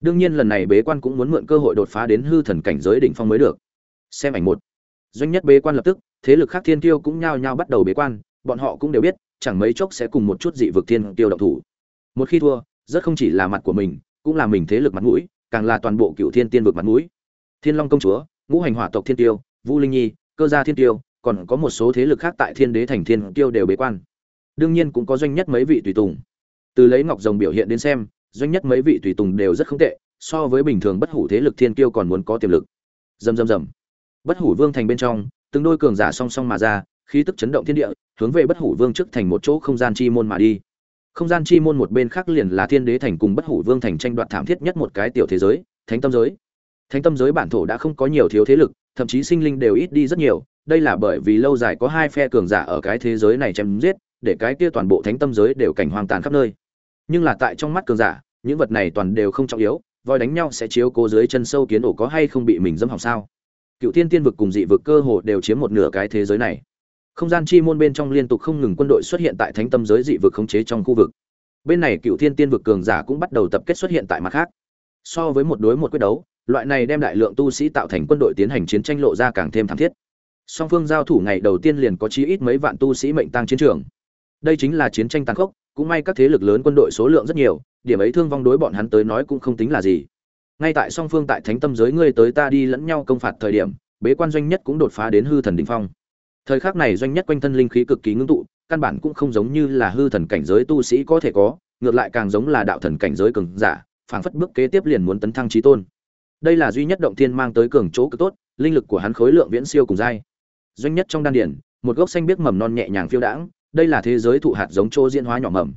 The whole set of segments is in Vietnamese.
đương nhiên lần này bế quan cũng muốn mượn cơ hội đột phá đến hư thần cảnh giới đỉnh phong mới được. Xem ảnh một. Doanh nhất bế quan lập tức, thế lực khác thiên tiêu cũng nhao nhao bắt đầu bế quan, bọn họ cũng đều biết, chẳng mấy chốc sẽ cùng một chút dị vực thiên tiêu động thủ. Một khi thua, rất không chỉ là mặt của mình, cũng là mình thế lực mặt mũi, càng là toàn bộ cựu thiên tiên vực mặt mũi. Thiên long công chúa, ngũ hành hỏa tộc thiên tiêu vu linh nhi, cơ gia thiên tiêu còn có một số thế lực khác tại thiên đế thành thiên tiêu đều bế quan. Đương nhiên cũng có doanh nhất mấy vị tùy tùng. Từ lấy ngọc rồng biểu hiện đến xem doanh nhất mấy vị tùy tùng đều rất không tệ, so với bình thường bất hủ thế lực thiên kiêu còn muốn có tiềm lực. Dầm dầm dầm bất hủ vương thành bên trong, từng đôi cường giả song song mà ra, khí tức chấn động thiên địa, hướng về bất hủ vương trước thành một chỗ không gian chi môn mà đi. Không gian chi môn một bên khác liền là thiên đế thành cùng bất hủ vương thành tranh đoạt thảm thiết nhất một cái tiểu thế giới, thánh tâm giới. Thánh tâm giới bản thổ đã không có nhiều thiếu thế lực, thậm chí sinh linh đều ít đi rất nhiều, đây là bởi vì lâu dài có hai phe cường giả ở cái thế giới này chém giết, để cái kia toàn bộ thánh tâm giới đều cảnh hoang tàn khắp nơi nhưng là tại trong mắt cường giả, những vật này toàn đều không trọng yếu, voi đánh nhau sẽ chiếu cố dưới chân sâu kiến ổ có hay không bị mình dâm hỏng sao? Cựu thiên tiên vực cùng dị vực cơ hồ đều chiếm một nửa cái thế giới này. Không gian chi môn bên trong liên tục không ngừng quân đội xuất hiện tại thánh tâm giới dị vực khống chế trong khu vực. Bên này cựu thiên tiên vực cường giả cũng bắt đầu tập kết xuất hiện tại mặt khác. So với một đối một quyết đấu, loại này đem đại lượng tu sĩ tạo thành quân đội tiến hành chiến tranh lộ ra càng thêm thảm thiết. Song phương giao thủ ngày đầu tiên liền có chí ít mấy vạn tu sĩ mệnh tăng chiến trường. Đây chính là chiến tranh tàn khốc cũng may các thế lực lớn quân đội số lượng rất nhiều, điểm ấy thương vong đối bọn hắn tới nói cũng không tính là gì. Ngay tại song phương tại thánh tâm giới ngươi tới ta đi lẫn nhau công phạt thời điểm, bế quan doanh nhất cũng đột phá đến hư thần đỉnh phong. Thời khắc này doanh nhất quanh thân linh khí cực kỳ ngưng tụ, căn bản cũng không giống như là hư thần cảnh giới tu sĩ có thể có, ngược lại càng giống là đạo thần cảnh giới cường giả, phảng phất bước kế tiếp liền muốn tấn thăng trí tôn. Đây là duy nhất động thiên mang tới cường chỗ cực tốt, linh lực của hắn khối lượng viễn siêu cùng dai. Doanh nhất trong đan điển một gốc xanh biếc mầm non nhẹ nhàng phiêu đãng đây là thế giới thụ hạt giống chỗ diễn hóa nhỏ mầm.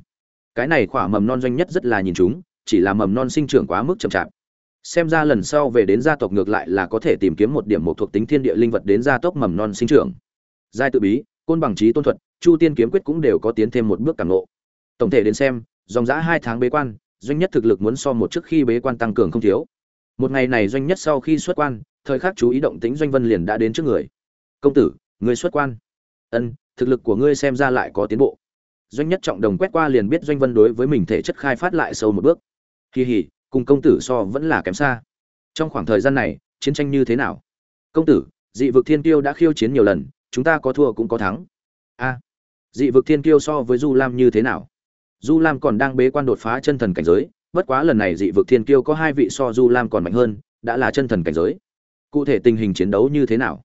Cái này khỏa mầm non doanh nhất rất là nhìn chúng, chỉ là mầm non sinh trưởng quá mức chậm chạp. Xem ra lần sau về đến gia tộc ngược lại là có thể tìm kiếm một điểm một thuộc tính thiên địa linh vật đến gia tốc mầm non sinh trưởng. Giai tự bí, côn bằng trí tôn thuật, chu tiên kiếm quyết cũng đều có tiến thêm một bước càng ngộ tổng thể đến xem, dòng giã hai tháng bế quan, doanh nhất thực lực muốn so một trước khi bế quan tăng cường không thiếu. Một ngày này doanh nhất sau khi xuất quan, thời khắc chú ý động tính doanh vân liền đã đến trước người. Công tử, người xuất quan. Ân thực lực của ngươi xem ra lại có tiến bộ. Doanh nhất trọng đồng quét qua liền biết doanh vân đối với mình thể chất khai phát lại sâu một bước. Kỳ hỉ cùng công tử so vẫn là kém xa. Trong khoảng thời gian này, chiến tranh như thế nào? Công tử, dị vực thiên tiêu đã khiêu chiến nhiều lần, chúng ta có thua cũng có thắng. A, dị vực thiên tiêu so với du lam như thế nào? Du lam còn đang bế quan đột phá chân thần cảnh giới, bất quá lần này dị vực thiên tiêu có hai vị so du lam còn mạnh hơn, đã là chân thần cảnh giới. Cụ thể tình hình chiến đấu như thế nào?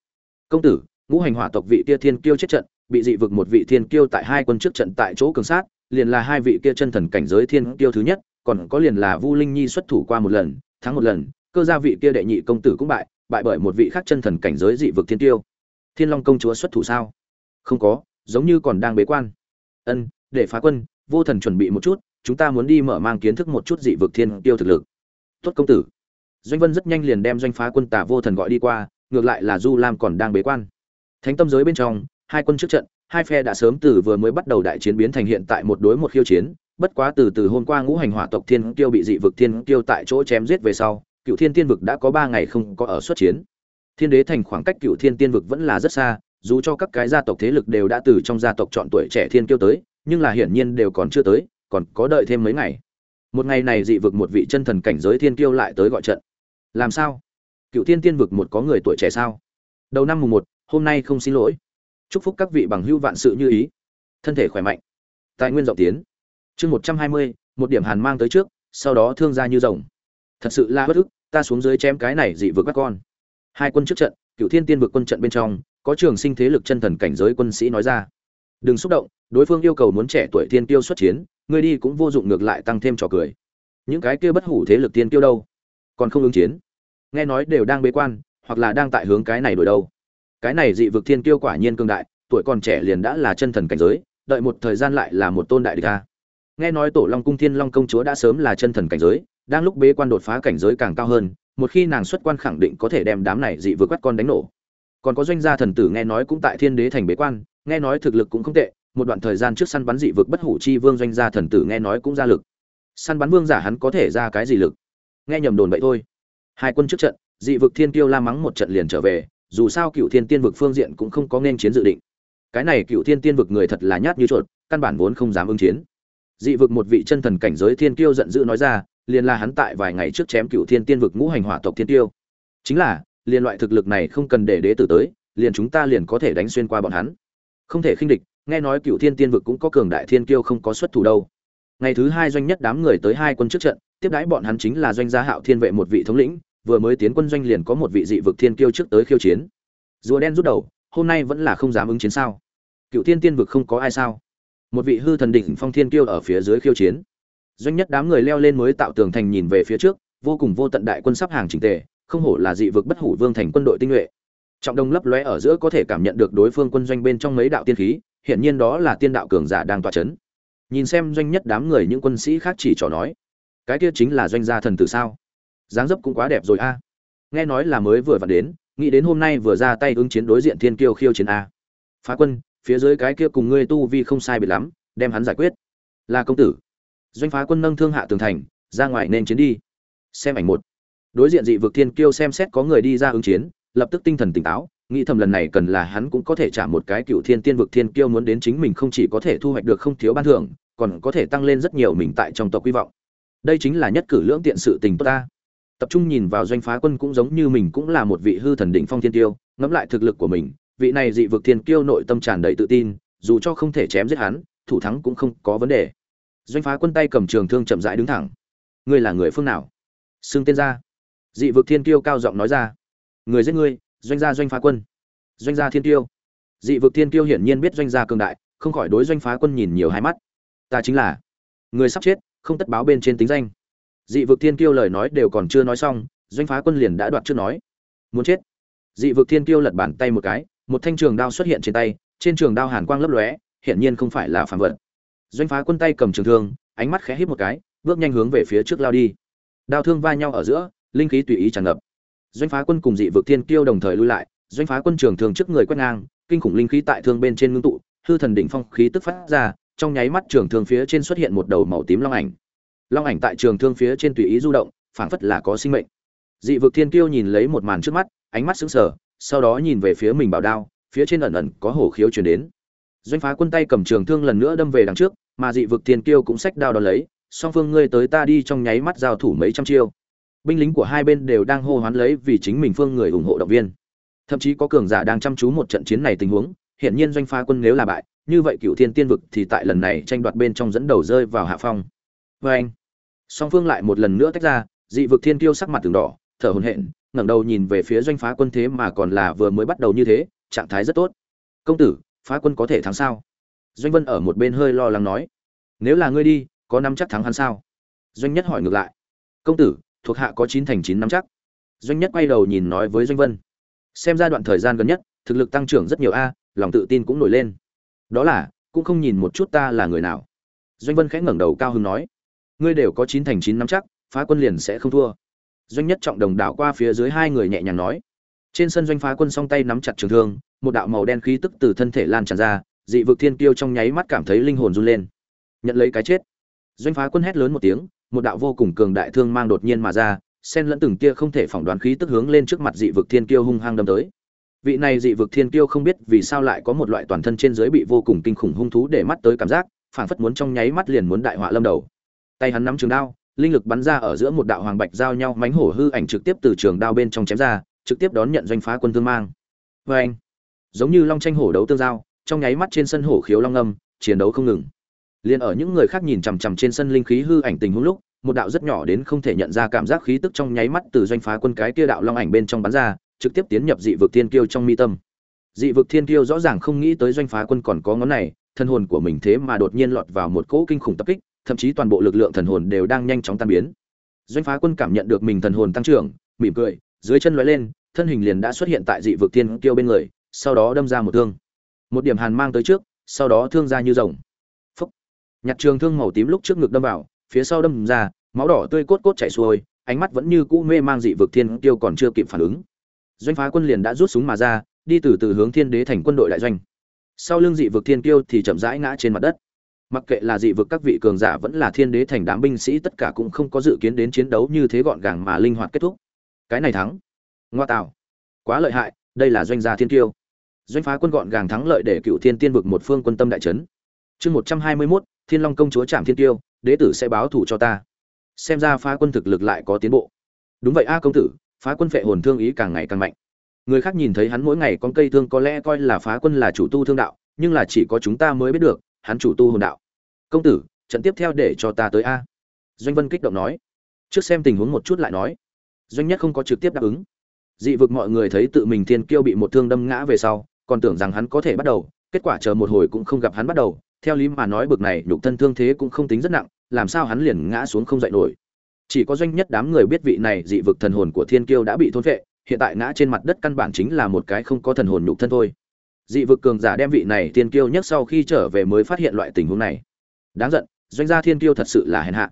Công tử, ngũ hành hỏa tộc vị Tia thiên kiêu chết trận bị dị vực một vị thiên kiêu tại hai quân trước trận tại chỗ cường sát, liền là hai vị kia chân thần cảnh giới thiên kiêu thứ nhất, còn có liền là vu linh nhi xuất thủ qua một lần, thắng một lần, cơ gia vị kia đệ nhị công tử cũng bại bại bởi một vị khác chân thần cảnh giới dị vực thiên kiêu. Thiên long công chúa xuất thủ sao? Không có, giống như còn đang bế quan. Ân, để phá quân, vô thần chuẩn bị một chút, chúng ta muốn đi mở mang kiến thức một chút dị vực thiên kiêu thực lực. Tốt công tử. Doanh vân rất nhanh liền đem doanh phá quân tả vô thần gọi đi qua, ngược lại là du lam còn đang bế quan. Thánh tâm giới bên trong hai quân trước trận, hai phe đã sớm từ vừa mới bắt đầu đại chiến biến thành hiện tại một đối một khiêu chiến, bất quá từ từ hôm qua ngũ hành hỏa tộc thiên tiêu bị dị vực thiên tiêu tại chỗ chém giết về sau, cựu thiên tiên vực đã có ba ngày không có ở xuất chiến. Thiên đế thành khoảng cách cựu thiên tiên vực vẫn là rất xa, dù cho các cái gia tộc thế lực đều đã từ trong gia tộc chọn tuổi trẻ thiên tiêu tới, nhưng là hiển nhiên đều còn chưa tới, còn có đợi thêm mấy ngày. Một ngày này dị vực một vị chân thần cảnh giới thiên tiêu lại tới gọi trận. Làm sao? Cựu thiên tiên vực một có người tuổi trẻ sao? Đầu năm mùng một, hôm nay không xin lỗi chúc phúc các vị bằng hưu vạn sự như ý. Thân thể khỏe mạnh. Tài nguyên rộng tiến. Chương một trăm hai mươi, một điểm hàn mang tới trước, sau đó thương ra như rồng. Thật sự là bất ức, ta xuống dưới chém cái này dị vượt các con. Hai quân trước trận cựu thiên tiên vượt quân trận bên trong, có trường sinh thế lực chân thần cảnh giới quân sĩ nói ra. Đừng xúc động, đối phương yêu cầu muốn trẻ tuổi thiên tiêu xuất chiến ngươi đi cũng vô dụng ngược lại tăng thêm trò cười. Những cái kia bất hủ thế lực tiên tiêu đâu? Còn không ứng chiến. Nghe nói đều đang bế quan, hoặc là đang tại hướng cái này đổi đâu? Cái này dị vực thiên tiêu quả nhiên cương đại, tuổi còn trẻ liền đã là chân thần cảnh giới, đợi một thời gian lại là một tôn đại địch a. Nghe nói tổ long cung thiên long công chúa đã sớm là chân thần cảnh giới, đang lúc bế quan đột phá cảnh giới càng cao hơn, một khi nàng xuất quan khẳng định có thể đem đám này dị vực quát con đánh nổ. Còn có doanh gia thần tử nghe nói cũng tại thiên đế thành bế quan, nghe nói thực lực cũng không tệ, một đoạn thời gian trước săn bắn dị vực bất hủ chi vương doanh gia thần tử nghe nói cũng ra lực. Săn bắn vương giả hắn có thể ra cái gì lực? Nghe nhầm đồn vậy thôi. Hai quân trước trận, dị vực thiên tiêu la mắng một trận liền trở về dù sao cựu thiên tiên vực phương diện cũng không có nên chiến dự định. Cái này cựu thiên tiên vực người thật là nhát như chuột, căn bản vốn không dám ứng chiến. Dị vực một vị chân thần cảnh giới thiên kiêu giận dữ nói ra, liền là hắn tại vài ngày trước chém cựu thiên tiên vực ngũ hành hỏa tộc thiên tiêu chính là, liền loại thực lực này không cần để đế tử tới, liền chúng ta liền có thể đánh xuyên qua bọn hắn. Không thể khinh địch, nghe nói cựu thiên tiên vực cũng có cường đại thiên kiêu không có xuất thủ đâu. Ngày thứ hai doanh nhất đám người tới hai quân trước trận, tiếp đãi bọn hắn chính là doanh gia hạo thiên vệ một vị thống lĩnh vừa mới tiến quân doanh liền có một vị dị vực thiên kiêu trước tới khiêu chiến. Rùa đen rút đầu, hôm nay vẫn là không dám ứng chiến sao? Cựu thiên tiên vực không có ai sao? Một vị hư thần đỉnh phong thiên kiêu ở phía dưới khiêu chiến. Doanh nhất đám người leo lên mới tạo tường thành nhìn về phía trước, vô cùng vô tận đại quân sắp hàng chỉnh tề, không hổ là dị vực bất hủ vương thành quân đội tinh nhuệ. Trọng đông lấp lóe ở giữa có thể cảm nhận được đối phương quân doanh bên trong mấy đạo tiên khí hiện nhiên đó là tiên đạo cường giả đang tỏa chấn. Nhìn xem doanh nhất đám người, những quân sĩ khác chỉ trò nói, cái kia chính là doanh gia thần tử sao? Dáng dấp cũng quá đẹp rồi a. Nghe nói là mới vừa vặn đến, nghĩ đến hôm nay vừa ra tay ứng chiến đối diện thiên kiêu khiêu chiến a. Phá quân, phía dưới cái kia cùng ngươi tu vi không sai biệt lắm, đem hắn giải quyết. Là công tử, doanh phá quân nâng thương hạ tường thành, ra ngoài nên chiến đi. Xem ảnh một. Đối diện dị vực thiên kiêu xem xét có người đi ra ứng chiến, lập tức tinh thần tỉnh táo, nghĩ thầm lần này cần là hắn cũng có thể trả một cái cựu thiên tiên vực thiên kiêu muốn đến chính mình không chỉ có thể thu hoạch được không thiếu ban thưởng, còn có thể tăng lên rất nhiều mình tại trong tộc hy vọng. Đây chính là nhất cử lưỡng tiện sự tình tốt ta tập trung nhìn vào doanh phá quân cũng giống như mình cũng là một vị hư thần đỉnh phong thiên tiêu, ngẫm lại thực lực của mình, vị này dị vực thiên kiêu nội tâm tràn đầy tự tin, dù cho không thể chém giết hắn, thủ thắng cũng không có vấn đề. Doanh phá quân tay cầm trường thương chậm rãi đứng thẳng. Ngươi là người phương nào? Xưng tên ra dị vực thiên kiêu cao giọng nói ra. Người giết ngươi, doanh gia doanh phá quân. Doanh gia thiên kiêu dị vực thiên kiêu hiển nhiên biết doanh gia cường đại, không khỏi đối doanh phá quân nhìn nhiều hai mắt. Ta chính là. Người sắp chết, không tất báo bên trên tính danh dị vực thiên kiêu lời nói đều còn chưa nói xong, doanh phá quân liền đã đoạt chưa nói. Muốn chết. Dị vực thiên kiêu lật bàn tay một cái, một thanh trường đao xuất hiện trên tay, trên trường đao hàn quang lấp lóe, hiển nhiên không phải là phản vật. Doanh phá quân tay cầm trường thương, ánh mắt khẽ hít một cái, bước nhanh hướng về phía trước lao đi. Đao thương va nhau ở giữa, linh khí tùy ý tràn ngập. Doanh phá quân cùng dị vực thiên kiêu đồng thời lui lại, doanh phá quân trường thương trước người quét ngang, kinh khủng linh khí tại thương bên trên ngưng tụ, hư thần đỉnh phong khí tức phát ra, trong nháy mắt trường thương phía trên xuất hiện một đầu màu tím long ảnh long ảnh tại trường thương phía trên tùy ý du động, phảng phất là có sinh mệnh. Dị vực thiên kiêu nhìn lấy một màn trước mắt, ánh mắt sững sờ, sau đó nhìn về phía mình bảo đao, phía trên ẩn ẩn có hổ khiếu truyền đến. Doanh phá quân tay cầm trường thương lần nữa đâm về đằng trước, mà dị vực thiên kiêu cũng xách đao đón lấy, song phương ngươi tới ta đi trong nháy mắt giao thủ mấy trăm chiêu. Binh lính của hai bên đều đang hô hoán lấy vì chính mình phương người ủng hộ động viên. Thậm chí có cường giả đang chăm chú một trận chiến này tình huống hiện nhiên doanh phá quân nếu là bại, như vậy cựu thiên tiên vực thì tại lần này tranh đoạt bên trong dẫn đầu rơi vào hạ phong. Vê anh song phương lại một lần nữa tách ra, dị vực thiên tiêu sắc mặt từng đỏ, thở hổn hển, ngẩng đầu nhìn về phía doanh phá quân thế mà còn là vừa mới bắt đầu như thế, trạng thái rất tốt. Công tử, phá quân có thể thắng sao? Doanh vân ở một bên hơi lo lắng nói. Nếu là ngươi đi, có năm chắc thắng hắn sao? Doanh nhất hỏi ngược lại. Công tử, thuộc hạ có chín thành chín năm chắc. Doanh nhất quay đầu nhìn nói với doanh vân. Xem ra đoạn thời gian gần nhất, thực lực tăng trưởng rất nhiều a, lòng tự tin cũng nổi lên. Đó là, cũng không nhìn một chút ta là người nào. Doanh vân khẽ ngẩng đầu cao hứng nói ngươi đều có chín thành chín nắm chắc, phá quân liền sẽ không thua. Doanh nhất trọng đồng đạo qua phía dưới hai người nhẹ nhàng nói. Trên sân doanh phá quân song tay nắm chặt trường thương, một đạo màu đen khí tức từ thân thể lan tràn ra, dị vực thiên kiêu trong nháy mắt cảm thấy linh hồn run lên. Nhận lấy cái chết. Doanh phá quân hét lớn một tiếng, một đạo vô cùng cường đại thương mang đột nhiên mà ra sen lẫn từng tia không thể phỏng đoán khí tức hướng lên trước mặt dị vực thiên kiêu hung hăng đâm tới. Vị này dị vực thiên kiêu không biết vì sao lại có một loại toàn thân trên dưới bị vô cùng kinh khủng hung thú để mắt tới cảm giác, phảng phất muốn trong nháy mắt liền muốn đại họa lâm đầu tay hắn nắm trường đao, linh lực bắn ra ở giữa một đạo hoàng bạch giao nhau mánh hổ hư ảnh trực tiếp từ trường đao bên trong chém ra, trực tiếp đón nhận doanh phá quân thương mang. Vê anh giống như long tranh hổ đấu tương giao, trong nháy mắt trên sân hổ khiếu long âm chiến đấu không ngừng. Liền ở những người khác nhìn chằm chằm trên sân linh khí hư ảnh tình huống lúc, một đạo rất nhỏ đến không thể nhận ra cảm giác khí tức trong nháy mắt từ doanh phá quân cái kia đạo long ảnh bên trong bắn ra, trực tiếp tiến nhập dị vực thiên kiêu trong mi tâm. Dị vực thiên kiêu rõ ràng không nghĩ tới doanh phá quân còn có ngón này, thân hồn của mình thế mà đột nhiên lọt vào một cỗ kinh khủng tập kích thậm chí toàn bộ lực lượng thần hồn đều đang nhanh chóng tan biến. Doanh phá quân cảm nhận được mình thần hồn tăng trưởng, mỉm cười, dưới chân lóe lên, thân hình liền đã xuất hiện tại dị vực thiên kiêu bên người, sau đó đâm ra một thương. Một điểm hàn mang tới trước, sau đó thương ra như rồng. Phúc. Nhặt trường thương màu tím lúc trước ngực đâm vào, phía sau đâm ra, máu đỏ tươi cốt cốt chảy xuôi, ánh mắt vẫn như cũ mê mang dị vực thiên kiêu còn chưa kịp phản ứng. Doanh phá quân liền đã rút súng mà ra, đi từ từ hướng thiên đế thành quân đội đại doanh. Sau lưng dị vực thiên kiêu thì chậm rãi ngã trên mặt đất mặc kệ là dị vực các vị cường giả vẫn là thiên đế thành đám binh sĩ, tất cả cũng không có dự kiến đến chiến đấu như thế gọn gàng mà linh hoạt kết thúc. Cái này thắng. Ngoa tạo. Quá lợi hại, đây là doanh gia thiên tiêu doanh phá quân gọn gàng thắng lợi để cựu thiên tiên vực một phương quân tâm đại trấn chương một trăm hai mươi mốt, thiên long công chúa trạm thiên tiêu đế tử sẽ báo thủ cho ta. Xem ra phá quân thực lực lại có tiến bộ. Đúng vậy a công tử, phá quân phệ hồn thương ý càng ngày càng mạnh. Người khác nhìn thấy hắn mỗi ngày con cây thương có lẽ coi là phá quân là chủ tu thương đạo, nhưng là chỉ có chúng ta mới biết được hắn chủ tu hồn đạo. Công tử, trận tiếp theo để cho ta tới a. Doanh vân kích động nói. Trước xem tình huống một chút lại nói. Doanh nhất không có trực tiếp đáp ứng. Dị vực mọi người thấy tự mình thiên kiêu bị một thương đâm ngã về sau, còn tưởng rằng hắn có thể bắt đầu, kết quả chờ một hồi cũng không gặp hắn bắt đầu. Theo lý mà nói bực này nhục thân thương thế cũng không tính rất nặng, làm sao hắn liền ngã xuống không dậy nổi. Chỉ có doanh nhất đám người biết vị này dị vực thần hồn của thiên kiêu đã bị thôn vệ hiện tại ngã trên mặt đất căn bản chính là một cái không có thần hồn nhục thân thôi dị vực cường giả đem vị này thiên kiêu nhất sau khi trở về mới phát hiện loại tình huống này. Đáng giận, doanh gia thiên kiêu thật sự là hèn hạ.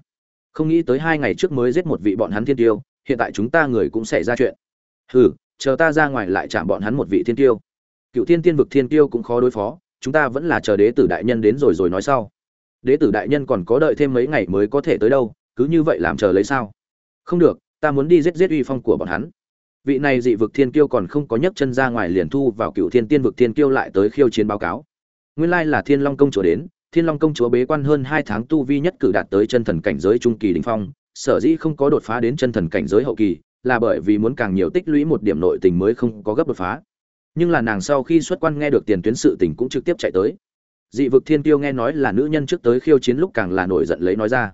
Không nghĩ tới hai ngày trước mới giết một vị bọn hắn thiên kiêu, hiện tại chúng ta người cũng xảy ra chuyện. Hừ, chờ ta ra ngoài lại chạm bọn hắn một vị thiên kiêu. Cựu thiên tiên vực thiên kiêu cũng khó đối phó, chúng ta vẫn là chờ đế tử đại nhân đến rồi rồi nói sau. Đế tử đại nhân còn có đợi thêm mấy ngày mới có thể tới đâu, cứ như vậy làm chờ lấy sao? Không được, ta muốn đi giết giết uy phong của bọn hắn vị này dị vực thiên kiêu còn không có nhấc chân ra ngoài liền thu vào cựu thiên tiên vực thiên kiêu lại tới khiêu chiến báo cáo. Nguyên lai là thiên long công chúa đến, thiên long công chúa bế quan hơn hai tháng tu vi nhất cử đạt tới chân thần cảnh giới trung kỳ đình phong, sở dĩ không có đột phá đến chân thần cảnh giới hậu kỳ, là bởi vì muốn càng nhiều tích lũy một điểm nội tình mới không có gấp đột phá. Nhưng là nàng sau khi xuất quan nghe được tiền tuyến sự tình cũng trực tiếp chạy tới. Dị vực thiên tiêu nghe nói là nữ nhân trước tới khiêu chiến lúc càng là nổi giận lấy nói ra.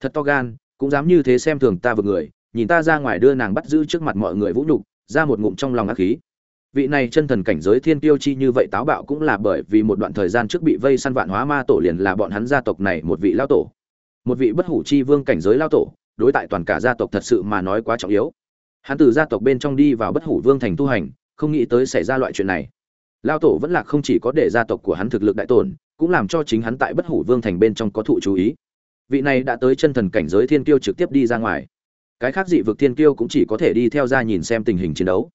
Thật to gan, cũng dám như thế xem thường ta vực người nhìn ta ra ngoài đưa nàng bắt giữ trước mặt mọi người vũ nhục, ra một ngụm trong lòng ác khí. Vị này chân thần cảnh giới thiên tiêu chi như vậy táo bạo cũng là bởi vì một đoạn thời gian trước bị vây săn vạn hóa ma tổ liền là bọn hắn gia tộc này một vị lao tổ. Một vị bất hủ chi vương cảnh giới lao tổ, đối tại toàn cả gia tộc thật sự mà nói quá trọng yếu. Hắn từ gia tộc bên trong đi vào bất hủ vương thành tu hành, không nghĩ tới xảy ra loại chuyện này. Lao tổ vẫn là không chỉ có để gia tộc của hắn thực lực đại tổn, cũng làm cho chính hắn tại bất hủ vương thành bên trong có thụ chú ý. Vị này đã tới chân thần cảnh giới thiên kiêu trực tiếp đi ra ngoài cái khác dị vực thiên kiêu cũng chỉ có thể đi theo ra nhìn xem tình hình chiến đấu.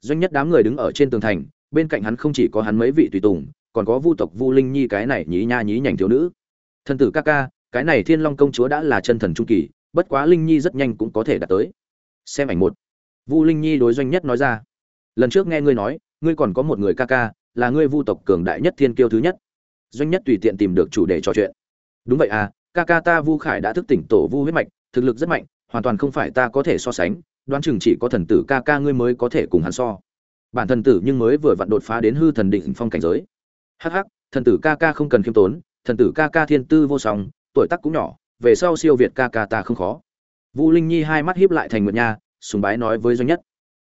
Doanh nhất đám người đứng ở trên tường thành, bên cạnh hắn không chỉ có hắn mấy vị tùy tùng, còn có vu tộc vu linh nhi cái này nhí nha nhí nhảnh thiếu nữ. Thân tử ca ca, cái này thiên long công chúa đã là chân thần trung kỳ, bất quá linh nhi rất nhanh cũng có thể đạt tới. Xem ảnh một. Vu linh nhi đối doanh nhất nói ra. Lần trước nghe ngươi nói, ngươi còn có một người ca ca, là ngươi vu tộc cường đại nhất thiên kiêu thứ nhất. Doanh nhất tùy tiện tìm được chủ đề trò chuyện. Đúng vậy à ca ca ta vu khải đã thức tỉnh tổ vu huyết mạch, thực lực rất mạnh hoàn toàn không phải ta có thể so sánh, đoán chừng chỉ có thần tử ca ca ngươi mới có thể cùng hắn so. Bản thần tử nhưng mới vừa vặn đột phá đến hư thần định phong cảnh giới. Hắc hắc, thần tử ca ca không cần khiêm tốn, thần tử ca ca thiên tư vô song, tuổi tác cũng nhỏ, về sau siêu việt ca ca ta không khó. Vu linh nhi hai mắt hiếp lại thành nguyệt nha, sùng bái nói với doanh nhất.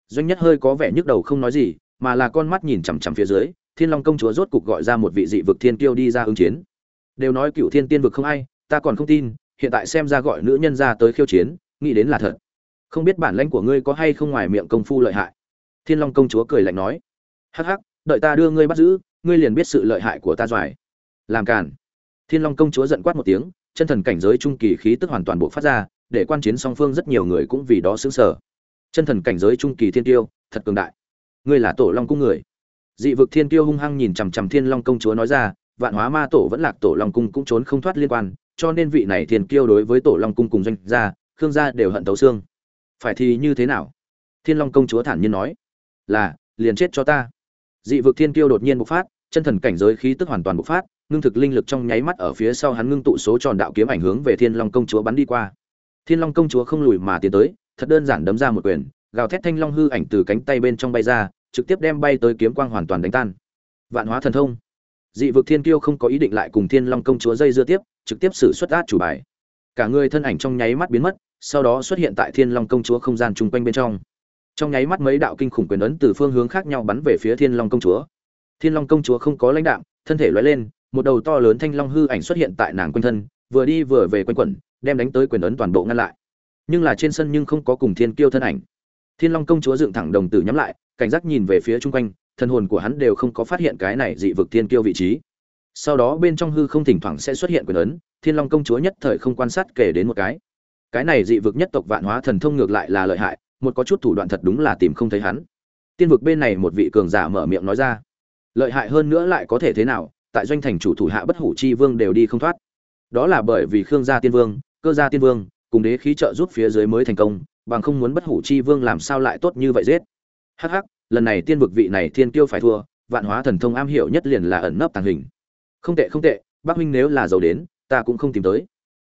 Doanh nhất hơi có vẻ nhức đầu không nói gì, mà là con mắt nhìn chằm chằm phía dưới, thiên long công chúa rốt cục gọi ra một vị dị vực thiên tiêu đi ra ứng chiến. Đều nói cựu thiên tiên vực không ai, ta còn không tin, hiện tại xem ra gọi nữ nhân ra tới khiêu chiến nghĩ đến là thật. Không biết bản lãnh của ngươi có hay không ngoài miệng công phu lợi hại. Thiên long công chúa cười lạnh nói. Hắc hắc, đợi ta đưa ngươi bắt giữ, ngươi liền biết sự lợi hại của ta doài. Làm cản thiên long công chúa giận quát một tiếng, chân thần cảnh giới trung kỳ khí tức hoàn toàn bộ phát ra, để quan chiến song phương rất nhiều người cũng vì đó xứng sở chân thần cảnh giới trung kỳ thiên tiêu, thật cường đại. Ngươi là tổ long cung người. Dị vực thiên tiêu hung hăng nhìn chằm chằm thiên long công chúa nói ra, vạn hóa ma tổ vẫn lạc tổ long cung cũng trốn không thoát liên quan, cho nên vị này thiên kiêu đối với tổ long cung cùng doanh gia khương gia đều hận tấu xương. Phải thì như thế nào? Thiên long công chúa thản nhiên nói. Là, liền chết cho ta. Dị vực thiên kiêu đột nhiên bộc phát, chân thần cảnh giới khí tức hoàn toàn bộc phát, ngưng thực linh lực trong nháy mắt ở phía sau hắn ngưng tụ số tròn đạo kiếm ảnh hướng về thiên long công chúa bắn đi qua. Thiên long công chúa không lùi mà tiến tới, thật đơn giản đấm ra một quyền, gào thét thanh long hư ảnh từ cánh tay bên trong bay ra, trực tiếp đem bay tới kiếm quang hoàn toàn đánh tan. Vạn hóa thần thông. Dị vực thiên kiêu không có ý định lại cùng thiên long công chúa dây dưa tiếp, trực tiếp xử xuất át chủ bài. Cả người thân ảnh trong nháy mắt biến mất sau đó xuất hiện tại thiên long công chúa không gian chung quanh bên trong. Trong nháy mắt mấy đạo kinh khủng quyền ấn từ phương hướng khác nhau bắn về phía thiên long công chúa. Thiên long công chúa không có lãnh đạo thân thể loay lên, một đầu to lớn thanh long hư ảnh xuất hiện tại nàng quanh thân, vừa đi vừa về quanh quẩn, đem đánh tới quyền ấn toàn bộ ngăn lại. Nhưng là trên sân nhưng không có cùng thiên kiêu thân ảnh. Thiên long công chúa dựng thẳng đồng tử nhắm lại, cảnh giác nhìn về phía chung quanh, thần hồn của hắn đều không có phát hiện cái này dị vực thiên kiêu vị trí. Sau đó bên trong hư không thỉnh thoảng sẽ xuất hiện quyền ấn, thiên long công chúa nhất thời không quan sát kể đến một cái cái này dị vực nhất tộc vạn hóa thần thông ngược lại là lợi hại, một có chút thủ đoạn thật đúng là tìm không thấy hắn. Tiên vực bên này một vị cường giả mở miệng nói ra, lợi hại hơn nữa lại có thể thế nào, tại doanh thành chủ thủ hạ bất hủ chi vương đều đi không thoát. Đó là bởi vì khương gia tiên vương, cơ gia tiên vương, cùng đế khí trợ giúp phía dưới mới thành công, bằng không muốn bất hủ chi vương làm sao lại tốt như vậy giết. Hắc hắc, lần này tiên vực vị này thiên kiêu phải thua, vạn hóa thần thông am hiểu nhất liền là ẩn nấp tàng hình. Không tệ không tệ bác huynh nếu là giàu đến, ta cũng không tìm tới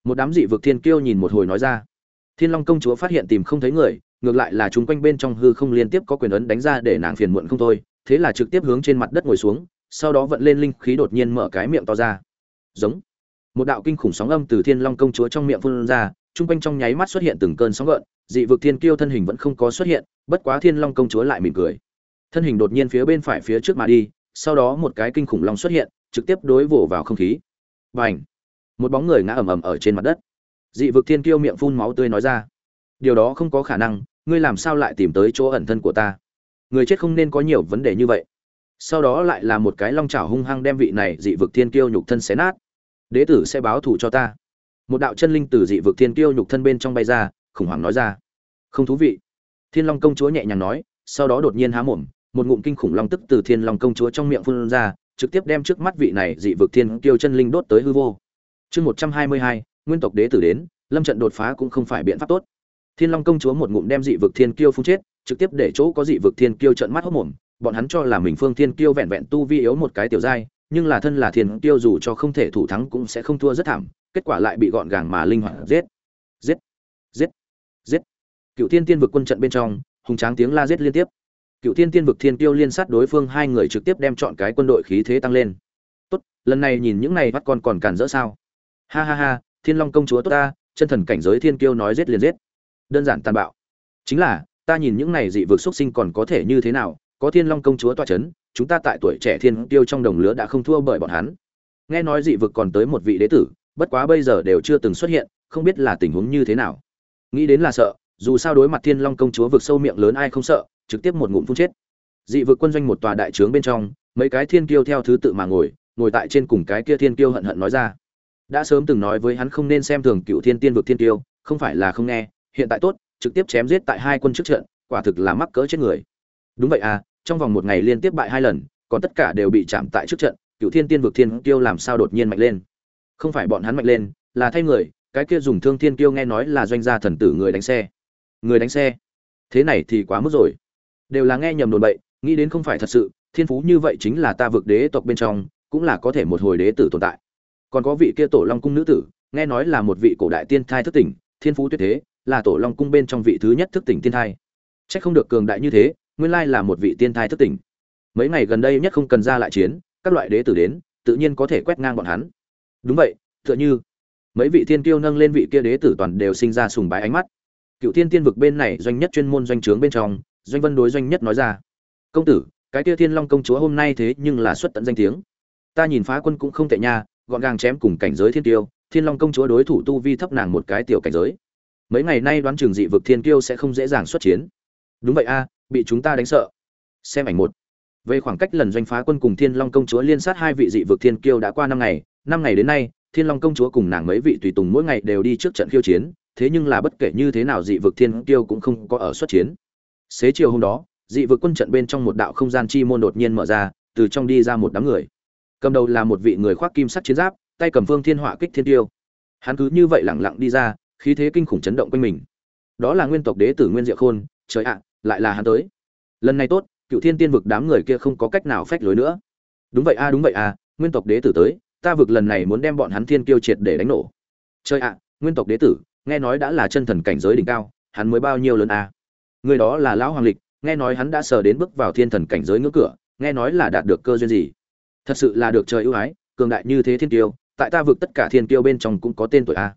một đám dị vực thiên kiêu nhìn một hồi nói ra. Thiên long công chúa phát hiện tìm không thấy người, ngược lại là chúng quanh bên trong hư không liên tiếp có quyền ấn đánh ra để nàng phiền muộn không thôi, thế là trực tiếp hướng trên mặt đất ngồi xuống, sau đó vận lên linh khí đột nhiên mở cái miệng to ra. Giống. Một đạo kinh khủng sóng âm từ thiên long công chúa trong miệng phun ra, chung quanh trong nháy mắt xuất hiện từng cơn sóng gợn, dị vực thiên kiêu thân hình vẫn không có xuất hiện, bất quá thiên long công chúa lại mỉm cười. Thân hình đột nhiên phía bên phải phía trước mà đi, sau đó một cái kinh khủng long xuất hiện, trực tiếp đối vồ vào không khí. Và ảnh một bóng người ngã ầm ầm ở trên mặt đất. Dị vực thiên kiêu miệng phun máu tươi nói ra. Điều đó không có khả năng, ngươi làm sao lại tìm tới chỗ ẩn thân của ta? Người chết không nên có nhiều vấn đề như vậy. Sau đó lại là một cái long chảo hung hăng đem vị này dị vực thiên kiêu nhục thân xé nát. Đế tử sẽ báo thù cho ta. Một đạo chân linh từ dị vực thiên kiêu nhục thân bên trong bay ra, khủng hoảng nói ra. Không thú vị. Thiên long công chúa nhẹ nhàng nói, sau đó đột nhiên há mồm, một ngụm kinh khủng long tức từ thiên long công chúa trong miệng phun ra, trực tiếp đem trước mắt vị này dị vực thiên kiêu chân linh đốt tới hư vô chương một trăm hai mươi hai, nguyên tộc đế tử đến, lâm trận đột phá cũng không phải biện pháp tốt. Thiên long công chúa một ngụm đem dị vực thiên kiêu phun chết, trực tiếp để chỗ có dị vực thiên kiêu trận mắt hốc mồm, bọn hắn cho là mình phương thiên kiêu vẹn vẹn tu vi yếu một cái tiểu giai, nhưng là thân là thiên kiêu dù cho không thể thủ thắng cũng sẽ không thua rất thảm, kết quả lại bị gọn gàng mà linh hoạt giết. Giết giết giết. Cựu thiên tiên vực quân trận bên trong, hùng tráng tiếng la giết liên tiếp. Cựu thiên tiên vực thiên kiêu liên sát đối phương hai người trực tiếp đem chọn cái quân đội khí thế tăng lên. Tốt, lần này nhìn những này bắt con còn cản rỡ sao? Ha ha ha, thiên long công chúa tốt ta, chân thần cảnh giới thiên kiêu nói giết liền giết. Đơn giản tàn bạo. Chính là, ta nhìn những này dị vực xuất sinh còn có thể như thế nào, có thiên long công chúa toa c h ấ n chúng ta tại tuổi trẻ thiên tiêu trong đồng lứa đã không thua bởi bọn hắn. Nghe nói dị vực còn tới một vị đế tử, bất quá bây giờ đều chưa từng xuất hiện, không biết là tình huống như thế nào. Nghĩ đến là sợ, dù sao đối mặt thiên long công chúa vực sâu miệng lớn ai không sợ, trực tiếp một ngụm phun chết. Dị vực quân doanh một tòa đại trướng bên trong, mấy cái thiên kiêu theo thứ tự mà ngồi ngồi tại trên cùng cái kia thiên kiêu hận hận nói ra đã sớm từng nói với hắn không nên xem thường cựu thiên tiên vực thiên Tiêu, không phải là không nghe hiện tại tốt trực tiếp chém giết tại hai quân trước trận quả thực là mắc cỡ chết người. Đúng vậy à trong vòng một ngày liên tiếp bại hai lần còn tất cả đều bị chạm tại trước trận cựu thiên tiên vực thiên Tiêu làm sao đột nhiên mạnh lên? Không phải bọn hắn mạnh lên là thay người cái kia dùng thương thiên Tiêu nghe nói là doanh gia thần tử người đánh xe. Người đánh xe? Thế này thì quá mức rồi. Đều là nghe nhầm đồn bậy nghĩ đến không phải thật sự thiên phú như vậy chính là ta vực đế tộc bên trong cũng là có thể một hồi đế tử tồn tại còn có vị kia tổ long cung nữ tử nghe nói là một vị cổ đại tiên thai thức tỉnh thiên phú tuyệt thế là tổ long cung bên trong vị thứ nhất thức tỉnh tiên thai Chắc không được cường đại như thế, nguyên lai là một vị tiên thai thức tỉnh. Mấy ngày gần đây nhất không cần ra lại chiến, các loại đế tử đến, tự nhiên có thể quét ngang bọn hắn. Đúng vậy, tựa như mấy vị tiên kiêu nâng lên vị kia đế tử toàn đều sinh ra sùng bái ánh mắt. Cựu Tiên Tiên vực bên này doanh nhất chuyên môn doanh trướng bên trong, doanh vân đối doanh nhất nói ra: "Công tử, cái kia Thiên Long công chúa hôm nay thế nhưng là xuất tận danh tiếng. Ta nhìn phá quân cũng không tệ nha, gọn gàng chém cùng cảnh giới thiên tiêu, Thiên Long công chúa đối thủ tu vi thấp nàng một cái tiểu cảnh giới. Mấy ngày nay đoán trường dị vực thiên tiêu sẽ không dễ dàng xuất chiến." đúng vậy a bị chúng ta đánh sợ xem ảnh một về khoảng cách lần doanh phá quân cùng thiên long công chúa liên sát hai vị dị vực thiên kiêu đã qua năm ngày năm ngày đến nay thiên long công chúa cùng nàng mấy vị tùy tùng mỗi ngày đều đi trước trận khiêu chiến thế nhưng là bất kể như thế nào dị vực thiên kiêu cũng không có ở xuất chiến xế chiều hôm đó dị vực quân trận bên trong một đạo không gian chi môn đột nhiên mở ra từ trong đi ra một đám người cầm đầu là một vị người khoác kim sắc chiến giáp, tay cầm phương thiên họa kích thiên tiêu. Hắn cứ như vậy lẳng lặng đi ra, khí thế kinh khủng chấn động quanh mình. Đó là nguyên tộc đế tử nguyên diệu khôn, trời ạ, lại là hắn tới. Lần này tốt, cựu thiên tiên vực đám người kia không có cách nào phách lối nữa. Đúng vậy a, đúng vậy a, nguyên tộc đế tử tới, ta vực lần này muốn đem bọn hắn thiên kiêu triệt để đánh nổ. Trời ạ, nguyên tộc đế tử, nghe nói đã là chân thần cảnh giới đỉnh cao, hắn mới bao nhiêu lớn a? Người đó là lão hoàng lịch, nghe nói hắn đã sờ đến bước vào thiên thần cảnh giới ngưỡng cửa, nghe nói là đạt được cơ duyên gì? Thật sự là được trời ưu ái, cường đại như thế thiên kiêu, tại ta vực tất cả thiên kiêu bên trong cũng có tên tuổi a.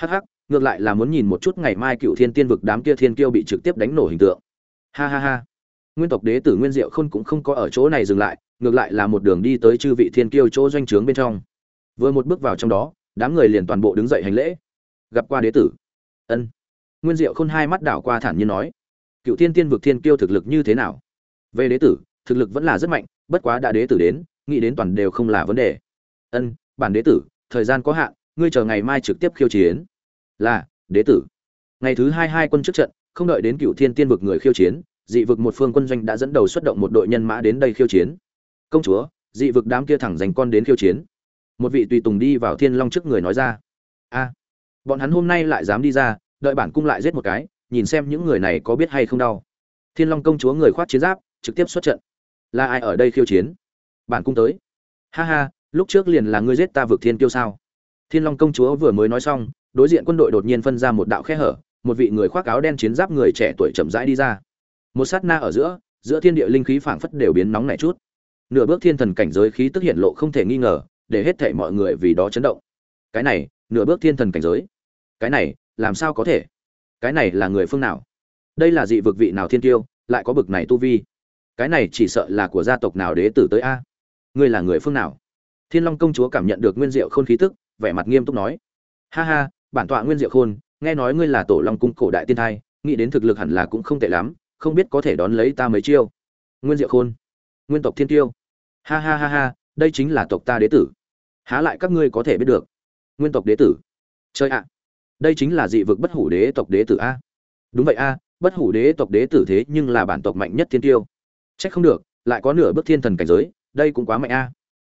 Hh ngược lại là muốn nhìn một chút ngày mai cựu thiên tiên vực đám kia thiên kiêu bị trực tiếp đánh nổ hình tượng. Ha ha ha. Nguyên tộc đế tử nguyên diệu khôn cũng không có ở chỗ này dừng lại, ngược lại là một đường đi tới chư vị thiên kiêu chỗ doanh trướng bên trong. Vừa một bước vào trong đó, đám người liền toàn bộ đứng dậy hành lễ. Gặp qua đế tử. Ân. Nguyên diệu khôn hai mắt đảo qua thản nhiên nói, cựu thiên tiên vực thiên kiêu thực lực như thế nào? Về đế tử, thực lực vẫn là rất mạnh, bất quá đã đế tử đến nghĩ đến toàn đều không là vấn đề. Ân, bản đế tử, thời gian có hạn, ngươi chờ ngày mai trực tiếp khiêu chiến. Là, đế tử. Ngày thứ hai hai quân trước trận, không đợi đến cựu thiên tiên vực người khiêu chiến, dị vực một phương quân doanh đã dẫn đầu xuất động một đội nhân mã đến đây khiêu chiến. Công chúa, dị vực đám kia thẳng dành con đến khiêu chiến. Một vị tùy tùng đi vào thiên long trước người nói ra. A, bọn hắn hôm nay lại dám đi ra, đợi bản cung lại giết một cái, nhìn xem những người này có biết hay không đau. Thiên long công chúa người khoát chiến giáp, trực tiếp xuất trận. Là ai ở đây khiêu chiến? Bản cung tới. Ha ha, lúc trước liền là ngươi giết ta vượt thiên kiêu sao? Thiên long công chúa vừa mới nói xong, đối diện quân đội đột nhiên phân ra một đạo khe hở, một vị người khoác áo đen chiến giáp người trẻ tuổi chậm rãi đi ra. Một sát na ở giữa giữa thiên địa linh khí phảng phất đều biến nóng nảy chút. Nửa bước thiên thần cảnh giới khí tức hiện lộ không thể nghi ngờ, để hết thảy mọi người vì đó chấn động. Cái này, nửa bước thiên thần cảnh giới. Cái này, làm sao có thể? Cái này là người phương nào? Đây là dị vực vị nào thiên tiêu lại có bực này tu vi? Cái này chỉ sợ là của gia tộc nào đế tử tới a? Ngươi là người phương nào? Thiên long công chúa cảm nhận được nguyên diệu khôn khí tức, vẻ mặt nghiêm túc nói. Ha ha, bản tọa nguyên diệu khôn, nghe nói ngươi là tổ long cung cổ đại tiên thai, nghĩ đến thực lực hẳn là cũng không tệ lắm, không biết có thể đón lấy ta mấy chiêu. Nguyên diệu khôn, nguyên tộc thiên tiêu. Ha ha ha ha, đây chính là tộc ta đế tử. Há lại các ngươi có thể biết được? Nguyên tộc đế tử. Chơi ạ, đây chính là dị vực bất hủ đế tộc đế tử a. Đúng vậy a, bất hủ đế tộc đế tử thế nhưng là bản tộc mạnh nhất thiên tiêu. Trách không được, lại có nửa bước thiên thần cảnh giới đây cũng quá mạnh a.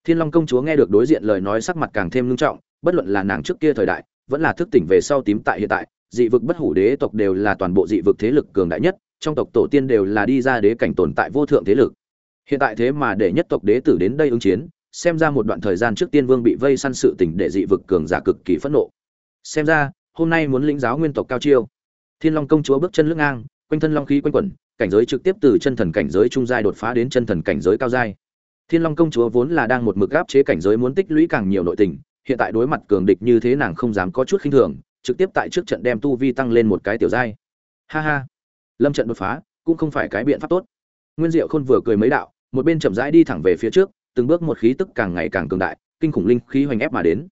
Thiên long công chúa nghe được đối diện lời nói sắc mặt càng thêm ngưng trọng, bất luận là nàng trước kia thời đại, vẫn là thức tỉnh về sau tím tại hiện tại, dị vực bất hủ đế tộc đều là toàn bộ dị vực thế lực cường đại nhất, trong tộc tổ tiên đều là đi ra đế cảnh tồn tại vô thượng thế lực. Hiện tại thế mà để nhất tộc đế tử đến đây ứng chiến, xem ra một đoạn thời gian trước tiên vương bị vây săn sự tỉnh để dị vực cường giả cực kỳ phẫn nộ. Xem ra, hôm nay muốn lĩnh giáo nguyên tộc cao chiêu. Thiên long công chúa bước chân lưng ngang, quanh thân long khí quanh quẩn, cảnh giới trực tiếp từ chân thần cảnh giới trung giai đột phá đến chân thần cảnh giới cao giai thiên long công chúa vốn là đang một mực áp chế cảnh giới muốn tích lũy càng nhiều nội tình, hiện tại đối mặt cường địch như thế nàng không dám có chút khinh thường, trực tiếp tại trước trận đem tu vi tăng lên một cái tiểu giai. Ha ha. Lâm trận đột phá, cũng không phải cái biện pháp tốt. Nguyên diệu khôn vừa cười mấy đạo, một bên chậm rãi đi thẳng về phía trước, từng bước một khí tức càng ngày càng cường đại, kinh khủng linh khí hoành ép mà đến.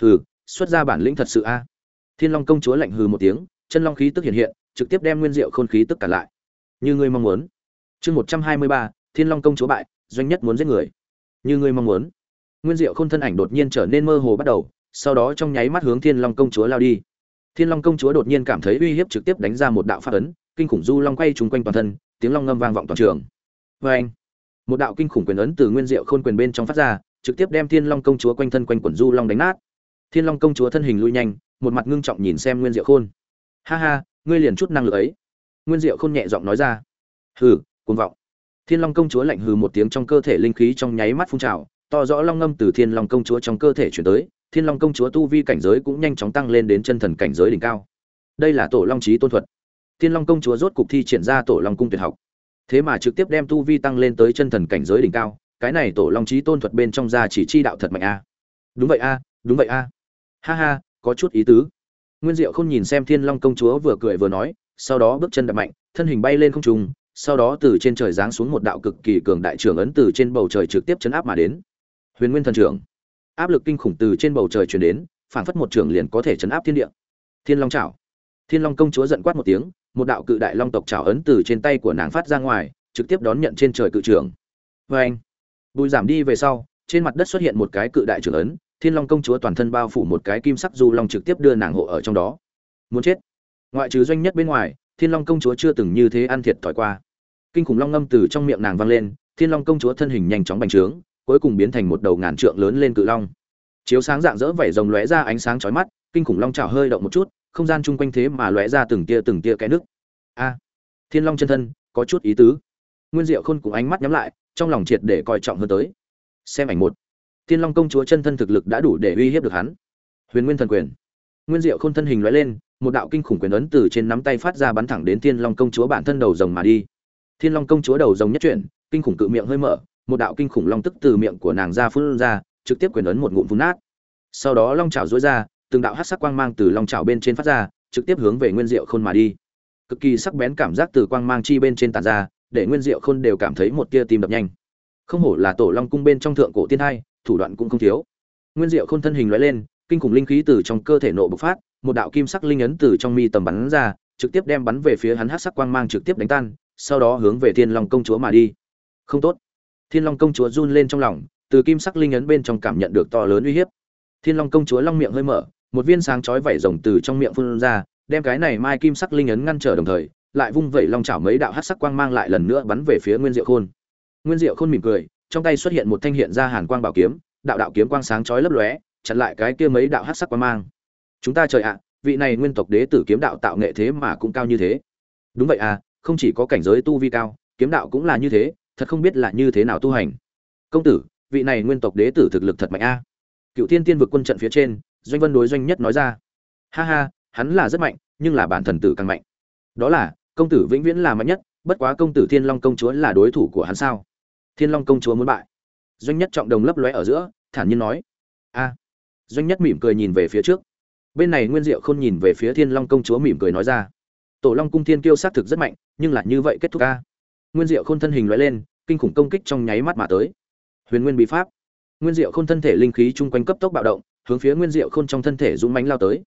Hừ, xuất ra bản lĩnh thật sự a. Thiên long công chúa lạnh hừ một tiếng, chân long khí tức hiện hiện, trực tiếp đem nguyên diệu khôn khí tức cả lại. Như ngươi mong muốn. Chương một trăm hai mươi ba, thiên long công chúa bại doanh nhất muốn giết người. Như ngươi mong muốn. Nguyên diệu khôn thân ảnh đột nhiên trở nên mơ hồ bắt đầu, sau đó trong nháy mắt hướng thiên long công chúa lao đi. Thiên long công chúa đột nhiên cảm thấy uy hiếp trực tiếp đánh ra một đạo phát ấn, kinh khủng du long quay trúng quanh toàn thân, tiếng long ngâm vang vọng toàn trường. Vê anh một đạo kinh khủng quyền ấn từ nguyên diệu khôn quyền bên trong phát ra, trực tiếp đem thiên long công chúa quanh thân quanh quẩn du long đánh nát. Thiên long công chúa thân hình lui nhanh, một mặt ngưng trọng nhìn xem nguyên diệu khôn. Ha ha, ngươi liền chút năng lực ấy. Nguyên diệu khôn nhẹ giọng nói ra. Hừ, cuồng vọng thiên long công chúa lạnh hừ một tiếng trong cơ thể linh khí trong nháy mắt phun trào, to rõ long ngâm từ thiên long công chúa trong cơ thể chuyển tới, thiên long công chúa tu vi cảnh giới cũng nhanh chóng tăng lên đến chân thần cảnh giới đỉnh cao. Đây là tổ long Chí tôn thuật. Thiên long công chúa rốt cục thi triển ra tổ long cung tuyệt học. Thế mà trực tiếp đem tu vi tăng lên tới chân thần cảnh giới đỉnh cao, cái này tổ long Chí tôn thuật bên trong ra chỉ chi đạo thật mạnh a. Đúng vậy a, đúng vậy a. Ha ha, có chút ý tứ. Nguyên diệu không nhìn xem thiên long công chúa vừa cười vừa nói, sau đó bước chân đạp mạnh, thân hình bay lên không trung sau đó từ trên trời giáng xuống một đạo cực kỳ cường đại trưởng ấn từ trên bầu trời trực tiếp chấn áp mà đến. Huyền nguyên thần trưởng áp lực kinh khủng từ trên bầu trời truyền đến, phảng phất một trưởng liền có thể chấn áp thiên địa. Thiên long chảo. Thiên long công chúa giận quát một tiếng, một đạo cự đại long tộc chảo ấn từ trên tay của nàng phát ra ngoài, trực tiếp đón nhận trên trời cự trưởng vê anh bùi giảm đi về sau, trên mặt đất xuất hiện một cái cự đại trưởng ấn, thiên long công chúa toàn thân bao phủ một cái kim sắc du long trực tiếp đưa nàng hộ ở trong đó. Muốn chết. Ngoại trừ doanh nhất bên ngoài, thiên long công chúa chưa từng như thế ăn thiệt thòi qua kinh khủng long ngâm từ trong miệng nàng vang lên, thiên long công chúa thân hình nhanh chóng bành trướng, cuối cùng biến thành một đầu ngàn trượng lớn lên cự long. Chiếu sáng dạng dỡ vảy rồng lóe ra ánh sáng chói mắt, kinh khủng long chảo hơi động một chút, không gian chung quanh thế mà lóe ra từng tia từng tia cái nước. A, thiên long chân thân, có chút ý tứ. Nguyên diệu khôn cùng ánh mắt nhắm lại, trong lòng triệt để coi trọng hơn tới. Xem ảnh một. Thiên long công chúa chân thân thực lực đã đủ để uy hiếp được hắn. Huyền nguyên thần quyền. Nguyên diệu khôn thân hình lóe lên, một đạo kinh khủng quyền ấn từ trên nắm tay phát ra bắn thẳng đến thiên long công chúa bản thân đầu rồng mà đi thiên long công chúa đầu rồng nhất chuyển, kinh khủng cự miệng hơi mở, một đạo kinh khủng long tức từ miệng của nàng ra phun ra, trực tiếp quyền ấn một ngụm vun nát. Sau đó long chảo dối ra, từng đạo hát sắc quang mang từ long chảo bên trên phát ra, trực tiếp hướng về nguyên diệu khôn mà đi. Cực kỳ sắc bén cảm giác từ quang mang chi bên trên tàn ra, để nguyên diệu khôn đều cảm thấy một tia tim đập nhanh. Không hổ là tổ long cung bên trong thượng cổ tiên hai, thủ đoạn cũng không thiếu. Nguyên diệu khôn thân hình lóe lên, kinh khủng linh khí từ trong cơ thể nộ bộc phát, một đạo kim sắc linh ấn từ trong mi tầm bắn ra, trực tiếp đem bắn về phía hắn hát sắc quang mang trực tiếp đánh tan sau đó hướng về thiên long công chúa mà đi. Không tốt. Thiên long công chúa run lên trong lòng, từ kim sắc linh ấn bên trong cảm nhận được to lớn uy hiếp. Thiên long công chúa long miệng hơi mở, một viên sáng chói vảy rồng từ trong miệng phun ra, đem cái này mai kim sắc linh ấn ngăn trở đồng thời, lại vung vẩy long chảo mấy đạo hắc sắc quang mang lại lần nữa bắn về phía nguyên diệu khôn. Nguyên diệu khôn mỉm cười, trong tay xuất hiện một thanh hiện ra hàn quang bảo kiếm, đạo đạo kiếm quang sáng chói lấp lóe, chặn lại cái kia mấy đạo hắc sắc quang mang. Chúng ta trời ạ, vị này nguyên tộc đế tử kiếm đạo tạo nghệ thế mà cũng cao như thế. Đúng vậy à không chỉ có cảnh giới tu vi cao, kiếm đạo cũng là như thế, thật không biết là như thế nào tu hành. Công tử, vị này nguyên tộc đế tử thực lực thật mạnh a. Cựu thiên tiên vực quân trận phía trên, doanh vân đối doanh nhất nói ra. Ha ha, hắn là rất mạnh, nhưng là bản thần tử càng mạnh. Đó là, công tử vĩnh viễn là mạnh nhất, bất quá công tử thiên long công chúa là đối thủ của hắn sao? Thiên long công chúa muốn bại. Doanh nhất trọng đồng lấp lóe ở giữa, thản nhiên nói. A. Doanh nhất mỉm cười nhìn về phía trước. Bên này nguyên diệu không nhìn về phía thiên long công chúa mỉm cười nói ra tổ long cung thiên kiêu xác thực rất mạnh, nhưng là như vậy kết thúc ca. nguyên diệu khôn thân hình loại lên, kinh khủng công kích trong nháy mắt mà tới. Huyền nguyên bí pháp. Nguyên diệu khôn thân thể linh khí chung quanh cấp tốc bạo động, hướng phía nguyên diệu khôn trong thân thể dũng mánh lao tới.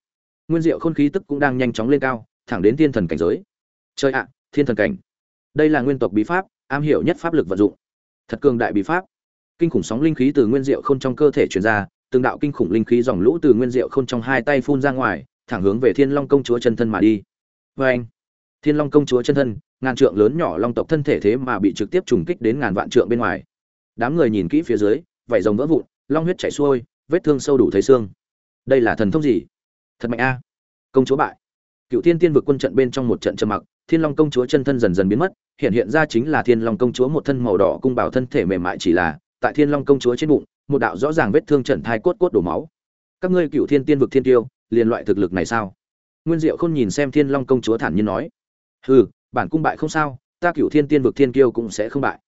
Nguyên diệu khôn khí tức cũng đang nhanh chóng lên cao, thẳng đến thiên thần cảnh giới. Chơi ạ à, thiên thần cảnh. Đây là nguyên tộc bí pháp, am hiểu nhất pháp lực vận dụng. Thật cường đại bí pháp. Kinh khủng sóng linh khí từ nguyên diệu khôn trong cơ thể truyền ra, từng đạo kinh khủng linh khí dòng lũ từ nguyên diệu khôn trong hai tay phun ra ngoài, thẳng hướng về thiên long công chúa chân thân mà đi vê anh, thiên long công chúa chân thân, ngàn trượng lớn nhỏ long tộc thân thể thế mà bị trực tiếp trùng kích đến ngàn vạn trượng bên ngoài. Đám người nhìn kỹ phía dưới, vảy rồng vỡ vụn, long huyết chảy xuôi, vết thương sâu đủ thấy xương. Đây là thần thông gì? Thật mạnh a. Công chúa bại. Cựu thiên tiên vực quân trận bên trong một trận trầm mặc, thiên long công chúa chân thân dần dần biến mất, hiện hiện ra chính là thiên long công chúa một thân màu đỏ cung bảo thân thể mềm mại chỉ là, tại thiên long công chúa trên bụng, một đạo rõ ràng vết thương trận thai cốt cốt đổ máu. Các ngươi cựu thiên tiên vực thiên tiêu, liền loại thực lực này sao? Nguyên diệu khôn nhìn xem thiên long công chúa thản nhiên nói, hừ, bản cung bại không sao, ta cựu thiên tiên vực thiên kiêu cũng sẽ không bại.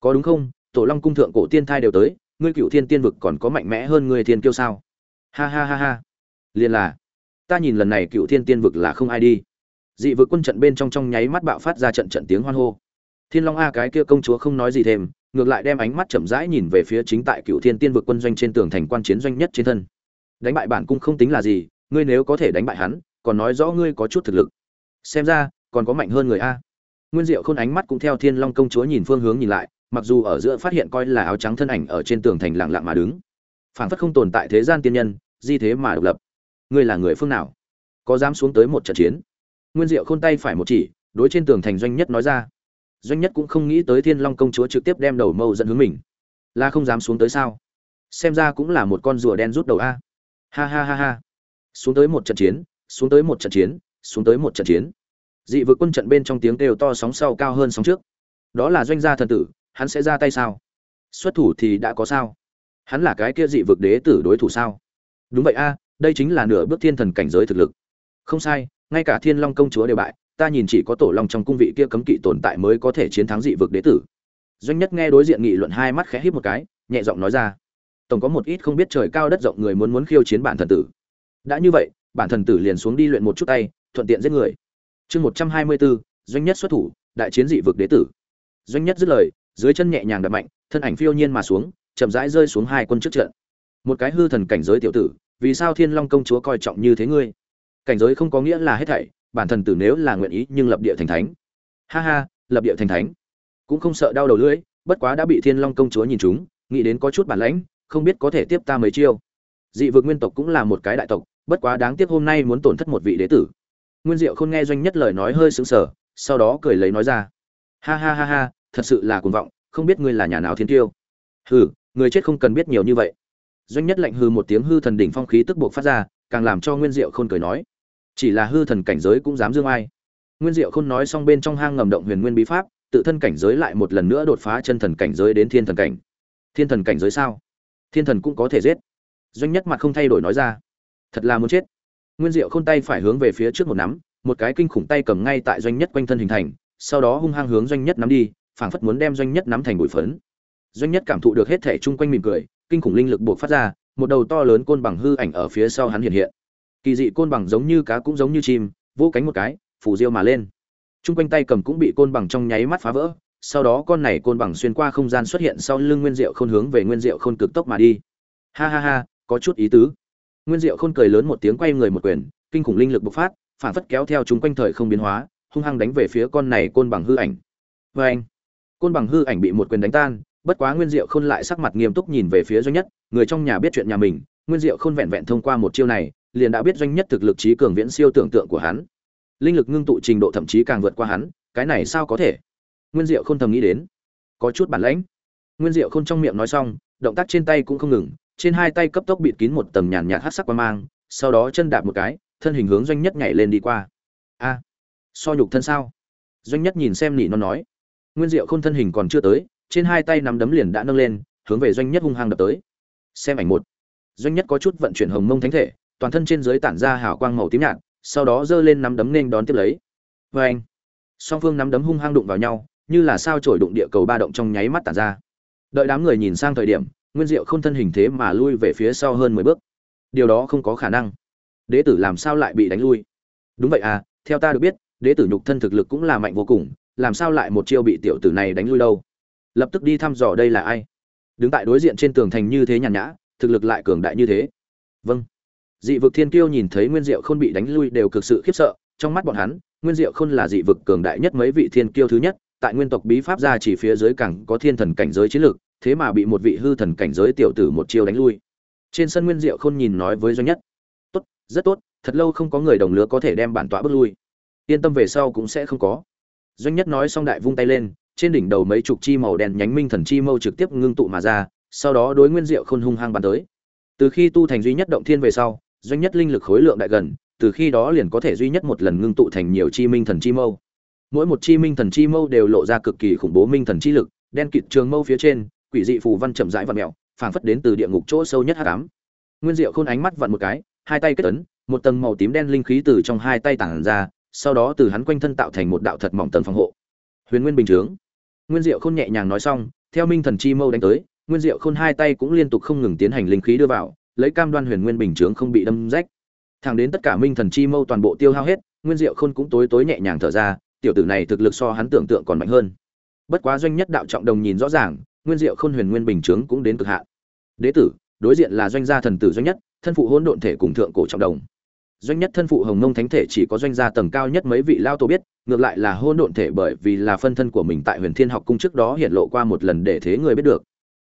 Có đúng không? Tổ long cung thượng cổ tiên thai đều tới, ngươi cựu thiên tiên vực còn có mạnh mẽ hơn ngươi thiên kiêu sao? Ha ha ha ha. Liền là, ta nhìn lần này cựu thiên tiên vực là không ai đi. Dị vực quân trận bên trong trong nháy mắt bạo phát ra trận trận tiếng hoan hô. Thiên long a cái kia công chúa không nói gì thêm, ngược lại đem ánh mắt chậm rãi nhìn về phía chính tại cựu thiên tiên vực quân doanh trên tường thành quan chiến doanh nhất trên thân. Đánh bại bản cung không tính là gì, ngươi nếu có thể đánh bại hắn còn nói rõ ngươi có chút thực lực. Xem ra, còn có mạnh hơn người a. Nguyên diệu khôn ánh mắt cũng theo thiên long công chúa nhìn phương hướng nhìn lại, mặc dù ở giữa phát hiện coi là áo trắng thân ảnh ở trên tường thành lặng lặng mà đứng. Phảng phất không tồn tại thế gian tiên nhân, di thế mà độc lập. Ngươi là người phương nào? Có dám xuống tới một trận chiến? Nguyên diệu khôn tay phải một chỉ, đối trên tường thành doanh nhất nói ra. Doanh nhất cũng không nghĩ tới thiên long công chúa trực tiếp đem đầu mâu dẫn hướng mình. Là không dám xuống tới sao? Xem ra cũng là một con rùa đen rút đầu a. Ha ha ha ha. Xuống tới một trận chiến xuống tới một trận chiến, xuống tới một trận chiến. Dị vực quân trận bên trong tiếng kêu to sóng sau cao hơn sóng trước. Đó là doanh gia thần tử, hắn sẽ ra tay sao? Xuất thủ thì đã có sao? Hắn là cái kia dị vực đế tử đối thủ sao? Đúng vậy a, đây chính là nửa bước thiên thần cảnh giới thực lực. Không sai, ngay cả thiên long công chúa đều bại, ta nhìn chỉ có tổ long trong cung vị kia cấm kỵ tồn tại mới có thể chiến thắng dị vực đế tử. Doanh nhất nghe đối diện nghị luận hai mắt khẽ híp một cái, nhẹ giọng nói ra. Tổng có một ít không biết trời cao đất rộng người muốn muốn khiêu chiến bản thần tử. Đã như vậy bản thần tử liền xuống đi luyện một chút tay, thuận tiện giết người. Chương một trăm hai mươi bốn, doanh nhất xuất thủ, đại chiến dị vực đế tử. Doanh nhất dứt lời, dưới chân nhẹ nhàng đập mạnh, thân ảnh phiêu nhiên mà xuống, chậm rãi rơi xuống hai quân trước trận. Một cái hư thần cảnh giới tiểu tử, vì sao thiên long công chúa coi trọng như thế ngươi? Cảnh giới không có nghĩa là hết thảy, bản thần tử nếu là nguyện ý nhưng lập địa thành thánh. Ha ha, lập địa thành thánh. Cũng không sợ đau đầu lưỡi, bất quá đã bị thiên long công chúa nhìn chúng nghĩ đến có chút bản lãnh, không biết có thể tiếp ta mấy chiêu dị vực nguyên tộc cũng là một cái đại tộc, bất quá đáng tiếc hôm nay muốn tổn thất một vị đế tử. Nguyên diệu không nghe doanh nhất lời nói hơi sững sờ, sau đó cười lấy nói ra. Ha ha ha ha, thật sự là cuồng vọng, không biết ngươi là nhà nào thiên tiêu. Hừ, người chết không cần biết nhiều như vậy. Doanh nhất lạnh hư một tiếng hư thần đỉnh phong khí tức buộc phát ra, càng làm cho nguyên diệu khôn cười nói. Chỉ là hư thần cảnh giới cũng dám dương ai. Nguyên diệu khôn nói xong bên trong hang ngầm động huyền nguyên bí pháp, tự thân cảnh giới lại một lần nữa đột phá chân thần cảnh giới đến thiên thần cảnh. Thiên thần cảnh giới sao? Thiên thần cũng có thể giết doanh nhất mặt không thay đổi nói ra. Thật là muốn chết. Nguyên diệu khôn tay phải hướng về phía trước một nắm, một cái kinh khủng tay cầm ngay tại doanh nhất quanh thân hình thành, sau đó hung hăng hướng doanh nhất nắm đi, phảng phất muốn đem doanh nhất nắm thành bụi phấn. Doanh nhất cảm thụ được hết thể chung quanh mỉm cười, kinh khủng linh lực buộc phát ra, một đầu to lớn côn bằng hư ảnh ở phía sau hắn hiện hiện. Kỳ dị côn bằng giống như cá cũng giống như chim, vỗ cánh một cái, phủ diêu mà lên. Chung quanh tay cầm cũng bị côn bằng trong nháy mắt phá vỡ, sau đó con này côn bằng xuyên qua không gian xuất hiện sau lưng nguyên diệu khôn hướng về nguyên diệu khôn cực tốc mà đi. Ha ha ha có chút ý tứ. Nguyên diệu khôn cười lớn một tiếng quay người một quyền, kinh khủng linh lực bộc phát, phản phất kéo theo chúng quanh thời không biến hóa, hung hăng đánh về phía con này côn bằng hư ảnh. Vê anh, côn bằng hư ảnh bị một quyền đánh tan, bất quá nguyên diệu khôn lại sắc mặt nghiêm túc nhìn về phía doanh nhất, người trong nhà biết chuyện nhà mình, nguyên diệu khôn vẹn vẹn thông qua một chiêu này, liền đã biết doanh nhất thực lực trí cường viễn siêu tưởng tượng của hắn. Linh lực ngưng tụ trình độ thậm chí càng vượt qua hắn, cái này sao có thể? Nguyên diệu khôn thầm nghĩ đến. Có chút bản lãnh. Nguyên diệu khôn trong miệng nói xong, động tác trên tay cũng không ngừng trên hai tay cấp tốc bịt kín một tầng nhàn nhạt hắc sắc qua mang, sau đó chân đạp một cái, thân hình hướng doanh nhất nhảy lên đi qua. A, so nhục thân sao? Doanh nhất nhìn xem nỉ nó nói. Nguyên diệu khôn thân hình còn chưa tới, trên hai tay nắm đấm liền đã nâng lên, hướng về doanh nhất hung hăng đập tới. Xem ảnh một. Doanh nhất có chút vận chuyển hồng mông thánh thể, toàn thân trên dưới tản ra hào quang màu tím nhạt, sau đó giơ lên nắm đấm nên đón tiếp lấy. Vê anh, song phương nắm đấm hung hăng đụng vào nhau, như là sao trổi đụng địa cầu ba động trong nháy mắt tản ra. Đợi đám người nhìn sang thời điểm nguyên diệu không thân hình thế mà lui về phía sau hơn mười bước. Điều đó không có khả năng. Đế tử làm sao lại bị đánh lui? Đúng vậy à theo ta được biết, đế tử nhục thân thực lực cũng là mạnh vô cùng, làm sao lại một chiêu bị tiểu tử này đánh lui đâu? Lập tức đi thăm dò đây là ai? Đứng tại đối diện trên tường thành như thế nhàn nhã, thực lực lại cường đại như thế. Vâng. Dị vực thiên kiêu nhìn thấy nguyên diệu khôn bị đánh lui đều cực sự khiếp sợ, trong mắt bọn hắn, nguyên diệu khôn là dị vực cường đại nhất mấy vị thiên kiêu thứ nhất, tại nguyên tộc bí pháp gia chỉ phía dưới cẳng có thiên thần cảnh giới chiến lược thế mà bị một vị hư thần cảnh giới tiểu tử một chiêu đánh lui. Trên sân nguyên diệu khôn nhìn nói với doanh nhất, tốt, rất tốt, thật lâu không có người đồng lứa có thể đem bản tọa bước lui. Yên tâm về sau cũng sẽ không có. Doanh nhất nói xong đại vung tay lên, trên đỉnh đầu mấy chục chi màu đen nhánh minh thần chi mâu trực tiếp ngưng tụ mà ra, sau đó đối nguyên diệu khôn hung hăng bắn tới. Từ khi tu thành duy nhất động thiên về sau, doanh nhất linh lực khối lượng đại gần, từ khi đó liền có thể duy nhất một lần ngưng tụ thành nhiều chi minh thần chi mâu. Mỗi một chi minh thần chi mâu đều lộ ra cực kỳ khủng bố minh thần chi lực, đen kịt trường mâu phía trên quỷ dị phù văn chậm rãi vặn mèo, phảng phất đến từ địa ngục chỗ sâu nhất hắc ám. Nguyên diệu khôn ánh mắt vặn một cái, hai tay kết ấn, một tầng màu tím đen linh khí từ trong hai tay tản ra, sau đó từ hắn quanh thân tạo thành một đạo thật mỏng tầng phòng hộ. Huyền nguyên bình chướng. Nguyên diệu khôn nhẹ nhàng nói xong, theo minh thần chi mâu đánh tới, nguyên diệu khôn hai tay cũng liên tục không ngừng tiến hành linh khí đưa vào, lấy cam đoan huyền nguyên bình chướng không bị đâm rách. Thẳng đến tất cả minh thần chi mâu toàn bộ tiêu hao hết, nguyên diệu khôn cũng tối tối nhẹ nhàng thở ra, tiểu tử này thực lực so hắn tưởng tượng còn mạnh hơn. Bất quá doanh nhất đạo trọng đồng nhìn rõ ràng nguyên diệu khôn huyền nguyên bình chướng cũng đến cực hạn. Đế tử, đối diện là doanh gia thần tử doanh nhất, thân phụ hỗn độn thể cùng thượng cổ trọng đồng. Doanh nhất thân phụ hồng ngông thánh thể chỉ có doanh gia tầng cao nhất mấy vị lao tổ biết, ngược lại là hỗn độn thể bởi vì là phân thân của mình tại huyền thiên học cung trước đó hiện lộ qua một lần để thế người biết được.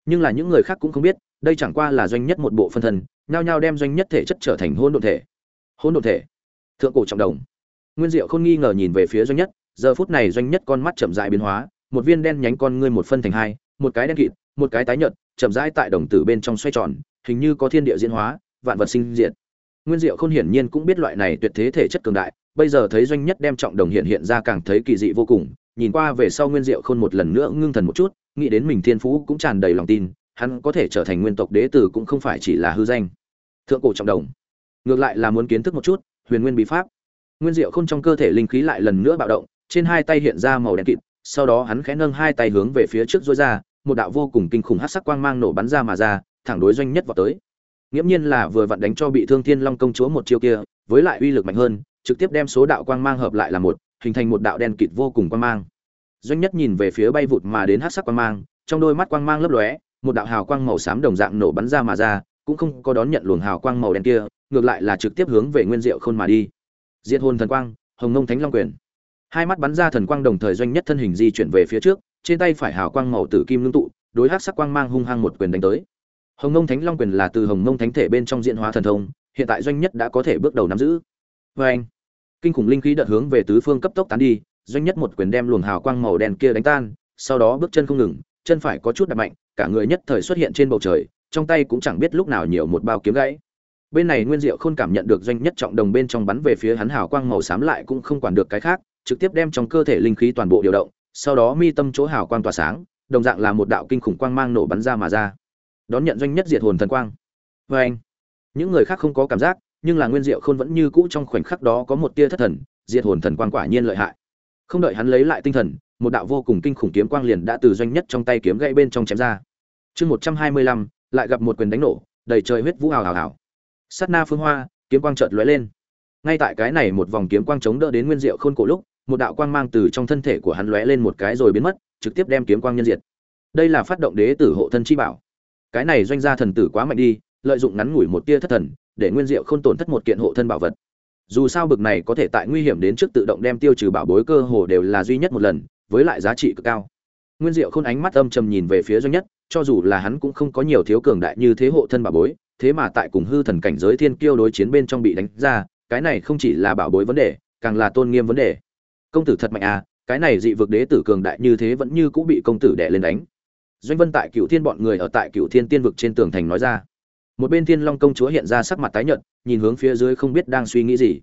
Nhưng là những người khác cũng không biết, đây chẳng qua là doanh nhất một bộ phân thân, nhao nhao đem doanh nhất thể chất trở thành hỗn độn thể. Hỗn độn thể. Thượng cổ trọng đồng. Nguyên diệu không nghi ngờ nhìn về phía doanh nhất, giờ phút này doanh nhất con mắt chậm rãi biến hóa một viên đen nhánh con ngươi một phân thành hai, một cái đen kịt, một cái tái nhợt, chậm rãi tại đồng tử bên trong xoay tròn, hình như có thiên địa diễn hóa, vạn vật sinh diệt. Nguyên diệu khôn hiển nhiên cũng biết loại này tuyệt thế thể chất cường đại, bây giờ thấy doanh nhất đem trọng đồng hiện hiện ra càng thấy kỳ dị vô cùng, nhìn qua về sau nguyên diệu khôn một lần nữa ngưng thần một chút, nghĩ đến mình thiên phú cũng tràn đầy lòng tin, hắn có thể trở thành nguyên tộc đế tử cũng không phải chỉ là hư danh. Thượng cổ trọng đồng. Ngược lại là muốn kiến thức một chút, huyền nguyên bí pháp. Nguyên diệu khôn trong cơ thể linh khí lại lần nữa bạo động, trên hai tay hiện ra màu đen kịt sau đó hắn khẽ nâng hai tay hướng về phía trước dối ra, một đạo vô cùng kinh khủng hát sắc quang mang nổ bắn ra mà ra, thẳng đối doanh nhất vào tới. Nghiễm nhiên là vừa vặn đánh cho bị thương thiên long công chúa một chiêu kia, với lại uy lực mạnh hơn, trực tiếp đem số đạo quang mang hợp lại là một, hình thành một đạo đen kịt vô cùng quang mang. Doanh nhất nhìn về phía bay vụt mà đến hát sắc quang mang, trong đôi mắt quang mang lấp lóe, một đạo hào quang màu xám đồng dạng nổ bắn ra mà ra, cũng không có đón nhận luồng hào quang màu đen kia, ngược lại là trực tiếp hướng về nguyên diệu khôn mà đi. Diệt hồn thần quang, hồng nông thánh long quyền hai mắt bắn ra thần quang đồng thời doanh nhất thân hình di chuyển về phía trước, trên tay phải hào quang màu tử kim ngưng tụ, đối hát sắc quang mang hung hăng một quyền đánh tới. Hồng ngông thánh long quyền là từ hồng ngông thánh thể bên trong diện hóa thần thông, hiện tại doanh nhất đã có thể bước đầu nắm giữ. Vê anh, kinh khủng linh khí đợt hướng về tứ phương cấp tốc tán đi, doanh nhất một quyền đem luồng hào quang màu đen kia đánh tan, sau đó bước chân không ngừng, chân phải có chút đập mạnh, cả người nhất thời xuất hiện trên bầu trời, trong tay cũng chẳng biết lúc nào nhiều một bao kiếm gãy. Bên này nguyên diệu khôn cảm nhận được doanh nhất trọng đồng bên trong bắn về phía hắn hào quang màu xám lại cũng không quản được cái khác trực tiếp đem trong cơ thể linh khí toàn bộ điều động, sau đó mi tâm chỗ hào quang tỏa sáng, đồng dạng là một đạo kinh khủng quang mang nổ bắn ra mà ra. Đón nhận doanh nhất diệt hồn thần quang. Vê anh, những người khác không có cảm giác, nhưng là nguyên diệu khôn vẫn như cũ trong khoảnh khắc đó có một tia thất thần, diệt hồn thần quang quả nhiên lợi hại. Không đợi hắn lấy lại tinh thần, một đạo vô cùng kinh khủng kiếm quang liền đã từ doanh nhất trong tay kiếm gãy bên trong chém ra. Chương một trăm hai mươi lăm, lại gặp một quyền đánh nổ, đầy trời huyết vũ hào hào hào. Sát na phương hoa, kiếm quang chợt lóe lên. Ngay tại cái này một vòng kiếm quang chống đỡ đến nguyên diệu khôn cổ lúc một đạo quang mang từ trong thân thể của hắn lóe lên một cái rồi biến mất, trực tiếp đem kiếm quang nhân diệt. Đây là phát động đế tử hộ thân chi bảo. Cái này doanh gia thần tử quá mạnh đi, lợi dụng ngắn ngủi một tia thất thần, để nguyên diệu không tổn thất một kiện hộ thân bảo vật. Dù sao bực này có thể tại nguy hiểm đến trước tự động đem tiêu trừ bảo bối cơ hồ đều là duy nhất một lần, với lại giá trị cực cao. Nguyên diệu khôn ánh mắt âm trầm nhìn về phía doanh nhất, cho dù là hắn cũng không có nhiều thiếu cường đại như thế hộ thân bảo bối, thế mà tại cùng hư thần cảnh giới thiên kiêu đối chiến bên trong bị đánh ra, cái này không chỉ là bảo bối vấn đề, càng là tôn nghiêm vấn đề công tử thật mạnh à cái này dị vực đế tử cường đại như thế vẫn như cũng bị công tử đè lên đánh. Doanh vân tại cựu thiên bọn người ở tại cựu thiên tiên vực trên tường thành nói ra. Một bên thiên long công chúa hiện ra sắc mặt tái nhợt, nhìn hướng phía dưới không biết đang suy nghĩ gì.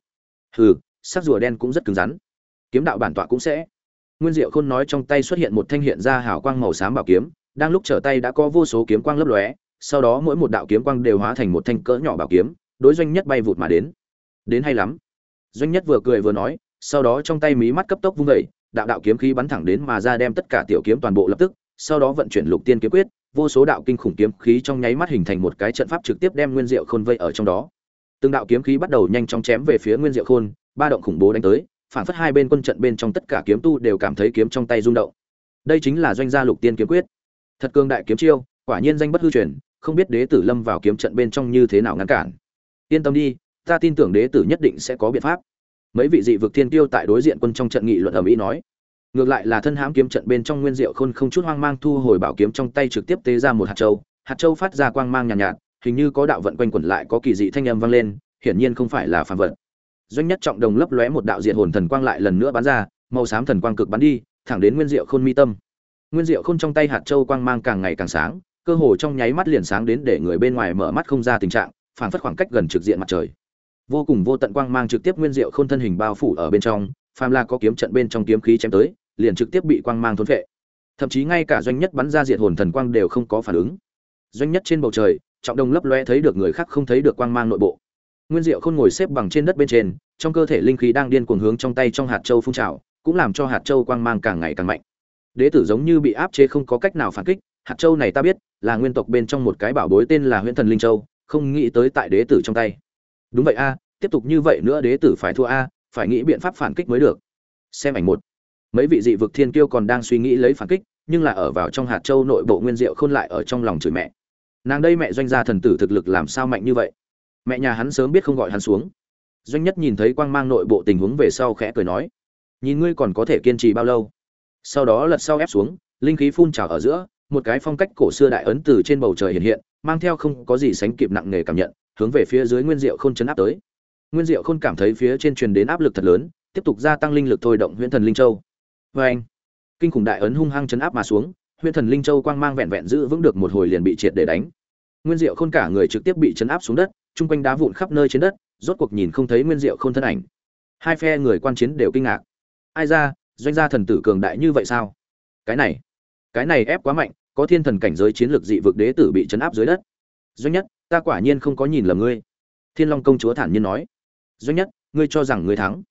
Hừ, sắc rùa đen cũng rất cứng rắn. Kiếm đạo bản tọa cũng sẽ. Nguyên diệu khôn nói trong tay xuất hiện một thanh hiện ra hào quang màu xám bảo kiếm, đang lúc trở tay đã có vô số kiếm quang lấp lóe, sau đó mỗi một đạo kiếm quang đều hóa thành một thanh cỡ nhỏ bảo kiếm, đối doanh nhất bay vụt mà đến. Đến hay lắm. Doanh nhất vừa cười vừa nói sau đó trong tay mí mắt cấp tốc vung dậy, đạo đạo kiếm khí bắn thẳng đến mà ra đem tất cả tiểu kiếm toàn bộ lập tức, sau đó vận chuyển lục tiên kiếm quyết, vô số đạo kinh khủng kiếm khí trong nháy mắt hình thành một cái trận pháp trực tiếp đem nguyên diệu khôn vây ở trong đó. Từng đạo kiếm khí bắt đầu nhanh chóng chém về phía nguyên diệu khôn, ba động khủng bố đánh tới, phản phất hai bên quân trận bên trong tất cả kiếm tu đều cảm thấy kiếm trong tay rung động. Đây chính là doanh gia lục tiên kiếm quyết. Thật cương đại kiếm chiêu, quả nhiên danh bất hư truyền, không biết đế tử lâm vào kiếm trận bên trong như thế nào ngăn cản. Yên tâm đi, ta tin tưởng đế tử nhất định sẽ có biện pháp mấy vị dị vực thiên tiêu tại đối diện quân trong trận nghị luận ở mỹ nói ngược lại là thân hãm kiếm trận bên trong nguyên diệu khôn không chút hoang mang thu hồi bảo kiếm trong tay trực tiếp tế ra một hạt châu hạt châu phát ra quang mang nhàn nhạt, nhạt hình như có đạo vận quanh quẩn lại có kỳ dị thanh âm vang lên hiển nhiên không phải là phàm vật. Doanh nhất trọng đồng lấp lóe một đạo diện hồn thần quang lại lần nữa bắn ra màu xám thần quang cực bắn đi thẳng đến nguyên diệu khôn mi tâm. Nguyên diệu khôn trong tay hạt châu quang mang càng ngày càng sáng cơ hồ trong nháy mắt liền sáng đến để người bên ngoài mở mắt không ra tình trạng phảng phất khoảng cách gần trực diện mặt trời vô cùng vô tận quang mang trực tiếp nguyên diệu khôn thân hình bao phủ ở bên trong, phàm là có kiếm trận bên trong kiếm khí chém tới, liền trực tiếp bị quang mang thốn vệ thậm chí ngay cả doanh nhất bắn ra diệt hồn thần quang đều không có phản ứng. Doanh nhất trên bầu trời, trọng đồng lấp loe thấy được người khác không thấy được quang mang nội bộ. Nguyên diệu khôn ngồi xếp bằng trên đất bên trên, trong cơ thể linh khí đang điên cuồng hướng trong tay trong hạt châu phun trào, cũng làm cho hạt châu quang mang càng ngày càng mạnh. Đế tử giống như bị áp chế không có cách nào phản kích, hạt châu này ta biết, là nguyên tộc bên trong một cái bảo bối tên là huyễn thần linh châu, không nghĩ tới tại đế tử trong tay đúng vậy a, tiếp tục như vậy nữa đế tử phải thua a, phải nghĩ biện pháp phản kích mới được. Xem ảnh một. Mấy vị dị vực thiên kiêu còn đang suy nghĩ lấy phản kích, nhưng là ở vào trong hạt châu nội bộ nguyên diệu khôn lại ở trong lòng chửi mẹ. Nàng đây mẹ doanh gia thần tử thực lực làm sao mạnh như vậy? Mẹ nhà hắn sớm biết không gọi hắn xuống. Doanh nhất nhìn thấy quang mang nội bộ tình huống về sau khẽ cười nói, nhìn ngươi còn có thể kiên trì bao lâu? Sau đó lật sau ép xuống, linh khí phun trào ở giữa, một cái phong cách cổ xưa đại ấn từ trên bầu trời hiện hiện, mang theo không có gì sánh kịp nặng nề cảm nhận hướng về phía dưới nguyên diệu khôn chấn áp tới. Nguyên diệu khôn cảm thấy phía trên truyền đến áp lực thật lớn, tiếp tục gia tăng linh lực thôi động huyễn thần linh châu. Vê anh kinh khủng đại ấn hung hăng chấn áp mà xuống, huyễn thần linh châu quang mang vẹn vẹn giữ vững được một hồi liền bị triệt để đánh. Nguyên diệu khôn cả người trực tiếp bị chấn áp xuống đất, chung quanh đá vụn khắp nơi trên đất, rốt cuộc nhìn không thấy nguyên diệu khôn thân ảnh. Hai phe người quan chiến đều kinh ngạc. Ai ra, doanh gia thần tử cường đại như vậy sao? Cái này cái này ép quá mạnh, có thiên thần cảnh giới chiến lược dị vực đế tử bị chấn áp dưới đất. Doanh nhất ta quả nhiên không có nhìn lầm ngươi. Thiên long công chúa thản nhiên nói. Doanh nhất, ngươi cho rằng ngươi thắng.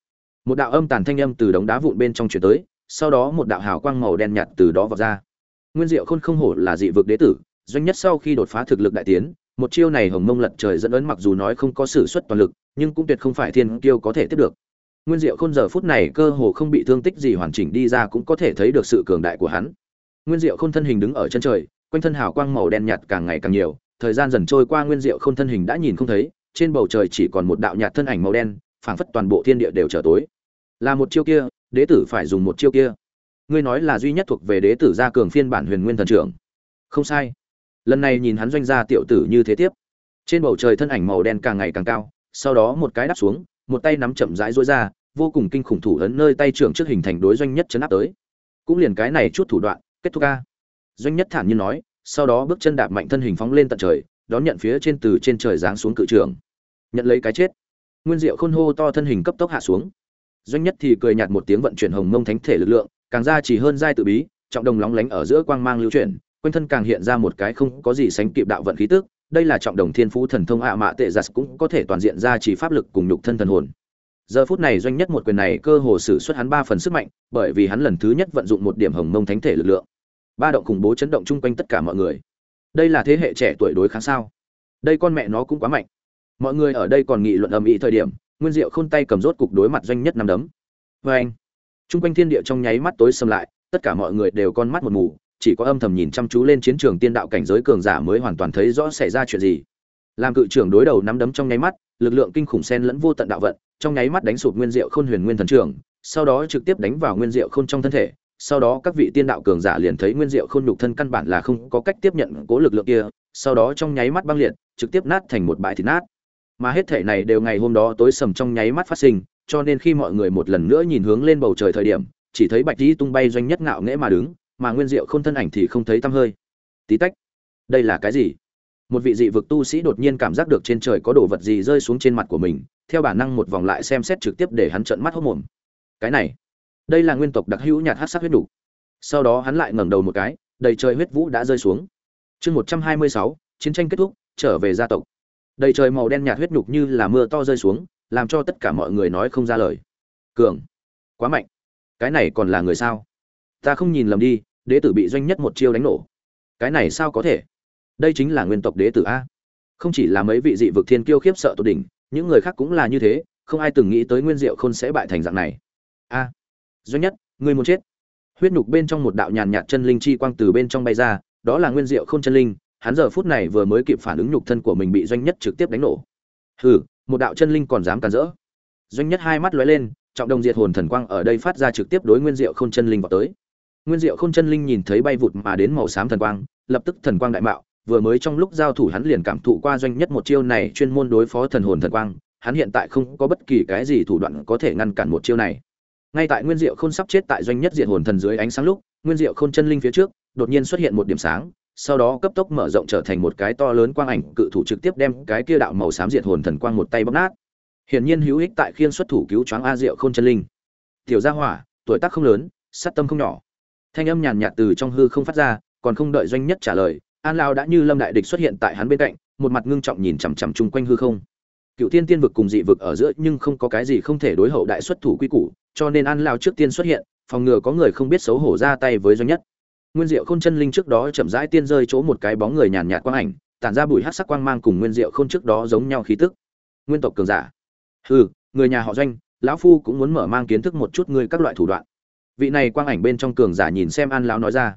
Một đạo âm tàn thanh âm từ đống đá vụn bên trong chuyển tới, sau đó một đạo hào quang màu đen nhạt từ đó vọt ra. Nguyên diệu khôn không hổ là dị vực đế tử, doanh nhất sau khi đột phá thực lực đại tiến, một chiêu này hồng mông lật trời dẫn ấn mặc dù nói không có sử xuất toàn lực, nhưng cũng tuyệt không phải thiên kiêu có thể tiếp được. Nguyên diệu khôn giờ phút này cơ hồ không bị thương tích gì hoàn chỉnh đi ra cũng có thể thấy được sự cường đại của hắn. Nguyên diệu khôn thân hình đứng ở chân trời, quanh thân hào quang màu đen nhạt càng ngày càng nhiều thời gian dần trôi qua nguyên diệu khôn thân hình đã nhìn không thấy, trên bầu trời chỉ còn một đạo nhạt thân ảnh màu đen, phảng phất toàn bộ thiên địa đều trở tối. Là một chiêu kia, đế tử phải dùng một chiêu kia. Ngươi nói là duy nhất thuộc về đế tử gia cường phiên bản huyền nguyên thần trưởng. Không sai. Lần này nhìn hắn doanh gia tiểu tử như thế tiếp. Trên bầu trời thân ảnh màu đen càng ngày càng cao, sau đó một cái đáp xuống, một tay nắm chậm rãi rối ra, vô cùng kinh khủng thủ ấn nơi tay trưởng trước hình thành đối doanh nhất chấn áp tới. Cũng liền cái này chút thủ đoạn, kết thúc ca doanh nhất thản nhiên nói sau đó bước chân đạp mạnh thân hình phóng lên tận trời, đón nhận phía trên từ trên trời giáng xuống cự trường nhận lấy cái chết. Nguyên diệu khôn hô to thân hình cấp tốc hạ xuống. Doanh nhất thì cười nhạt một tiếng vận chuyển hồng mông thánh thể lực lượng, càng ra chỉ hơn giai tự bí, trọng đồng lóng lánh ở giữa quang mang lưu chuyển, quanh thân càng hiện ra một cái không có gì sánh kịp đạo vận khí tức, đây là trọng đồng thiên phú thần thông ạ mạ tệ giặt cũng có thể toàn diện ra chỉ pháp lực cùng nhục thân thần hồn. Giờ phút này doanh nhất một quyền này cơ hồ sử xuất hắn ba phần sức mạnh, bởi vì hắn lần thứ nhất vận dụng một điểm hồng mông thánh thể lực lượng ba động khủng bố chấn động chung quanh tất cả mọi người. Đây là thế hệ trẻ tuổi đối kháng sao? Đây con mẹ nó cũng quá mạnh. Mọi người ở đây còn nghị luận ầm ĩ thời điểm, nguyên diệu khôn tay cầm rốt cục đối mặt doanh nhất năm đấm. Vâng. Vê anh chung quanh thiên địa trong nháy mắt tối xâm lại, tất cả mọi người đều con mắt một mù, chỉ có âm thầm nhìn chăm chú lên chiến trường tiên đạo cảnh giới cường giả mới hoàn toàn thấy rõ xảy ra chuyện gì. Làm cự trưởng đối đầu nắm đấm trong nháy mắt, lực lượng kinh khủng sen lẫn vô tận đạo vận, trong nháy mắt đánh sụp nguyên diệu khôn huyền nguyên thần trưởng sau đó trực tiếp đánh vào nguyên diệu khôn trong thân thể sau đó các vị tiên đạo cường giả liền thấy nguyên diệu khôn nhục thân căn bản là không có cách tiếp nhận cố lực lượng kia, sau đó trong nháy mắt băng liệt, trực tiếp nát thành một bãi thịt nát. Mà hết thể này đều ngày hôm đó tối sầm trong nháy mắt phát sinh, cho nên khi mọi người một lần nữa nhìn hướng lên bầu trời thời điểm, chỉ thấy bạch dĩ tung bay doanh nhất ngạo nghễ mà đứng, mà nguyên diệu không thân ảnh thì không thấy tăm hơi. Tí tách, đây là cái gì? Một vị dị vực tu sĩ đột nhiên cảm giác được trên trời có đồ vật gì rơi xuống trên mặt của mình, theo bản năng một vòng lại xem xét trực tiếp để hắn trợn mắt hốc mồm. Cái này đây là nguyên tộc đặc hữu nhạt hát sắc huyết đủ. Sau đó hắn lại ngẩng đầu một cái, đầy trời huyết vũ đã rơi xuống. Chương một trăm hai mươi sáu, chiến tranh kết thúc, trở về gia tộc. Đầy trời màu đen nhạt huyết nhục như là mưa to rơi xuống, làm cho tất cả mọi người nói không ra lời. Cường. Quá mạnh. Cái này còn là người sao? Ta không nhìn lầm đi, đế tử bị doanh nhất một chiêu đánh nổ. Cái này sao có thể? Đây chính là nguyên tộc đế tử a. Không chỉ là mấy vị dị vực thiên kiêu khiếp sợ tột đỉnh, những người khác cũng là như thế, không ai từng nghĩ tới nguyên diệu khôn sẽ bại thành dạng này. A doanh nhất, ngươi muốn chết. Huyết nhục bên trong một đạo nhàn nhạt chân linh chi quang từ bên trong bay ra, đó là nguyên diệu không chân linh, hắn giờ phút này vừa mới kịp phản ứng nhục thân của mình bị doanh nhất trực tiếp đánh nổ. Hừ, một đạo chân linh còn dám cản rỡ. Doanh nhất hai mắt lóe lên, trọng đồng diệt hồn thần quang ở đây phát ra trực tiếp đối nguyên diệu không chân linh vào tới. Nguyên diệu không chân linh nhìn thấy bay vụt mà đến màu xám thần quang, lập tức thần quang đại mạo, vừa mới trong lúc giao thủ hắn liền cảm thụ qua doanh nhất một chiêu này chuyên môn đối phó thần hồn thần quang, hắn hiện tại không có bất kỳ cái gì thủ đoạn có thể ngăn cản một chiêu này ngay tại nguyên diệu khôn sắp chết tại doanh nhất diệt hồn thần dưới ánh sáng lúc, nguyên diệu khôn chân linh phía trước, đột nhiên xuất hiện một điểm sáng, sau đó cấp tốc mở rộng trở thành một cái to lớn quang ảnh, cự thủ trực tiếp đem cái kia đạo màu xám diệt hồn thần quang một tay bóc nát. Hiển nhiên hữu ích tại khiên xuất thủ cứu choáng a diệu khôn chân linh. Tiểu gia hỏa, tuổi tác không lớn, sát tâm không nhỏ. Thanh âm nhàn nhạt từ trong hư không phát ra, còn không đợi doanh nhất trả lời, an lao đã như lâm đại địch xuất hiện tại hắn bên cạnh, một mặt ngưng trọng nhìn chằm chằm chung quanh hư không. Cựu tiên tiên vực cùng dị vực ở giữa nhưng không có cái gì không thể đối hậu đại xuất thủ quy củ cho nên an lao trước tiên xuất hiện, phòng ngừa có người không biết xấu hổ ra tay với doanh nhất. Nguyên diệu khôn chân linh trước đó chậm rãi tiên rơi chỗ một cái bóng người nhàn nhạt quang ảnh, tản ra bụi hát sắc quang mang cùng nguyên diệu khôn trước đó giống nhau khí tức. Nguyên tộc cường giả. Hừ, người nhà họ doanh, lão phu cũng muốn mở mang kiến thức một chút ngươi các loại thủ đoạn. Vị này quang ảnh bên trong cường giả nhìn xem an lão nói ra.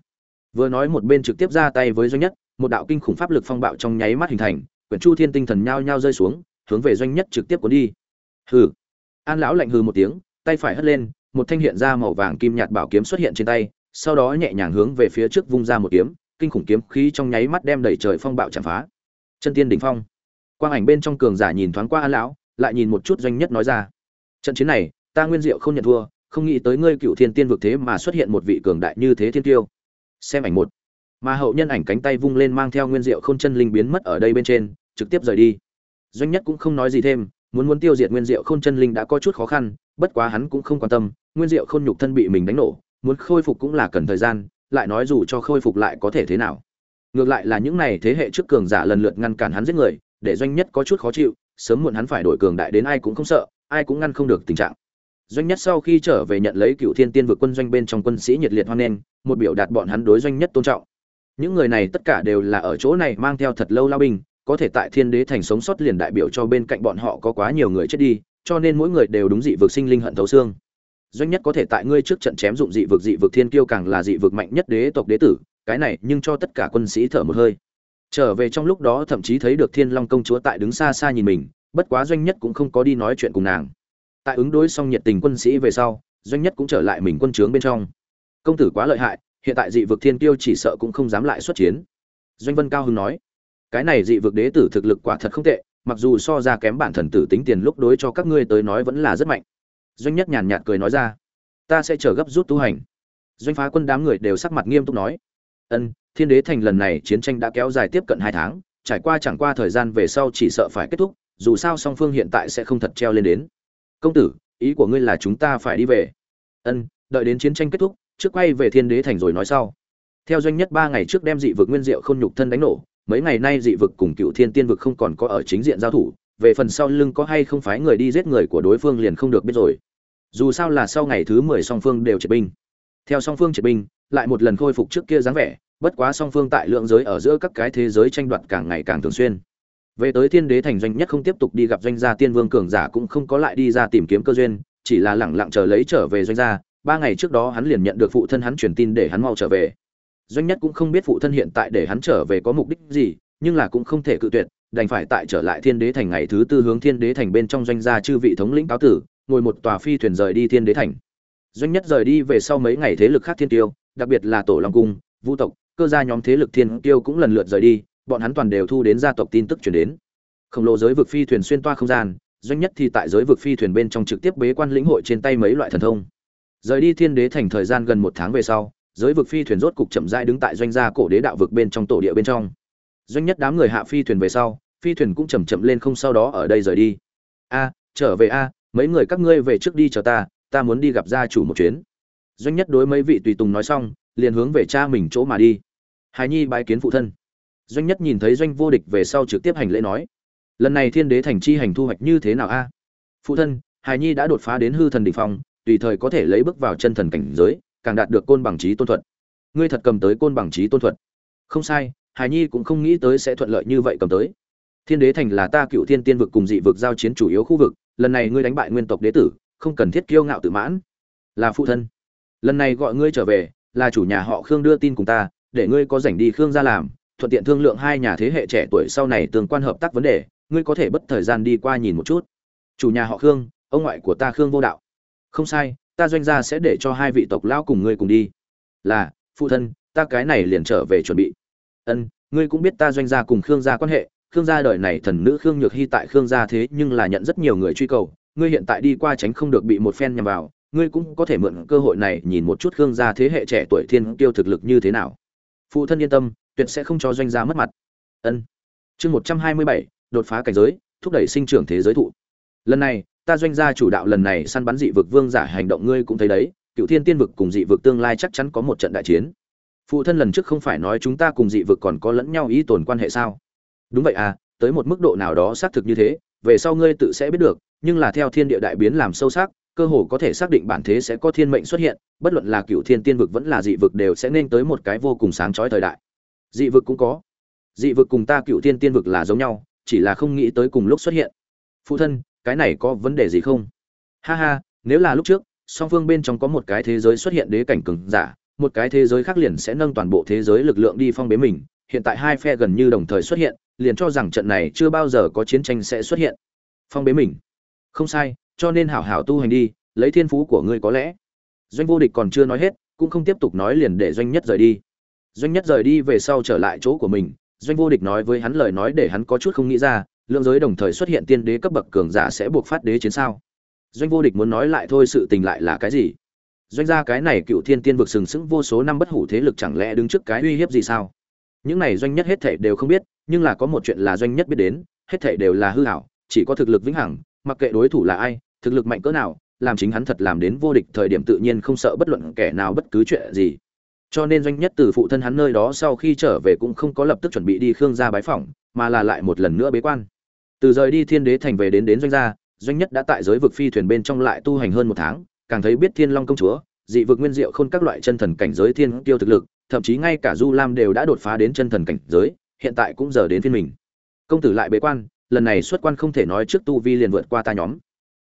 Vừa nói một bên trực tiếp ra tay với doanh nhất, một đạo kinh khủng pháp lực phong bạo trong nháy mắt hình thành, quyển chu thiên tinh thần nhao nhao rơi xuống, hướng về doanh nhất trực tiếp cuốn đi. Hừ. An lão lạnh hừ một tiếng tay phải hất lên, một thanh hiện ra màu vàng kim nhạt bảo kiếm xuất hiện trên tay, sau đó nhẹ nhàng hướng về phía trước vung ra một kiếm, kinh khủng kiếm khí trong nháy mắt đem đẩy trời phong bạo chạm phá. Chân tiên đỉnh phong. Quang ảnh bên trong cường giả nhìn thoáng qua an lão, lại nhìn một chút doanh nhất nói ra. Trận chiến này, ta nguyên diệu không nhận thua, không nghĩ tới ngươi cựu thiên tiên vực thế mà xuất hiện một vị cường đại như thế thiên tiêu. Xem ảnh một. Mà hậu nhân ảnh cánh tay vung lên mang theo nguyên diệu khôn chân linh biến mất ở đây bên trên, trực tiếp rời đi. Doanh nhất cũng không nói gì thêm muốn muốn tiêu diệt nguyên diệu khôn chân linh đã có chút khó khăn, bất quá hắn cũng không quan tâm, nguyên diệu khôn nhục thân bị mình đánh nổ, muốn khôi phục cũng là cần thời gian, lại nói dù cho khôi phục lại có thể thế nào. Ngược lại là những này thế hệ trước cường giả lần lượt ngăn cản hắn giết người, để doanh nhất có chút khó chịu, sớm muộn hắn phải đổi cường đại đến ai cũng không sợ, ai cũng ngăn không được tình trạng. Doanh nhất sau khi trở về nhận lấy cựu thiên tiên vực quân doanh bên trong quân sĩ nhiệt liệt hoan nghênh, một biểu đạt bọn hắn đối doanh nhất tôn trọng. Những người này tất cả đều là ở chỗ này mang theo thật lâu lao binh có thể tại thiên đế thành sống sót liền đại biểu cho bên cạnh bọn họ có quá nhiều người chết đi, cho nên mỗi người đều đúng dị vực sinh linh hận thấu xương. Doanh nhất có thể tại ngươi trước trận chém dụng dị vực dị vực thiên kiêu càng là dị vực mạnh nhất đế tộc đế tử, cái này nhưng cho tất cả quân sĩ thở một hơi. Trở về trong lúc đó thậm chí thấy được thiên long công chúa tại đứng xa xa nhìn mình, bất quá doanh nhất cũng không có đi nói chuyện cùng nàng. Tại ứng đối xong nhiệt tình quân sĩ về sau, doanh nhất cũng trở lại mình quân trướng bên trong. Công tử quá lợi hại, hiện tại dị vực thiên tiêu chỉ sợ cũng không dám lại xuất chiến. Doanh vân cao hưng nói cái này dị vực đế tử thực lực quả thật không tệ, mặc dù so ra kém bản thần tử tính tiền lúc đối cho các ngươi tới nói vẫn là rất mạnh. Doanh nhất nhàn nhạt cười nói ra, ta sẽ chờ gấp rút tu hành. Doanh phá quân đám người đều sắc mặt nghiêm túc nói, ân, thiên đế thành lần này chiến tranh đã kéo dài tiếp cận hai tháng, trải qua chẳng qua thời gian về sau chỉ sợ phải kết thúc, dù sao song phương hiện tại sẽ không thật treo lên đến. Công tử, ý của ngươi là chúng ta phải đi về. Ân, đợi đến chiến tranh kết thúc, trước quay về thiên đế thành rồi nói sau. Theo doanh nhất ba ngày trước đem dị vực nguyên diệu n nhục thân đánh nổ mấy ngày nay dị vực cùng cựu thiên tiên vực không còn có ở chính diện giao thủ, về phần sau lưng có hay không phái người đi giết người của đối phương liền không được biết rồi. Dù sao là sau ngày thứ mười song phương đều triệt binh. Theo song phương triệt binh, lại một lần khôi phục trước kia dáng vẻ, bất quá song phương tại lượng giới ở giữa các cái thế giới tranh đoạt càng ngày càng thường xuyên. Về tới thiên đế thành doanh nhất không tiếp tục đi gặp doanh gia tiên vương cường giả cũng không có lại đi ra tìm kiếm cơ duyên, chỉ là lẳng lặng chờ lấy trở về doanh gia. Ba ngày trước đó hắn liền nhận được phụ thân hắn truyền tin để hắn mau trở về doanh nhất cũng không biết phụ thân hiện tại để hắn trở về có mục đích gì, nhưng là cũng không thể cự tuyệt, đành phải tại trở lại thiên đế thành ngày thứ tư hướng thiên đế thành bên trong doanh gia chư vị thống lĩnh cáo tử, ngồi một tòa phi thuyền rời đi thiên đế thành. Doanh nhất rời đi về sau mấy ngày thế lực khác thiên tiêu, đặc biệt là tổ long cung, vũ tộc, cơ gia nhóm thế lực thiên tiêu cũng lần lượt rời đi, bọn hắn toàn đều thu đến gia tộc tin tức chuyển đến. Khổng lồ giới vực phi thuyền xuyên toa không gian, doanh nhất thì tại giới vực phi thuyền bên trong trực tiếp bế quan lĩnh hội trên tay mấy loại thần thông. Rời đi thiên đế thành thời gian gần một tháng về sau giới vực phi thuyền rốt cục chậm rãi đứng tại doanh gia cổ đế đạo vực bên trong tổ địa bên trong. Doanh nhất đám người hạ phi thuyền về sau, phi thuyền cũng chậm chậm lên không sau đó ở đây rời đi. A, trở về a, mấy người các ngươi về trước đi chờ ta ta muốn đi gặp gia chủ một chuyến. Doanh nhất đối mấy vị tùy tùng nói xong, liền hướng về cha mình chỗ mà đi. Hài nhi bái kiến phụ thân. Doanh nhất nhìn thấy doanh vô địch về sau trực tiếp hành lễ nói, lần này thiên đế thành chi hành thu hoạch như thế nào a? Phụ thân hài nhi đã đột phá đến hư thần đỉnh phong, tùy thời có thể lấy bước vào chân thần cảnh giới càng đạt được côn bằng trí tôn thuật. Ngươi thật cầm tới côn bằng trí tôn thuật. Không sai, hải nhi cũng không nghĩ tới sẽ thuận lợi như vậy cầm tới. Thiên đế thành là ta cựu thiên tiên vực cùng dị vực giao chiến chủ yếu khu vực, lần này ngươi đánh bại nguyên tộc đế tử, không cần thiết kiêu ngạo tự mãn. Là phụ thân. Lần này gọi ngươi trở về, là chủ nhà họ khương đưa tin cùng ta, để ngươi có rảnh đi khương ra làm, thuận tiện thương lượng hai nhà thế hệ trẻ tuổi sau này tương quan hợp tác vấn đề, ngươi có thể bất thời gian đi qua nhìn một chút. Chủ nhà họ khương, ông ngoại của ta khương vô đạo. Không sai ta doanh gia sẽ để cho hai vị tộc lão cùng ngươi cùng đi. Là, phụ thân, ta cái này liền trở về chuẩn bị. Ân, ngươi cũng biết ta doanh gia cùng khương gia quan hệ, khương gia đời này thần nữ khương nhược hy tại khương gia thế nhưng là nhận rất nhiều người truy cầu, ngươi hiện tại đi qua tránh không được bị một phen nhằm vào, ngươi cũng có thể mượn cơ hội này nhìn một chút khương gia thế hệ trẻ tuổi thiên tiêu thực lực như thế nào. Phụ thân yên tâm, tuyệt sẽ không cho doanh gia mất mặt. Ân. Chương một trăm hai mươi bảy, đột phá cảnh giới, thúc đẩy sinh trưởng thế giới thụ. Lần này ta doanh gia chủ đạo lần này săn bắn dị vực vương giả hành động ngươi cũng thấy đấy, cựu thiên tiên vực cùng dị vực tương lai chắc chắn có một trận đại chiến. Phụ thân lần trước không phải nói chúng ta cùng dị vực còn có lẫn nhau ý tồn quan hệ sao? Đúng vậy à tới một mức độ nào đó xác thực như thế, về sau ngươi tự sẽ biết được, nhưng là theo thiên địa đại biến làm sâu sắc, cơ hồ có thể xác định bản thế sẽ có thiên mệnh xuất hiện, bất luận là cựu thiên tiên vực vẫn là dị vực đều sẽ nên tới một cái vô cùng sáng chói thời đại. Dị vực cũng có. Dị vực cùng ta cựu thiên tiên vực là giống nhau, chỉ là không nghĩ tới cùng lúc xuất hiện. Phụ thân cái này có vấn đề gì không? Ha ha, nếu là lúc trước, song phương bên trong có một cái thế giới xuất hiện đế cảnh cường giả, một cái thế giới khác liền sẽ nâng toàn bộ thế giới lực lượng đi phong bế mình. Hiện tại hai phe gần như đồng thời xuất hiện, liền cho rằng trận này chưa bao giờ có chiến tranh sẽ xuất hiện. Phong bế mình. Không sai, cho nên hảo hảo tu hành đi, lấy thiên phú của ngươi có lẽ. Doanh vô địch còn chưa nói hết, cũng không tiếp tục nói liền để doanh nhất rời đi. Doanh nhất rời đi về sau trở lại chỗ của mình. Doanh vô địch nói với hắn lời nói để hắn có chút không nghĩ ra lượng giới đồng thời xuất hiện tiên đế cấp bậc cường giả sẽ buộc phát đế chiến sao? Doanh vô địch muốn nói lại thôi sự tình lại là cái gì? Doanh gia cái này cựu thiên tiên vực sừng sững vô số năm bất hủ thế lực chẳng lẽ đứng trước cái uy hiếp gì sao? Những này doanh nhất hết thảy đều không biết, nhưng là có một chuyện là doanh nhất biết đến, hết thảy đều là hư hảo chỉ có thực lực vĩnh hằng, mặc kệ đối thủ là ai, thực lực mạnh cỡ nào, làm chính hắn thật làm đến vô địch thời điểm tự nhiên không sợ bất luận kẻ nào bất cứ chuyện gì. Cho nên doanh nhất từ phụ thân hắn nơi đó sau khi trở về cũng không có lập tức chuẩn bị đi khương gia bái phỏng, mà là lại một lần nữa bế quan từ rời đi thiên đế thành về đến đến doanh gia, doanh nhất đã tại giới vực phi thuyền bên trong lại tu hành hơn một tháng, càng thấy biết thiên long công chúa, dị vực nguyên diệu khôn các loại chân thần cảnh giới thiên tiêu thực lực, thậm chí ngay cả du lam đều đã đột phá đến chân thần cảnh giới, hiện tại cũng giờ đến phiên mình. Công tử lại bế quan, lần này xuất quan không thể nói trước tu vi liền vượt qua ta nhóm.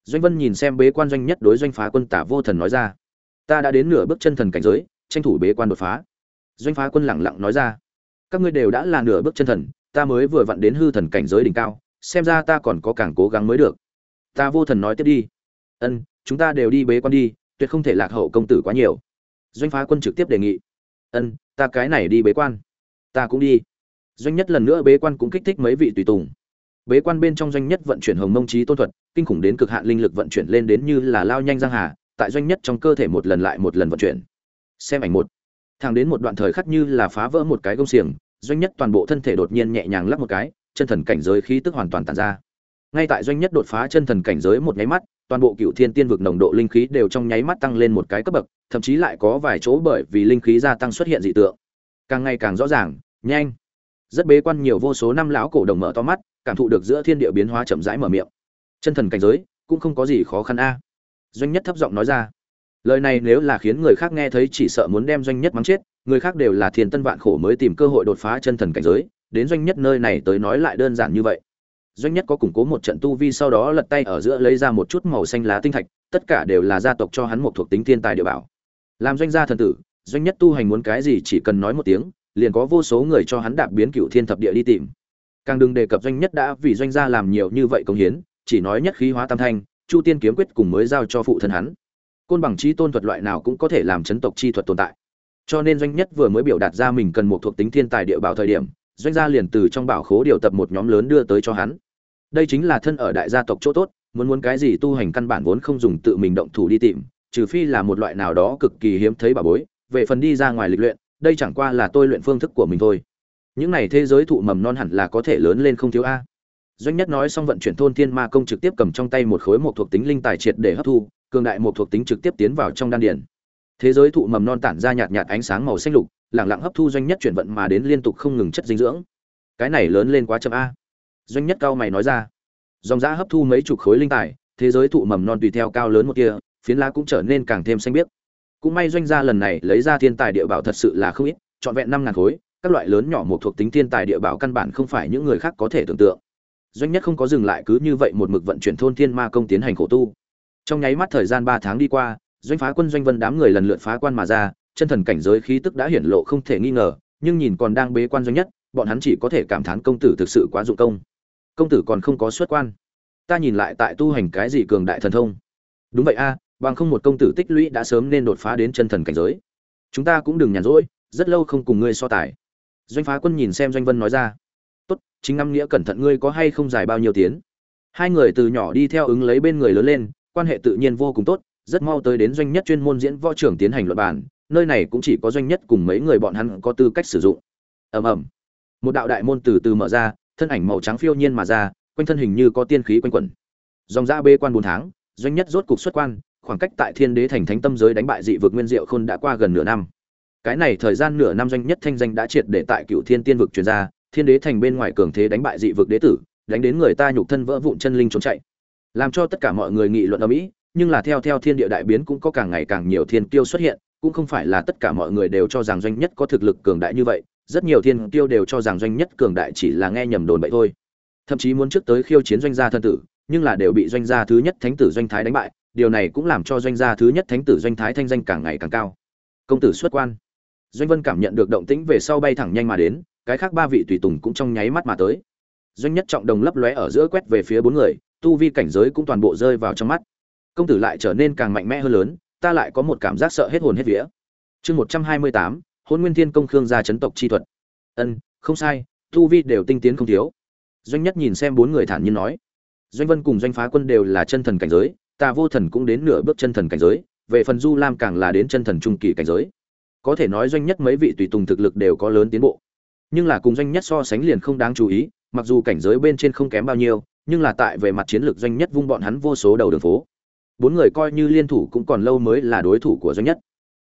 Doanh vân nhìn xem bế quan doanh nhất đối doanh phá quân tả vô thần nói ra, ta đã đến nửa bước chân thần cảnh giới, tranh thủ bế quan đột phá. Doanh phá quân lẳng lặng nói ra, các ngươi đều đã là nửa bước chân thần, ta mới vừa vặn đến hư thần cảnh giới đỉnh cao xem ra ta còn có càng cố gắng mới được. Ta vô thần nói tiếp đi. Ân, chúng ta đều đi bế quan đi, tuyệt không thể lạc hậu công tử quá nhiều. Doanh phá quân trực tiếp đề nghị. Ân, ta cái này đi bế quan. Ta cũng đi. Doanh nhất lần nữa bế quan cũng kích thích mấy vị tùy tùng. Bế quan bên trong doanh nhất vận chuyển hồng mông trí tôn thuật, kinh khủng đến cực hạn linh lực vận chuyển lên đến như là lao nhanh giang hà, tại doanh nhất trong cơ thể một lần lại một lần vận chuyển. Xem ảnh một. Thẳng đến một đoạn thời khắc như là phá vỡ một cái gông xiềng, doanh nhất toàn bộ thân thể đột nhiên nhẹ nhàng lắp một cái chân thần cảnh giới khí tức hoàn toàn tàn ra. Ngay tại doanh nhất đột phá chân thần cảnh giới một nháy mắt, toàn bộ cựu thiên tiên vực nồng độ linh khí đều trong nháy mắt tăng lên một cái cấp bậc, thậm chí lại có vài chỗ bởi vì linh khí gia tăng xuất hiện dị tượng. Càng ngày càng rõ ràng, nhanh. Rất bế quan nhiều vô số năm lão cổ đồng mở to mắt, cảm thụ được giữa thiên địa biến hóa chậm rãi mở miệng. Chân thần cảnh giới, cũng không có gì khó khăn a. Doanh nhất thấp giọng nói ra. Lời này nếu là khiến người khác nghe thấy chỉ sợ muốn đem doanh nhất mắng chết, người khác đều là thiên tân vạn khổ mới tìm cơ hội đột phá chân thần cảnh giới đến doanh nhất nơi này tới nói lại đơn giản như vậy. Doanh nhất có củng cố một trận tu vi sau đó lật tay ở giữa lấy ra một chút màu xanh lá tinh thạch, tất cả đều là gia tộc cho hắn một thuộc tính thiên tài địa bảo. Làm doanh gia thần tử, doanh nhất tu hành muốn cái gì chỉ cần nói một tiếng, liền có vô số người cho hắn đạp biến cựu thiên thập địa đi tìm. Càng đừng đề cập doanh nhất đã vì doanh gia làm nhiều như vậy công hiến, chỉ nói nhất khí hóa tam thanh, chu tiên kiếm quyết cùng mới giao cho phụ thân hắn. Côn bằng chi tôn thuật loại nào cũng có thể làm chấn tộc chi thuật tồn tại. Cho nên doanh nhất vừa mới biểu đạt ra mình cần một thuộc tính thiên tài địa bảo thời điểm doanh gia liền từ trong bảo khố điều tập một nhóm lớn đưa tới cho hắn. Đây chính là thân ở đại gia tộc chỗ tốt, muốn muốn cái gì tu hành căn bản vốn không dùng tự mình động thủ đi tìm, trừ phi là một loại nào đó cực kỳ hiếm thấy bà bối, về phần đi ra ngoài lịch luyện, đây chẳng qua là tôi luyện phương thức của mình thôi. Những này thế giới thụ mầm non hẳn là có thể lớn lên không thiếu a. Doanh nhất nói xong vận chuyển thôn thiên ma công trực tiếp cầm trong tay một khối một thuộc tính linh tài triệt để hấp thu, cường đại một thuộc tính trực tiếp tiến vào trong đan điển thế giới thụ mầm non tản ra nhạt nhạt ánh sáng màu xanh lục lẳng lặng hấp thu doanh nhất chuyển vận mà đến liên tục không ngừng chất dinh dưỡng. Cái này lớn lên quá chậm a. Doanh nhất cao mày nói ra. Dòng giã hấp thu mấy chục khối linh tài, thế giới thụ mầm non tùy theo cao lớn một kia phiến lá cũng trở nên càng thêm xanh biếc. Cũng may doanh gia lần này lấy ra thiên tài địa bảo thật sự là không ít, trọn vẹn năm ngàn khối, các loại lớn nhỏ một thuộc tính thiên tài địa bảo căn bản không phải những người khác có thể tưởng tượng. Doanh nhất không có dừng lại cứ như vậy một mực vận chuyển thôn thiên ma công tiến hành khổ tu. Trong nháy mắt thời gian ba tháng đi qua, doanh phá quân doanh vân đám người lần lượt phá quan mà ra chân thần cảnh giới khí tức đã hiển lộ không thể nghi ngờ, nhưng nhìn còn đang bế quan doanh nhất, bọn hắn chỉ có thể cảm thán công tử thực sự quá dụng công. Công tử còn không có xuất quan. Ta nhìn lại tại tu hành cái gì cường đại thần thông. Đúng vậy a, bằng không một công tử tích lũy đã sớm nên đột phá đến chân thần cảnh giới. Chúng ta cũng đừng nhàn rỗi, rất lâu không cùng ngươi so tài. Doanh phá quân nhìn xem doanh vân nói ra. Tốt, chính năm nghĩa cẩn thận ngươi có hay không dài bao nhiêu tiến. Hai người từ nhỏ đi theo ứng lấy bên người lớn lên, quan hệ tự nhiên vô cùng tốt, rất mau tới đến doanh nhất chuyên môn diễn võ trưởng tiến hành luận bàn nơi này cũng chỉ có doanh nhất cùng mấy người bọn hắn có tư cách sử dụng. Ầm ầm. Một đạo đại môn từ từ mở ra, thân ảnh màu trắng phiêu nhiên mà ra, quanh thân hình như có tiên khí quanh quẩn. Dòng ra bê quan bốn tháng, doanh nhất rốt cục xuất quan, khoảng cách tại thiên đế thành thánh tâm giới đánh bại dị vực nguyên diệu khôn đã qua gần nửa năm. Cái này thời gian nửa năm doanh nhất thanh danh đã triệt để tại cựu thiên tiên vực truyền ra, thiên đế thành bên ngoài cường thế đánh bại dị vực đế tử, đánh đến người ta nhục thân vỡ vụn chân linh trốn chạy. Làm cho tất cả mọi người nghị luận ở mỹ, nhưng là theo theo thiên địa đại biến cũng có càng ngày càng nhiều thiên kiêu xuất hiện cũng không phải là tất cả mọi người đều cho rằng doanh nhất có thực lực cường đại như vậy, rất nhiều thiên tiêu đều cho rằng doanh nhất cường đại chỉ là nghe nhầm đồn bậy thôi. Thậm chí muốn trước tới khiêu chiến doanh gia thân tử, nhưng là đều bị doanh gia thứ nhất thánh tử doanh thái đánh bại, điều này cũng làm cho doanh gia thứ nhất thánh tử doanh thái thanh danh càng ngày càng cao. Công tử xuất quan. Doanh vân cảm nhận được động tĩnh về sau bay thẳng nhanh mà đến, cái khác ba vị tùy tùng cũng trong nháy mắt mà tới. Doanh nhất trọng đồng lấp lóe ở giữa quét về phía bốn người, tu vi cảnh giới cũng toàn bộ rơi vào trong mắt. Công tử lại trở nên càng mạnh mẽ hơn lớn ta lại có một cảm giác sợ hết hồn hết vía. Chương một trăm hai mươi tám, hôn nguyên thiên công khương gia chấn tộc chi thuật. Ân, không sai, tu vi đều tinh tiến không thiếu. Doanh nhất nhìn xem bốn người thản nhiên nói. Doanh vân cùng doanh phá quân đều là chân thần cảnh giới, ta vô thần cũng đến nửa bước chân thần cảnh giới, về phần du lam càng là đến chân thần trung kỳ cảnh giới. Có thể nói doanh nhất mấy vị tùy tùng thực lực đều có lớn tiến bộ. Nhưng là cùng doanh nhất so sánh liền không đáng chú ý, mặc dù cảnh giới bên trên không kém bao nhiêu, nhưng là tại về mặt chiến lược doanh nhất vung bọn hắn vô số đầu đường phố bốn người coi như liên thủ cũng còn lâu mới là đối thủ của doanh nhất.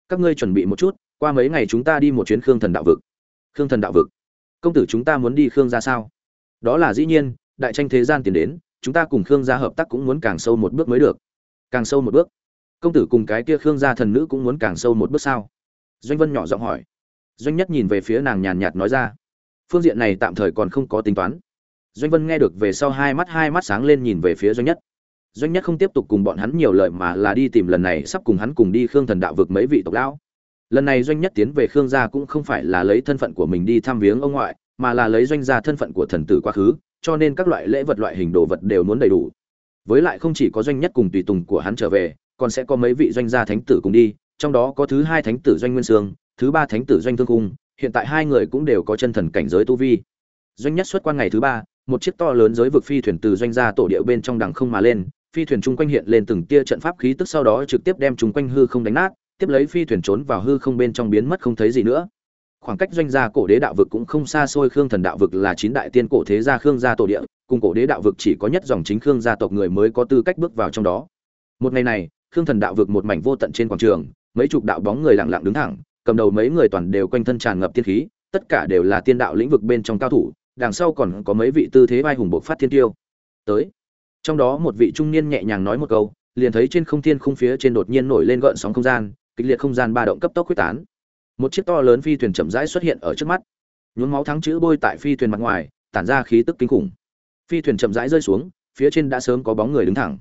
Các ngươi chuẩn bị một chút, qua mấy ngày chúng ta đi một chuyến khương thần đạo vực. Khương thần đạo vực. Công tử chúng ta muốn đi khương ra sao? Đó là dĩ nhiên, đại tranh thế gian tiến đến, chúng ta cùng khương gia hợp tác cũng muốn càng sâu một bước mới được. Càng sâu một bước. Công tử cùng cái kia khương gia thần nữ cũng muốn càng sâu một bước sao? Doanh vân nhỏ giọng hỏi. Doanh nhất nhìn về phía nàng nhàn nhạt nói ra. Phương diện này tạm thời còn không có tính toán. Doanh vân nghe được về sau hai mắt hai mắt sáng lên nhìn về phía doanh nhất doanh nhất không tiếp tục cùng bọn hắn nhiều lời mà là đi tìm lần này sắp cùng hắn cùng đi khương thần đạo vực mấy vị tộc lão. Lần này doanh nhất tiến về khương gia cũng không phải là lấy thân phận của mình đi thăm viếng ông ngoại, mà là lấy doanh gia thân phận của thần tử quá khứ, cho nên các loại lễ vật loại hình đồ vật đều muốn đầy đủ. Với lại không chỉ có doanh nhất cùng tùy tùng của hắn trở về, còn sẽ có mấy vị doanh gia thánh tử cùng đi, trong đó có thứ hai thánh tử doanh nguyên sương, thứ ba thánh tử doanh thương cung, hiện tại hai người cũng đều có chân thần cảnh giới tu vi. Doanh nhất xuất quan ngày thứ ba, một chiếc to lớn giới vực phi thuyền từ doanh gia tổ địa bên trong đằng không mà lên phi thuyền chung quanh hiện lên từng tia trận pháp khí tức sau đó trực tiếp đem chung quanh hư không đánh nát, tiếp lấy phi thuyền trốn vào hư không bên trong biến mất không thấy gì nữa. Khoảng cách doanh gia cổ đế đạo vực cũng không xa xôi, khương thần đạo vực là chín đại tiên cổ thế gia, khương gia tổ địa, cùng cổ đế đạo vực chỉ có nhất dòng chính khương gia tộc người mới có tư cách bước vào trong đó. Một ngày này, khương thần đạo vực một mảnh vô tận trên quảng trường, mấy chục đạo bóng người lặng lặng đứng thẳng, cầm đầu mấy người toàn đều quanh thân tràn ngập tiên khí, tất cả đều là tiên đạo lĩnh vực bên trong cao thủ, đằng sau còn có mấy vị tư thế vai hùng bộc phát thiên tiêu. Tới trong đó một vị trung niên nhẹ nhàng nói một câu, liền thấy trên không thiên khung phía trên đột nhiên nổi lên gợn sóng không gian, kịch liệt không gian ba động cấp tốc quyết tán. Một chiếc to lớn phi thuyền chậm rãi xuất hiện ở trước mắt. Nhuốm máu thắng chữ bôi tại phi thuyền mặt ngoài, tản ra khí tức kinh khủng. Phi thuyền chậm rãi rơi xuống, phía trên đã sớm có bóng người đứng thẳng.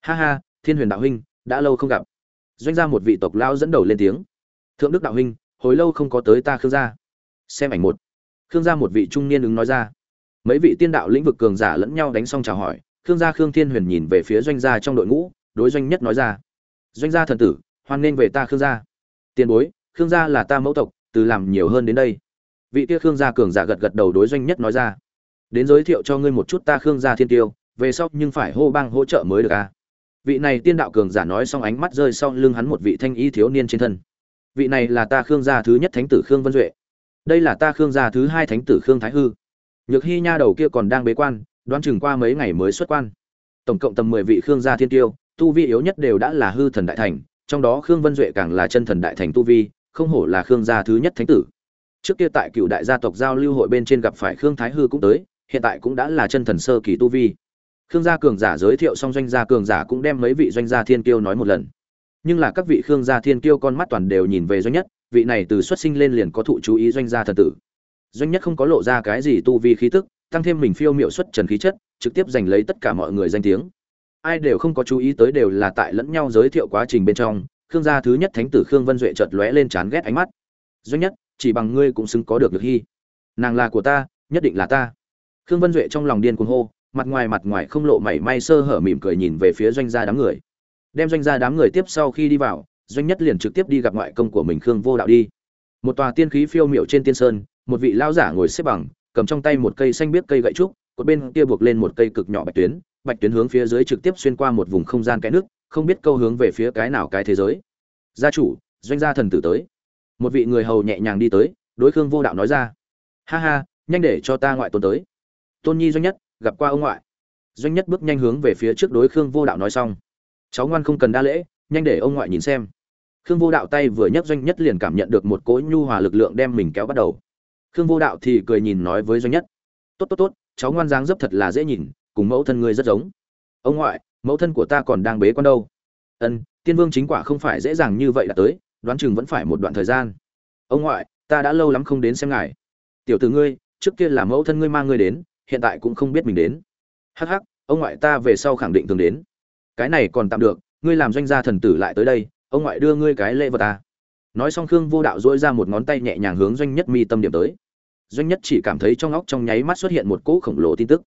Ha ha, thiên huyền đạo huynh, đã lâu không gặp. Doanh ra một vị tộc lao dẫn đầu lên tiếng. Thượng đức đạo huynh, hồi lâu không có tới ta khương gia. Xem ảnh một. Khương gia một vị trung niên ứng nói ra. Mấy vị tiên đạo lĩnh vực cường giả lẫn nhau đánh xong chào hỏi khương gia khương thiên huyền nhìn về phía doanh gia trong đội ngũ, đối doanh nhất nói ra, doanh gia thần tử, hoan nên về ta khương gia. Tiền bối, khương gia là ta mẫu tộc, từ làm nhiều hơn đến đây. Vị kia khương gia cường giả gật gật đầu đối doanh nhất nói ra, đến giới thiệu cho ngươi một chút ta khương gia thiên tiêu, về sau nhưng phải hô bang hỗ trợ mới được à. Vị này tiên đạo cường giả nói xong ánh mắt rơi sau lưng hắn một vị thanh y thiếu niên trên thân. Vị này là ta khương gia thứ nhất thánh tử khương vân duệ. Đây là ta khương gia thứ hai thánh tử khương thái hư. Nhược hy nha đầu kia còn đang bế quan đoán chừng qua mấy ngày mới xuất quan. Tổng cộng tầm mười vị khương gia thiên tiêu, tu vi yếu nhất đều đã là hư thần đại thành, trong đó khương vân duệ càng là chân thần đại thành tu vi, không hổ là khương gia thứ nhất thánh tử. Trước kia tại cựu đại gia tộc giao lưu hội bên trên gặp phải khương thái hư cũng tới, hiện tại cũng đã là chân thần sơ kỳ tu vi. Khương gia cường giả giới thiệu xong doanh gia cường giả cũng đem mấy vị doanh gia thiên kiêu nói một lần. Nhưng là các vị khương gia thiên kiêu con mắt toàn đều nhìn về doanh nhất, vị này từ xuất sinh lên liền có thụ chú ý doanh gia thần tử. Doanh nhất không có lộ ra cái gì tu vi khí tức tăng thêm mình phiêu miệu xuất trần khí chất, trực tiếp giành lấy tất cả mọi người danh tiếng. Ai đều không có chú ý tới đều là tại lẫn nhau giới thiệu quá trình bên trong, khương gia thứ nhất thánh tử khương vân duệ chợt lóe lên chán ghét ánh mắt. Doanh nhất, chỉ bằng ngươi cũng xứng có được được hy nàng là của ta, nhất định là ta. Khương vân duệ trong lòng điên cuồng hô, mặt ngoài mặt ngoài không lộ mảy may sơ hở mỉm cười nhìn về phía doanh gia đám người. Đem doanh gia đám người tiếp sau khi đi vào, doanh nhất liền trực tiếp đi gặp ngoại công của mình khương vô đạo đi. Một tòa tiên khí phiêu miệu trên tiên sơn, một vị lao giả ngồi xếp bằng cầm trong tay một cây xanh biếc cây gậy trúc, cột bên kia buộc lên một cây cực nhỏ bạch tuyến bạch tuyến hướng phía dưới trực tiếp xuyên qua một vùng không gian cái nước, không biết câu hướng về phía cái nào cái thế giới. Gia chủ, doanh gia thần tử tới. Một vị người hầu nhẹ nhàng đi tới, đối khương vô đạo nói ra. Ha ha, nhanh để cho ta ngoại tôn tới. Tôn nhi doanh nhất, gặp qua ông ngoại. Doanh nhất bước nhanh hướng về phía trước đối khương vô đạo nói xong. Cháu ngoan không cần đa lễ, nhanh để ông ngoại nhìn xem. Khương vô đạo tay vừa nhấc doanh nhất liền cảm nhận được một cỗ nhu hòa lực lượng đem mình kéo bắt đầu khương vô đạo thì cười nhìn nói với doanh nhất. Tốt tốt tốt, cháu ngoan dáng dấp thật là dễ nhìn, cùng mẫu thân ngươi rất giống. Ông ngoại, mẫu thân của ta còn đang bế con đâu. Ân, tiên vương chính quả không phải dễ dàng như vậy đã tới, đoán chừng vẫn phải một đoạn thời gian. Ông ngoại, ta đã lâu lắm không đến xem ngài. Tiểu tử ngươi, trước kia là mẫu thân ngươi mang ngươi đến, hiện tại cũng không biết mình đến. Hắc hắc, ông ngoại ta về sau khẳng định thường đến. Cái này còn tạm được, ngươi làm doanh gia thần tử lại tới đây, ông ngoại đưa ngươi cái lễ vật ta nói xong khương vô đạo dỗi ra một ngón tay nhẹ nhàng hướng doanh nhất mi tâm điểm tới. Doanh nhất chỉ cảm thấy trong óc trong nháy mắt xuất hiện một cỗ khổng lồ tin tức.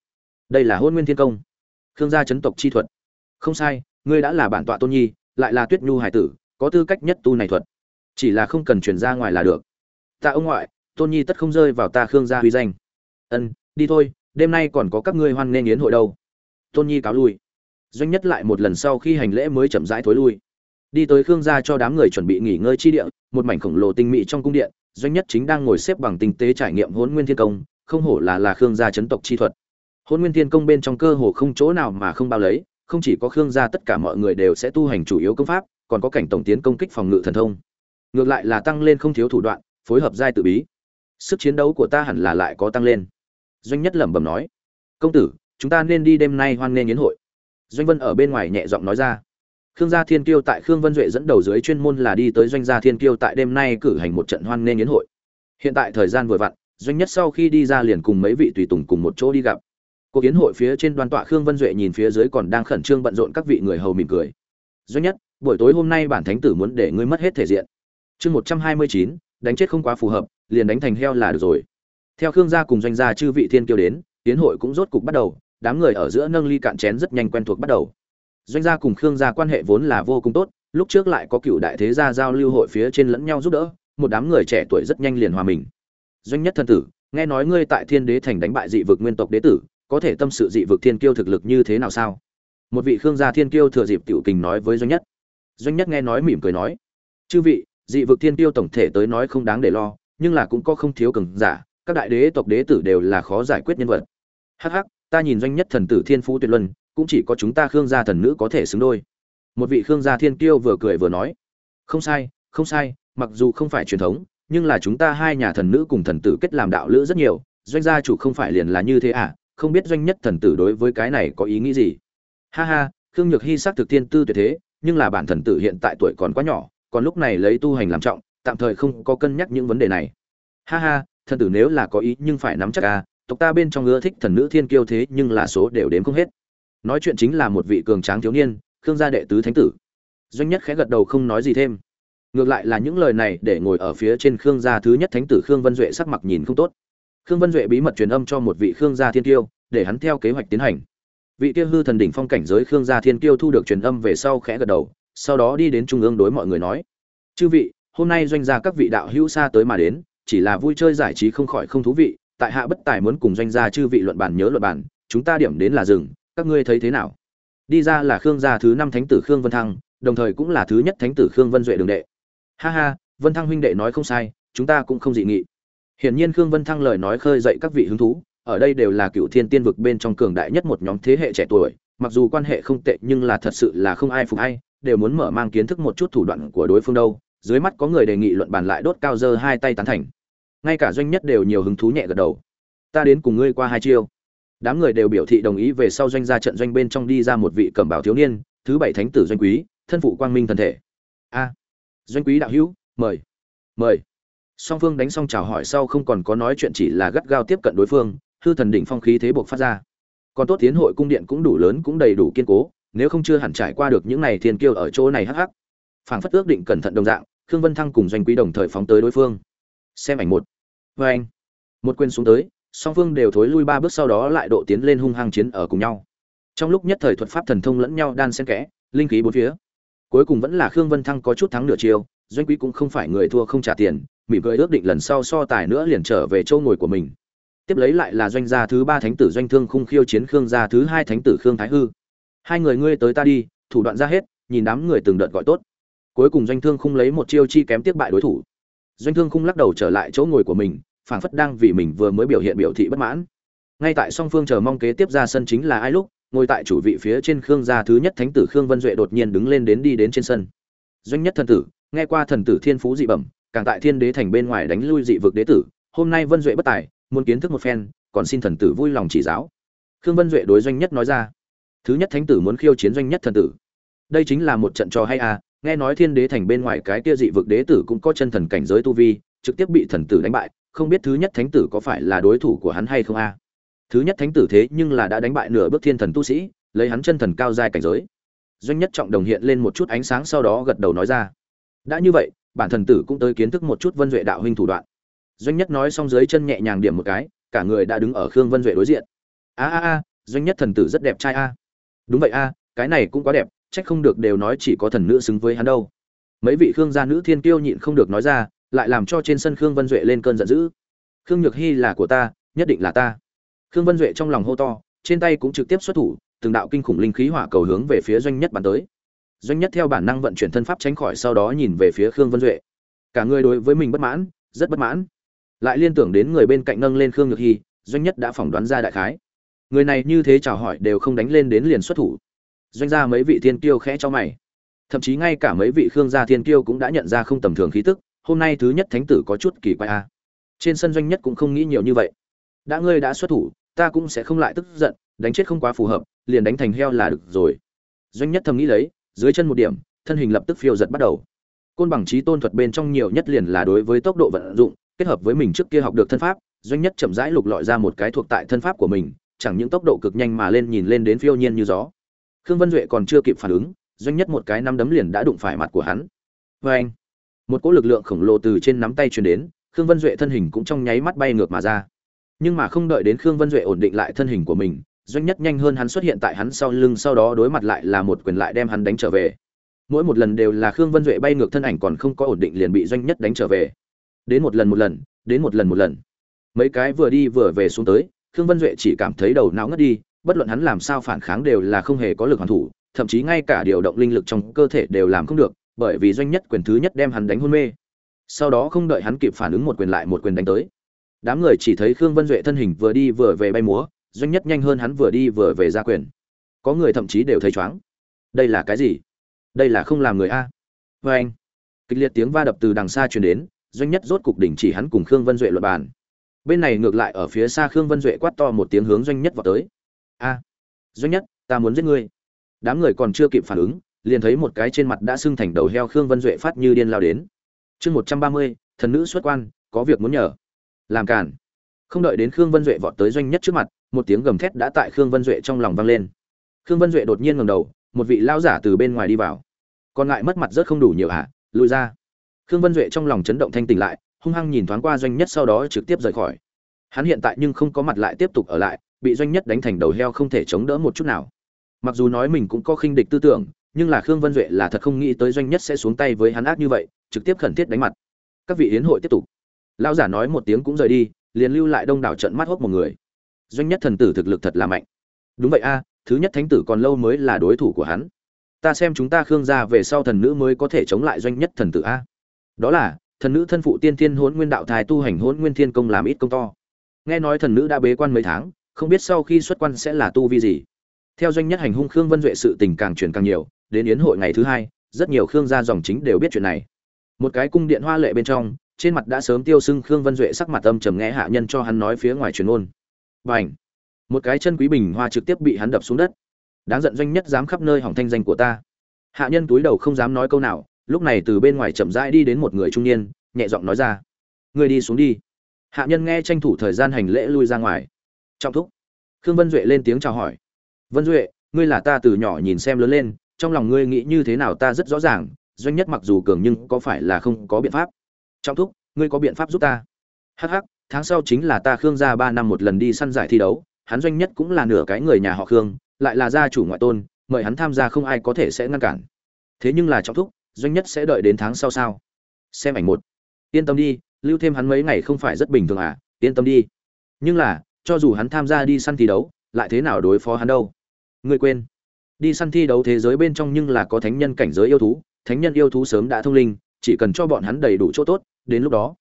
Đây là hôn nguyên thiên công. Khương gia chấn tộc chi thuật. Không sai, ngươi đã là bản tọa tôn nhi, lại là tuyết nhu hải tử, có tư cách nhất tu này thuật. Chỉ là không cần chuyển ra ngoài là được. Ta ông ngoại, tôn nhi tất không rơi vào ta khương gia huy danh. Ân, đi thôi, đêm nay còn có các ngươi hoan nghênh yến hội đâu. Tôn nhi cáo lui. Doanh nhất lại một lần sau khi hành lễ mới chậm rãi thối lui đi tới khương gia cho đám người chuẩn bị nghỉ ngơi chi địa, một mảnh khổng lồ tinh mỹ trong cung điện, doanh nhất chính đang ngồi xếp bằng tinh tế trải nghiệm hôn nguyên thiên công, không hổ là là khương gia chấn tộc chi thuật. Hôn nguyên thiên công bên trong cơ hồ không chỗ nào mà không bao lấy, không chỉ có khương gia tất cả mọi người đều sẽ tu hành chủ yếu công pháp, còn có cảnh tổng tiến công kích phòng ngự thần thông. Ngược lại là tăng lên không thiếu thủ đoạn, phối hợp giai tự bí. Sức chiến đấu của ta hẳn là lại có tăng lên. Doanh nhất lẩm bẩm nói. Công tử, chúng ta nên đi đêm nay hoan nghênh yến hội. Doanh vân ở bên ngoài nhẹ giọng nói ra khương gia thiên kiêu tại khương vân duệ dẫn đầu dưới chuyên môn là đi tới doanh gia thiên kiêu tại đêm nay cử hành một trận hoan nghênh yến hội. Hiện tại thời gian vừa vặn, doanh nhất sau khi đi ra liền cùng mấy vị tùy tùng cùng một chỗ đi gặp. Cuộc yến hội phía trên đoàn tọa khương vân duệ nhìn phía dưới còn đang khẩn trương bận rộn các vị người hầu mỉm cười. Doanh nhất, buổi tối hôm nay bản thánh tử muốn để ngươi mất hết thể diện. Chương một trăm hai mươi chín, đánh chết không quá phù hợp, liền đánh thành heo là được rồi. Theo khương gia cùng doanh gia chư vị thiên kiêu đến, yến hội cũng rốt cục bắt đầu, đám người ở giữa nâng ly cạn chén rất nhanh quen thuộc bắt đầu doanh gia cùng khương gia quan hệ vốn là vô cùng tốt, lúc trước lại có cựu đại thế gia giao lưu hội phía trên lẫn nhau giúp đỡ, một đám người trẻ tuổi rất nhanh liền hòa mình. Doanh nhất thân tử, nghe nói ngươi tại thiên đế thành đánh bại dị vực nguyên tộc đế tử, có thể tâm sự dị vực thiên kiêu thực lực như thế nào sao? Một vị khương gia thiên kiêu thừa dịp tiểu kình nói với doanh nhất. Doanh nhất nghe nói mỉm cười nói, chư vị, dị vực thiên kiêu tổng thể tới nói không đáng để lo, nhưng là cũng có không thiếu cường giả, các đại đế tộc đế tử đều là khó giải quyết nhân vật. Hắc hắc, ta nhìn doanh nhất thần tử thiên phú tuyệt luân cũng chỉ có chúng ta khương gia thần nữ có thể xứng đôi. Một vị khương gia thiên kiêu vừa cười vừa nói, không sai không sai, mặc dù không phải truyền thống, nhưng là chúng ta hai nhà thần nữ cùng thần tử kết làm đạo lữ rất nhiều, doanh gia chủ không phải liền là như thế à? Không biết doanh nhất thần tử đối với cái này có ý nghĩ gì? Ha ha, khương nhược hy sắc thực thiên tư tuyệt thế, nhưng là bản thần tử hiện tại tuổi còn quá nhỏ, còn lúc này lấy tu hành làm trọng, tạm thời không có cân nhắc những vấn đề này. Ha ha, thần tử nếu là có ý nhưng phải nắm chắc à? Tộc ta bên trong ưa thích thần nữ thiên kiêu thế nhưng là số đều đếm không hết nói chuyện chính là một vị cường tráng thiếu niên, khương gia đệ tứ thánh tử. Doanh nhất khẽ gật đầu không nói gì thêm. Ngược lại là những lời này để ngồi ở phía trên khương gia thứ nhất thánh tử khương vân duệ sắc mặt nhìn không tốt. Khương vân duệ bí mật truyền âm cho một vị khương gia thiên tiêu để hắn theo kế hoạch tiến hành. Vị tiêu hư thần đỉnh phong cảnh giới khương gia thiên tiêu thu được truyền âm về sau khẽ gật đầu, sau đó đi đến trung ương đối mọi người nói. Chư vị, hôm nay doanh gia các vị đạo hữu xa tới mà đến, chỉ là vui chơi giải trí không khỏi không thú vị, tại hạ bất tài muốn cùng doanh gia chư vị luận bàn nhớ luận bàn, chúng ta điểm đến là rừng các ngươi thấy thế nào? Đi ra là khương gia thứ năm thánh tử khương vân thăng, đồng thời cũng là thứ nhất thánh tử khương vân duệ đường đệ. Ha ha, vân thăng huynh đệ nói không sai, chúng ta cũng không dị nghị. Hiển nhiên khương vân thăng lời nói khơi dậy các vị hứng thú, ở đây đều là cựu thiên tiên vực bên trong cường đại nhất một nhóm thế hệ trẻ tuổi, mặc dù quan hệ không tệ nhưng là thật sự là không ai phục ai, đều muốn mở mang kiến thức một chút thủ đoạn của đối phương đâu, dưới mắt có người đề nghị luận bàn lại đốt cao dơ hai tay tán thành. Ngay cả doanh nhất đều nhiều hứng thú nhẹ gật đầu. Ta đến cùng ngươi qua hai chiêu đám người đều biểu thị đồng ý về sau doanh gia trận doanh bên trong đi ra một vị cẩm bảo thiếu niên, thứ bảy thánh tử doanh quý, thân phụ quang minh thần thể. A. Doanh quý đạo hữu, mời. Mời. Song phương đánh xong chào hỏi sau không còn có nói chuyện chỉ là gắt gao tiếp cận đối phương, hư thần đỉnh phong khí thế buộc phát ra. Còn tốt tiến hội cung điện cũng đủ lớn cũng đầy đủ kiên cố, nếu không chưa hẳn trải qua được những này thiên kiêu ở chỗ này hắc hắc. Phảng phất ước định cẩn thận đồng dạng, khương vân thăng cùng doanh quý đồng thời phóng tới đối phương. Xem ảnh một. Vê anh một quên xuống tới song phương đều thối lui ba bước sau đó lại độ tiến lên hung hăng chiến ở cùng nhau. Trong lúc nhất thời thuật pháp thần thông lẫn nhau đan xen kẽ, linh khí bốn phía. Cuối cùng vẫn là khương vân thăng có chút thắng nửa chiều doanh quý cũng không phải người thua không trả tiền, mỉm cười ước định lần sau so tài nữa liền trở về châu ngồi của mình. Tiếp lấy lại là doanh gia thứ ba thánh tử doanh thương khung khiêu chiến khương gia thứ hai thánh tử khương thái hư. Hai người ngươi tới ta đi, thủ đoạn ra hết, nhìn đám người từng đợt gọi tốt. Cuối cùng doanh thương khung lấy một chiêu chi kém tiếp bại đối thủ. Doanh thương khung lắc đầu trở lại chỗ ngồi của mình phảng phất đang vì mình vừa mới biểu hiện biểu thị bất mãn. Ngay tại song phương chờ mong kế tiếp ra sân chính là ai lúc, ngồi tại chủ vị phía trên khương gia thứ nhất thánh tử khương vân duệ đột nhiên đứng lên đến đi đến trên sân. Doanh nhất thần tử, nghe qua thần tử thiên phú dị bẩm, càng tại thiên đế thành bên ngoài đánh lui dị vực đế tử, hôm nay vân duệ bất tài, muốn kiến thức một phen, còn xin thần tử vui lòng chỉ giáo. Khương vân duệ đối doanh nhất nói ra, thứ nhất thánh tử muốn khiêu chiến doanh nhất thần tử. Đây chính là một trận trò hay à nghe nói thiên đế thành bên ngoài cái kia dị vực đế tử cũng có chân thần cảnh giới tu vi, trực tiếp bị thần tử đánh bại không biết thứ nhất thánh tử có phải là đối thủ của hắn hay không a. À? thứ nhất thánh tử thế nhưng là đã đánh bại nửa bước thiên thần tu sĩ, lấy hắn chân thần cao giai cảnh giới. Doanh nhất trọng đồng hiện lên một chút ánh sáng sau đó gật đầu nói ra. Đã như vậy, bản thần tử cũng tới kiến thức một chút vân duệ đạo huynh thủ đoạn. Doanh nhất nói xong dưới chân nhẹ nhàng điểm một cái, cả người đã đứng ở khương vân duệ đối diện. A a a, doanh nhất thần tử rất đẹp trai a. Đúng vậy a, cái này cũng quá đẹp trách không được đều nói chỉ có thần nữ xứng với hắn đâu. Mấy vị khương gia nữ thiên kiêu nhịn không được nói ra lại làm cho trên sân khương vân duệ lên cơn giận dữ. Khương nhược hy là của ta, nhất định là ta. Khương vân duệ trong lòng hô to, trên tay cũng trực tiếp xuất thủ, từng đạo kinh khủng linh khí hỏa cầu hướng về phía doanh nhất bắn tới. Doanh nhất theo bản năng vận chuyển thân pháp tránh khỏi sau đó nhìn về phía khương vân duệ. Cả người đối với mình bất mãn, rất bất mãn. Lại liên tưởng đến người bên cạnh nâng lên khương nhược hy, doanh nhất đã phỏng đoán ra đại khái. Người này như thế chào hỏi đều không đánh lên đến liền xuất thủ. Doanh gia mấy vị thiên kiêu khẽ cho mày. Thậm chí ngay cả mấy vị khương gia thiên kiêu cũng đã nhận ra không tầm thường khí tức hôm nay thứ nhất thánh tử có chút kỳ quái a trên sân doanh nhất cũng không nghĩ nhiều như vậy. Đã ngươi đã xuất thủ, ta cũng sẽ không lại tức giận, đánh chết không quá phù hợp, liền đánh thành heo là được rồi. Doanh nhất thầm nghĩ lấy, dưới chân một điểm, thân hình lập tức phiêu giật bắt đầu. Côn bằng trí tôn thuật bên trong nhiều nhất liền là đối với tốc độ vận dụng, kết hợp với mình trước kia học được thân pháp, doanh nhất chậm rãi lục lọi ra một cái thuộc tại thân pháp của mình, chẳng những tốc độ cực nhanh mà lên nhìn lên đến phiêu nhiên như gió. Khương vân duệ còn chưa kịp phản ứng, doanh nhất một cái nắm đấm liền đã đụng phải mặt của hắn. Vê anh một cỗ lực lượng khổng lồ từ trên nắm tay truyền đến, khương vân duệ thân hình cũng trong nháy mắt bay ngược mà ra. Nhưng mà không đợi đến khương vân duệ ổn định lại thân hình của mình, doanh nhất nhanh hơn hắn xuất hiện tại hắn sau lưng, sau đó đối mặt lại là một quyền lại đem hắn đánh trở về. Mỗi một lần đều là khương vân duệ bay ngược thân ảnh còn không có ổn định liền bị doanh nhất đánh trở về. Đến một lần một lần, đến một lần một lần. Mấy cái vừa đi vừa về xuống tới, khương vân duệ chỉ cảm thấy đầu não ngất đi, bất luận hắn làm sao phản kháng đều là không hề có lực hoàn thủ, thậm chí ngay cả điều động linh lực trong cơ thể đều làm không được bởi vì doanh nhất quyền thứ nhất đem hắn đánh hôn mê. Sau đó không đợi hắn kịp phản ứng một quyền lại một quyền đánh tới. Đám người chỉ thấy khương vân duệ thân hình vừa đi vừa về bay múa, doanh nhất nhanh hơn hắn vừa đi vừa về ra quyền. Có người thậm chí đều thấy chóng đây là cái gì? Đây là không làm người a. Vê anh, kịch liệt tiếng va đập từ đằng xa truyền đến, doanh nhất rốt cục đỉnh chỉ hắn cùng khương vân duệ luật bàn. Bên này ngược lại ở phía xa khương vân duệ quát to một tiếng hướng doanh nhất vào tới. A, doanh nhất, ta muốn giết ngươi. Đám người còn chưa kịp phản ứng liền thấy một cái trên mặt đã sưng thành đầu heo khương vân duệ phát như điên lao đến. Chương một trăm ba mươi, thần nữ xuất quan, có việc muốn nhờ. Làm cản không đợi đến khương vân duệ vọt tới doanh nhất trước mặt, một tiếng gầm thét đã tại khương vân duệ trong lòng vang lên. Khương vân duệ đột nhiên ngầm đầu, một vị lao giả từ bên ngoài đi vào. Còn lại mất mặt rất không đủ nhiều à? lùi ra. Khương vân duệ trong lòng chấn động thanh tỉnh lại, hung hăng nhìn thoáng qua doanh nhất sau đó trực tiếp rời khỏi. Hắn hiện tại nhưng không có mặt lại tiếp tục ở lại, bị doanh nhất đánh thành đầu heo không thể chống đỡ một chút nào. Mặc dù nói mình cũng có khinh địch tư tưởng nhưng là khương vân duệ là thật không nghĩ tới doanh nhất sẽ xuống tay với hắn ác như vậy, trực tiếp khẩn thiết đánh mặt. Các vị hiến hội tiếp tục. Lao giả nói một tiếng cũng rời đi, liền lưu lại đông đảo trận mắt hốc một người. Doanh nhất thần tử thực lực thật là mạnh. Đúng vậy a, thứ nhất thánh tử còn lâu mới là đối thủ của hắn. Ta xem chúng ta khương gia về sau thần nữ mới có thể chống lại doanh nhất thần tử a. Đó là, thần nữ thân phụ tiên thiên hôn nguyên đạo thai tu hành hôn nguyên thiên công làm ít công to. Nghe nói thần nữ đã bế quan mấy tháng, không biết sau khi xuất quan sẽ là tu vi gì. Theo doanh nhất hành hung khương vân duệ sự tình càng truyền càng nhiều đến yến hội ngày thứ hai, rất nhiều khương gia dòng chính đều biết chuyện này. Một cái cung điện hoa lệ bên trong, trên mặt đã sớm tiêu sưng khương vân duệ sắc mặt âm trầm nghe hạ nhân cho hắn nói phía ngoài truyền ôn b à một cái chân quý bình hoa trực tiếp bị hắn đập xuống đất. Đáng giận doanh nhất dám khắp nơi hỏng thanh danh của ta. Hạ nhân túi đầu không dám nói câu nào, lúc này từ bên ngoài chậm rãi đi đến một người trung niên, nhẹ giọng nói ra. Người đi xuống đi. Hạ nhân nghe tranh thủ thời gian hành lễ lui ra ngoài. Trong thúc. Khương vân duệ lên tiếng chào hỏi. Vân duệ, ngươi là ta từ nhỏ nhìn xem lớn lên trong lòng ngươi nghĩ như thế nào ta rất rõ ràng, doanh nhất mặc dù cường nhưng có phải là không có biện pháp. Trong thúc, ngươi có biện pháp giúp ta? Hh tháng sau chính là ta khương gia ba năm một lần đi săn giải thi đấu, hắn doanh nhất cũng là nửa cái người nhà họ khương, lại là gia chủ ngoại tôn, mời hắn tham gia không ai có thể sẽ ngăn cản. Thế nhưng là trong thúc, doanh nhất sẽ đợi đến tháng sau sao? Xem ảnh một. Yên tâm đi, lưu thêm hắn mấy ngày không phải rất bình thường à yên tâm đi. Nhưng là, cho dù hắn tham gia đi săn thi đấu, lại thế nào đối phó hắn đâu? Ngươi quên đi săn thi đấu thế giới bên trong nhưng là có thánh nhân cảnh giới yêu thú, thánh nhân yêu thú sớm đã thông linh, chỉ cần cho bọn hắn đầy đủ chỗ tốt, đến lúc đó,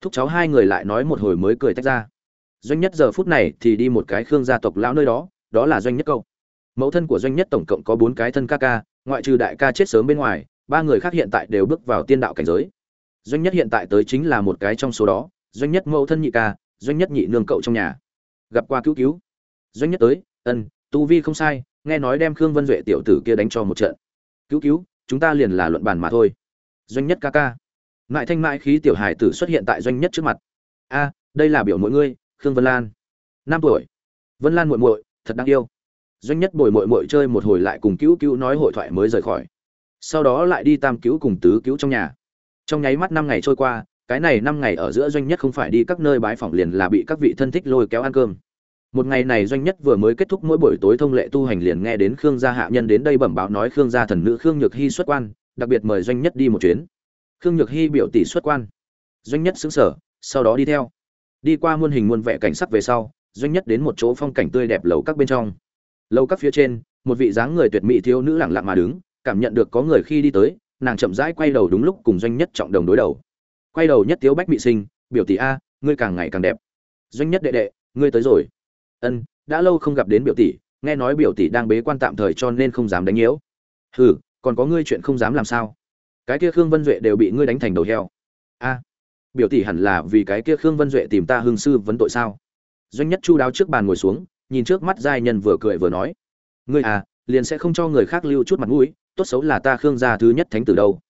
thúc cháu hai người lại nói một hồi mới cười tách ra. Doanh nhất giờ phút này thì đi một cái khương gia tộc lão nơi đó đó là doanh nhất câu. Mẫu thân của doanh nhất tổng cộng có bốn cái thân ca ca, ngoại trừ đại ca chết sớm bên ngoài, ba người khác hiện tại đều bước vào tiên đạo cảnh giới. Doanh nhất hiện tại tới chính là một cái trong số đó, doanh nhất mẫu thân nhị ca, doanh nhất nhị nương cậu trong nhà. Gặp qua cứu cứu. Doanh nhất tới, ân, tu vi không sai nghe nói đem khương vân duệ tiểu tử kia đánh cho một trận. Cứu cứu, chúng ta liền là luận bàn mà thôi. Doanh nhất ca ca. Mại thanh mãi khí tiểu Hải tử xuất hiện tại doanh nhất trước mặt. A, đây là biểu mỗi ngươi, khương vân lan. Năm tuổi. Vân lan muội muội, thật đáng yêu. Doanh nhất bồi muội muội chơi một hồi lại cùng cứu cứu nói hội thoại mới rời khỏi. Sau đó lại đi tam cứu cùng tứ cứu trong nhà. Trong nháy mắt năm ngày trôi qua, cái này năm ngày ở giữa doanh nhất không phải đi các nơi bái phỏng liền là bị các vị thân thích lôi kéo ăn cơm một ngày này doanh nhất vừa mới kết thúc mỗi buổi tối thông lệ tu hành liền nghe đến khương gia hạ nhân đến đây bẩm báo nói khương gia thần nữ khương nhược hy xuất quan, đặc biệt mời doanh nhất đi một chuyến. Khương nhược hy biểu tỷ xuất quan. Doanh nhất xứng sở sau đó đi theo. Đi qua muôn hình muôn vẻ cảnh sắc về sau, doanh nhất đến một chỗ phong cảnh tươi đẹp lầu các bên trong. Lầu các phía trên, một vị dáng người tuyệt mỹ thiếu nữ lặng lặng mà đứng, cảm nhận được có người khi đi tới, nàng chậm rãi quay đầu đúng lúc cùng doanh nhất trọng đồng đối đầu. Quay đầu nhất tiếu bách mỹ sinh, biểu tỷ a, ngươi càng ngày càng đẹp. Doanh nhất đệ đệ, ngươi tới rồi ân, đã lâu không gặp đến biểu tỷ, nghe nói biểu tỷ đang bế quan tạm thời cho nên không dám đánh nhiễu. Hừ, còn có ngươi chuyện không dám làm sao? Cái kia khương vân duệ đều bị ngươi đánh thành đầu heo. A, biểu tỷ hẳn là vì cái kia khương vân duệ tìm ta hương sư vấn tội sao? Doanh nhất chu đáo trước bàn ngồi xuống, nhìn trước mắt giai nhân vừa cười vừa nói. Ngươi à liền sẽ không cho người khác lưu chút mặt mũi, tốt xấu là ta khương gia thứ nhất thánh tử đâu.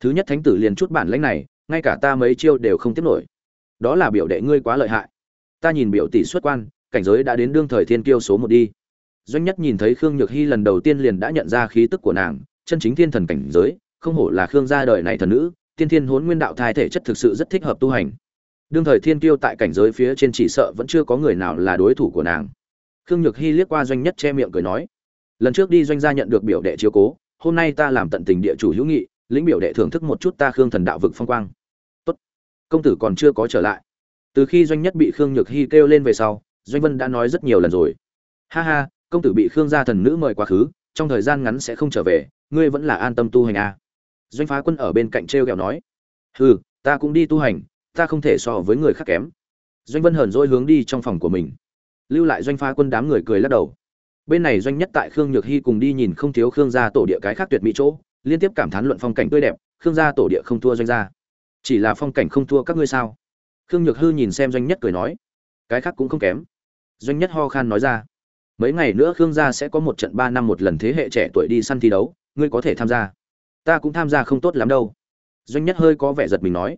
Thứ nhất thánh tử liền chút bản lãnh này, ngay cả ta mấy chiêu đều không tiếp nổi. Đó là biểu đệ ngươi quá lợi hại. Ta nhìn biểu tỷ xuất quan cảnh giới đã đến đương thời thiên kiêu số một đi. Doanh nhất nhìn thấy khương nhược hy lần đầu tiên liền đã nhận ra khí tức của nàng, chân chính thiên thần cảnh giới, không hổ là khương gia đời này thần nữ, tiên thiên hốn nguyên đạo thai thể chất thực sự rất thích hợp tu hành. Đương thời thiên kiêu tại cảnh giới phía trên chỉ sợ vẫn chưa có người nào là đối thủ của nàng. Khương nhược hy liếc qua doanh nhất che miệng cười nói, lần trước đi doanh gia nhận được biểu đệ chiếu cố, hôm nay ta làm tận tình địa chủ hữu nghị, lĩnh biểu đệ thưởng thức một chút ta khương thần đạo vực phong quang. Tốt, công tử còn chưa có trở lại. Từ khi doanh nhất bị khương nhược hy kêu lên về sau doanh vân đã nói rất nhiều lần rồi. Ha ha, công tử bị khương gia thần nữ mời quá khứ, trong thời gian ngắn sẽ không trở về, ngươi vẫn là an tâm tu hành à. doanh phá quân ở bên cạnh t r e o kẹo nói. Hừ, ta cũng đi tu hành, ta không thể so với người khác kém. Doanh vân hờn dỗi hướng đi trong phòng của mình. Lưu lại doanh phá quân đám người cười lắc đầu. Bên này doanh nhất tại khương nhược hy cùng đi nhìn không thiếu khương gia tổ địa cái khác tuyệt mỹ chỗ, liên tiếp cảm thán luận phong cảnh tươi đẹp, khương gia tổ địa không thua doanh gia. Chỉ là phong cảnh không thua các ngươi sao? Khương nhược hư nhìn xem doanh nhất cười nói. Cái khác cũng không kém doanh nhất ho khan nói ra. Mấy ngày nữa khương gia sẽ có một trận ba năm một lần thế hệ trẻ tuổi đi săn thi đấu, ngươi có thể tham gia. Ta cũng tham gia không tốt lắm đâu. Doanh nhất hơi có vẻ giật mình nói.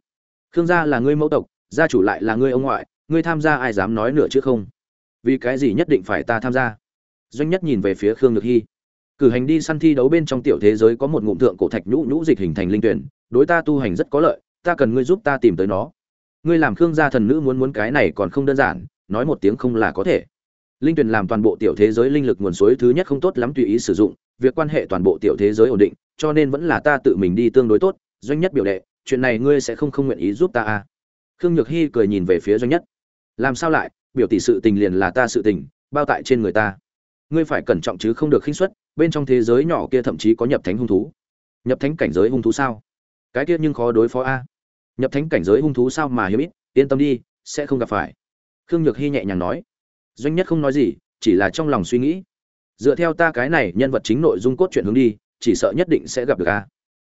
Khương gia là ngươi mẫu tộc, gia chủ lại là ngươi ông ngoại, ngươi tham gia ai dám nói nữa chứ không? Vì cái gì nhất định phải ta tham gia? Doanh nhất nhìn về phía khương nhược hy cử hành đi săn thi đấu bên trong tiểu thế giới có một ngụm thượng cổ thạch nhũ nhũ dịch hình thành linh tuyển, đối ta tu hành rất có lợi, ta cần ngươi giúp ta tìm tới nó. Ngươi làm khương gia thần nữ muốn muốn cái này còn không đơn giản nói một tiếng không là có thể. Linh tuyển làm toàn bộ tiểu thế giới linh lực nguồn suối thứ nhất không tốt lắm tùy ý sử dụng, việc quan hệ toàn bộ tiểu thế giới ổn định, cho nên vẫn là ta tự mình đi tương đối tốt, doanh nhất biểu đệ, chuyện này ngươi sẽ không không nguyện ý giúp ta à? Khương nhược hy cười nhìn về phía doanh nhất. Làm sao lại, biểu tỷ sự tình liền là ta sự tình, bao tại trên người ta. Ngươi phải cẩn trọng chứ không được khinh suất, bên trong thế giới nhỏ kia thậm chí có nhập thánh hung thú. Nhập thánh cảnh giới hung thú sao? Cái kia nhưng khó đối phó a. Nhập thánh cảnh giới hung thú sao mà hiếm ít, yên tâm đi, sẽ không gặp phải khương nhược hy nhẹ nhàng nói. Doanh nhất không nói gì, chỉ là trong lòng suy nghĩ. Dựa theo ta cái này nhân vật chính nội dung cốt truyện hướng đi, chỉ sợ nhất định sẽ gặp được a.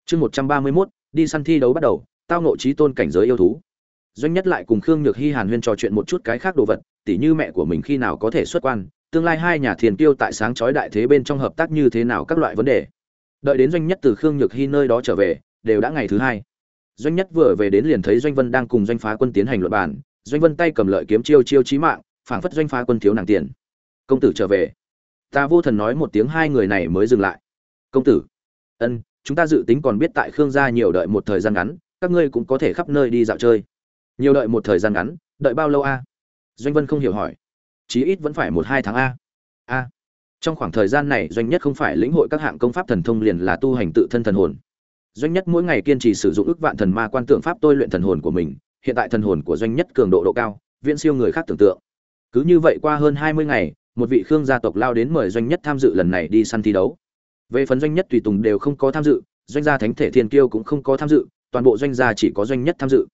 Chương một trăm ba mươi mốt, đi săn thi đấu bắt đầu, tao nộ trí tôn cảnh giới yêu thú. Doanh nhất lại cùng khương nhược hy hàn huyên trò chuyện một chút cái khác đồ vật, tỉ như mẹ của mình khi nào có thể xuất quan, tương lai hai nhà thiền tiêu tại sáng chói đại thế bên trong hợp tác như thế nào các loại vấn đề. Đợi đến doanh nhất từ khương nhược hy nơi đó trở về, đều đã ngày thứ hai. Doanh nhất vừa về đến liền thấy doanh vân đang cùng doanh phá quân tiến hành luận bản doanh vân tay cầm lợi kiếm chiêu chiêu chí mạng, phảng phất doanh phá quân thiếu nàng tiền. Công tử trở về. Ta vô thần nói một tiếng hai người này mới dừng lại. Công tử. Ân, chúng ta dự tính còn biết tại khương gia nhiều đợi một thời gian ngắn, các ngươi cũng có thể khắp nơi đi dạo chơi. Nhiều đợi một thời gian ngắn, đợi bao lâu a? Doanh vân không hiểu hỏi. Chí ít vẫn phải một hai tháng a. A. Trong khoảng thời gian này, doanh nhất không phải lĩnh hội các hạng công pháp thần thông liền là tu hành tự thân thần hồn. Doanh nhất mỗi ngày kiên trì sử dụng ức vạn thần ma quan tượng pháp tôi luyện thần hồn của mình hiện tại thần hồn của doanh nhất cường độ độ cao, viễn siêu người khác tưởng tượng. Cứ như vậy qua hơn hai mươi ngày, một vị khương gia tộc lao đến mời doanh nhất tham dự lần này đi săn thi đấu. Về phần doanh nhất tùy tùng đều không có tham dự, doanh gia thánh thể thiên kiêu cũng không có tham dự, toàn bộ doanh gia chỉ có doanh nhất tham dự.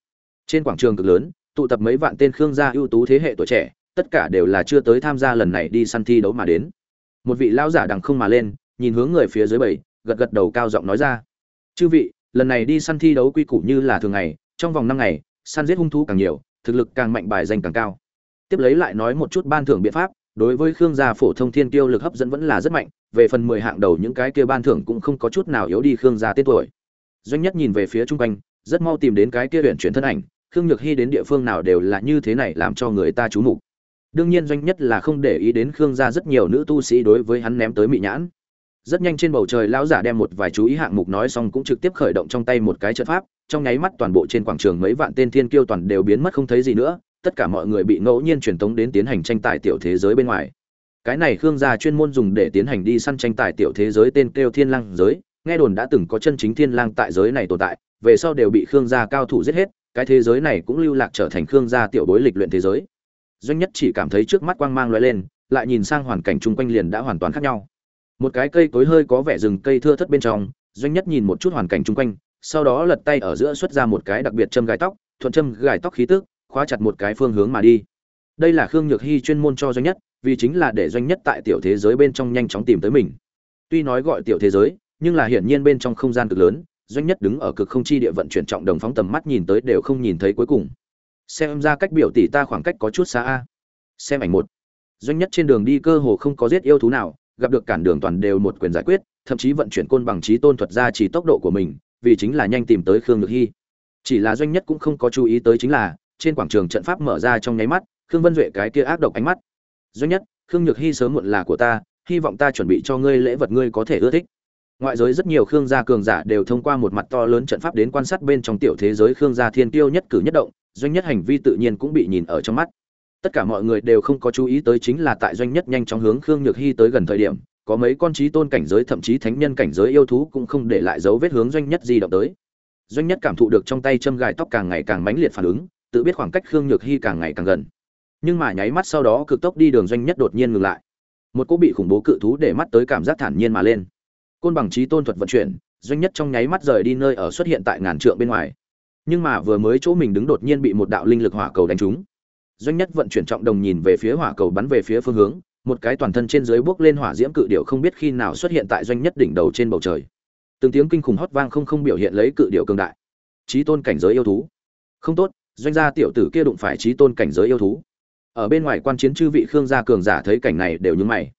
Trên quảng trường cực lớn, tụ tập mấy vạn tên khương gia ưu tú thế hệ tuổi trẻ, tất cả đều là chưa tới tham gia lần này đi săn thi đấu mà đến. Một vị lão giả đằng không mà lên, nhìn hướng người phía dưới bảy, gật gật đầu cao giọng nói ra. Chư vị, lần này đi săn thi đấu quy củ như là thường ngày, trong vòng năm ngày săn giết hung thú càng nhiều, thực lực càng mạnh bài danh càng cao. Tiếp lấy lại nói một chút ban thưởng biện pháp, đối với khương gia phổ thông thiên tiêu lực hấp dẫn vẫn là rất mạnh, về phần mười hạng đầu những cái kia ban thưởng cũng không có chút nào yếu đi khương gia tên tuổi. Doanh nhất nhìn về phía chung quanh, rất mau tìm đến cái kia huyện chuyển thân ảnh, khương nhược hy đến địa phương nào đều là như thế này làm cho người ta chú mục. Đương nhiên doanh nhất là không để ý đến khương gia rất nhiều nữ tu sĩ đối với hắn ném tới mị nhãn. Rất nhanh trên bầu trời lão giả đem một vài chú ý hạng mục nói xong cũng trực tiếp khởi động trong tay một cái trận pháp trong nháy mắt toàn bộ trên quảng trường mấy vạn tên thiên kiêu toàn đều biến mất không thấy gì nữa, tất cả mọi người bị ngẫu nhiên truyền tống đến tiến hành tranh tài tiểu thế giới bên ngoài. Cái này khương gia chuyên môn dùng để tiến hành đi săn tranh tài tiểu thế giới tên kêu thiên lang giới, nghe đồn đã từng có chân chính thiên lang tại giới này tồn tại, về sau đều bị khương gia cao thủ giết hết, cái thế giới này cũng lưu lạc trở thành khương gia tiểu bối lịch luyện thế giới. Doanh nhất chỉ cảm thấy trước mắt quang mang lóe lên, lại nhìn sang hoàn cảnh chung quanh liền đã hoàn toàn khác nhau. Một cái cây cối hơi có vẻ rừng cây thưa thất bên trong, doanh nhất nhìn một chút hoàn cảnh chung quanh sau đó lật tay ở giữa xuất ra một cái đặc biệt châm gài tóc, thuận châm gài tóc khí tức, khóa chặt một cái phương hướng mà đi. Đây là khương nhược hy chuyên môn cho doanh nhất, vì chính là để doanh nhất tại tiểu thế giới bên trong nhanh chóng tìm tới mình. Tuy nói gọi tiểu thế giới, nhưng là hiển nhiên bên trong không gian cực lớn, doanh nhất đứng ở cực không chi địa vận chuyển trọng đồng phóng tầm mắt nhìn tới đều không nhìn thấy cuối cùng. Xem ra cách biểu tỷ ta khoảng cách có chút xa a. Xem ảnh một. Doanh nhất trên đường đi cơ hồ không có giết yêu thú nào, gặp được cản đường toàn đều một quyền giải quyết, thậm chí vận chuyển côn bằng trí tôn thuật ra chỉ tốc độ của mình vì chính là nhanh tìm tới khương nhược hy. Chỉ là doanh nhất cũng không có chú ý tới chính là, trên quảng trường trận pháp mở ra trong nháy mắt, khương vân duệ cái kia ác độc ánh mắt. Doanh nhất, khương nhược hy sớm muộn là của ta, hy vọng ta chuẩn bị cho ngươi lễ vật ngươi có thể ưa thích. Ngoại giới rất nhiều khương gia cường giả đều thông qua một mặt to lớn trận pháp đến quan sát bên trong tiểu thế giới khương gia thiên tiêu nhất cử nhất động, doanh nhất hành vi tự nhiên cũng bị nhìn ở trong mắt. Tất cả mọi người đều không có chú ý tới chính là tại doanh nhất nhanh chóng hướng khương nhược hy tới gần thời điểm có mấy con trí tôn cảnh giới, thậm chí thánh nhân cảnh giới yêu thú cũng không để lại dấu vết hướng doanh nhất di động tới. Doanh nhất cảm thụ được trong tay châm gài tóc càng ngày càng mãnh liệt phản ứng, tự biết khoảng cách khương nhược hy càng ngày càng gần. Nhưng mà nháy mắt sau đó, cực tốc đi đường doanh nhất đột nhiên ngừng lại. Một cô bị khủng bố cự thú để mắt tới cảm giác thản nhiên mà lên. Côn bằng trí tôn thuật vận chuyển, doanh nhất trong nháy mắt rời đi nơi ở xuất hiện tại ngàn trượng bên ngoài. Nhưng mà vừa mới chỗ mình đứng đột nhiên bị một đạo linh lực hỏa cầu đánh trúng. Doanh nhất vận chuyển trọng đồng nhìn về phía hỏa cầu bắn về phía phương hướng một cái toàn thân trên dưới bước lên hỏa diễm cự điểu không biết khi nào xuất hiện tại doanh nhất đỉnh đầu trên bầu trời. Từng tiếng kinh khủng hót vang không không biểu hiện lấy cự điểu cường đại. Trí tôn cảnh giới yêu thú. Không tốt, doanh gia tiểu tử kia đụng phải trí tôn cảnh giới yêu thú. Ở bên ngoài quan chiến chư vị khương gia cường giả thấy cảnh này đều nhướng mày.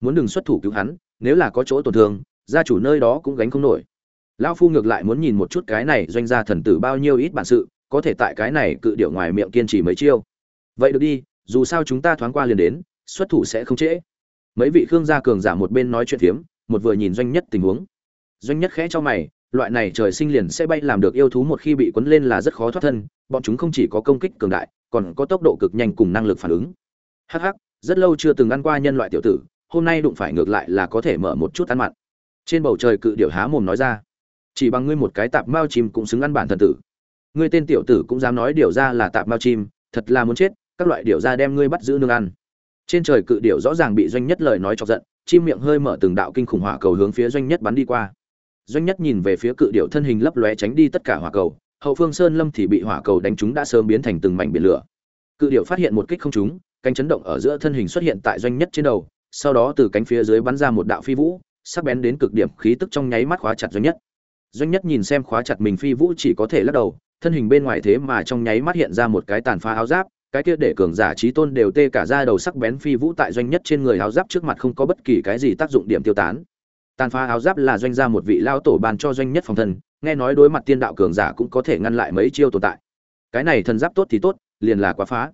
Muốn đừng xuất thủ cứu hắn, nếu là có chỗ tổn thương, gia chủ nơi đó cũng gánh không nổi. Lão phu ngược lại muốn nhìn một chút cái này doanh gia thần tử bao nhiêu ít bản sự, có thể tại cái này cự điệu ngoài miệng kiên trì mấy chiêu. Vậy được đi, dù sao chúng ta thoáng qua liền đến xuất thủ sẽ không trễ. Mấy vị khương gia cường giả một bên nói chuyện phiếm, một vừa nhìn doanh nhất tình huống. Doanh nhất khẽ cho mày, loại này trời sinh liền sẽ bay làm được yêu thú một khi bị quấn lên là rất khó thoát thân, bọn chúng không chỉ có công kích cường đại, còn có tốc độ cực nhanh cùng năng lực phản ứng. Hắc hắc, rất lâu chưa từng ăn qua nhân loại tiểu tử, hôm nay đụng phải ngược lại là có thể mở một chút ăn mặn. Trên bầu trời cự điểu há mồm nói ra, chỉ bằng ngươi một cái tạp mao chim cũng xứng ăn bản thần tử. Ngươi tên tiểu tử cũng dám nói điều ra là tạp mao chim, thật là muốn chết, các loại điểu ra đem ngươi bắt giữ nương ăn trên trời cự điểu rõ ràng bị doanh nhất lời nói chọc giận, chim miệng hơi mở từng đạo kinh khủng hỏa cầu hướng phía doanh nhất bắn đi qua. Doanh nhất nhìn về phía cự điểu thân hình lấp lóe tránh đi tất cả hỏa cầu, hậu phương sơn lâm thì bị hỏa cầu đánh trúng đã sớm biến thành từng mảnh biển lửa. Cự điểu phát hiện một kích không trúng, cánh chấn động ở giữa thân hình xuất hiện tại doanh nhất trên đầu, sau đó từ cánh phía dưới bắn ra một đạo phi vũ, sắc bén đến cực điểm khí tức trong nháy mắt khóa chặt doanh nhất. Doanh nhất nhìn xem khóa chặt mình phi vũ chỉ có thể lắc đầu, thân hình bên ngoài thế mà trong nháy mắt hiện ra một cái tàn phá áo giáp cái kia để cường giả trí tôn đều tê cả ra đầu sắc bén phi vũ tại doanh nhất trên người áo giáp trước mặt không có bất kỳ cái gì tác dụng điểm tiêu tán. Tàn phá áo giáp là doanh gia một vị lao tổ ban cho doanh nhất phòng thân, nghe nói đối mặt tiên đạo cường giả cũng có thể ngăn lại mấy chiêu tồn tại. Cái này thần giáp tốt thì tốt, liền là quá phá.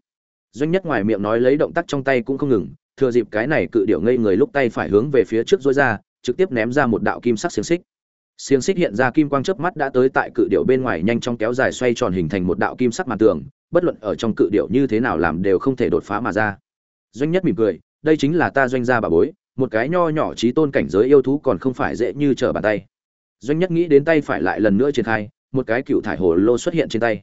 Doanh nhất ngoài miệng nói lấy động tác trong tay cũng không ngừng, thừa dịp cái này cự điệu ngây người lúc tay phải hướng về phía trước dối ra, trực tiếp ném ra một đạo kim sắc xiềng xích xiềng xích hiện ra kim quang chớp mắt đã tới tại cự điệu bên ngoài nhanh chóng kéo dài xoay tròn hình thành một đạo kim sắc màn tường, bất luận ở trong cự điệu như thế nào làm đều không thể đột phá mà ra. Doanh nhất mỉm cười, đây chính là ta doanh gia bà bối, một cái nho nhỏ trí tôn cảnh giới yêu thú còn không phải dễ như trở bàn tay. Doanh nhất nghĩ đến tay phải lại lần nữa triển khai, một cái cựu thải hồ lô xuất hiện trên tay.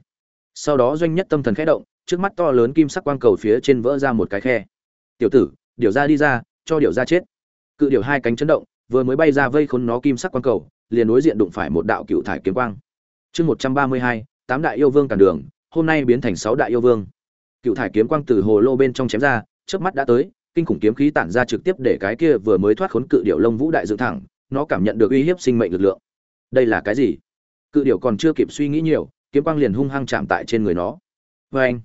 Sau đó doanh nhất tâm thần khẽ động, trước mắt to lớn kim sắc quang cầu phía trên vỡ ra một cái khe. Tiểu tử, điều ra đi ra, cho điều ra chết. Cự điều hai cánh chấn động, vừa mới bay ra vây khốn nó kim sắc quang cầu liền đối diện đụng phải một đạo cựu thải kiếm quang. Chương một trăm ba mươi hai, tám đại yêu vương cản đường, hôm nay biến thành sáu đại yêu vương. Cựu thải kiếm quang từ hồ lô bên trong chém ra, chớp mắt đã tới, kinh khủng kiếm khí tản ra trực tiếp để cái kia vừa mới thoát khốn cự điểu lông vũ đại dựng thẳng, nó cảm nhận được uy hiếp sinh mệnh lực lượng. Đây là cái gì? Cự điểu còn chưa kịp suy nghĩ nhiều, kiếm quang liền hung hăng chạm tại trên người nó. Oeng! anh,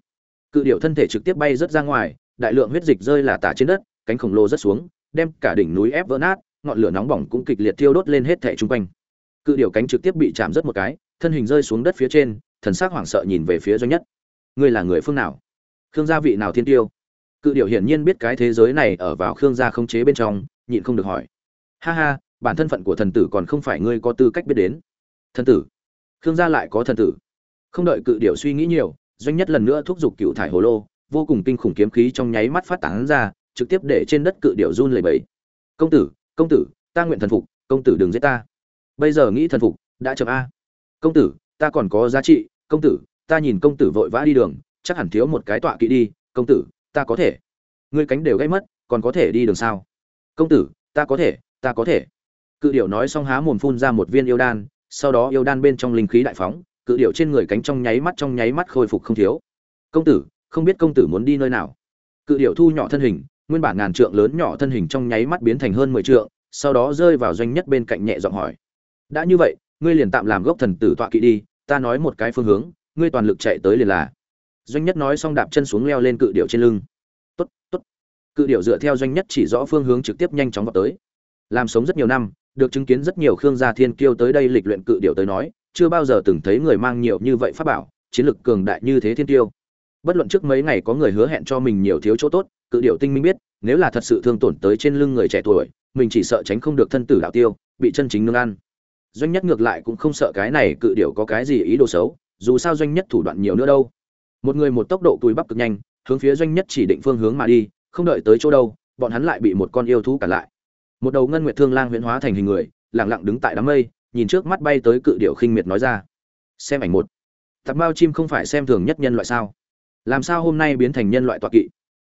cự điểu thân thể trực tiếp bay rất ra ngoài, đại lượng huyết dịch rơi là tả trên đất, cánh khổng lồ rất xuống, đem cả đỉnh núi ép vỡ nát ngọn lửa nóng bỏng cũng kịch liệt thiêu đốt lên hết thảy xung quanh. Cự điểu cánh trực tiếp bị chạm rất một cái, thân hình rơi xuống đất phía trên, thần sắc hoảng sợ nhìn về phía doanh nhất. Ngươi là người phương nào? Khương gia vị nào thiên tiêu? Cự điểu hiển nhiên biết cái thế giới này ở vào khương gia khống chế bên trong, nhịn không được hỏi. Ha ha, bản thân phận của thần tử còn không phải ngươi có tư cách biết đến. Thần tử? Khương gia lại có thần tử. Không đợi cự điểu suy nghĩ nhiều, doanh nhất lần nữa thúc giục cựu thải hồ lô, vô cùng kinh khủng kiếm khí trong nháy mắt phát tán ra, trực tiếp để trên đất cự điểu run lẩy bẩy. Công tử công tử, ta nguyện thần phục, công tử đừng giết ta. Bây giờ nghĩ thần phục, đã chậm a. Công tử, ta còn có giá trị, công tử, ta nhìn công tử vội vã đi đường, chắc hẳn thiếu một cái tọa kỵ đi, công tử, ta có thể. Ngươi cánh đều gãy mất, còn có thể đi đường sao? Công tử, ta có thể, ta có thể. Cự điệu nói xong há mồm phun ra một viên yêu đan, sau đó yêu đan bên trong linh khí đại phóng, cự điệu trên người cánh trong nháy mắt trong nháy mắt khôi phục không thiếu. Công tử, không biết công tử muốn đi nơi nào. Cự điệu thu nhỏ thân hình nguyên bản ngàn trượng lớn nhỏ thân hình trong nháy mắt biến thành hơn mười trượng, sau đó rơi vào doanh nhất bên cạnh nhẹ giọng hỏi. Đã như vậy, ngươi liền tạm làm gốc thần tử tọa kỵ đi, ta nói một cái phương hướng, ngươi toàn lực chạy tới liền là. Doanh nhất nói xong đạp chân xuống leo lên cự điệu trên lưng. Tốt tốt. Cự điệu dựa theo doanh nhất chỉ rõ phương hướng trực tiếp nhanh chóng vọt tới. Làm sống rất nhiều năm, được chứng kiến rất nhiều khương gia thiên kiêu tới đây lịch luyện cự điệu tới nói, chưa bao giờ từng thấy người mang nhiều như vậy pháp bảo, chiến lực cường đại như thế thiên tiêu bất luận trước mấy ngày có người hứa hẹn cho mình nhiều thiếu chỗ tốt, cự điệu tinh minh biết, nếu là thật sự thương tổn tới trên lưng người trẻ tuổi, mình chỉ sợ tránh không được thân tử đạo tiêu, bị chân chính nương ăn. Doanh nhất ngược lại cũng không sợ cái này cự điệu có cái gì ý đồ xấu, dù sao doanh nhất thủ đoạn nhiều nữa đâu. Một người một tốc độ túi bắp cực nhanh, hướng phía doanh nhất chỉ định phương hướng mà đi, không đợi tới chỗ đâu, bọn hắn lại bị một con yêu thú cản lại. Một đầu ngân nguyệt thương lang huyễn hóa thành hình người lẳng lặng đứng tại đám mây, nhìn trước mắt bay tới cự điệu khinh miệt nói ra. Xem ảnh một. Tạp bao chim không phải xem thường nhất nhân loại sao? Làm sao hôm nay biến thành nhân loại tọa kỵ?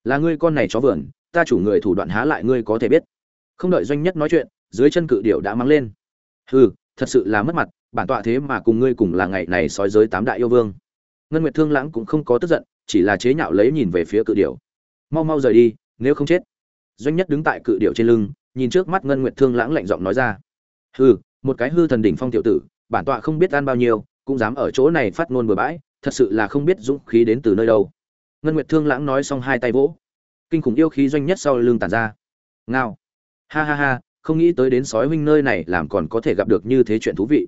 Là ngươi con này chó vườn, ta chủ người thủ đoạn há lại ngươi có thể biết. Không đợi doanh nhất nói chuyện, dưới chân cự điệu đã mang lên. Hừ, thật sự là mất mặt, bản tọa thế mà cùng ngươi cùng là ngày này sói giới tám đại yêu vương. Ngân nguyệt thương lãng cũng không có tức giận, chỉ là chế nhạo lấy nhìn về phía cự điệu mau mau rời đi, nếu không chết. Doanh nhất đứng tại cự điệu trên lưng, nhìn trước mắt ngân nguyệt thương lãng lạnh giọng nói ra. Hừ, một cái hư thần đỉnh phong tiểu tử, bản tọa không biết ăn bao nhiêu, cũng dám ở chỗ này phát ngôn bừa bãi thật sự là không biết dũng khí đến từ nơi đâu. Ngân nguyệt thương lãng nói xong hai tay vỗ. Kinh khủng yêu khí doanh nhất sau lưng tàn ra. Ngao. Ha ha ha, không nghĩ tới đến sói huynh nơi này làm còn có thể gặp được như thế chuyện thú vị.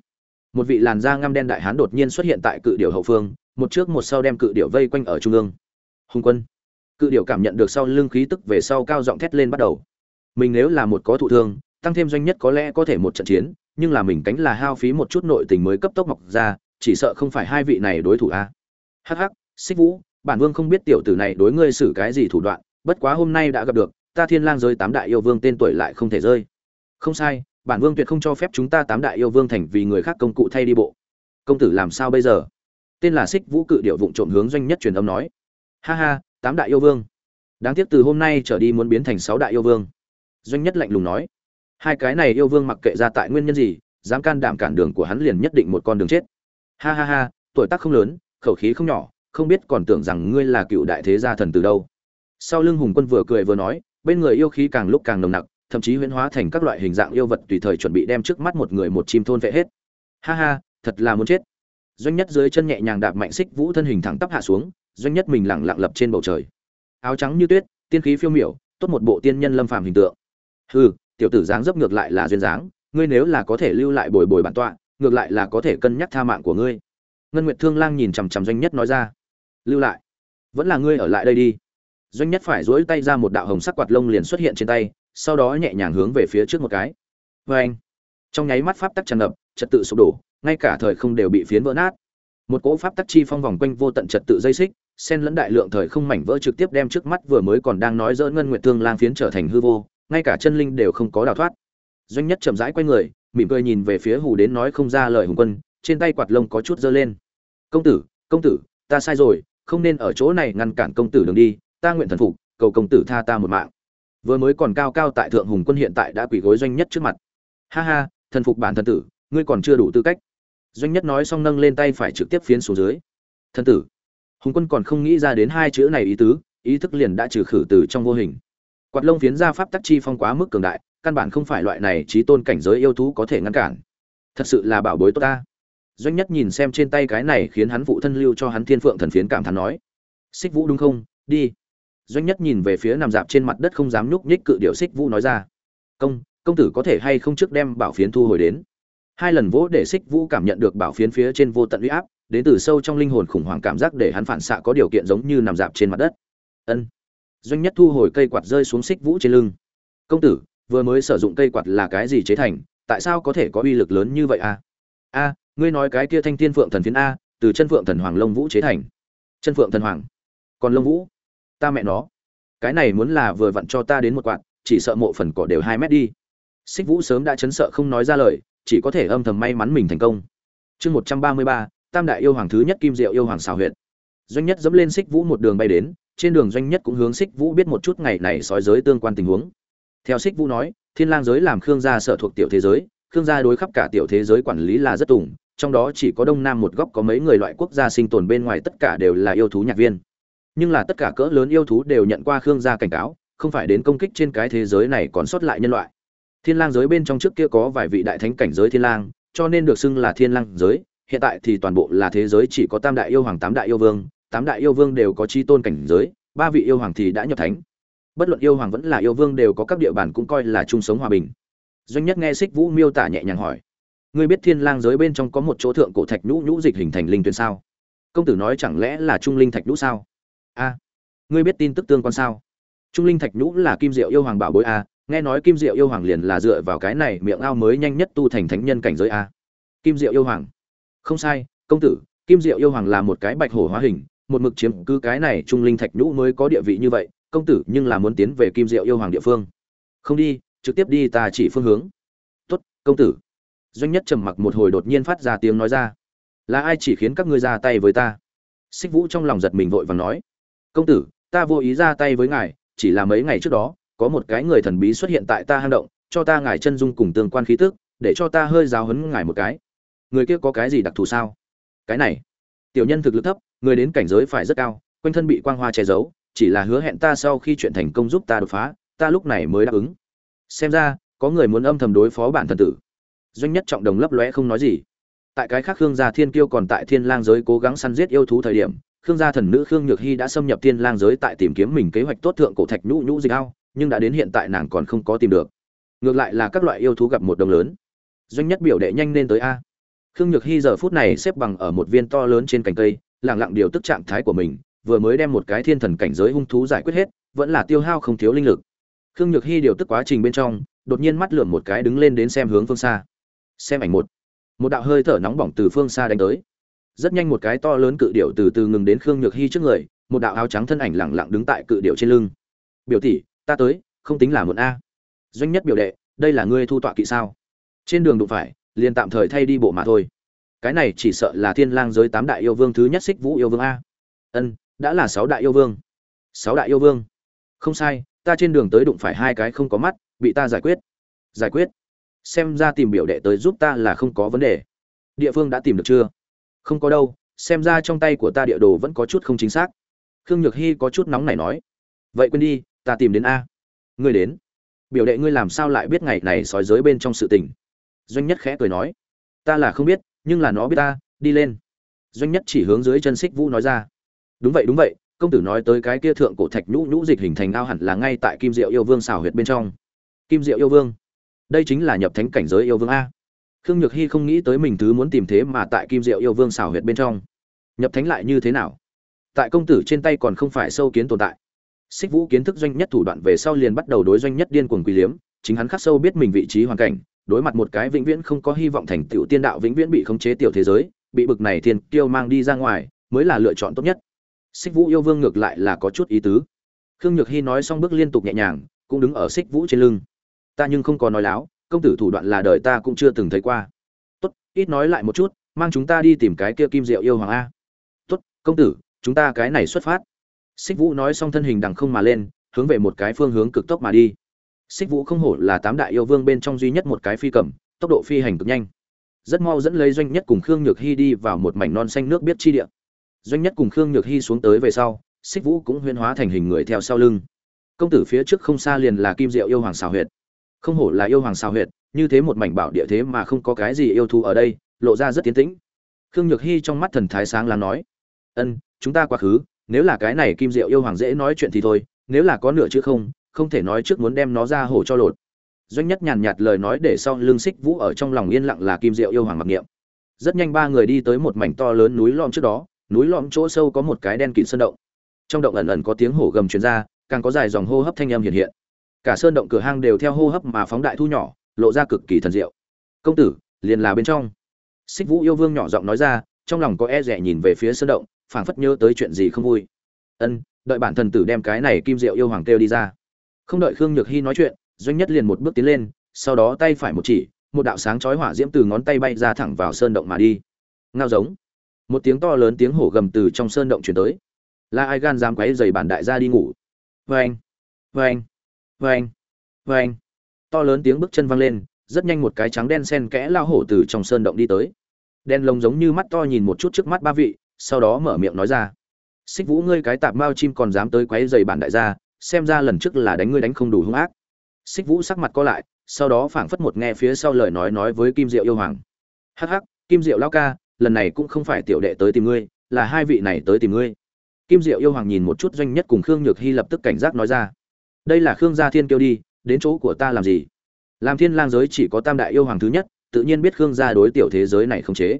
Một vị làn da ngăm đen đại hán đột nhiên xuất hiện tại cự điểu hậu phương, một trước một sau đem cự điểu vây quanh ở trung ương. Hùng quân. Cự điểu cảm nhận được sau lưng khí tức về sau cao giọng thét lên bắt đầu. Mình nếu là một có thụ thương, tăng thêm doanh nhất có lẽ có thể một trận chiến, nhưng là mình cánh là hao phí một chút nội tình mới cấp tốc mọc ra chỉ sợ không phải hai vị này đối thủ a hắc hắc, xích vũ, bản vương không biết tiểu tử này đối ngươi xử cái gì thủ đoạn, bất quá hôm nay đã gặp được, ta thiên lang rơi tám đại yêu vương tên tuổi lại không thể rơi. Không sai, bản vương tuyệt không cho phép chúng ta tám đại yêu vương thành vì người khác công cụ thay đi bộ. Công tử làm sao bây giờ? Tên là xích vũ cự điệu vụng trộm hướng doanh nhất truyền âm nói. Ha ha, tám đại yêu vương. Đáng tiếc từ hôm nay trở đi muốn biến thành sáu đại yêu vương. Doanh nhất lạnh lùng nói. Hai cái này yêu vương mặc kệ ra tại nguyên nhân gì, dám can đảm cản đường của hắn liền nhất định một con đường chết ha ha ha, tuổi tác không lớn, khẩu khí không nhỏ, không biết còn tưởng rằng ngươi là cựu đại thế gia thần từ đâu. Sau lưng hùng quân vừa cười vừa nói, bên người yêu khí càng lúc càng nồng nặc, thậm chí huyễn hóa thành các loại hình dạng yêu vật tùy thời chuẩn bị đem trước mắt một người một chim thôn vệ hết. Ha ha, thật là muốn chết. Doanh nhất dưới chân nhẹ nhàng đạp mạnh xích vũ thân hình thẳng tắp hạ xuống, doanh nhất mình lẳng lặng lập trên bầu trời. Áo trắng như tuyết, tiên khí phiêu miểu, tốt một bộ tiên nhân lâm phàm hình tượng. Hừ, tiểu tử dáng dấp ngược lại là duyên dáng, ngươi nếu là có thể lưu lại bồi bồi bản tọa ngược lại là có thể cân nhắc tha mạng của ngươi. Ngân nguyệt thương lang nhìn chằm chằm doanh nhất nói ra, lưu lại, vẫn là ngươi ở lại đây đi. Doanh nhất phải dỗi tay ra một đạo hồng sắc quạt lông liền xuất hiện trên tay, sau đó nhẹ nhàng hướng về phía trước một cái. Vê anh. Trong nháy mắt pháp tắc tràn ngập, trật tự sụp đổ, ngay cả thời không đều bị phiến vỡ nát. Một cỗ pháp tắc chi phong vòng quanh vô tận trật tự dây xích sen lẫn đại lượng thời không mảnh vỡ trực tiếp đem trước mắt vừa mới còn đang nói dỡ ngân nguyệt thương lang phiến trở thành hư vô, ngay cả chân linh đều không có đào thoát. Doanh nhất chậm rãi quay người mỉm cười nhìn về phía hù đến nói không ra lời hùng quân, trên tay quạt lông có chút giơ lên. Công tử công tử, ta sai rồi, không nên ở chỗ này ngăn cản công tử đường đi, ta nguyện thần phục, cầu công tử tha ta một mạng. Vừa mới còn cao cao tại thượng hùng quân hiện tại đã quỳ gối doanh nhất trước mặt. Ha ha, thần phục bản thần tử, ngươi còn chưa đủ tư cách. Doanh nhất nói xong nâng lên tay phải trực tiếp phiến xuống dưới. Thần tử. Hùng quân còn không nghĩ ra đến hai chữ này ý tứ, ý thức liền đã trừ khử từ trong vô hình. Quạt lông phiến ra pháp tắc chi phong quá mức cường đại căn bản không phải loại này trí tôn cảnh giới yêu thú có thể ngăn cản. Thật sự là bảo bối tốt ta. Doanh nhất nhìn xem trên tay cái này khiến hắn phụ thân lưu cho hắn thiên phượng thần phiến cảm thán nói. Xích vũ đúng không? Đi. Doanh nhất nhìn về phía nằm dạp trên mặt đất không dám nhúc nhích cự điệu xích vũ nói ra. Công công tử có thể hay không trước đem bảo phiến thu hồi đến? Hai lần vỗ để xích vũ cảm nhận được bảo phiến phía trên vô tận uy áp, đến từ sâu trong linh hồn khủng hoảng cảm giác để hắn phản xạ có điều kiện giống như nằm dạp trên mặt đất. Ân. Doanh nhất thu hồi cây quạt rơi xuống xích vũ trên lưng. Công tử vừa mới sử dụng cây quạt là cái gì chế thành, tại sao có thể có uy lực lớn như vậy a a, ngươi nói cái kia thanh thiên phượng thần phiến a, từ chân phượng thần hoàng lông vũ chế thành. Chân phượng thần hoàng. Còn lông vũ? Ta mẹ nó. Cái này muốn là vừa vặn cho ta đến một quạt, chỉ sợ mộ phần cỏ đều hai mét đi. Xích vũ sớm đã chấn sợ không nói ra lời, chỉ có thể âm thầm may mắn mình thành công. Chương một trăm ba mươi ba, tam đại yêu hoàng thứ nhất kim diệu yêu hoàng xào huyện doanh nhất dẫm lên xích vũ một đường bay đến, trên đường doanh nhất cũng hướng xích vũ biết một chút ngày này sói giới tương quan tình huống theo xích vũ nói, thiên lang giới làm khương gia sở thuộc tiểu thế giới, khương gia đối khắp cả tiểu thế giới quản lý là rất tùng, trong đó chỉ có đông nam một góc có mấy người loại quốc gia sinh tồn bên ngoài tất cả đều là yêu thú nhạc viên. Nhưng là tất cả cỡ lớn yêu thú đều nhận qua khương gia cảnh cáo, không phải đến công kích trên cái thế giới này còn sót lại nhân loại. Thiên lang giới bên trong trước kia có vài vị đại thánh cảnh giới thiên lang, cho nên được xưng là thiên lang giới, hiện tại thì toàn bộ là thế giới chỉ có tam đại yêu hoàng, tám đại yêu vương, tám đại yêu vương đều có chi tôn cảnh giới, ba vị yêu hoàng thì đã nhập thánh bất luận yêu hoàng vẫn là yêu vương đều có các địa bàn cũng coi là chung sống hòa bình. Doanh nhất nghe xích vũ miêu tả nhẹ nhàng hỏi, ngươi biết thiên lang giới bên trong có một chỗ thượng cổ thạch nhũ nhũ dịch hình thành linh tuyền sao? Công tử nói, chẳng lẽ là trung linh thạch nhũ sao? A, ngươi biết tin tức tương quan sao? Trung linh thạch nhũ là kim diệu yêu hoàng bảo bối a, nghe nói kim diệu yêu hoàng liền là dựa vào cái này miệng ao mới nhanh nhất tu thành thánh nhân cảnh giới a. Kim diệu yêu hoàng? Không sai, công tử, kim diệu yêu hoàng là một cái bạch hổ hóa hình, một mực chiếm cứ cái này trung linh thạch nhũ mới có địa vị như vậy công tử nhưng là muốn tiến về kim diệu yêu hoàng địa phương. Không đi, trực tiếp đi ta chỉ phương hướng. Tốt, công tử. Doanh nhất trầm mặc một hồi đột nhiên phát ra tiếng nói ra. Là ai chỉ khiến các ngươi ra tay với ta? Xích vũ trong lòng giật mình vội vàng nói. Công tử, ta vô ý ra tay với ngài, chỉ là mấy ngày trước đó, có một cái người thần bí xuất hiện tại ta hang động, cho ta ngài chân dung cùng tương quan khí tức, để cho ta hơi giáo hấn ngài một cái. Người kia có cái gì đặc thù sao? Cái này, tiểu nhân thực lực thấp, người đến cảnh giới phải rất cao, quanh thân bị quang hoa che giấu chỉ là hứa hẹn ta sau khi chuyện thành công giúp ta đột phá, ta lúc này mới đáp ứng. Xem ra, có người muốn âm thầm đối phó bản thần tử. Doanh nhất trọng đồng lấp lóe không nói gì. Tại cái khác khương gia thiên kiêu còn tại thiên lang giới cố gắng săn giết yêu thú thời điểm, khương gia thần nữ khương nhược hy đã xâm nhập thiên lang giới tại tìm kiếm mình kế hoạch tốt thượng cổ thạch nhũ nhũ dịch ao, nhưng đã đến hiện tại nàng còn không có tìm được. Ngược lại là các loại yêu thú gặp một đồng lớn. Doanh nhất biểu đệ nhanh lên tới a. Khương nhược hy giờ phút này xếp bằng ở một viên to lớn trên cành cây lẳng lặng điều tức trạng thái của mình vừa mới đem một cái thiên thần cảnh giới hung thú giải quyết hết, vẫn là tiêu hao không thiếu linh lực. Khương nhược hy điều tức quá trình bên trong, đột nhiên mắt lượm một cái đứng lên đến xem hướng phương xa. Xem ảnh một. Một đạo hơi thở nóng bỏng từ phương xa đánh tới. Rất nhanh một cái to lớn cự điệu từ từ ngừng đến khương nhược hy trước người, một đạo áo trắng thân ảnh lẳng lặng đứng tại cự điệu trên lưng. Biểu tỷ, ta tới, không tính là một a. Doanh nhất biểu đệ, đây là ngươi thu tọa kỵ sao? Trên đường đụng phải, liền tạm thời thay đi bộ mà thôi. Cái này chỉ sợ là thiên lang giới tám đại yêu vương thứ nhất xích vũ yêu vương a. Ân đã là sáu đại yêu vương. Sáu đại yêu vương? Không sai, ta trên đường tới đụng phải hai cái không có mắt, bị ta giải quyết. Giải quyết? Xem ra tìm biểu đệ tới giúp ta là không có vấn đề. Địa phương đã tìm được chưa? Không có đâu, xem ra trong tay của ta địa đồ vẫn có chút không chính xác. Khương nhược hy có chút nóng này nói. Vậy quên đi, ta tìm đến a. Ngươi đến. Biểu đệ ngươi làm sao lại biết ngày này sói giới bên trong sự tình? Doanh nhất khẽ cười nói. Ta là không biết, nhưng là nó biết ta, đi lên. Doanh nhất chỉ hướng dưới chân xích vũ nói ra đúng vậy đúng vậy, công tử nói tới cái kia thượng cổ thạch nhũ nhũ dịch hình thành ao hẳn là ngay tại kim diệu yêu vương xào huyệt bên trong. Kim diệu yêu vương. Đây chính là nhập thánh cảnh giới yêu vương a. Khương nhược hy không nghĩ tới mình thứ muốn tìm thế mà tại kim diệu yêu vương xào huyệt bên trong. Nhập thánh lại như thế nào? Tại công tử trên tay còn không phải sâu kiến tồn tại. Xích vũ kiến thức doanh nhất thủ đoạn về sau liền bắt đầu đối doanh nhất điên cuồng quý liếm, chính hắn khắc sâu biết mình vị trí hoàn cảnh, đối mặt một cái vĩnh viễn không có hy vọng thành tựu tiên đạo vĩnh viễn bị khống chế tiểu thế giới, bị bực này thiên kiêu mang đi ra ngoài, mới là lựa chọn tốt nhất xích vũ yêu vương ngược lại là có chút ý tứ. Khương nhược hy nói xong bước liên tục nhẹ nhàng, cũng đứng ở xích vũ trên lưng. Ta nhưng không có nói láo, công tử thủ đoạn là đời ta cũng chưa từng thấy qua. Tốt, ít nói lại một chút, mang chúng ta đi tìm cái kia kim diệu yêu hoàng a. Tốt, công tử, chúng ta cái này xuất phát. Xích vũ nói xong thân hình đằng không mà lên, hướng về một cái phương hướng cực tốc mà đi. Xích vũ không hổ là tám đại yêu vương bên trong duy nhất một cái phi cầm, tốc độ phi hành cực nhanh. Rất mau dẫn lấy doanh nhất cùng khương nhược hy đi vào một mảnh non xanh nước biết chi địa doanh nhất cùng khương nhược hy xuống tới về sau, xích vũ cũng huyên hóa thành hình người theo sau lưng. Công tử phía trước không xa liền là kim diệu yêu hoàng xào huyệt. Không hổ là yêu hoàng xào huyệt, như thế một mảnh bảo địa thế mà không có cái gì yêu thú ở đây, lộ ra rất tiến tĩnh. Khương nhược hy trong mắt thần thái sáng là nói, ân, chúng ta quá khứ, nếu là cái này kim diệu yêu hoàng dễ nói chuyện thì thôi, nếu là có nửa chữ không không thể nói trước muốn đem nó ra hổ cho lột. Doanh nhất nhàn nhạt lời nói để sau lưng xích vũ ở trong lòng yên lặng là kim diệu yêu hoàng mặc niệm. Rất nhanh ba người đi tới một mảnh to lớn núi lom trước đó núi lõm chỗ sâu có một cái đen kịt sơn động. Trong động ẩn ẩn có tiếng hổ gầm truyền ra, càng có dài dòng hô hấp thanh âm hiện hiện. Cả sơn động cửa hang đều theo hô hấp mà phóng đại thu nhỏ, lộ ra cực kỳ thần diệu. Công tử, liền là bên trong. Xích vũ yêu vương nhỏ giọng nói ra, trong lòng có e rẻ nhìn về phía sơn động, phảng phất nhớ tới chuyện gì không vui. Ân, đợi bản thần tử đem cái này kim diệu yêu hoàng kêu đi ra. Không đợi khương nhược hy nói chuyện, doanh nhất liền một bước tiến lên, sau đó tay phải một chỉ, một đạo sáng chói hỏa diễm từ ngón tay bay ra thẳng vào sơn động mà đi. Ngao giống một tiếng to lớn tiếng hổ gầm từ trong sơn động chuyển tới. Là ai gan dám quấy dày bản đại gia đi ngủ? Vê anh vê anh to lớn tiếng bước chân vang lên, rất nhanh một cái trắng đen sen kẽ lao hổ từ trong sơn động đi tới. Đen lông giống như mắt to nhìn một chút trước mắt ba vị, sau đó mở miệng nói ra. Xích vũ ngươi cái tạp mao chim còn dám tới quấy dày bản đại gia, xem ra lần trước là đánh ngươi đánh không đủ hung ác. Xích vũ sắc mặt co lại, sau đó phảng phất một nghe phía sau lời nói nói với kim diệu yêu hoàng. Hắc hắc, kim diệu lao ca lần này cũng không phải tiểu đệ tới tìm ngươi, là hai vị này tới tìm ngươi. Kim diệu yêu hoàng nhìn một chút doanh nhất cùng khương nhược hy lập tức cảnh giác nói ra. Đây là khương gia thiên kiêu đi, đến chỗ của ta làm gì? Làm thiên lang giới chỉ có tam đại yêu hoàng thứ nhất, tự nhiên biết khương gia đối tiểu thế giới này không chế.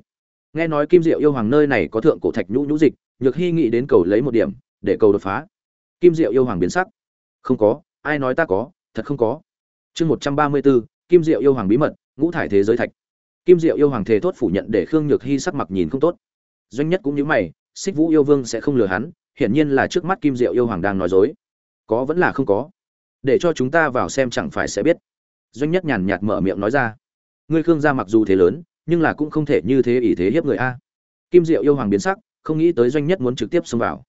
Nghe nói kim diệu yêu hoàng nơi này có thượng cổ thạch nhũ nhũ dịch, nhược hy nghĩ đến cầu lấy một điểm, để cầu đột phá. Kim diệu yêu hoàng biến sắc. Không có, ai nói ta có, thật không có. Chương một trăm ba mươi bốn kim diệu yêu hoàng bí mật, ngũ thải thế giới thạch kim diệu yêu hoàng thề thốt phủ nhận để khương nhược hy sắc mặt nhìn không tốt. Doanh nhất cũng như mày, xích vũ yêu vương sẽ không lừa hắn, hiển nhiên là trước mắt kim diệu yêu hoàng đang nói dối. Có vẫn là không có. Để cho chúng ta vào xem chẳng phải sẽ biết. Doanh nhất nhàn nhạt mở miệng nói ra. Ngươi khương gia mặc dù thế lớn, nhưng là cũng không thể như thế ỷ thế hiếp người a. Kim diệu yêu hoàng biến sắc, không nghĩ tới doanh nhất muốn trực tiếp xông vào.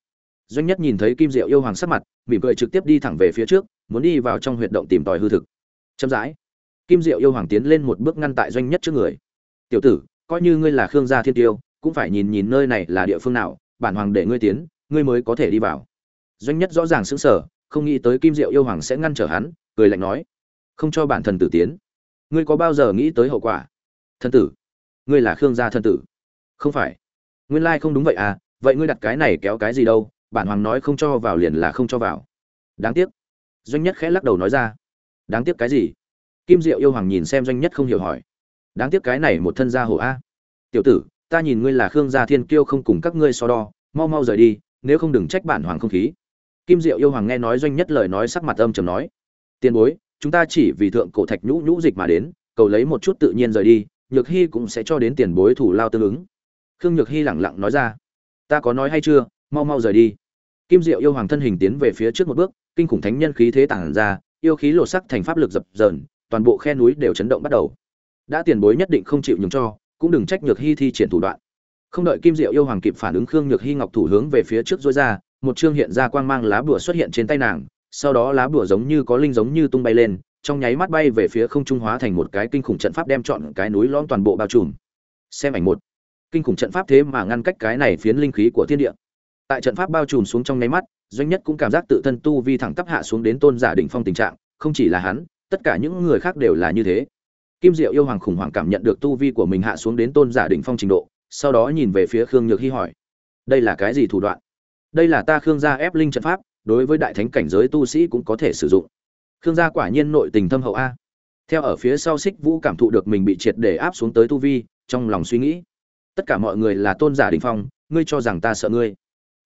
Doanh nhất nhìn thấy kim diệu yêu hoàng sắc mặt, mỉm cười trực tiếp đi thẳng về phía trước, muốn đi vào trong huyệt động tìm tòi hư thực. Chậm rãi kim diệu yêu hoàng tiến lên một bước ngăn tại doanh nhất trước người. Tiểu tử, coi như ngươi là khương gia thiên tiêu, cũng phải nhìn nhìn nơi này là địa phương nào, bản hoàng để ngươi tiến, ngươi mới có thể đi vào. Doanh nhất rõ ràng sững sờ, không nghĩ tới kim diệu yêu hoàng sẽ ngăn trở hắn, cười lạnh nói, không cho bản thần tử tiến. Ngươi có bao giờ nghĩ tới hậu quả? Thần tử, ngươi là khương gia thần tử. Không phải. Nguyên lai không đúng vậy à vậy ngươi đặt cái này kéo cái gì đâu, bản hoàng nói không cho vào liền là không cho vào. Đáng tiếc. Doanh nhất khẽ lắc đầu nói ra. Đáng tiếc cái gì? Kim diệu yêu hoàng nhìn xem doanh nhất không hiểu hỏi. Đáng tiếc cái này một thân gia hồ a. Tiểu tử, ta nhìn ngươi là khương gia thiên kiêu không cùng các ngươi so đo, mau mau rời đi, nếu không đừng trách bản hoàng không khí. Kim diệu yêu hoàng nghe nói doanh nhất lời nói sắc mặt âm trầm nói. Tiền bối, chúng ta chỉ vì thượng cổ thạch nhũ nhũ dịch mà đến, cầu lấy một chút tự nhiên rời đi, nhược hy cũng sẽ cho đến tiền bối thủ lao tương ứng. Khương nhược hy lẳng lặng nói ra. Ta có nói hay chưa, mau mau rời đi. Kim diệu yêu hoàng thân hình tiến về phía trước một bước, kinh khủng thánh nhân khí thế tản ra, yêu khí lột sắc thành pháp lực dập dờn toàn bộ khe núi đều chấn động bắt đầu. Đã tiền bối nhất định không chịu nhường cho, cũng đừng trách nhược hy thi triển thủ đoạn. Không đợi kim diệu yêu hoàng kịp phản ứng khương nhược hy ngọc thủ hướng về phía trước dối ra, một chương hiện ra quang mang lá bùa xuất hiện trên tay nàng, sau đó lá bùa giống như có linh giống như tung bay lên, trong nháy mắt bay về phía không trung hóa thành một cái kinh khủng trận pháp đem chọn cái núi lõm toàn bộ bao trùm. Xem ảnh một. Kinh khủng trận pháp thế mà ngăn cách cái này phiến linh khí của thiên địa. Tại trận pháp bao trùm xuống trong nháy mắt, doanh nhất cũng cảm giác tự thân tu vi thẳng tắp hạ xuống đến tôn giả đỉnh phong tình trạng, không chỉ là hắn tất cả những người khác đều là như thế. Kim diệu yêu hoàng khủng hoảng cảm nhận được tu vi của mình hạ xuống đến tôn giả đỉnh phong trình độ, sau đó nhìn về phía khương nhược hy hỏi, đây là cái gì thủ đoạn? Đây là ta khương gia ép linh trận pháp, đối với đại thánh cảnh giới tu sĩ cũng có thể sử dụng. Khương gia quả nhiên nội tình thâm hậu a. Theo ở phía sau xích vũ cảm thụ được mình bị triệt để áp xuống tới tu vi, trong lòng suy nghĩ, tất cả mọi người là tôn giả đình phong, ngươi cho rằng ta sợ ngươi?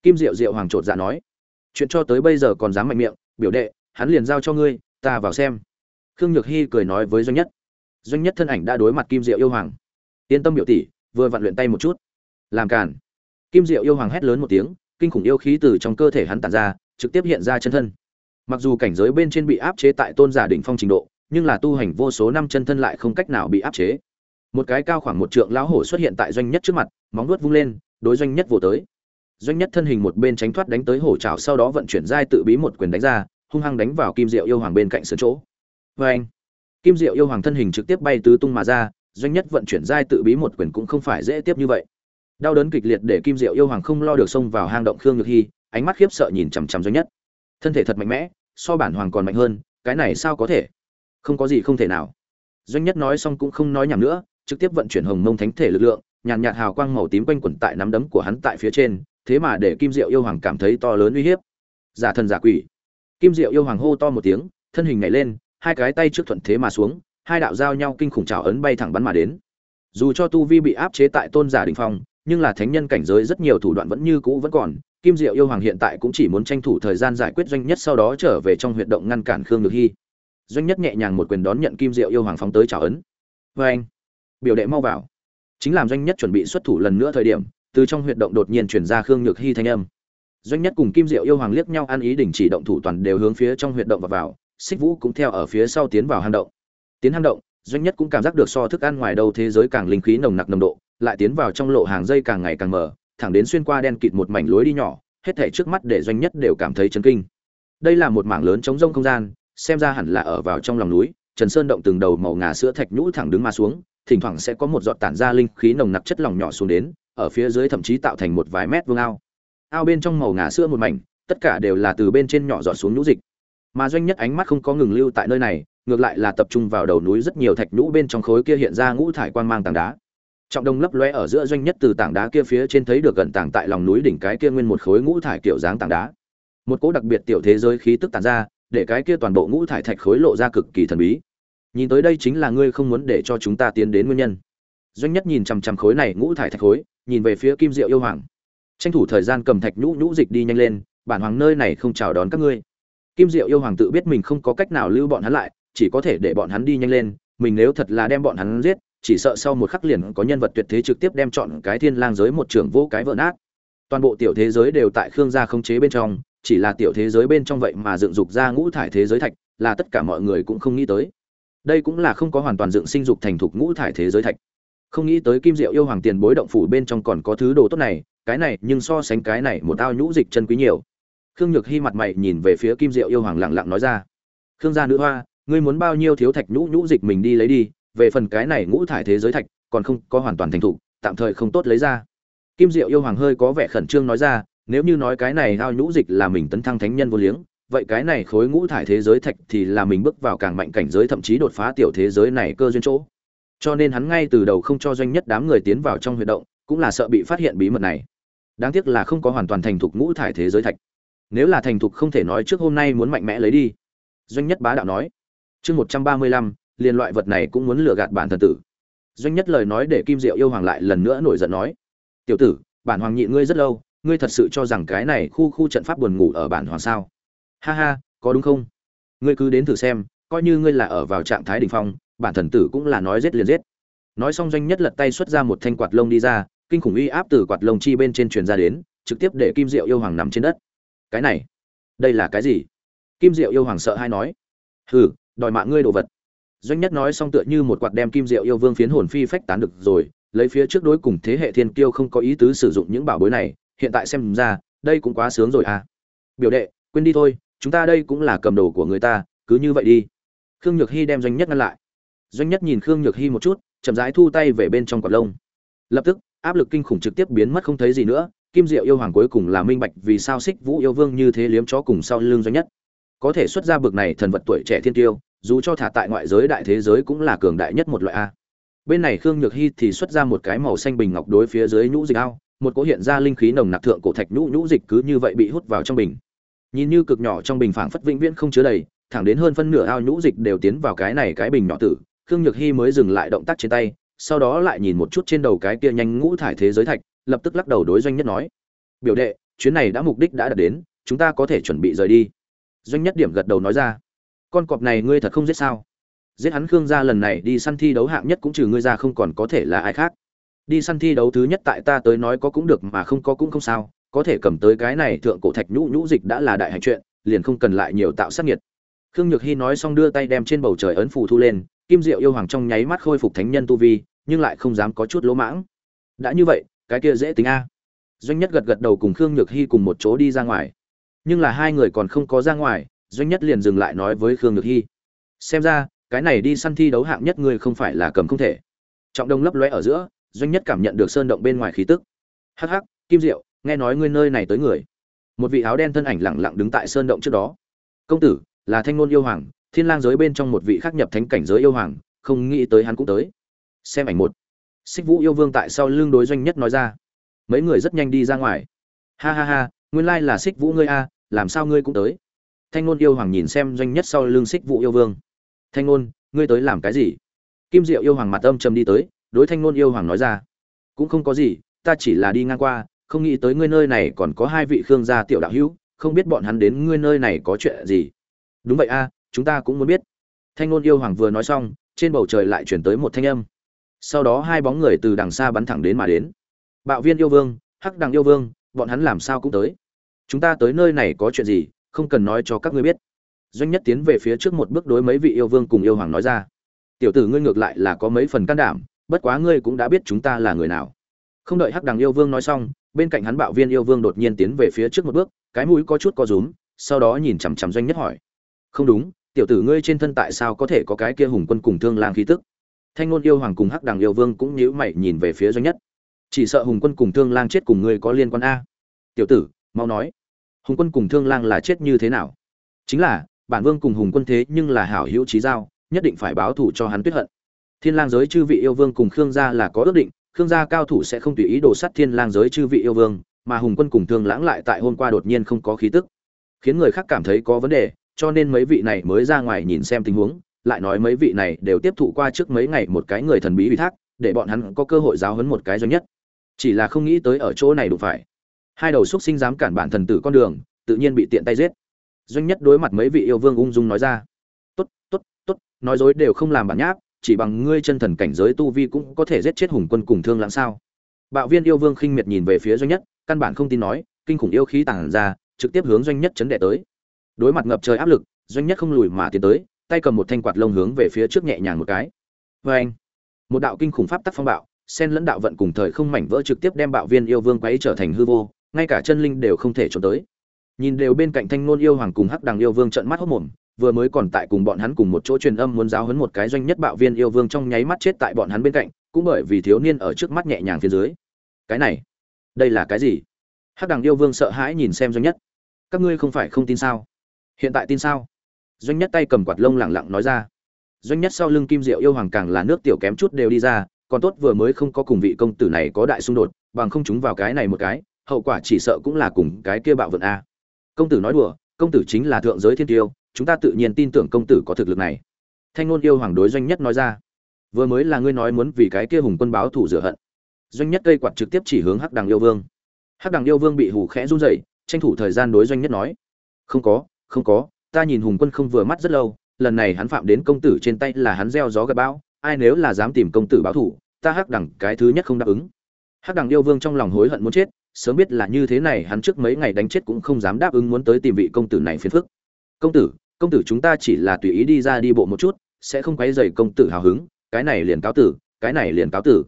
Kim diệu diệu hoàng trột dạ nói, chuyện cho tới bây giờ còn dám mạnh miệng, biểu đệ, hắn liền giao cho ngươi, ta vào xem khương nhược hy cười nói với doanh nhất. Doanh nhất thân ảnh đã đối mặt kim diệu yêu hoàng. Yên tâm biểu tỷ, vừa vặn luyện tay một chút. Làm cản kim diệu yêu hoàng hét lớn một tiếng, kinh khủng yêu khí từ trong cơ thể hắn tản ra, trực tiếp hiện ra chân thân. Mặc dù cảnh giới bên trên bị áp chế tại tôn giả đỉnh phong trình độ, nhưng là tu hành vô số năm chân thân lại không cách nào bị áp chế. Một cái cao khoảng một trượng lão hổ xuất hiện tại doanh nhất trước mặt, móng nuốt vung lên, đối doanh nhất vồ tới. Doanh nhất thân hình một bên tránh thoát đánh tới hổ trào sau đó vận chuyển giai tự bí một quyền đánh ra, hung hăng đánh vào kim diệu yêu hoàng bên cạnh sườn chỗ vê anh, kim diệu yêu hoàng thân hình trực tiếp bay tứ tung mà ra, doanh nhất vận chuyển giai tự bí một quyền cũng không phải dễ tiếp như vậy. Đau đớn kịch liệt để kim diệu yêu hoàng không lo được xông vào hang động khương nhược hy, ánh mắt khiếp sợ nhìn chằm chằm doanh nhất. Thân thể thật mạnh mẽ, so bản hoàng còn mạnh hơn, cái này sao có thể? Không có gì không thể nào. Doanh nhất nói xong cũng không nói nhảm nữa, trực tiếp vận chuyển hồng mông thánh thể lực lượng, nhàn nhạt hào quang màu tím quanh quẩn tại nắm đấm của hắn tại phía trên, thế mà để kim diệu yêu hoàng cảm thấy to lớn uy hiếp. Giả thần giả quỷ. Kim diệu yêu hoàng hô to một tiếng, thân hình nhảy lên hai cái tay trước thuận thế mà xuống, hai đạo giao nhau kinh khủng trào ấn bay thẳng bắn mà đến. Dù cho tu vi bị áp chế tại tôn giả đình phong, nhưng là thánh nhân cảnh giới rất nhiều thủ đoạn vẫn như cũ vẫn còn, kim diệu yêu hoàng hiện tại cũng chỉ muốn tranh thủ thời gian giải quyết doanh nhất sau đó trở về trong huyệt động ngăn cản khương nhược hy. Doanh nhất nhẹ nhàng một quyền đón nhận kim diệu yêu hoàng phóng tới trào ấn. Vê anh, biểu đệ mau vào. Chính làm doanh nhất chuẩn bị xuất thủ lần nữa thời điểm, từ trong huyệt động đột nhiên chuyển ra khương nhược hy thanh âm. Doanh nhất cùng kim diệu yêu hoàng liếc nhau ăn ý đình chỉ động thủ toàn đều hướng phía trong huyệt động và vào xích vũ cũng theo ở phía sau tiến vào hang động. Tiến hang động, doanh nhất cũng cảm giác được so thức ăn ngoài đầu thế giới càng linh khí nồng nặc nồng độ, lại tiến vào trong lộ hàng dây càng ngày càng mở thẳng đến xuyên qua đen kịt một mảnh lối đi nhỏ, hết thảy trước mắt để doanh nhất đều cảm thấy chấn kinh. Đây là một mảng lớn chống rông không gian, xem ra hẳn là ở vào trong lòng núi, trần sơn động từng đầu màu ngà sữa thạch nhũ thẳng đứng mà xuống, thỉnh thoảng sẽ có một giọt tản ra linh khí nồng nặc chất lỏng nhỏ xuống đến, ở phía dưới thậm chí tạo thành một vài mét vuông ao. Ao bên trong màu ngà sữa một mảnh, tất cả đều là từ bên trên nhỏ giọt xuống nhũ dịch mà doanh nhất ánh mắt không có ngừng lưu tại nơi này, ngược lại là tập trung vào đầu núi rất nhiều thạch nhũ bên trong khối kia hiện ra ngũ thải quang mang tảng đá. Trọng đông lấp lóe ở giữa doanh nhất từ tảng đá kia phía trên thấy được gần tảng tại lòng núi đỉnh cái kia nguyên một khối ngũ thải kiểu dáng tảng đá. Một cỗ đặc biệt tiểu thế giới khí tức tàn ra, để cái kia toàn bộ ngũ thải thạch khối lộ ra cực kỳ thần bí. Nhìn tới đây chính là ngươi không muốn để cho chúng ta tiến đến nguyên nhân. Doanh nhất nhìn chằm chằm khối này ngũ thải thạch khối, nhìn về phía kim diệu yêu hoàng. Tranh thủ thời gian cầm thạch nhũ nhũ dịch đi nhanh lên, bản hoàng nơi này không chào đón các ngươi kim diệu yêu hoàng tự biết mình không có cách nào lưu bọn hắn lại, chỉ có thể để bọn hắn đi nhanh lên, mình nếu thật là đem bọn hắn giết, chỉ sợ sau một khắc liền có nhân vật tuyệt thế trực tiếp đem chọn cái thiên lang giới một trường vô cái vỡ nát. Toàn bộ tiểu thế giới đều tại khương gia khống chế bên trong, chỉ là tiểu thế giới bên trong vậy mà dựng dục ra ngũ thải thế giới thạch, là tất cả mọi người cũng không nghĩ tới. Đây cũng là không có hoàn toàn dựng sinh dục thành thục ngũ thải thế giới thạch. Không nghĩ tới kim diệu yêu hoàng tiền bối động phủ bên trong còn có thứ đồ tốt này, cái này nhưng so sánh cái này một ao nhũ dịch chân quý nhiều khương nhược hy mặt mày nhìn về phía kim diệu yêu hoàng lặng lặng nói ra. Khương gia nữ hoa, ngươi muốn bao nhiêu thiếu thạch nhũ nhũ dịch mình đi lấy đi, về phần cái này ngũ thải thế giới thạch, còn không có hoàn toàn thành thục, tạm thời không tốt lấy ra. Kim diệu yêu hoàng hơi có vẻ khẩn trương nói ra, nếu như nói cái này ao nhũ dịch là mình tấn thăng thánh nhân vô liếng, vậy cái này khối ngũ thải thế giới thạch thì là mình bước vào càng mạnh cảnh giới thậm chí đột phá tiểu thế giới này cơ duyên chỗ. Cho nên hắn ngay từ đầu không cho doanh nhất đám người tiến vào trong huy động, cũng là sợ bị phát hiện bí mật này. Đáng tiếc là không có hoàn toàn thành thục ngũ thải thế giới thạch nếu là thành thục không thể nói trước hôm nay muốn mạnh mẽ lấy đi. Doanh nhất bá đạo nói, chương một trăm ba mươi lăm, liền loại vật này cũng muốn lừa gạt bản thần tử. Doanh nhất lời nói để kim diệu yêu hoàng lại lần nữa nổi giận nói, tiểu tử, bản hoàng nhị ngươi rất lâu, ngươi thật sự cho rằng cái này khu khu trận pháp buồn ngủ ở bản hoàng sao? Ha ha, có đúng không? Ngươi cứ đến thử xem, coi như ngươi là ở vào trạng thái đ ỉ n h phong, bản thần tử cũng là nói giết liền giết. Nói xong doanh nhất lật tay xuất ra một thanh quạt lông đi ra, kinh khủng uy áp từ quạt lông chi bên trên truyền ra đến, trực tiếp để kim diệu yêu hoàng nằm trên đất cái này. Đây là cái gì? Kim diệu yêu hoàng sợ hay nói. Hừ, đòi mạng ngươi đồ vật. Doanh nhất nói xong tựa như một quạt đem kim diệu yêu vương phiến hồn phi phách tán được rồi, lấy phía trước đối cùng thế hệ thiên kiêu không có ý tứ sử dụng những bảo bối này, hiện tại xem ra, đây cũng quá sướng rồi à. Biểu đệ, quên đi thôi, chúng ta đây cũng là cầm đồ của người ta, cứ như vậy đi. Khương nhược hy đem doanh nhất ngăn lại. Doanh nhất nhìn khương nhược hy một chút, chậm rãi thu tay về bên trong quạt lông. Lập tức, áp lực kinh khủng trực tiếp biến mất không thấy gì nữa kim diệu yêu hoàng cuối cùng là minh bạch vì sao xích vũ yêu vương như thế liếm chó cùng sau lưng doanh nhất. Có thể xuất ra bực này thần vật tuổi trẻ thiên tiêu, dù cho thả tại ngoại giới đại thế giới cũng là cường đại nhất một loại a. Bên này khương nhược hy thì xuất ra một cái màu xanh bình ngọc đối phía dưới nhũ dịch ao, một cỗ hiện ra linh khí nồng nặc thượng cổ thạch nhũ nhũ dịch cứ như vậy bị hút vào trong bình. Nhìn như cực nhỏ trong bình phảng phất vĩnh viễn không chứa đầy, thẳng đến hơn phân nửa ao nhũ dịch đều tiến vào cái này cái bình nhỏ tử, khương nhược hy mới dừng lại động tác trên tay sau đó lại nhìn một chút trên đầu cái kia nhanh ngũ thải thế giới thạch, lập tức lắc đầu đối doanh nhất nói, biểu đệ, chuyến này đã mục đích đã đạt đến, chúng ta có thể chuẩn bị rời đi. Doanh nhất điểm gật đầu nói ra, con cọp này ngươi thật không giết sao? Giết hắn khương gia lần này đi săn thi đấu hạng nhất cũng trừ ngươi ra không còn có thể là ai khác. Đi săn thi đấu thứ nhất tại ta tới nói có cũng được mà không có cũng không sao, có thể cầm tới cái này thượng cổ thạch nhũ nhũ dịch đã là đại hành chuyện, liền không cần lại nhiều tạo sát nhiệt khương nhược hy nói xong đưa tay đem trên bầu trời ấn phù thu lên kim diệu yêu hoàng trong nháy mắt khôi phục thánh nhân tu vi, nhưng lại không dám có chút lỗ mãng. Đã như vậy, cái kia dễ tính a. Doanh nhất gật gật đầu cùng khương nhược hy cùng một chỗ đi ra ngoài. Nhưng là hai người còn không có ra ngoài, doanh nhất liền dừng lại nói với khương nhược hy xem ra, cái này đi săn thi đấu hạng nhất ngươi không phải là cầm không thể. Trọng đông lấp lóe ở giữa, doanh nhất cảm nhận được sơn động bên ngoài khí tức. Hắc hắc, kim diệu, nghe nói ngươi nơi này tới người. Một vị áo đen thân ảnh lẳng lặng đứng tại sơn động trước đó. Công tử, là thanh ngôn yêu hoàng thiên lang giới bên trong một vị khác nhập thánh cảnh giới yêu hoàng, không nghĩ tới hắn cũng tới. Xem ảnh một. Xích vũ yêu vương tại sau lưng đối doanh nhất nói ra. Mấy người rất nhanh đi ra ngoài. Ha ha ha, nguyên lai là xích vũ ngươi a, làm sao ngươi cũng tới? Thanh ngôn yêu hoàng nhìn xem doanh nhất sau lưng xích vũ yêu vương. Thanh ngôn ngươi tới làm cái gì? Kim diệu yêu hoàng mặt âm trầm đi tới, đối thanh ngôn yêu hoàng nói ra. Cũng không có gì, ta chỉ là đi ngang qua, không nghĩ tới ngươi nơi này còn có hai vị khương gia tiểu đạo hữu, không biết bọn hắn đến ngươi nơi này có chuyện gì. Đúng vậy a chúng ta cũng muốn biết. Thanh ngôn yêu hoàng vừa nói xong, trên bầu trời lại chuyển tới một thanh âm. Sau đó hai bóng người từ đằng xa bắn thẳng đến mà đến. Bạo viên yêu vương, hắc đằng yêu vương, bọn hắn làm sao cũng tới. Chúng ta tới nơi này có chuyện gì, không cần nói cho các ngươi biết. Doanh nhất tiến về phía trước một bước đối mấy vị yêu vương cùng yêu hoàng nói ra. Tiểu tử ngươi ngược lại là có mấy phần can đảm, bất quá ngươi cũng đã biết chúng ta là người nào. Không đợi hắc đằng yêu vương nói xong, bên cạnh hắn bạo viên yêu vương đột nhiên tiến về phía trước một bước, cái mũi có chút co rúm, sau đó nhìn chằm chằm doanh nhất hỏi. Không đúng tiểu tử ngươi trên thân tại sao có thể có cái kia hùng quân cùng thương lang khí tức? Thanh ngôn yêu hoàng cùng hắc đằng yêu vương cũng nhíu mày nhìn về phía doanh nhất. Chỉ sợ hùng quân cùng thương lang chết cùng ngươi có liên quan a? Tiểu tử, mau nói. Hùng quân cùng thương lang là chết như thế nào? Chính là, bản vương cùng hùng quân thế nhưng là hảo hữu trí giao, nhất định phải báo thù cho hắn tuyết hận. Thiên lang giới chư vị yêu vương cùng khương gia là có ước định, khương gia cao thủ sẽ không tùy ý đổ sát thiên lang giới chư vị yêu vương, mà hùng quân cùng thương lãng lại tại hôm qua đột nhiên không có khí tức. Khiến người khác cảm thấy có vấn đề cho nên mấy vị này mới ra ngoài nhìn xem tình huống, lại nói mấy vị này đều tiếp thụ qua trước mấy ngày một cái người thần bí ủy thác, để bọn hắn có cơ hội giáo huấn một cái duy nhất. Chỉ là không nghĩ tới ở chỗ này đủ phải. Hai đầu xúc sinh dám cản bản thần tử con đường, tự nhiên bị tiện tay giết. Doanh nhất đối mặt mấy vị yêu vương ung dung nói ra. Tốt tốt tốt, nói dối đều không làm bản nháp, chỉ bằng ngươi chân thần cảnh giới tu vi cũng có thể giết chết hùng quân cùng thương lãng sao? Bạo viên yêu vương khinh miệt nhìn về phía doanh nhất, căn bản không tin nói, kinh khủng yêu khí tản ra, trực tiếp hướng doanh nhất chấn đệ tới đối mặt ngập trời áp lực, doanh nhất không lùi mà tiến tới, tay cầm một thanh quạt lông hướng về phía trước nhẹ nhàng một cái. Vê anh, một đạo kinh khủng pháp tắc phong bạo sen lẫn đạo vận cùng thời không mảnh vỡ trực tiếp đem bạo viên yêu vương quấy trở thành hư vô, ngay cả chân linh đều không thể trốn tới. Nhìn đều bên cạnh thanh nôn yêu hoàng cùng hắc đằng yêu vương trợn mắt hốc mồm, vừa mới còn tại cùng bọn hắn cùng một chỗ truyền âm muốn giáo huấn một cái doanh nhất bạo viên yêu vương trong nháy mắt chết tại bọn hắn bên cạnh, cũng bởi vì thiếu niên ở trước mắt nhẹ nhàng phía dưới. Cái này, đây là cái gì? Hắc đằng yêu vương sợ hãi nhìn xem doanh nhất. Các ngươi không phải không tin sao? Hiện tại tin sao? Doanh nhất tay cầm quạt lông lẳng lặng nói ra. Doanh nhất sau lưng kim diệu yêu hoàng càng là nước tiểu kém chút đều đi ra, còn tốt vừa mới không có cùng vị công tử này có đại xung đột, bằng không chúng vào cái này một cái, hậu quả chỉ sợ cũng là cùng cái kia bạo vận a. Công tử nói đùa, công tử chính là thượng giới thiên tiêu, chúng ta tự nhiên tin tưởng công tử có thực lực này. Thanh ngôn yêu hoàng đối doanh nhất nói ra. Vừa mới là ngươi nói muốn vì cái kia hùng quân báo thủ rửa hận. Doanh nhất cây quạt trực tiếp chỉ hướng hắc đằng yêu vương. Hắc đằng yêu vương bị hù khẽ run rẩy, tranh thủ thời gian đối doanh nhất nói. Không có không có, ta nhìn hùng quân không vừa mắt rất lâu, lần này hắn phạm đến công tử trên tay là hắn gieo gió gặp bão, ai nếu là dám tìm công tử báo thủ, ta hắc đẳng cái thứ nhất không đáp ứng. Hắc đẳng yêu vương trong lòng hối hận muốn chết, sớm biết là như thế này hắn trước mấy ngày đánh chết cũng không dám đáp ứng muốn tới tìm vị công tử này phiền phức. Công tử công tử chúng ta chỉ là tùy ý đi ra đi bộ một chút, sẽ không quấy dày công tử hào hứng, cái này liền cáo tử, cái này liền cáo tử.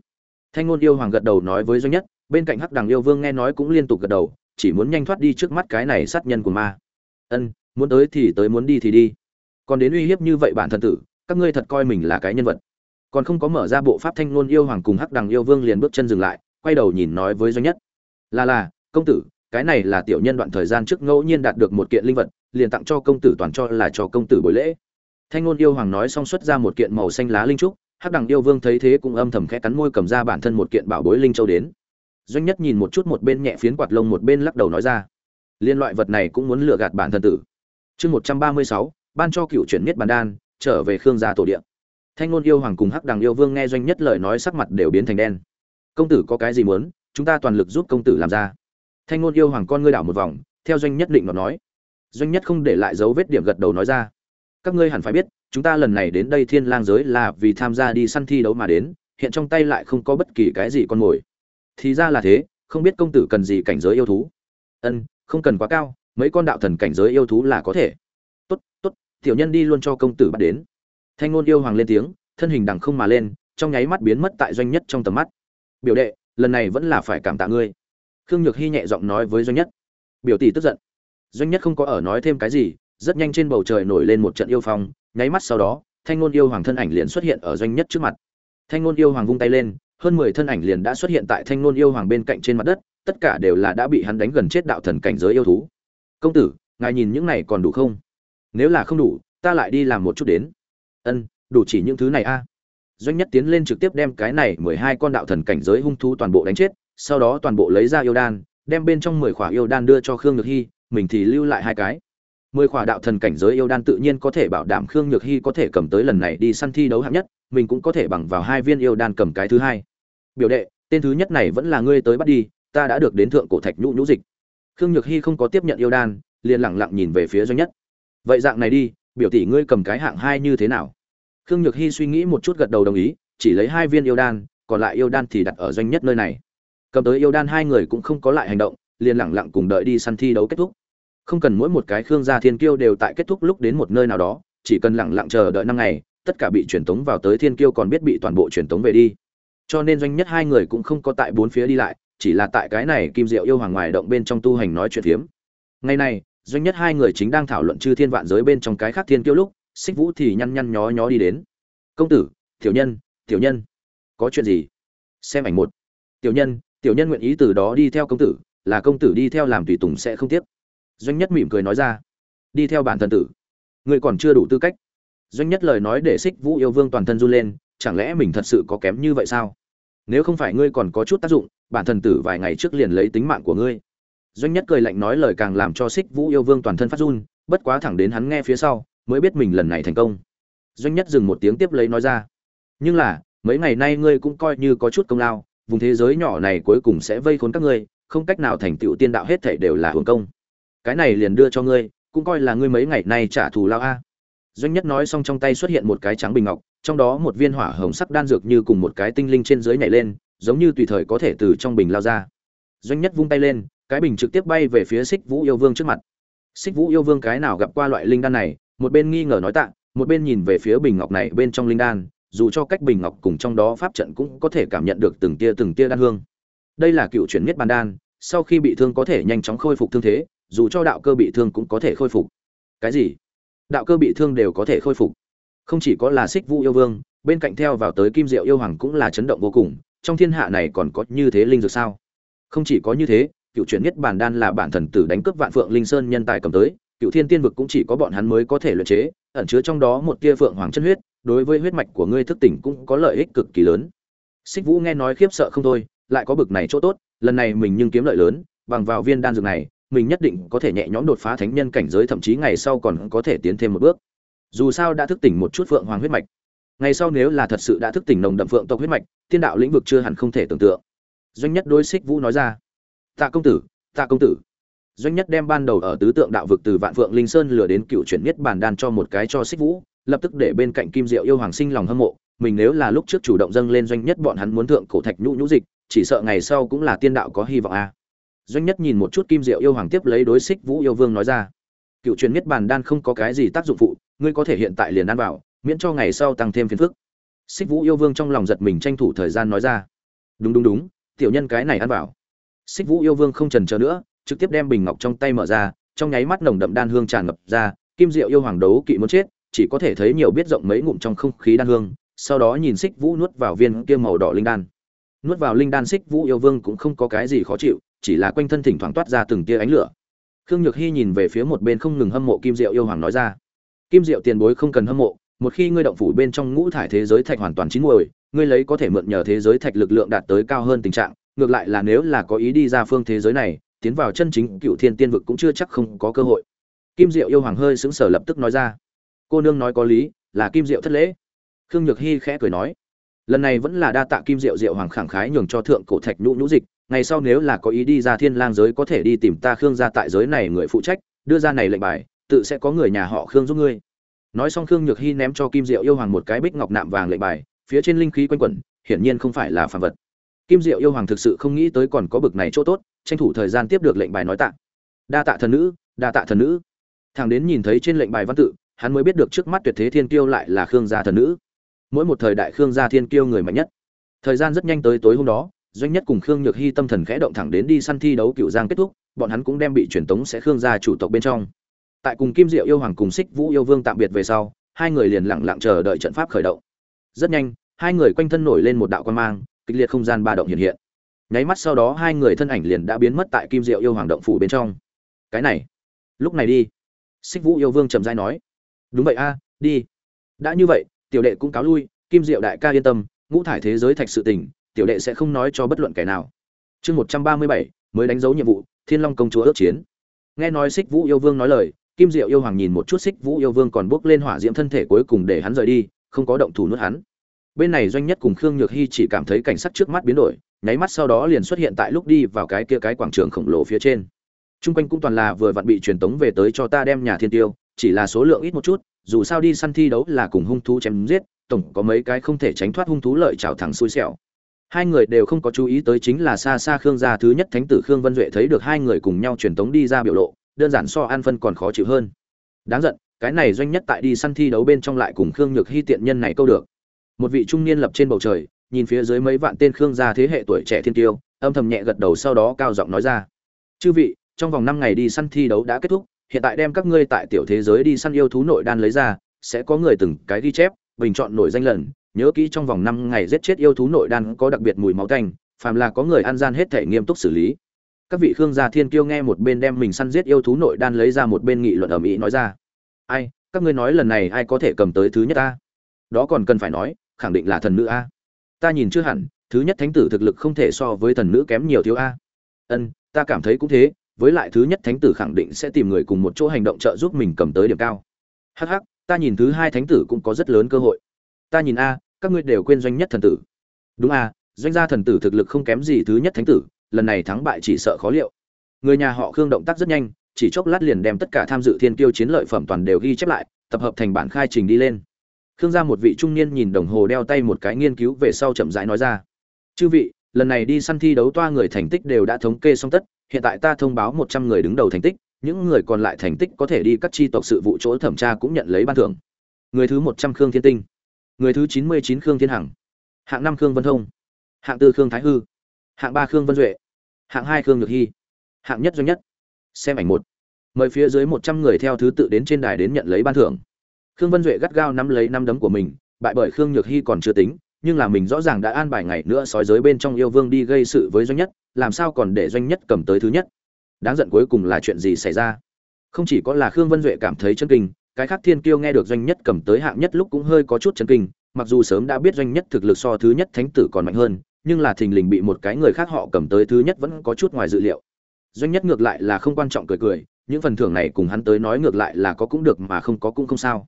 Thanh ngôn yêu hoàng gật đầu nói với doanh nhất, bên cạnh hắc đằng yêu vương nghe nói cũng liên tục gật đầu, chỉ muốn nhanh thoát đi trước mắt cái này sát nhân của ma. Ân muốn tới thì tới, muốn đi thì đi. Còn đến uy hiếp như vậy bản thân tử, các ngươi thật coi mình là cái nhân vật. Còn không có mở ra bộ pháp thanh ngôn yêu hoàng cùng hắc đằng yêu vương liền bước chân dừng lại, quay đầu nhìn nói với doanh nhất. Là là, công tử, cái này là tiểu nhân đoạn thời gian trước ngẫu nhiên đạt được một kiện linh vật, liền tặng cho công tử toàn cho là cho công tử buổi lễ. Thanh ngôn yêu hoàng nói xong xuất ra một kiện màu xanh lá linh trúc, hắc đằng yêu vương thấy thế cũng âm thầm khẽ cắn môi cầm ra bản thân một kiện bảo bối linh châu đến. Doanh nhất nhìn một chút một bên nhẹ phiến quạt lông một bên lắc đầu nói ra, liên loại vật này cũng muốn lừa gạt bản thân tử chương một trăm ba mươi sáu, ban cho cựu chuyển miết bàn đan, trở về khương gia tổ địa. Thanh ngôn yêu hoàng cùng hắc đằng yêu vương nghe doanh nhất lời nói sắc mặt đều biến thành đen. Công tử có cái gì muốn, chúng ta toàn lực giúp công tử làm ra. Thanh ngôn yêu hoàng con ngươi đảo một vòng, theo doanh nhất định nó nói. Doanh nhất không để lại dấu vết điểm gật đầu nói ra. Các ngươi hẳn phải biết, chúng ta lần này đến đây thiên lang giới là vì tham gia đi săn thi đấu mà đến, hiện trong tay lại không có bất kỳ cái gì con mồi. Thì ra là thế, không biết công tử cần gì cảnh giới yêu thú. Ân, không cần quá cao mấy con đạo thần cảnh giới yêu thú là có thể. Tốt tốt, tiểu nhân đi luôn cho công tử bắt đến. Thanh ngôn yêu hoàng lên tiếng, thân hình đằng không mà lên, trong nháy mắt biến mất tại doanh nhất trong tầm mắt. Biểu đệ, lần này vẫn là phải cảm tạ ngươi. Khương nhược hy nhẹ giọng nói với doanh nhất. Biểu tỷ tức giận. Doanh nhất không có ở nói thêm cái gì, rất nhanh trên bầu trời nổi lên một trận yêu phong, nháy mắt sau đó, thanh ngôn yêu hoàng thân ảnh liền xuất hiện ở doanh nhất trước mặt. Thanh ngôn yêu hoàng vung tay lên, hơn mười thân ảnh liền đã xuất hiện tại thanh ngôn yêu hoàng bên cạnh trên mặt đất, tất cả đều là đã bị hắn đánh gần chết đạo thần cảnh giới yêu thú công tử, ngài nhìn những này còn đủ không? Nếu là không đủ, ta lại đi làm một chút đến. Ân, đủ chỉ những thứ này a. Doanh nhất tiến lên trực tiếp đem cái này mười hai con đạo thần cảnh giới hung thú toàn bộ đánh chết, sau đó toàn bộ lấy ra yêu đan, đem bên trong mười khỏa yêu đan đưa cho khương nhược hy, mình thì lưu lại hai cái. Mười khỏa đạo thần cảnh giới yêu đan tự nhiên có thể bảo đảm khương nhược hy có thể cầm tới lần này đi săn thi đấu hạng nhất, mình cũng có thể bằng vào hai viên yêu đan cầm cái thứ hai. Biểu đệ, tên thứ nhất này vẫn là ngươi tới bắt đi, ta đã được đến thượng cổ thạch nhũ nhũ dịch khương nhược hy không có tiếp nhận yêu đan, liền lẳng lặng nhìn về phía doanh nhất. Vậy dạng này đi, biểu tỷ ngươi cầm cái hạng hai như thế nào? Khương nhược hy suy nghĩ một chút gật đầu đồng ý, chỉ lấy hai viên yêu đan, còn lại yêu đan thì đặt ở doanh nhất nơi này. Cầm tới yêu đan hai người cũng không có lại hành động, liền lẳng lặng cùng đợi đi săn thi đấu kết thúc. Không cần mỗi một cái khương gia thiên kiêu đều tại kết thúc lúc đến một nơi nào đó, chỉ cần lẳng lặng chờ đợi năm ngày, tất cả bị truyền tống vào tới thiên kiêu còn biết bị toàn bộ truyền tống về đi. Cho nên doanh nhất hai người cũng không có tại bốn phía đi lại chỉ là tại cái này kim diệu yêu hoàng ngoài động bên trong tu hành nói chuyện phiếm. Ngày này, doanh nhất hai người chính đang thảo luận chư thiên vạn giới bên trong cái khác thiên kiêu lúc, xích vũ thì nhăn nhăn nhó nhó đi đến. Công tử, tiểu nhân tiểu nhân, có chuyện gì? Xem ảnh một. Tiểu nhân tiểu nhân nguyện ý từ đó đi theo công tử, là công tử đi theo làm tùy tùng sẽ không tiếc. Doanh nhất mỉm cười nói ra. Đi theo bản thân tử. Người còn chưa đủ tư cách. Doanh nhất lời nói để xích vũ yêu vương toàn thân run lên, chẳng lẽ mình thật sự có kém như vậy sao? Nếu không phải ngươi còn có chút tác dụng, bản thần tử vài ngày trước liền lấy tính mạng của ngươi. Doanh nhất cười lạnh nói lời càng làm cho xích vũ yêu vương toàn thân phát run, bất quá thẳng đến hắn nghe phía sau, mới biết mình lần này thành công. Doanh nhất dừng một tiếng tiếp lấy nói ra, nhưng là, mấy ngày nay ngươi cũng coi như có chút công lao, vùng thế giới nhỏ này cuối cùng sẽ vây khốn các ngươi, không cách nào thành tựu tiên đạo hết thảy đều là hưởng công. Cái này liền đưa cho ngươi, cũng coi là ngươi mấy ngày nay trả thù lao a. Doanh nhất nói xong trong tay xuất hiện một cái trắng bình ngọc trong đó một viên hỏa hồng sắc đan dược như cùng một cái tinh linh trên dưới nhảy lên, giống như tùy thời có thể từ trong bình lao ra. Doanh nhất vung tay lên, cái bình trực tiếp bay về phía xích vũ yêu vương trước mặt. Xích vũ yêu vương cái nào gặp qua loại linh đan này? Một bên nghi ngờ nói tạ, một bên nhìn về phía bình ngọc này bên trong linh đan, dù cho cách bình ngọc cùng trong đó pháp trận cũng có thể cảm nhận được từng tia từng tia đan hương. Đây là cựu chuyển miết bàn đan, sau khi bị thương có thể nhanh chóng khôi phục thương thế, dù cho đạo cơ bị thương cũng có thể khôi phục. Cái gì? Đạo cơ bị thương đều có thể khôi phục không chỉ có là xích vũ yêu vương, bên cạnh theo vào tới kim diệu yêu hoàng cũng là chấn động vô cùng, trong thiên hạ này còn có như thế linh dược sao? Không chỉ có như thế, cựu chuyển nhất bản đan là bản thần tử đánh cướp vạn phượng linh sơn nhân tài cầm tới, cựu thiên tiên vực cũng chỉ có bọn hắn mới có thể luyện chế, ẩn chứa trong đó một tia phượng hoàng chân huyết, đối với huyết mạch của ngươi thức tỉnh cũng có lợi ích cực kỳ lớn. Xích vũ nghe nói khiếp sợ không thôi, lại có bực này chỗ tốt, lần này mình nhưng kiếm lợi lớn, bằng vào viên đan dược này, mình nhất định có thể nhẹ nhõm đột phá thánh nhân cảnh giới, thậm chí ngày sau còn có thể tiến thêm một bước dù sao đã thức tỉnh một chút phượng hoàng huyết mạch. Ngày sau nếu là thật sự đã thức tỉnh nồng đậm phượng tộc huyết mạch tiên đạo lĩnh vực chưa hẳn không thể tưởng tượng. Doanh nhất đối xích vũ nói ra, tạ công tử, tạ công tử. Doanh nhất đem ban đầu ở tứ tượng đạo vực từ vạn phượng linh sơn lừa đến cựu chuyển nhất bàn đan cho một cái cho xích vũ, lập tức để bên cạnh kim diệu yêu hoàng sinh lòng hâm mộ. Mình nếu là lúc trước chủ động dâng lên doanh nhất, bọn hắn muốn thượng cổ thạch nhũ nhũ dịch, chỉ sợ ngày sau cũng là tiên đạo có hy vọng a. Doanh nhất nhìn một chút kim diệu yêu hoàng tiếp lấy đối xích vũ yêu vương nói ra cựu truyền miết bàn đan không có cái gì tác dụng phụ, ngươi có thể hiện tại liền ăn vào, miễn cho ngày sau tăng thêm phiền phức. Xích vũ yêu vương trong lòng giật mình tranh thủ thời gian nói ra. Đúng đúng đúng, tiểu nhân cái này ăn vào. Xích vũ yêu vương không trần chờ nữa, trực tiếp đem bình ngọc trong tay mở ra, trong nháy mắt nồng đậm đan hương tràn ngập ra, kim diệu yêu hoàng đấu kỵ muốn chết, chỉ có thể thấy nhiều biết rộng mấy ngụm trong không khí đan hương, sau đó nhìn xích vũ nuốt vào viên kia màu đỏ linh đan. Nuốt vào linh đan, xích vũ yêu vương cũng không có cái gì khó chịu, chỉ là quanh thân thỉnh thoảng toát ra từng tia ánh lửa khương nhược hy nhìn về phía một bên không ngừng hâm mộ kim diệu yêu hoàng nói ra. Kim diệu tiền bối không cần hâm mộ, một khi ngươi động phủ bên trong ngũ thải thế giới thạch hoàn toàn chín muồi, ngươi lấy có thể mượn nhờ thế giới thạch lực lượng đạt tới cao hơn tình trạng, ngược lại là nếu là có ý đi ra phương thế giới này, tiến vào chân chính cựu thiên tiên vực cũng chưa chắc không có cơ hội. Kim diệu yêu hoàng hơi sững sờ lập tức nói ra. Cô nương nói có lý, là kim diệu thất lễ. Khương nhược hy khẽ cười nói. Lần này vẫn là đa tạ kim diệu diệu hoàng khẳng khái nhường cho thượng cổ thạch nhũ nhũ dịch ngày sau nếu là có ý đi ra thiên lang giới có thể đi tìm ta khương gia tại giới này người phụ trách, đưa ra này lệnh bài, tự sẽ có người nhà họ khương giúp ngươi. Nói xong khương nhược hy ném cho kim diệu yêu hoàng một cái bích ngọc nạm vàng lệnh bài, phía trên linh khí quanh quẩn, hiển nhiên không phải là phàm vật. Kim diệu yêu hoàng thực sự không nghĩ tới còn có bực này chỗ tốt, tranh thủ thời gian tiếp được lệnh bài nói tạ. Đa tạ thần nữ, đa tạ thần nữ. Thằng đến nhìn thấy trên lệnh bài văn tự, hắn mới biết được trước mắt tuyệt thế thiên kiêu lại là khương gia thần nữ. Mỗi một thời đại khương gia thiên kiêu người mạnh nhất. Thời gian rất nhanh tới tối hôm đó doanh nhất cùng khương nhược hy tâm thần khẽ động thẳng đến đi săn thi đấu cựu giang kết thúc, bọn hắn cũng đem bị truyền tống sẽ khương gia chủ tộc bên trong. Tại cùng kim diệu yêu hoàng cùng xích vũ yêu vương tạm biệt về sau, hai người liền lặng lặng chờ đợi trận pháp khởi động. Rất nhanh, hai người quanh thân nổi lên một đạo quan mang, kịch liệt không gian ba động hiện hiện. Nháy mắt sau đó hai người thân ảnh liền đã biến mất tại kim diệu yêu hoàng động phủ bên trong. Cái này, lúc này đi. Xích vũ yêu vương trầm dai nói. Đúng vậy a, đi. Đã như vậy, tiểu đệ cũng cáo lui, kim diệu đại ca yên tâm, ngũ thải thế giới thạch sự tình tiểu đệ sẽ không nói cho bất luận kẻ nào. Chương một trăm ba mươi bảy, mới đánh dấu nhiệm vụ, thiên long công chúa ước chiến. Nghe nói xích vũ yêu vương nói lời, kim diệu yêu hoàng nhìn một chút xích vũ yêu vương còn bước lên hỏa diễm thân thể cuối cùng để hắn rời đi, không có động thủ nuốt hắn. Bên này doanh nhất cùng khương nhược hy chỉ cảm thấy cảnh sắc trước mắt biến đổi, nháy mắt sau đó liền xuất hiện tại lúc đi vào cái kia cái quảng trường khổng lồ phía trên. T r u n g quanh cũng toàn là vừa vặn bị truyền tống về tới cho ta đem nhà thiên tiêu, chỉ là số lượng ít một chút, dù sao đi săn thi đấu là cùng hung thú chém giết, tổng có mấy cái không thể tránh thoát hung thú lợi trào thẳng xui xẻo hai người đều không có chú ý tới chính là xa xa khương gia thứ nhất thánh tử khương vân duệ thấy được hai người cùng nhau truyền tống đi ra biểu lộ, đơn giản so an phân còn khó chịu hơn. Đáng giận, cái này doanh nhất tại đi săn thi đấu bên trong lại cùng khương nhược hy tiện nhân này câu được. Một vị trung niên lập trên bầu trời, nhìn phía dưới mấy vạn tên khương gia thế hệ tuổi trẻ thiên tiêu, âm thầm nhẹ gật đầu sau đó cao giọng nói ra. Chư vị, trong vòng năm ngày đi săn thi đấu đã kết thúc, hiện tại đem các ngươi tại tiểu thế giới đi săn yêu thú nội đan lấy ra, sẽ có người từng cái ghi chép, bình chọn nổi danh lần nhớ kỹ trong vòng năm ngày giết chết yêu thú nội đan có đặc biệt mùi máu tanh phàm là có người ăn gian hết thể nghiêm túc xử lý. Các vị khương gia thiên kiêu nghe một bên đem mình săn giết yêu thú nội đan lấy ra một bên nghị luận ầm ĩ nói ra. Ai các ngươi nói lần này ai có thể cầm tới thứ nhất a? đó còn cần phải nói khẳng định là thần nữ a. Ta nhìn chưa hẳn thứ nhất thánh tử thực lực không thể so với thần nữ kém nhiều thiếu a. Ân ta cảm thấy cũng thế với lại thứ nhất thánh tử khẳng định sẽ tìm người cùng một chỗ hành động trợ giúp mình cầm tới điểm cao. Hắc hắc, ta nhìn thứ hai thánh tử cũng có rất lớn cơ hội. Ta nhìn a các ngươi đều quên doanh nhất thần tử. Đúng a doanh gia thần tử thực lực không kém gì thứ nhất thánh tử, lần này thắng bại chỉ sợ khó liệu. Người nhà họ khương động tác rất nhanh, chỉ chốc lát liền đem tất cả tham dự thiên kiêu chiến lợi phẩm toàn đều ghi chép lại, tập hợp thành bản khai trình đi lên. Khương gia một vị trung niên nhìn đồng hồ đeo tay một cái nghiên cứu về sau chậm rãi nói ra. Chư vị, lần này đi săn thi đấu toa người thành tích đều đã thống kê xong tất, hiện tại ta thông báo một trăm người đứng đầu thành tích, những người còn lại thành tích có thể đi các tri tộc sự vụ chỗ thẩm tra cũng nhận lấy ban thưởng. Người thứ một trăm khương thiên tinh người thứ chín mươi chín khương thiên hằng. Hạng năm khương vân thông. Hạng tư khương thái hư. Hạng ba khương vân duệ. Hạng hai khương nhược hy. Hạng nhất doanh nhất. Xem ảnh một. Mời phía dưới một trăm người theo thứ tự đến trên đài đến nhận lấy ban thưởng. Khương vân duệ gắt gao nắm lấy năm đấm của mình, bại bởi khương nhược hy còn chưa tính, nhưng là mình rõ ràng đã an bài ngày nữa sói giới bên trong yêu vương đi gây sự với doanh nhất, làm sao còn để doanh nhất cầm tới thứ nhất? Đáng giận cuối cùng là chuyện gì xảy ra? Không chỉ có là khương vân duệ cảm thấy chân kinh cái khác thiên kiêu nghe được doanh nhất cầm tới hạng nhất lúc cũng hơi có chút chấn kinh, mặc dù sớm đã biết doanh nhất thực lực so thứ nhất thánh tử còn mạnh hơn, nhưng là thình lình bị một cái người khác họ cầm tới thứ nhất vẫn có chút ngoài dự liệu. Doanh nhất ngược lại là không quan trọng cười cười, những phần thưởng này cùng hắn tới nói ngược lại là có cũng được mà không có cũng không sao.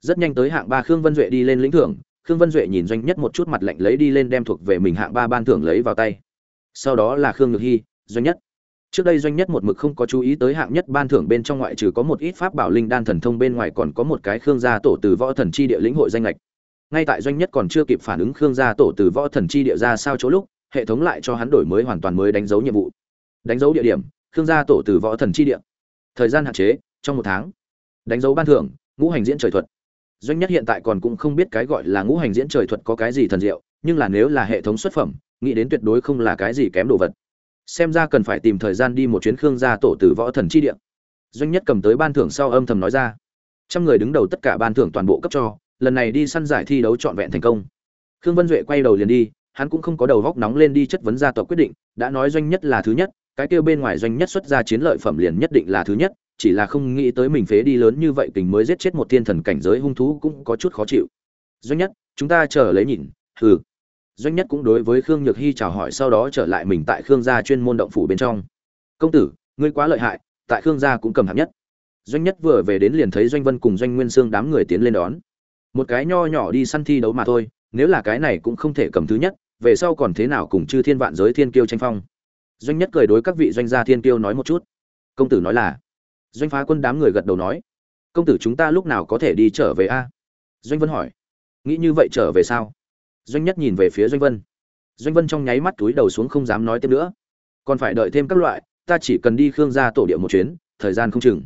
Rất nhanh tới hạng ba khương vân duệ đi lên lĩnh thưởng, khương vân duệ nhìn doanh nhất một chút mặt lạnh lấy đi lên đem thuộc về mình hạng ba ban thưởng lấy vào tay. Sau đó là khương ngược hy, doanh nhất trước đây doanh nhất một mực không có chú ý tới hạng nhất ban thưởng bên trong ngoại trừ có một ít pháp bảo linh đan thần thông bên ngoài còn có một cái khương gia tổ từ võ thần chi địa lĩnh hội danh lệch. Ngay tại doanh nhất còn chưa kịp phản ứng khương gia tổ từ võ thần chi địa ra sao chỗ lúc, hệ thống lại cho hắn đổi mới hoàn toàn mới đánh dấu nhiệm vụ. Đánh dấu địa điểm, khương gia tổ từ võ thần chi địa. Thời gian hạn chế, trong một tháng. Đánh dấu ban thưởng, ngũ hành diễn trời thuật. Doanh nhất hiện tại còn cũng không biết cái gọi là ngũ hành diễn trời thuật có cái gì thần diệu, nhưng là nếu là hệ thống xuất phẩm, nghĩ đến tuyệt đối không là cái gì kém đồ vật xem ra cần phải tìm thời gian đi một chuyến khương gia tổ tử võ thần chi địa. Doanh nhất cầm tới ban thưởng sau âm thầm nói ra. Trăm người đứng đầu tất cả ban thưởng toàn bộ cấp cho, lần này đi săn giải thi đấu trọn vẹn thành công. Khương vân duệ quay đầu liền đi, hắn cũng không có đầu góc nóng lên đi chất vấn gia tộc quyết định, đã nói doanh nhất là thứ nhất, cái kêu bên ngoài doanh nhất xuất ra chiến lợi phẩm liền nhất định là thứ nhất, chỉ là không nghĩ tới mình phế đi lớn như vậy tình mới giết chết một thiên thần cảnh giới hung thú cũng có chút khó chịu. Doanh nhất, chúng ta chờ lấy nhìn, hừ doanh nhất cũng đối với khương nhược hy chào hỏi sau đó trở lại mình tại khương gia chuyên môn động phủ bên trong. Công tử, ngươi quá lợi hại, tại khương gia cũng cầm hạng nhất. Doanh nhất vừa về đến liền thấy doanh vân cùng doanh nguyên sương đám người tiến lên đón. Một cái nho nhỏ đi săn thi đấu mà thôi, nếu là cái này cũng không thể cầm thứ nhất, về sau còn thế nào cùng chư thiên vạn giới thiên kiêu tranh phong? Doanh nhất cười đối các vị doanh gia thiên kiêu nói một chút. Công tử nói là. Doanh phá quân đám người gật đầu nói. Công tử chúng ta lúc nào có thể đi trở về a? Doanh vân hỏi. Nghĩ như vậy trở về sao? Doanh nhất nhìn về phía doanh vân. Doanh vân trong nháy mắt túi đầu xuống không dám nói tiếp nữa. Còn phải đợi thêm các loại, ta chỉ cần đi khương gia tổ địa một chuyến, thời gian không chừng.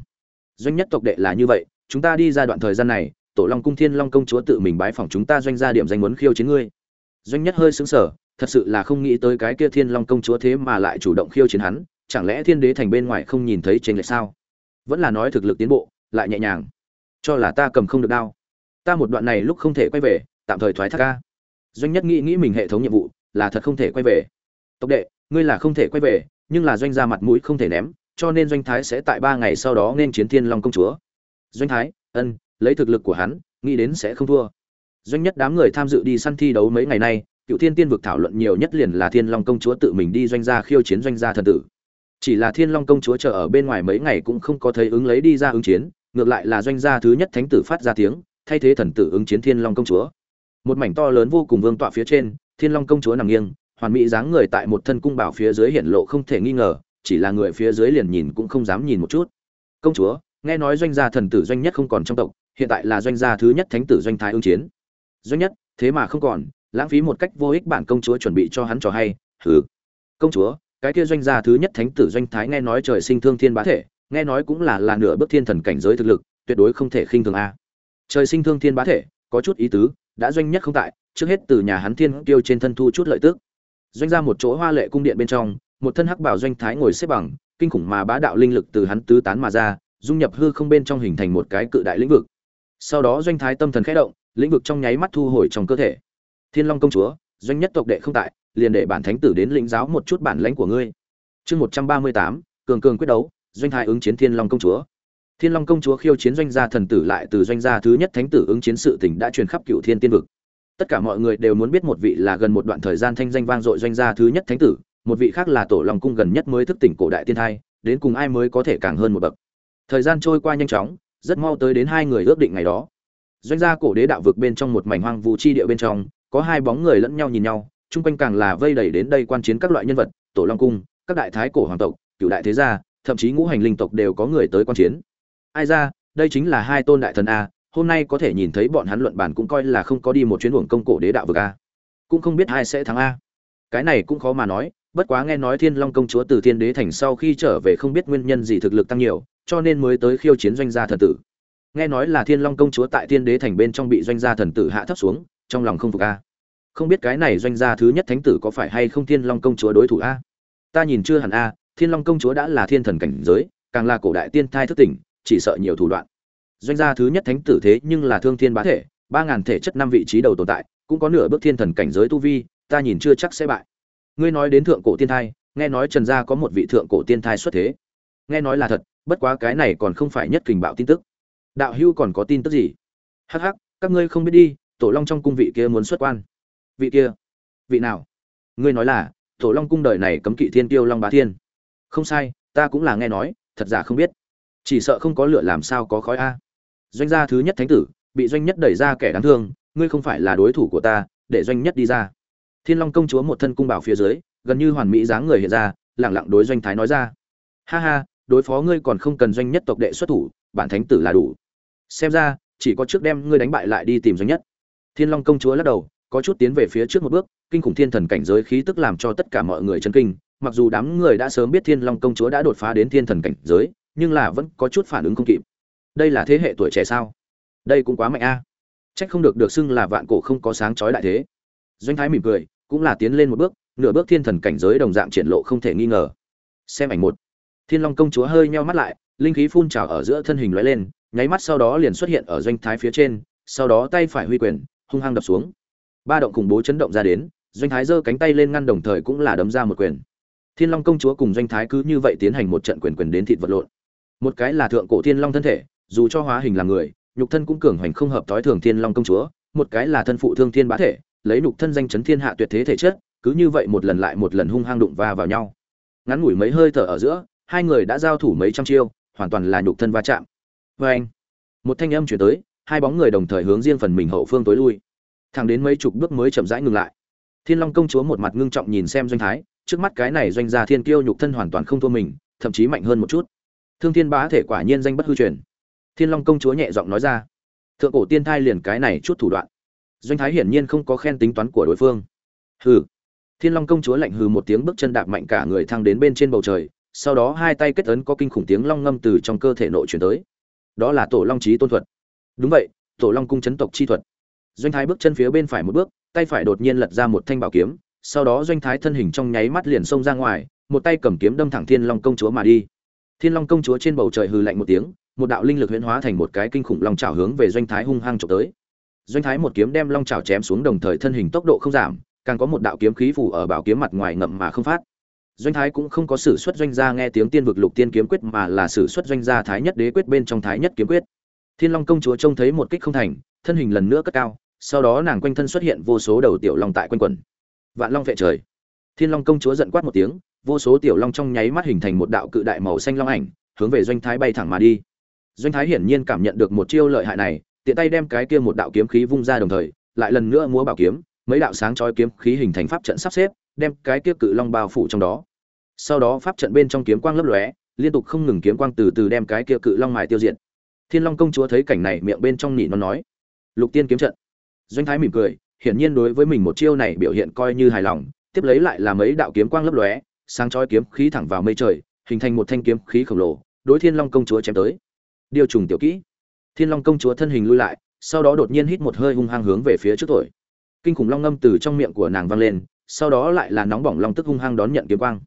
Doanh nhất tộc đệ là như vậy, chúng ta đi ra đoạn thời gian này, tổ long cung thiên long công chúa tự mình bái phỏng chúng ta doanh gia điểm danh muốn khiêu chiến ngươi. Doanh nhất hơi xứng sở thật sự là không nghĩ tới cái kia thiên long công chúa thế mà lại chủ động khiêu chiến hắn, chẳng lẽ thiên đế thành bên ngoài không nhìn thấy trên lệch sao? Vẫn là nói thực lực tiến bộ, lại nhẹ nhàng. Cho là ta cầm không được đao. Ta một đoạn này lúc không thể quay về, tạm thời thoái thác ca doanh nhất nghĩ nghĩ mình hệ thống nhiệm vụ là thật không thể quay về. Tộc đệ, ngươi là không thể quay về, nhưng là doanh gia mặt mũi không thể ném, cho nên doanh thái sẽ tại ba ngày sau đó nên chiến thiên long công chúa. Doanh thái, ân, lấy thực lực của hắn, nghĩ đến sẽ không thua. Doanh nhất đám người tham dự đi săn thi đấu mấy ngày nay, cựu thiên tiên vực thảo luận nhiều nhất liền là thiên long công chúa tự mình đi doanh gia khiêu chiến doanh gia thần tử. Chỉ là thiên long công chúa chờ ở bên ngoài mấy ngày cũng không có thấy ứng lấy đi ra ứng chiến, ngược lại là doanh gia thứ nhất thánh tử phát ra tiếng, thay thế thần tử ứng chiến thiên long công chúa một mảnh to lớn vô cùng vương tọa phía trên, thiên long công chúa nằm nghiêng, hoàn mỹ dáng người tại một thân cung bảo phía dưới hiện lộ không thể nghi ngờ, chỉ là người phía dưới liền nhìn cũng không dám nhìn một chút. Công chúa, nghe nói doanh gia thần tử doanh nhất không còn trong tộc, hiện tại là doanh gia thứ nhất thánh tử doanh thái ương chiến. Doanh nhất, thế mà không còn, lãng phí một cách vô ích bản công chúa chuẩn bị cho hắn trò hay. Hừ. Công chúa, cái kia doanh gia thứ nhất thánh tử doanh thái nghe nói trời sinh thương thiên bá thể, nghe nói cũng là là nửa bước thiên thần cảnh giới thực lực, tuyệt đối không thể khinh thường a. Trời sinh thương thiên bá thể, có chút ý tứ đã doanh nhất không tại, trước hết từ nhà hắn thiên tiêu trên thân thu chút lợi tức. Doanh ra một chỗ hoa lệ cung điện bên trong, một thân hắc bảo doanh thái ngồi xếp bằng, kinh khủng mà bá đạo linh lực từ hắn tứ tán mà ra, dung nhập hư không bên trong hình thành một cái cự đại lĩnh vực. Sau đó doanh thái tâm thần khẽ động, lĩnh vực trong nháy mắt thu hồi trong cơ thể. Thiên long công chúa, doanh nhất tộc đệ không tại, liền để bản thánh tử đến lĩnh giáo một chút bản lãnh của ngươi. Chương một trăm ba mươi tám, cường cường quyết đấu, doanh thái ứng chiến thiên long công chúa thiên long công chúa khiêu chiến doanh gia thần tử lại từ doanh gia thứ nhất thánh tử ứng chiến sự tình đã truyền khắp cựu thiên tiên vực. Tất cả mọi người đều muốn biết một vị là gần một đoạn thời gian thanh danh vang dội doanh gia thứ nhất thánh tử, một vị khác là tổ long cung gần nhất mới thức tỉnh cổ đại tiên thai, đến cùng ai mới có thể càng hơn một bậc. Thời gian trôi qua nhanh chóng, rất mau tới đến hai người ước định ngày đó. Doanh gia cổ đế đạo vực bên trong một mảnh hoang vu chi địa bên trong, có hai bóng người lẫn nhau nhìn nhau, chung quanh càng là vây đẩy đến đây quan chiến các loại nhân vật, tổ long cung, các đại thái cổ hoàng tộc, cựu đại thế gia, thậm chí ngũ hành linh tộc đều có người tới quan chiến ai ra, đây chính là hai tôn đại thần a, hôm nay có thể nhìn thấy bọn hắn luận bản cũng coi là không có đi một chuyến luồng công cổ đế đạo vực a. Cũng không biết ai sẽ thắng a. Cái này cũng khó mà nói, bất quá nghe nói thiên long công chúa từ thiên đế thành sau khi trở về không biết nguyên nhân gì thực lực tăng nhiều, cho nên mới tới khiêu chiến doanh gia thần tử. Nghe nói là thiên long công chúa tại thiên đế thành bên trong bị doanh gia thần tử hạ thấp xuống, trong lòng không phục a. Không biết cái này doanh gia thứ nhất thánh tử có phải hay không thiên long công chúa đối thủ a? Ta nhìn chưa hẳn a, thiên long công chúa đã là thiên thần cảnh giới, càng là cổ đại tiên thai thức tỉnh chỉ sợ nhiều thủ đoạn. Doanh gia thứ nhất thánh tử thế nhưng là thương thiên bá thể, ba ngàn thể chất năm vị trí đầu tồn tại, cũng có nửa bước thiên thần cảnh giới tu vi, ta nhìn chưa chắc sẽ bại. Ngươi nói đến thượng cổ tiên thai, nghe nói trần gia có một vị thượng cổ tiên thai xuất thế. Nghe nói là thật, bất quá cái này còn không phải nhất kình bạo tin tức. Đạo hưu còn có tin tức gì? Hắc hắc, các ngươi không biết đi, tổ long trong cung vị kia muốn xuất quan. Vị kia, vị nào? Ngươi nói là, tổ long cung đời này cấm kỵ thiên tiêu long bá thiên. Không sai, ta cũng là nghe nói, thật giả không biết chỉ sợ không có lửa làm sao có khói a. Doanh gia thứ nhất thánh tử, bị doanh nhất đẩy ra kẻ đáng thương, ngươi không phải là đối thủ của ta, để doanh nhất đi ra. Thiên long công chúa một thân cung bảo phía dưới, gần như hoàn mỹ dáng người hiện ra lẳng lặng đối doanh thái nói ra. Ha ha, đối phó ngươi còn không cần doanh nhất tộc đệ xuất thủ, bản thánh tử là đủ. Xem ra, chỉ có trước đem ngươi đánh bại lại đi tìm doanh nhất. Thiên long công chúa lắc đầu, có chút tiến về phía trước một bước, kinh khủng thiên thần cảnh giới khí tức làm cho tất cả mọi người chấn kinh, mặc dù đám người đã sớm biết thiên long công chúa đã đột phá đến thiên thần cảnh giới nhưng là vẫn có chút phản ứng không kịp. Đây là thế hệ tuổi trẻ sao? Đây cũng quá mạnh a. À. trách không được được xưng là vạn cổ không có sáng chói đại thế. Doanh thái mỉm cười, cũng là tiến lên một bước, nửa bước thiên thần cảnh giới đồng dạng triển lộ không thể nghi ngờ. Xem ảnh một. Thiên long công chúa hơi nheo mắt lại, linh khí phun trào ở giữa thân hình lóe lên, nháy mắt sau đó liền xuất hiện ở doanh thái phía trên, sau đó tay phải huy quyền, hung hăng đập xuống. Ba động khủng bố chấn động ra đến, doanh thái giơ cánh tay lên ngăn đồng thời cũng là đấm ra một quyền. Thiên long công chúa cùng doanh thái cứ như vậy tiến hành một trận quyền quyền đến thịt vật lộn một cái là thượng cổ thiên long thân thể, dù cho hóa hình là người, nhục thân cũng cường hoành không hợp thói thường thiên long công chúa. Một cái là thân phụ thương thiên bá thể, lấy nhục thân danh chấn thiên hạ tuyệt thế thể chất, cứ như vậy một lần lại một lần hung hăng đụng va vào nhau. Ngắn ngủi mấy hơi thở ở giữa, hai người đã giao thủ mấy trăm chiêu, hoàn toàn là nhục thân va chạm. Vê anh, một thanh âm chuyển tới, hai bóng người đồng thời hướng riêng phần mình hậu phương tối lui. Thẳng đến mấy chục bước mới chậm rãi ngừng lại. Thiên long công chúa một mặt ngưng trọng nhìn xem doanh thái, trước mắt cái này doanh gia thiên kiêu nhục thân hoàn toàn không thua mình, thậm chí mạnh hơn một chút thương thiên bá thể quả nhiên danh bất hư truyền. Thiên long công chúa nhẹ giọng nói ra. Thượng cổ tiên thai liền cái này chút thủ đoạn. Doanh thái hiển nhiên không có khen tính toán của đối phương. Hừ. Thiên long công chúa lạnh hừ một tiếng bước chân đạp mạnh cả người thăng đến bên trên bầu trời, sau đó hai tay kết ấn có kinh khủng tiếng long ngâm từ trong cơ thể nội chuyển tới. Đó là tổ long trí tôn thuật. Đúng vậy, tổ long cung chấn tộc chi thuật. Doanh thái bước chân phía bên phải một bước, tay phải đột nhiên lật ra một thanh bảo kiếm, sau đó doanh thái thân hình trong nháy mắt liền xông ra ngoài, một tay cầm kiếm đâm thẳng thiên long công chúa mà đi thiên long công chúa trên bầu trời hừ lạnh một tiếng, một đạo linh lực huyễn hóa thành một cái kinh khủng long chảo hướng về doanh thái hung hăng trộm tới. Doanh thái một kiếm đem long chảo chém xuống đồng thời thân hình tốc độ không giảm, càng có một đạo kiếm khí phủ ở bảo kiếm mặt ngoài ngậm mà không phát. Doanh thái cũng không có sử xuất doanh gia nghe tiếng tiên vực lục tiên kiếm quyết mà là sử xuất doanh gia thái nhất đế quyết bên trong thái nhất kiếm quyết. Thiên long công chúa trông thấy một kích không thành, thân hình lần nữa cất cao, sau đó nàng quanh thân xuất hiện vô số đầu tiểu long tại quanh quần. Vạn long vệ trời thiên long công chúa giận quát một tiếng, vô số tiểu long trong nháy mắt hình thành một đạo cự đại màu xanh long ảnh, hướng về doanh thái bay thẳng mà đi. Doanh thái hiển nhiên cảm nhận được một chiêu lợi hại này, tiện tay đem cái kia một đạo kiếm khí vung ra đồng thời, lại lần nữa múa bảo kiếm, mấy đạo sáng chói kiếm khí hình thành pháp trận sắp xếp, đem cái kia cự long bao phủ trong đó. Sau đó pháp trận bên trong kiếm quang lấp lóe, liên tục không ngừng kiếm quang từ từ đem cái kia cự long mài tiêu diệt. Thiên long công chúa thấy cảnh này miệng bên trong nỉ nó nói, lục tiên kiếm trận. Doanh thái mỉm cười, hiển nhiên đối với mình một chiêu này biểu hiện coi như hài lòng tiếp lấy lại là mấy đạo kiếm quang lấp lóe, sáng chói kiếm khí thẳng vào mây trời, hình thành một thanh kiếm khí khổng lồ, đối thiên long công chúa chém tới. Điều trùng tiểu kỹ. Thiên long công chúa thân hình lui lại, sau đó đột nhiên hít một hơi hung hăng hướng về phía trước tuổi. Kinh khủng long ngâm từ trong miệng của nàng vang lên, sau đó lại là nóng bỏng long tức hung hăng đón nhận kiếm quang.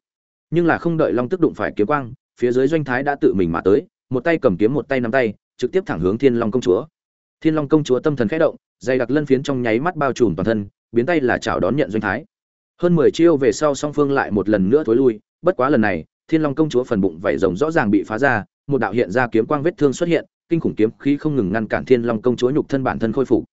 Nhưng là không đợi long tức đụng phải kiếm quang, phía dưới doanh thái đã tự mình mà tới, một tay cầm kiếm một tay nắm tay, trực tiếp thẳng hướng thiên long công chúa. Thiên long công chúa tâm thần khẽ động dây đặc lân phiến trong nháy mắt bao trùm toàn thân, biến tay là chào đón nhận doanh thái hơn mười chiêu về sau song phương lại một lần nữa thối lui, bất quá lần này, thiên long công chúa phần bụng vảy rồng rõ ràng bị phá ra, một đạo hiện ra kiếm quang vết thương xuất hiện, kinh khủng kiếm khí không ngừng ngăn cản thiên long công chúa nhục thân bản thân khôi phục.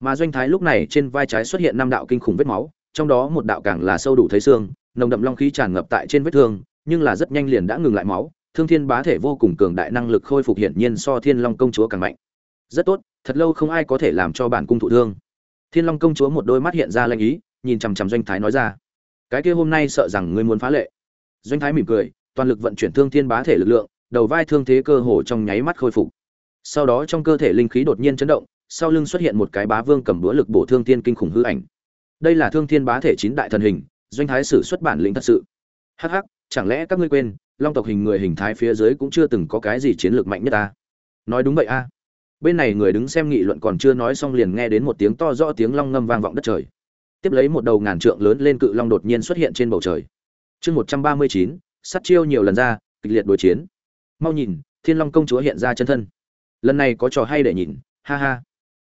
Mà doanh thái lúc này trên vai trái xuất hiện năm đạo kinh khủng vết máu, trong đó một đạo càng là sâu đủ thấy xương, nồng đậm long khí tràn ngập tại trên vết thương, nhưng là rất nhanh liền đã ngừng lại máu, thương thiên bá thể vô cùng cường đại năng lực khôi phục hiển nhiên so thiên long công chúa càng mạnh. Rất tốt, thật lâu không ai có thể làm cho bản cung thụ thương. Thiên long công chúa một đôi mắt hiện ra lanh ý nhìn chằm chằm doanh thái nói ra. Cái kia hôm nay sợ rằng ngươi muốn phá lệ. Doanh thái mỉm cười, toàn lực vận chuyển thương thiên bá thể lực lượng, đầu vai thương thế cơ hồ trong nháy mắt khôi phục. Sau đó trong cơ thể linh khí đột nhiên chấn động, sau lưng xuất hiện một cái bá vương cầm đũa lực bổ thương thiên kinh khủng hư ảnh. Đây là thương thiên bá thể chín đại thần hình, doanh thái sử xuất bản lĩnh thật sự. Hắc hắc, chẳng lẽ các ngươi quên, long tộc hình người hình thái phía dưới cũng chưa từng có cái gì chiến lược mạnh nhất ta? Nói đúng vậy a. Bên này người đứng xem nghị luận còn chưa nói xong liền nghe đến một tiếng to rõ tiếng long ngâm vang vọng đất trời tiếp lấy một đầu ngàn trượng lớn lên cự long đột nhiên xuất hiện trên bầu trời. Chương một trăm ba mươi chín sắt chiêu nhiều lần ra, kịch liệt đối chiến. Mau nhìn, thiên long công chúa hiện ra chân thân. Lần này có trò hay để nhìn, ha ha.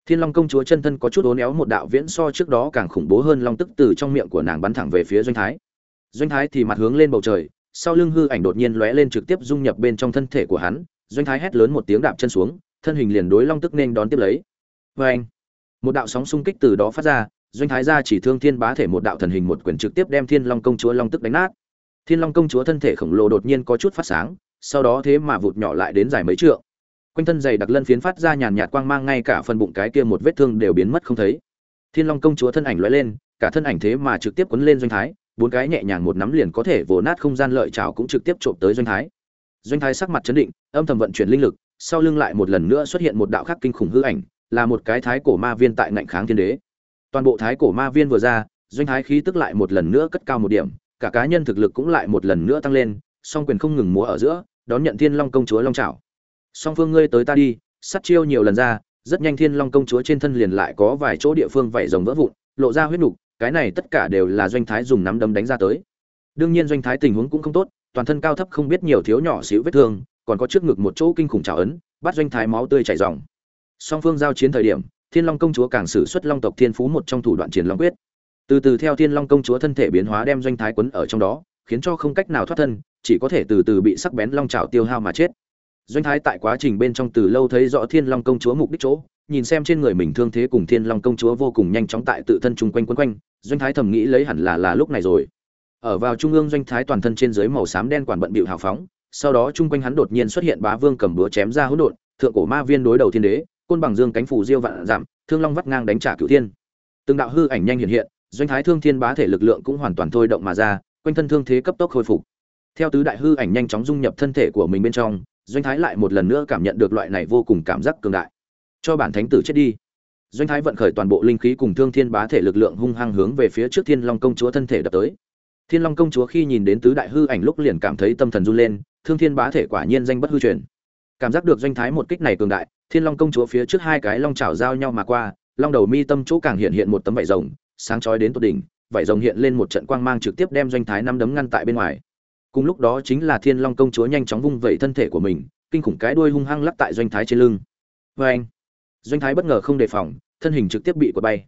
Thiên long công chúa chân thân có chút ố néo một đạo viễn so trước đó càng khủng bố hơn long tức từ trong miệng của nàng bắn thẳng về phía doanh thái. Doanh thái thì mặt hướng lên bầu trời, sau lưng hư ảnh đột nhiên lóe lên trực tiếp dung nhập bên trong thân thể của hắn. Doanh thái hét lớn một tiếng đạp chân xuống, thân hình liền đối long tức nên đón tiếp lấy. Vê anh một đạo sóng xung kích từ đó phát ra doanh thái ra chỉ thương thiên bá thể một đạo thần hình một quyền trực tiếp đem thiên long công chúa long tức đánh nát. Thiên long công chúa thân thể khổng lồ đột nhiên có chút phát sáng, sau đó thế mà vụt nhỏ lại đến dài mấy trượng. Quanh thân dày đặc lân phiến phát ra nhàn nhạt quang mang, ngay cả phần bụng cái kia một vết thương đều biến mất không thấy. Thiên long công chúa thân ảnh lóe lên, cả thân ảnh thế mà trực tiếp quấn lên doanh thái, bốn cái nhẹ nhàng một nắm liền có thể vồ nát không gian lợi chảo cũng trực tiếp trộm tới doanh thái. Doanh thái sắc mặt chấn định, âm thầm vận chuyển linh lực, sau lưng lại một lần nữa xuất hiện một đạo khắc kinh khủng hư ảnh, là một cái thái cổ ma viên tại ngạnh kháng thiên đế toàn bộ thái cổ ma viên vừa ra, doanh thái khí tức lại một lần nữa cất cao một điểm, cả cá nhân thực lực cũng lại một lần nữa tăng lên, song quyền không ngừng múa ở giữa, đón nhận thiên long công chúa long trào song phương ngươi tới ta đi sắt chiêu nhiều lần ra, rất nhanh thiên long công chúa trên thân liền lại có vài chỗ địa phương vảy rồng vỡ vụn, lộ ra huyết nục, cái này tất cả đều là doanh thái dùng nắm đấm đánh ra tới. Đương nhiên doanh thái tình huống cũng không tốt, toàn thân cao thấp không biết nhiều thiếu nhỏ xíu vết thương, còn có trước ngực một chỗ kinh khủng trào ấn, bắt doanh thái máu tươi chảy ròng. Song phương giao chiến thời điểm thiên long công chúa càng sử xuất long tộc thiên phú một trong thủ đoạn triển long quyết. Từ từ theo thiên long công chúa thân thể biến hóa đem doanh thái quấn ở trong đó, khiến cho không cách nào thoát thân, chỉ có thể từ từ bị sắc bén long trào tiêu hao mà chết. Doanh thái tại quá trình bên trong từ lâu thấy rõ thiên long công chúa mục đích chỗ, nhìn xem trên người mình thương thế cùng thiên long công chúa vô cùng nhanh chóng tại tự thân chung quanh quấn quanh, doanh thái thầm nghĩ lấy hẳn là là lúc này rồi. Ở vào trung ương doanh thái toàn thân trên dưới màu xám đen quản bận bịu hào phóng, sau đó chung quanh hắn đột nhiên xuất hiện bá vương cầm búa chém ra hỗn độn, thượng cổ ma viên đối đầu thiên đế côn bằng dương cánh phủ diêu vạn giảm, thương long vắt ngang đánh trả cửu thiên. Từng đạo hư ảnh nhanh hiện hiện, doanh thái thương thiên bá thể lực lượng cũng hoàn toàn thôi động mà ra, quanh thân thương thế cấp tốc khôi phục. Theo tứ đại hư ảnh nhanh chóng dung nhập thân thể của mình bên trong, doanh thái lại một lần nữa cảm nhận được loại này vô cùng cảm giác cường đại. Cho bản thánh tử chết đi. Doanh thái vận khởi toàn bộ linh khí cùng thương thiên bá thể lực lượng hung hăng hướng về phía trước thiên long công chúa thân thể đập tới. Thiên long công chúa khi nhìn đến tứ đại hư ảnh lúc liền cảm thấy tâm thần run lên, thương thiên bá thể quả nhiên danh bất hư truyền. Cảm giác được doanh thái một kích này cường đại thiên long công chúa phía trước hai cái long chảo giao nhau mà qua, long đầu mi tâm chỗ càng hiện hiện một tấm vải rồng, sáng chói đến tột đỉnh, vải rồng hiện lên một trận quang mang trực tiếp đem doanh thái năm đấm ngăn tại bên ngoài. Cùng lúc đó chính là thiên long công chúa nhanh chóng vung vẩy thân thể của mình, kinh khủng cái đuôi hung hăng lắp tại doanh thái trên lưng. Vê anh doanh thái bất ngờ không đề phòng, thân hình trực tiếp bị quật bay.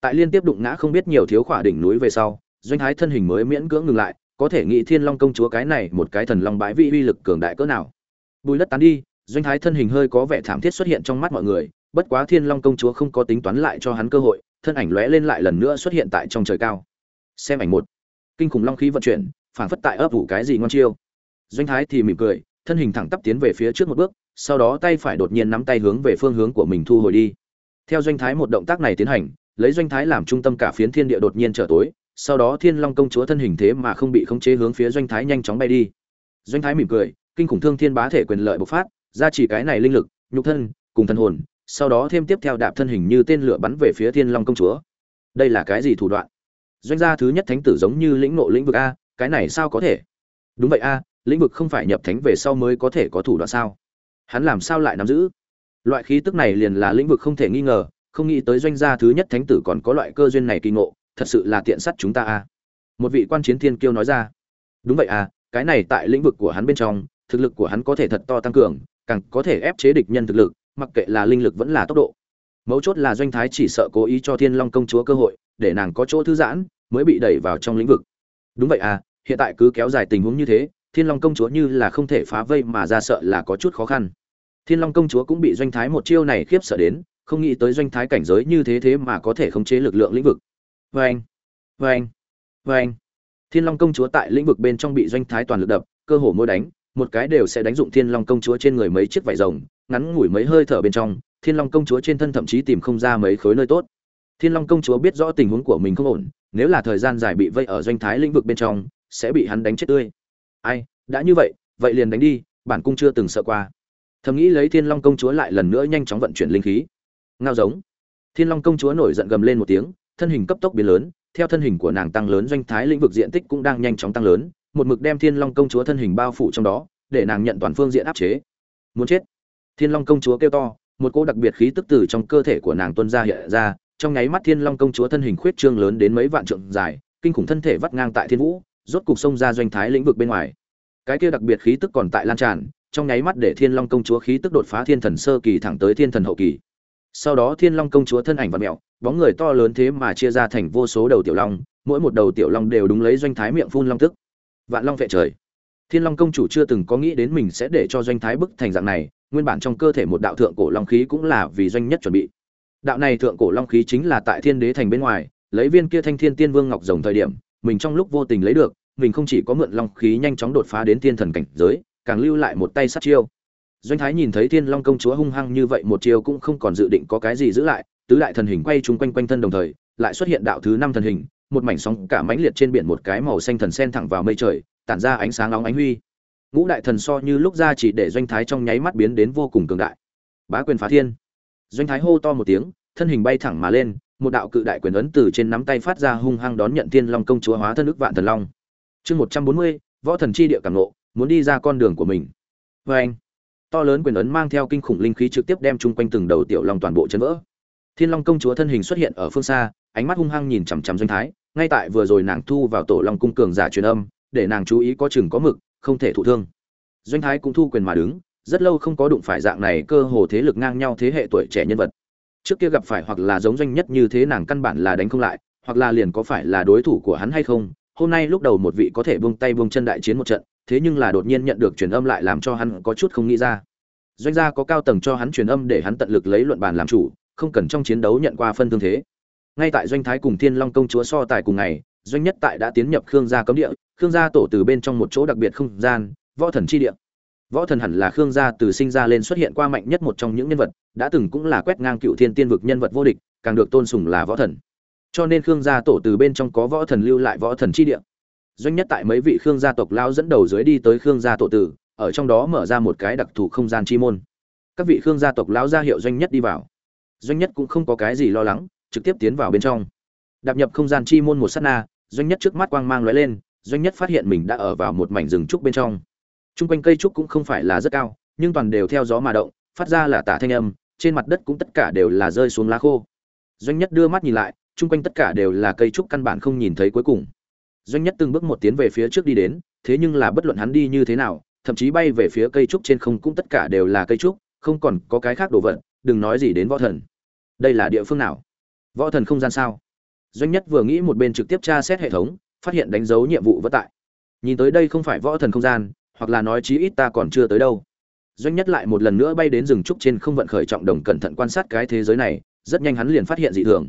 Tại liên tiếp đụng ngã không biết nhiều thiếu khỏa đỉnh núi về sau, doanh thái thân hình mới miễn cưỡng ngừng lại, có thể nghĩ thiên long công chúa cái này một cái thần long bãi vi uy lực cường đại cỡ nào. Bùi đất tán đi doanh thái thân hình hơi có vẻ thảm thiết xuất hiện trong mắt mọi người, bất quá thiên long công chúa không có tính toán lại cho hắn cơ hội, thân ảnh lóe lên lại lần nữa xuất hiện tại trong trời cao. Xem ảnh một. Kinh khủng long khí vận chuyển, phảng phất tại ấp ủ cái gì ngon chiêu. Doanh thái thì mỉm cười, thân hình thẳng tắp tiến về phía trước một bước, sau đó tay phải đột nhiên nắm tay hướng về phương hướng của mình thu hồi đi. Theo doanh thái một động tác này tiến hành, lấy doanh thái làm trung tâm cả phiến thiên địa đột nhiên trở tối, sau đó thiên long công chúa thân hình thế mà không bị khống chế hướng phía doanh thái nhanh chóng bay đi. Doanh thái mỉm cười, kinh khủng thương thiên bá thể quyền lợi bộc phát ra chỉ cái này linh lực, nhục thân, cùng thân hồn, sau đó thêm tiếp theo đạp thân hình như tên lửa bắn về phía thiên long công chúa. Đây là cái gì thủ đoạn? Doanh gia thứ nhất thánh tử giống như lĩnh nộ lĩnh vực a, cái này sao có thể? Đúng vậy a, lĩnh vực không phải nhập thánh về sau mới có thể có thủ đoạn sao? Hắn làm sao lại nắm giữ? Loại khí tức này liền là lĩnh vực không thể nghi ngờ, không nghĩ tới doanh gia thứ nhất thánh tử còn có loại cơ duyên này kỳ ngộ, thật sự là tiện sắt chúng ta a. Một vị quan chiến thiên kiêu nói ra. Đúng vậy à cái này tại lĩnh vực của hắn bên trong, thực lực của hắn có thể thật to tăng cường càng có thể ép chế địch nhân thực lực, mặc kệ là linh lực vẫn là tốc độ. Mấu chốt là doanh thái chỉ sợ cố ý cho thiên long công chúa cơ hội, để nàng có chỗ thư giãn, mới bị đẩy vào trong lĩnh vực. Đúng vậy à hiện tại cứ kéo dài tình huống như thế, thiên long công chúa như là không thể phá vây mà ra sợ là có chút khó khăn. Thiên long công chúa cũng bị doanh thái một chiêu này khiếp sợ đến, không nghĩ tới doanh thái cảnh giới như thế thế mà có thể khống chế lực lượng lĩnh vực. Vê anh vê thiên long công chúa tại lĩnh vực bên trong bị doanh thái toàn lực đập, cơ hồ mỗi đánh một cái đều sẽ đánh dụng thiên long công chúa trên người mấy chiếc vải rồng, ngắn ngủi mấy hơi thở bên trong, thiên long công chúa trên thân thậm chí tìm không ra mấy khối nơi tốt. Thiên long công chúa biết rõ tình huống của mình không ổn, nếu là thời gian dài bị vây ở doanh thái lĩnh vực bên trong, sẽ bị hắn đánh chết tươi. Ai, đã như vậy vậy liền đánh đi, bản cung chưa từng sợ qua. Thầm nghĩ lấy thiên long công chúa lại lần nữa nhanh chóng vận chuyển linh khí. Ngao giống. Thiên long công chúa nổi giận gầm lên một tiếng, thân hình cấp tốc biến lớn, theo thân hình của nàng tăng lớn, doanh thái lĩnh vực diện tích cũng đang nhanh chóng tăng lớn một mực đem thiên long công chúa thân hình bao phủ trong đó, để nàng nhận toàn phương diện áp chế. Muốn chết. Thiên long công chúa kêu to, một cỗ đặc biệt khí tức từ trong cơ thể của nàng tuôn ra hiện ra, trong nháy mắt thiên long công chúa thân hình khuyết trương lớn đến mấy vạn trượng dài, kinh khủng thân thể vắt ngang tại thiên vũ, rốt cục xông ra doanh thái lĩnh vực bên ngoài. Cái kia đặc biệt khí tức còn tại lan tràn, trong nháy mắt để thiên long công chúa khí tức đột phá thiên thần sơ kỳ thẳng tới thiên thần hậu kỳ. Sau đó thiên long công chúa thân ảnh và mẹo bóng người to lớn thế mà chia ra thành vô số đầu tiểu long, mỗi một đầu tiểu long đều đúng lấy doanh thái miệng phun long tức vạn long vệ trời. Thiên long công chủ chưa từng có nghĩ đến mình sẽ để cho doanh thái bức thành dạng này, nguyên bản trong cơ thể một đạo thượng cổ long khí cũng là vì doanh nhất chuẩn bị. Đạo này thượng cổ long khí chính là tại thiên đế thành bên ngoài, lấy viên kia thanh thiên tiên vương ngọc rồng thời điểm, mình trong lúc vô tình lấy được, mình không chỉ có mượn long khí nhanh chóng đột phá đến thiên thần cảnh giới, càng lưu lại một tay sát chiêu. Doanh thái nhìn thấy thiên long công chúa hung hăng như vậy một chiêu cũng không còn dự định có cái gì giữ lại, tứ đại thần hình quay chung quanh quanh thân đồng thời, lại xuất hiện đạo thứ năm thần hình một mảnh sóng cả mãnh liệt trên biển một cái màu xanh thần sen thẳng vào mây trời, tản ra ánh sáng nóng ánh huy. Ngũ đại thần so như lúc ra chỉ để doanh thái trong nháy mắt biến đến vô cùng cường đại. Bá quyền phá thiên. Doanh thái hô to một tiếng, thân hình bay thẳng mà lên, một đạo cự đại quyền ấn từ trên nắm tay phát ra hung hăng đón nhận thiên long công chúa hóa thân ức vạn thần long. Chương một trăm bốn mươi, võ thần chi địa cảm ngộ, muốn đi ra con đường của mình. Và anh, to lớn quyền ấn mang theo kinh khủng linh khí trực tiếp đem chung quanh từng đầu tiểu long toàn bộ chấn vỡ. Thiên long công chúa thân hình xuất hiện ở phương xa, ánh mắt hung hăng nhìn chằm chằm doanh thái ngay tại vừa rồi nàng thu vào tổ long cung cường giả truyền âm, để nàng chú ý có chừng có mực, không thể thụ thương. Doanh thái cũng thu quyền mà đứng, rất lâu không có đụng phải dạng này cơ hồ thế lực ngang nhau thế hệ tuổi trẻ nhân vật. Trước kia gặp phải hoặc là giống doanh nhất như thế nàng căn bản là đánh không lại, hoặc là liền có phải là đối thủ của hắn hay không, hôm nay lúc đầu một vị có thể buông tay buông chân đại chiến một trận, thế nhưng là đột nhiên nhận được truyền âm lại làm cho hắn có chút không nghĩ ra. Doanh gia có cao tầng cho hắn truyền âm để hắn tận lực lấy luận bàn làm chủ, không cần trong chiến đấu nhận qua phân thương thế ngay tại doanh thái cùng thiên long công chúa so tài cùng ngày, doanh nhất tại đã tiến nhập khương gia cấm địa, khương gia tổ từ bên trong một chỗ đặc biệt không gian, võ thần chi địa. Võ thần hẳn là khương gia từ sinh ra lên xuất hiện qua mạnh nhất một trong những nhân vật, đã từng cũng là quét ngang cựu thiên tiên vực nhân vật vô địch, càng được tôn sùng là võ thần. Cho nên khương gia tổ từ bên trong có võ thần lưu lại võ thần chi địa. Doanh nhất tại mấy vị khương gia tộc lao dẫn đầu dưới đi tới khương gia tổ tử, ở trong đó mở ra một cái đặc thù không gian chi môn. Các vị khương gia tộc lão ra hiệu doanh nhất đi vào. Doanh nhất cũng không có cái gì lo lắng trực tiếp tiến vào bên trong. Đạp nhập không gian chi môn một s á t na, doanh nhất trước mắt quang mang lóe lên, doanh nhất phát hiện mình đã ở vào một mảnh rừng trúc bên trong. T r u n g quanh cây trúc cũng không phải là rất cao, nhưng toàn đều theo gió mà động, phát ra là tả thanh âm, trên mặt đất cũng tất cả đều là rơi xuống lá khô. Doanh nhất đưa mắt nhìn lại chung quanh tất cả đều là cây trúc căn bản không nhìn thấy cuối cùng. Doanh nhất từng bước một tiến về phía trước đi đến, thế nhưng là bất luận hắn đi như thế nào, thậm chí bay về phía cây trúc trên không cũng tất cả đều là cây trúc, không còn có cái khác đồ vật, đừng nói gì đến võ thần. Đây là địa phương nào? Võ thần không gian sao? Doanh nhất vừa nghĩ một bên trực tiếp tra xét hệ thống, phát hiện đánh dấu nhiệm vụ vất tại. Nhìn tới đây không phải võ thần không gian, hoặc là nói chí ít ta còn chưa tới đâu. Doanh nhất lại một lần nữa bay đến rừng trúc trên không vận khởi trọng đồng cẩn thận quan sát cái thế giới này, rất nhanh hắn liền phát hiện dị thường.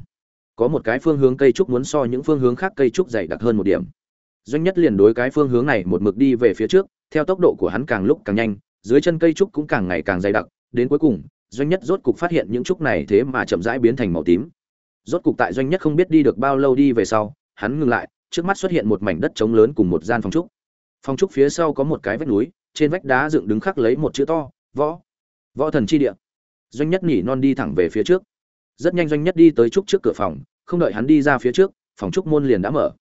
Có một cái phương hướng cây trúc muốn so những phương hướng khác cây trúc dày đặc hơn một điểm. Doanh nhất liền đối cái phương hướng này một mực đi về phía trước, theo tốc độ của hắn càng lúc càng nhanh, dưới chân cây trúc cũng càng ngày càng dày đặc, đến cuối cùng, doanh nhất rốt cục phát hiện những trúc này thế mà chậm rãi biến thành màu tím rốt cục tại doanh nhất không biết đi được bao lâu đi về sau, hắn ngừng lại, trước mắt xuất hiện một mảnh đất trống lớn cùng một gian phòng trúc. Phòng trúc phía sau có một cái vách núi, trên vách đá dựng đứng khắc lấy một chữ to, võ võ thần chi địa. Doanh nhất nỉ non đi thẳng về phía trước. Rất nhanh doanh nhất đi tới trúc trước cửa phòng, không đợi hắn đi ra phía trước, phòng trúc môn liền đã mở.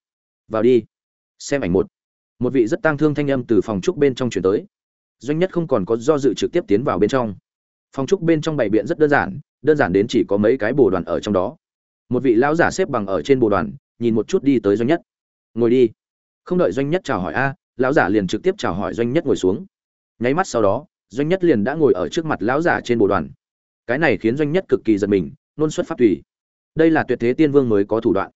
Vào đi, xem ảnh một. Một vị rất tang thương thanh âm từ phòng trúc bên trong chuyển tới. Doanh nhất không còn có do dự trực tiếp tiến vào bên trong. Phòng trúc bên trong bày biện rất đơn giản đơn giản đến chỉ có mấy cái bồ đoàn ở trong đó một vị lão giả xếp bằng ở trên bồ đoàn, nhìn một chút đi tới doanh nhất. Ngồi đi. Không đợi doanh nhất chào hỏi a, lão giả liền trực tiếp chào hỏi doanh nhất ngồi xuống. Nháy mắt sau đó, doanh nhất liền đã ngồi ở trước mặt lão giả trên bồ đoàn. Cái này khiến doanh nhất cực kỳ giật mình, nôn xuất phát tùy. Đây là tuyệt thế tiên vương mới có thủ đoạn.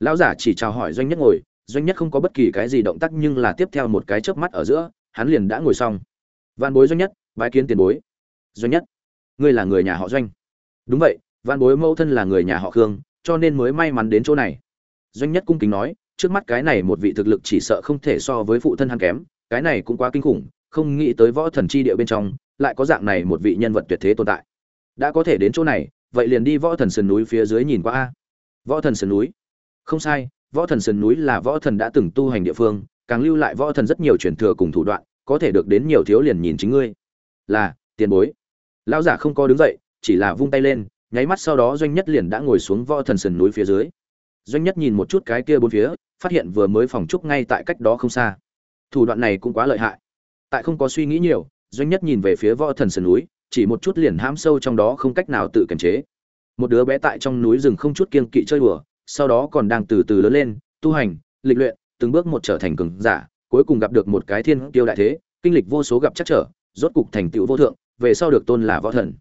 Lão giả chỉ chào hỏi doanh nhất ngồi, doanh nhất không có bất kỳ cái gì động tác nhưng là tiếp theo một cái chớp mắt ở giữa, hắn liền đã ngồi xong. Văn bối doanh nhất bãi kiến tiền bối. Doanh nhất, ngươi là người nhà họ doanh. Đúng vậy văn bối mẫu thân là người nhà họ khương cho nên mới may mắn đến chỗ này. Doanh nhất cung kính nói, trước mắt cái này một vị thực lực chỉ sợ không thể so với phụ thân hắn kém, cái này cũng quá kinh khủng, không nghĩ tới võ thần chi địa bên trong, lại có dạng này một vị nhân vật tuyệt thế tồn tại. Đã có thể đến chỗ này, vậy liền đi võ thần sườn núi phía dưới nhìn qua a. Võ thần sườn núi? Không sai, võ thần sườn núi là võ thần đã từng tu hành địa phương, càng lưu lại võ thần rất nhiều truyền thừa cùng thủ đoạn, có thể được đến nhiều thiếu liền nhìn chính ngươi. Là, tiền bối. Lão giả không có đứng dậy, chỉ là vung tay lên nháy mắt sau đó doanh nhất liền đã ngồi xuống võ thần sườn núi phía dưới. Doanh nhất nhìn một chút cái kia bốn phía, phát hiện vừa mới phòng trúc ngay tại cách đó không xa. Thủ đoạn này cũng quá lợi hại. Tại không có suy nghĩ nhiều, doanh nhất nhìn về phía võ thần sườn núi, chỉ một chút liền hãm sâu trong đó không cách nào tự kiềm chế. Một đứa bé tại trong núi rừng không chút kiên kỵ chơi đùa, sau đó còn đang từ từ lớn lên, tu hành, lịch luyện, từng bước một trở thành cường giả, cuối cùng gặp được một cái thiên tiêu đại thế, kinh lịch vô số gặp chắc trở, rốt cục thành tựu vô thượng, về sau được tôn là võ thần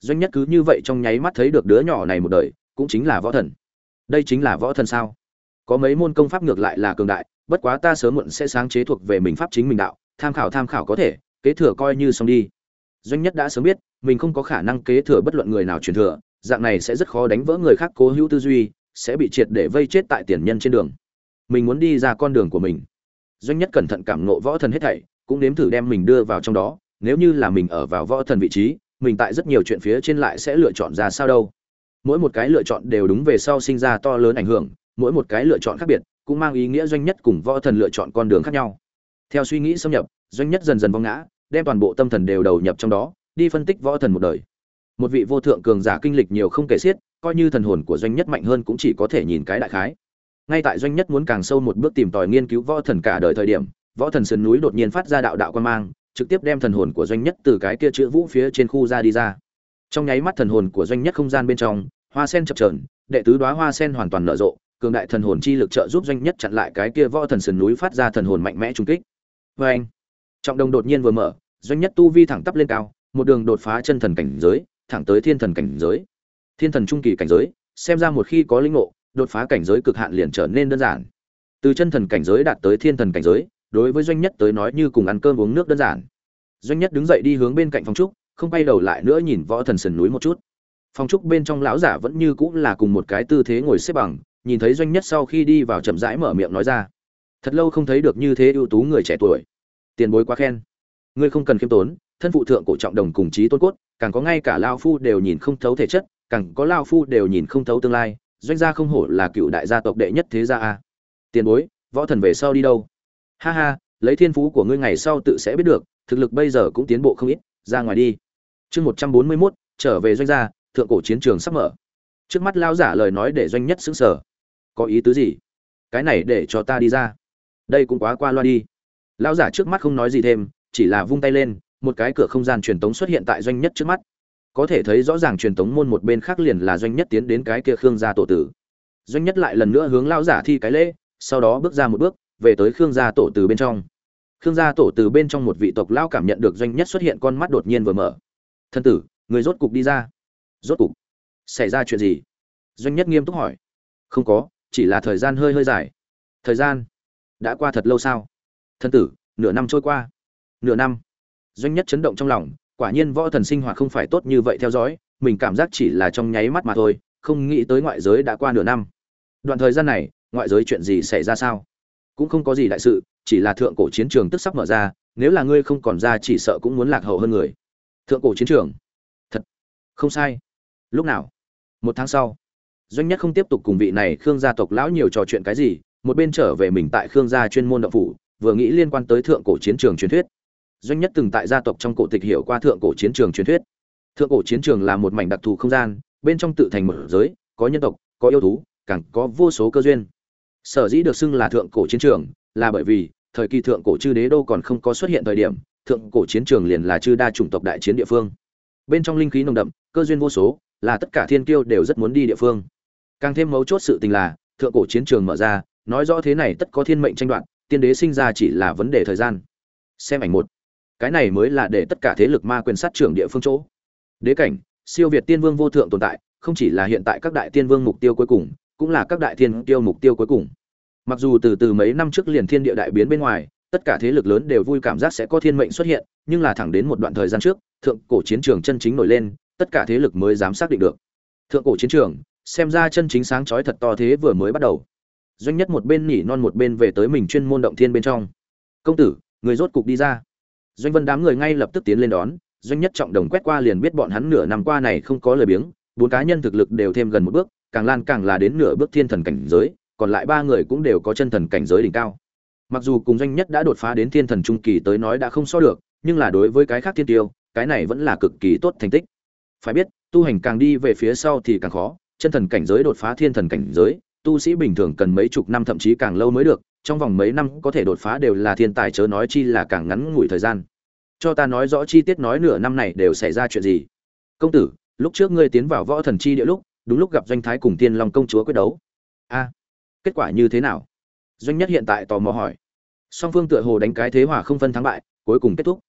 doanh nhất cứ như vậy trong nháy mắt thấy được đứa nhỏ này một đời, cũng chính là võ thần. Đây chính là võ thần sao? Có mấy môn công pháp ngược lại là cường đại, bất quá ta sớm muộn sẽ sáng chế thuộc về mình pháp chính mình đạo, tham khảo tham khảo có thể, kế thừa coi như xong đi. Doanh nhất đã sớm biết, mình không có khả năng kế thừa bất luận người nào truyền thừa, dạng này sẽ rất khó đánh vỡ người khác cố hữu tư duy, sẽ bị triệt để vây chết tại tiền nhân trên đường. Mình muốn đi ra con đường của mình. Doanh nhất cẩn thận cảm nộ võ thần hết thảy, cũng nếm thử đem mình đưa vào trong đó, nếu như là mình ở vào võ thần vị trí mình tại rất nhiều chuyện phía trên lại sẽ lựa chọn ra sao đâu. Mỗi một cái lựa chọn đều đúng về sau sinh ra to lớn ảnh hưởng, mỗi một cái lựa chọn khác biệt, cũng mang ý nghĩa doanh nhất cùng võ thần lựa chọn con đường khác nhau. Theo suy nghĩ xâm nhập, doanh nhất dần dần vong ngã, đem toàn bộ tâm thần đều đầu nhập trong đó, đi phân tích võ thần một đời. Một vị vô thượng cường giả kinh lịch nhiều không kể xiết, coi như thần hồn của doanh nhất mạnh hơn cũng chỉ có thể nhìn cái đại khái. Ngay tại doanh nhất muốn càng sâu một bước tìm tòi nghiên cứu võ thần cả đời thời điểm, võ thần sườn núi đột nhiên phát ra đạo đạo quan mang trực tiếp đem thần hồn của doanh nhất từ cái kia chữ vũ phía trên khu ra đi ra. Trong nháy mắt thần hồn của doanh nhất không gian bên trong, hoa sen chập trờn đệ tứ đoá hoa sen hoàn toàn nở rộ, cường đại thần hồn chi lực trợ giúp doanh nhất chặn lại cái kia võ thần sườn núi phát ra thần hồn mạnh mẽ trung kích. Vê anh, trọng đồng đột nhiên vừa mở, doanh nhất tu vi thẳng tắp lên cao, một đường đột phá chân thần cảnh giới, thẳng tới thiên thần cảnh giới. Thiên thần trung kỳ cảnh giới, xem ra một khi có linh ngộ, đột phá cảnh giới cực hạn liền trở nên đơn giản. Từ chân thần cảnh giới đạt tới thiên thần cảnh giới đối với doanh nhất tới nói như cùng ăn cơm uống nước đơn giản. Doanh nhất đứng dậy đi hướng bên cạnh phòng trúc, không quay đầu lại nữa nhìn võ thần sườn núi một chút. Phong trúc bên trong lão giả vẫn như cũng là cùng một cái tư thế ngồi xếp bằng, nhìn thấy doanh nhất sau khi đi vào chậm rãi mở miệng nói ra. Thật lâu không thấy được như thế ưu tú người trẻ tuổi. Tiền bối quá khen. Ngươi không cần khiêm tốn, thân phụ thượng cổ trọng đồng cùng chí tôn cốt, càng có ngay cả lao phu đều nhìn không thấu thể chất, càng có lao phu đều nhìn không thấu tương lai, doanh gia không hổ là cựu đại gia tộc đệ nhất thế gia a. Tiền bối, võ thần về sau đi đâu? Ha ha, lấy thiên phú của ngươi ngày sau tự sẽ biết được, thực lực bây giờ cũng tiến bộ không ít, ra ngoài đi. Chương một trăm bốn mươi mốt, trở về doanh gia, thượng cổ chiến trường sắp mở. Trước mắt lao giả lời nói để doanh nhất xứng sở có ý tứ gì? Cái này để cho ta đi ra. Đây cũng quá qua loa đi. Lao giả trước mắt không nói gì thêm, chỉ là vung tay lên, một cái cửa không gian truyền tống xuất hiện tại doanh nhất trước mắt. Có thể thấy rõ ràng truyền tống môn một bên khác liền là doanh nhất tiến đến cái kia khương gia tổ tử. Doanh nhất lại lần nữa hướng lao giả thi cái lễ, sau đó bước ra một bước về tới khương gia tổ từ bên trong. Khương gia tổ từ bên trong một vị tộc lao cảm nhận được doanh nhất xuất hiện, con mắt đột nhiên vừa mở. Thân tử, người rốt cục đi ra. Rốt cục? Xảy ra chuyện gì? Doanh nhất nghiêm túc hỏi. Không có, chỉ là thời gian hơi hơi dài. Thời gian? Đã qua thật lâu sao? Thân tử, nửa năm trôi qua. Nửa năm? Doanh nhất chấn động trong lòng, quả nhiên võ thần sinh hoạt không phải tốt như vậy theo dõi, mình cảm giác chỉ là trong nháy mắt mà thôi, không nghĩ tới ngoại giới đã qua nửa năm. Đoạn thời gian này, ngoại giới chuyện gì xảy ra sao? Cũng không có gì đại sự, chỉ là thượng cổ chiến trường tức sắp mở ra, nếu là ngươi không còn ra chỉ sợ cũng muốn lạc hậu hơn người. Thượng cổ chiến trường? Thật, không sai. Lúc nào? Một tháng sau. Doanh nhất không tiếp tục cùng vị này khương gia tộc lão nhiều trò chuyện cái gì, một bên trở về mình tại khương gia chuyên môn đậu phủ, vừa nghĩ liên quan tới thượng cổ chiến trường truyền thuyết. Doanh nhất từng tại gia tộc trong cổ tịch hiểu qua thượng cổ chiến trường truyền thuyết. Thượng cổ chiến trường là một mảnh đặc thù không gian, bên trong tự thành một giới, có nhân tộc, có yêu thú, càng có vô số cơ duyên sở dĩ được xưng là thượng cổ chiến trường, là bởi vì, thời kỳ thượng cổ chư đế đô còn không có xuất hiện thời điểm, thượng cổ chiến trường liền là chư đa chủng tộc đại chiến địa phương. Bên trong linh khí nồng đậm, cơ duyên vô số, là tất cả thiên kiêu đều rất muốn đi địa phương. Càng thêm mấu chốt sự tình là, thượng cổ chiến trường mở ra, nói rõ thế này tất có thiên mệnh tranh đoạt, tiên đế sinh ra chỉ là vấn đề thời gian. Xem ảnh một. Cái này mới là để tất cả thế lực ma quyền sát trưởng địa phương chỗ. Đế cảnh, siêu việt tiên vương vô thượng tồn tại, không chỉ là hiện tại các đại tiên vương mục tiêu cuối cùng cũng là các đại thiên tiêu mục tiêu cuối cùng. Mặc dù từ từ mấy năm trước liền thiên địa đại biến bên ngoài, tất cả thế lực lớn đều vui cảm giác sẽ có thiên mệnh xuất hiện, nhưng là thẳng đến một đoạn thời gian trước, thượng cổ chiến trường chân chính nổi lên, tất cả thế lực mới dám xác định được. Thượng cổ chiến trường, xem ra chân chính sáng chói thật to thế vừa mới bắt đầu. Doanh nhất một bên nhỉ non một bên về tới mình chuyên môn động thiên bên trong. Công tử, người rốt cục đi ra. Doanh vân đám người ngay lập tức tiến lên đón, doanh nhất trọng đồng quét qua liền biết bọn hắn nửa năm qua này không có lời biếng bốn cá nhân thực lực đều thêm gần một bước, càng lan càng là đến nửa bước thiên thần cảnh giới, còn lại ba người cũng đều có chân thần cảnh giới đỉnh cao. Mặc dù cùng doanh nhất đã đột phá đến thiên thần trung kỳ tới nói đã không so được, nhưng là đối với cái khác thiên tiêu, cái này vẫn là cực kỳ tốt thành tích. Phải biết, tu hành càng đi về phía sau thì càng khó, chân thần cảnh giới đột phá thiên thần cảnh giới, tu sĩ bình thường cần mấy chục năm thậm chí càng lâu mới được, trong vòng mấy năm có thể đột phá đều là thiên tài chớ nói chi là càng ngắn ngủi thời gian. Cho ta nói rõ chi tiết nói nửa năm này đều xảy ra chuyện gì. Công tử lúc trước ngươi tiến vào võ thần chi địa lúc, đúng lúc gặp doanh thái cùng tiên long công chúa quyết đấu. A, kết quả như thế nào? Doanh nhất hiện tại tò mò hỏi. Song phương tựa hồ đánh cái thế hòa không phân thắng bại, cuối cùng kết thúc.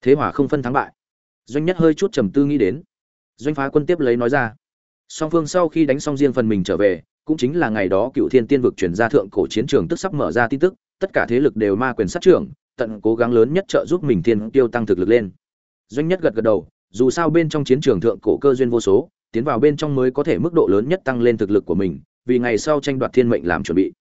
Thế hòa không phân thắng bại. Doanh nhất hơi chút trầm tư nghĩ đến. Doanh phá quân tiếp lấy nói ra. Song phương sau khi đánh xong riêng phần mình trở về, cũng chính là ngày đó cựu thiên tiên vực chuyển ra thượng cổ chiến trường tức sắp mở ra tin tức, tất cả thế lực đều ma quyền sát trưởng, tận cố gắng lớn nhất trợ giúp mình thiên tiêu tăng thực lực lên. Doanh nhất gật gật đầu dù sao bên trong chiến trường thượng cổ cơ duyên vô số, tiến vào bên trong mới có thể mức độ lớn nhất tăng lên thực lực của mình, vì ngày sau tranh đoạt thiên mệnh làm chuẩn bị.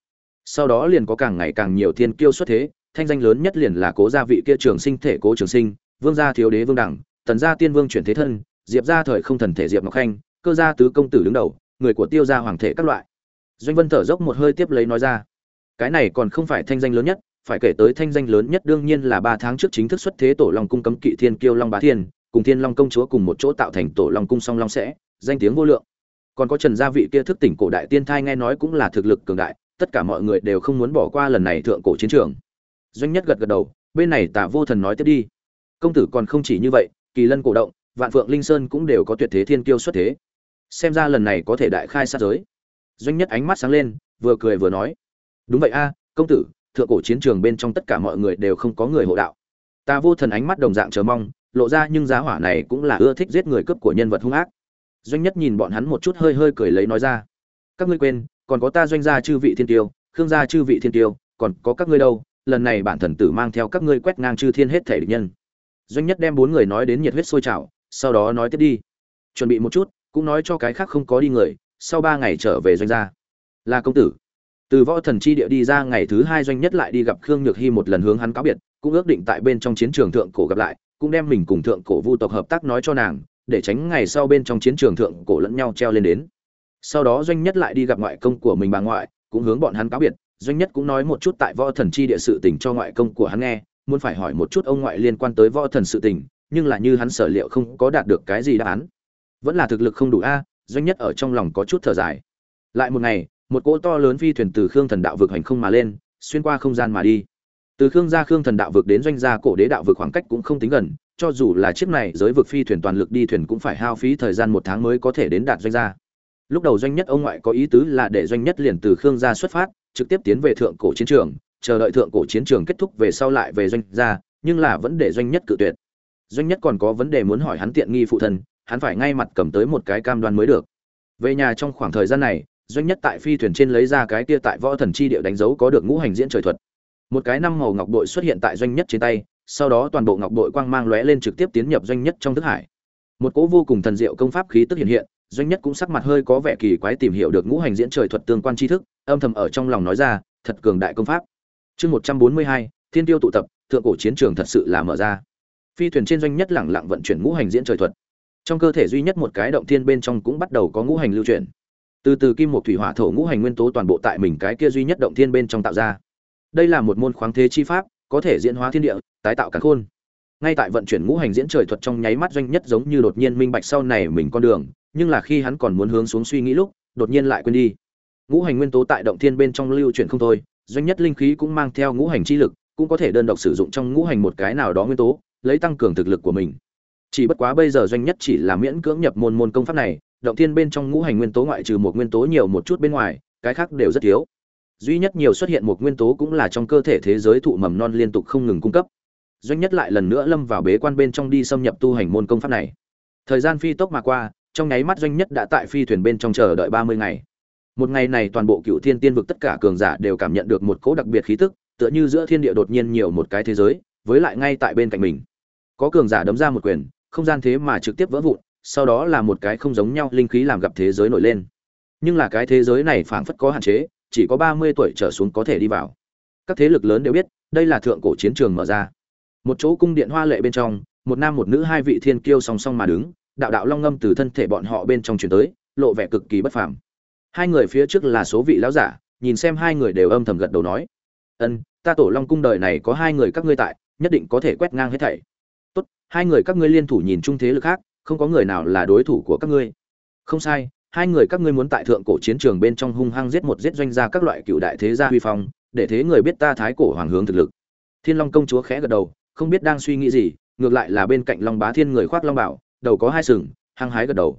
Sau đó liền có càng ngày càng nhiều thiên kiêu xuất thế, thanh danh lớn nhất liền là cố gia vị kia trường sinh thể cố trường sinh, vương gia thiếu đế vương đẳng, tần gia tiên vương chuyển thế thân, diệp gia thời không thần thể diệp ngọc khanh, cơ gia tứ công tử đứng đầu, người của tiêu gia hoàng thể các loại. Doanh vân thở dốc một hơi tiếp lấy nói ra, cái này còn không phải thanh danh lớn nhất, phải kể tới thanh danh lớn nhất đương nhiên là ba tháng trước chính thức xuất thế tổ long cung cấm kỵ thiên kiêu long bá thiên cùng thiên long công chúa cùng một chỗ tạo thành tổ long cung song long sẽ, danh tiếng vô lượng. Còn có trần gia vị kia thức tỉnh cổ đại tiên thai nghe nói cũng là thực lực cường đại, tất cả mọi người đều không muốn bỏ qua lần này thượng cổ chiến trường. Doanh nhất gật gật đầu, bên này Tạ vô thần nói tiếp đi. Công tử còn không chỉ như vậy, kỳ lân cổ động, vạn phượng linh sơn cũng đều có tuyệt thế thiên kiêu xuất thế. Xem ra lần này có thể đại khai sát giới. Doanh nhất ánh mắt sáng lên, vừa cười vừa nói. Đúng vậy a, công tử, thượng cổ chiến trường bên trong tất cả mọi người đều không có người hộ đạo. Ta vô thần ánh mắt đồng dạng chờ mong lộ ra nhưng giá hỏa này cũng là ưa thích giết người cướp của nhân vật hung ác. Doanh nhất nhìn bọn hắn một chút hơi hơi cười lấy nói ra, các ngươi quên, còn có ta doanh gia chư vị thiên tiêu, khương gia chư vị thiên tiêu, còn có các ngươi đâu, lần này bản thần tử mang theo các ngươi quét ngang chư thiên hết thể địch nhân. Doanh nhất đem bốn người nói đến nhiệt huyết sôi trào, sau đó nói tiếp đi. Chuẩn bị một chút, cũng nói cho cái khác không có đi người, sau ba ngày trở về doanh gia. Là công tử. Từ võ thần chi địa đi ra ngày thứ hai doanh nhất lại đi gặp khương nhược hy một lần hướng hắn cáo biệt, cũng ước định tại bên trong chiến trường thượng cổ gặp lại cũng đem mình cùng thượng cổ vu tộc hợp tác nói cho nàng, để tránh ngày sau bên trong chiến trường thượng cổ lẫn nhau treo lên đến. Sau đó doanh nhất lại đi gặp ngoại công của mình bà ngoại, cũng hướng bọn hắn cáo biệt. Doanh nhất cũng nói một chút tại võ thần chi địa sự tình cho ngoại công của hắn nghe, muốn phải hỏi một chút ông ngoại liên quan tới võ thần sự tình, nhưng là như hắn sở liệu không có đạt được cái gì đáp án. Vẫn là thực lực không đủ a, doanh nhất ở trong lòng có chút thở dài. Lại một ngày, một cỗ to lớn phi thuyền từ khương thần đạo vực hành không mà lên, xuyên qua không gian mà đi từ khương gia khương thần đạo vực đến doanh gia cổ đế đạo vực khoảng cách cũng không tính gần, cho dù là chiếc này giới vực phi thuyền toàn lực đi thuyền cũng phải hao phí thời gian một tháng mới có thể đến đạt doanh gia. Lúc đầu doanh nhất ông ngoại có ý tứ là để doanh nhất liền từ khương gia xuất phát, trực tiếp tiến về thượng cổ chiến trường, chờ đợi thượng cổ chiến trường kết thúc về sau lại về doanh gia, nhưng là vẫn để doanh nhất cự tuyệt. Doanh nhất còn có vấn đề muốn hỏi hắn tiện nghi phụ thân, hắn phải ngay mặt cầm tới một cái cam đoan mới được. Về nhà trong khoảng thời gian này, doanh nhất tại phi thuyền trên lấy ra cái kia tại võ thần chi địa đánh dấu có được ngũ hành diễn trời thuật một cái năm màu ngọc bội xuất hiện tại doanh nhất trên tay, sau đó toàn bộ ngọc bội quang mang lóe lên trực tiếp tiến nhập doanh nhất trong thức hải. Một cỗ vô cùng thần diệu công pháp khí tức hiện hiện, doanh nhất cũng sắc mặt hơi có vẻ kỳ quái tìm hiểu được ngũ hành diễn trời thuật tương quan tri thức, âm thầm ở trong lòng nói ra, thật cường đại công pháp. Chương một trăm bốn mươi hai, thiên tiêu tụ tập, thượng cổ chiến trường thật sự là mở ra. Phi thuyền trên doanh nhất lẳng lặng vận chuyển ngũ hành diễn trời thuật. Trong cơ thể duy nhất một cái động thiên bên trong cũng bắt đầu có ngũ hành lưu chuyển. Từ từ kim một thủy hỏa thổ ngũ hành nguyên tố toàn bộ tại mình cái kia duy nhất động thiên bên trong tạo ra đây là một môn khoáng thế chi pháp, có thể diễn hóa thiên địa, tái tạo cả khôn. Ngay tại vận chuyển ngũ hành diễn trời thuật trong nháy mắt doanh nhất giống như đột nhiên minh bạch sau này mình con đường, nhưng là khi hắn còn muốn hướng xuống suy nghĩ lúc, đột nhiên lại quên đi. Ngũ hành nguyên tố tại động thiên bên trong lưu chuyển không thôi, doanh nhất linh khí cũng mang theo ngũ hành chi lực, cũng có thể đơn độc sử dụng trong ngũ hành một cái nào đó nguyên tố, lấy tăng cường thực lực của mình. Chỉ bất quá bây giờ doanh nhất chỉ là miễn cưỡng nhập môn môn công pháp này, động thiên bên trong ngũ hành nguyên tố ngoại trừ một nguyên tố nhiều một chút bên ngoài, cái khác đều rất thiếu duy nhất nhiều xuất hiện một nguyên tố cũng là trong cơ thể thế giới thụ mầm non liên tục không ngừng cung cấp. Doanh nhất lại lần nữa lâm vào bế quan bên trong đi xâm nhập tu hành môn công pháp này. Thời gian phi tốc mà qua, trong nháy mắt doanh nhất đã tại phi thuyền bên trong chờ đợi ba mươi ngày. Một ngày này toàn bộ cựu thiên tiên vực tất cả cường giả đều cảm nhận được một cỗ đặc biệt khí tức, tựa như giữa thiên địa đột nhiên nhiều một cái thế giới, với lại ngay tại bên cạnh mình. Có cường giả đấm ra một quyền, không gian thế mà trực tiếp vỡ vụn, sau đó là một cái không giống nhau linh khí làm gặp thế giới nổi lên. Nhưng là cái thế giới này phảng phất có hạn chế chỉ có ba mươi tuổi trở xuống có thể đi vào. Các thế lực lớn đều biết, đây là thượng cổ chiến trường mở ra. Một chỗ cung điện hoa lệ bên trong, một nam một nữ hai vị thiên kiêu song song mà đứng, đạo đạo long ngâm từ thân thể bọn họ bên trong chuyển tới, lộ vẻ cực kỳ bất phàm. Hai người phía trước là số vị lão giả, nhìn xem hai người đều âm thầm gật đầu nói, ân, ta tổ long cung đời này có hai người các ngươi tại, nhất định có thể quét ngang hết thảy. Tốt, hai người các ngươi liên thủ nhìn chung thế lực khác, không có người nào là đối thủ của các ngươi. Không sai hai người các ngươi muốn tại thượng cổ chiến trường bên trong hung hăng giết một giết doanh gia các loại cựu đại thế gia huy phong, để thế người biết ta thái cổ hoàng hướng thực lực. Thiên long công chúa khẽ gật đầu, không biết đang suy nghĩ gì, ngược lại là bên cạnh long bá thiên người khoác long bảo, đầu có hai sừng, hăng hái gật đầu.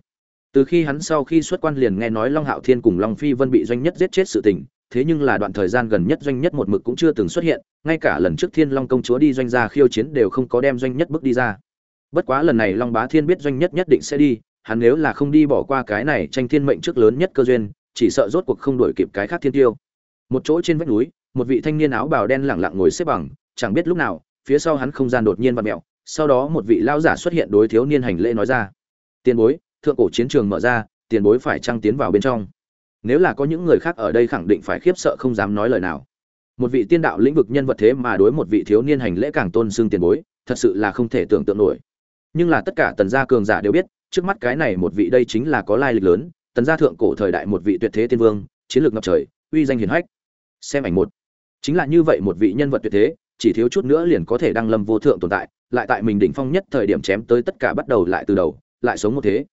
Từ khi hắn sau khi xuất quan liền nghe nói long hạo thiên cùng long phi vân bị doanh nhất giết chết sự tình, thế nhưng là đoạn thời gian gần nhất doanh nhất một mực cũng chưa từng xuất hiện, ngay cả lần trước thiên long công chúa đi doanh gia khiêu chiến đều không có đem doanh nhất bước đi ra. Bất quá lần này long bá thiên biết doanh nhất nhất định sẽ đi hắn nếu là không đi bỏ qua cái này tranh thiên mệnh trước lớn nhất cơ duyên, chỉ sợ rốt cuộc không đổi kịp cái khác thiên tiêu. Một chỗ trên vách núi, một vị thanh niên áo bào đen lẳng lặng ngồi xếp bằng, chẳng biết lúc nào, phía sau hắn không gian đột nhiên vặn mèo sau đó một vị lão giả xuất hiện đối thiếu niên hành lễ nói ra. Tiền bối, thượng cổ chiến trường mở ra, tiền bối phải chăng tiến vào bên trong. Nếu là có những người khác ở đây khẳng định phải khiếp sợ không dám nói lời nào. Một vị tiên đạo lĩnh vực nhân vật thế mà đối một vị thiếu niên hành lễ càng tôn sưng tiền bối, thật sự là không thể tưởng tượng nổi. Nhưng là tất cả tần gia cường giả đều biết trước mắt cái này một vị đây chính là có lai lịch lớn, tần gia thượng cổ thời đại một vị tuyệt thế tiên vương, chiến lược ngập trời, uy danh hiển hách. Xem ảnh một. Chính là như vậy một vị nhân vật tuyệt thế, chỉ thiếu chút nữa liền có thể đăng lâm vô thượng tồn tại, lại tại mình đỉnh phong nhất thời điểm chém tới tất cả bắt đầu lại từ đầu, lại sống một thế.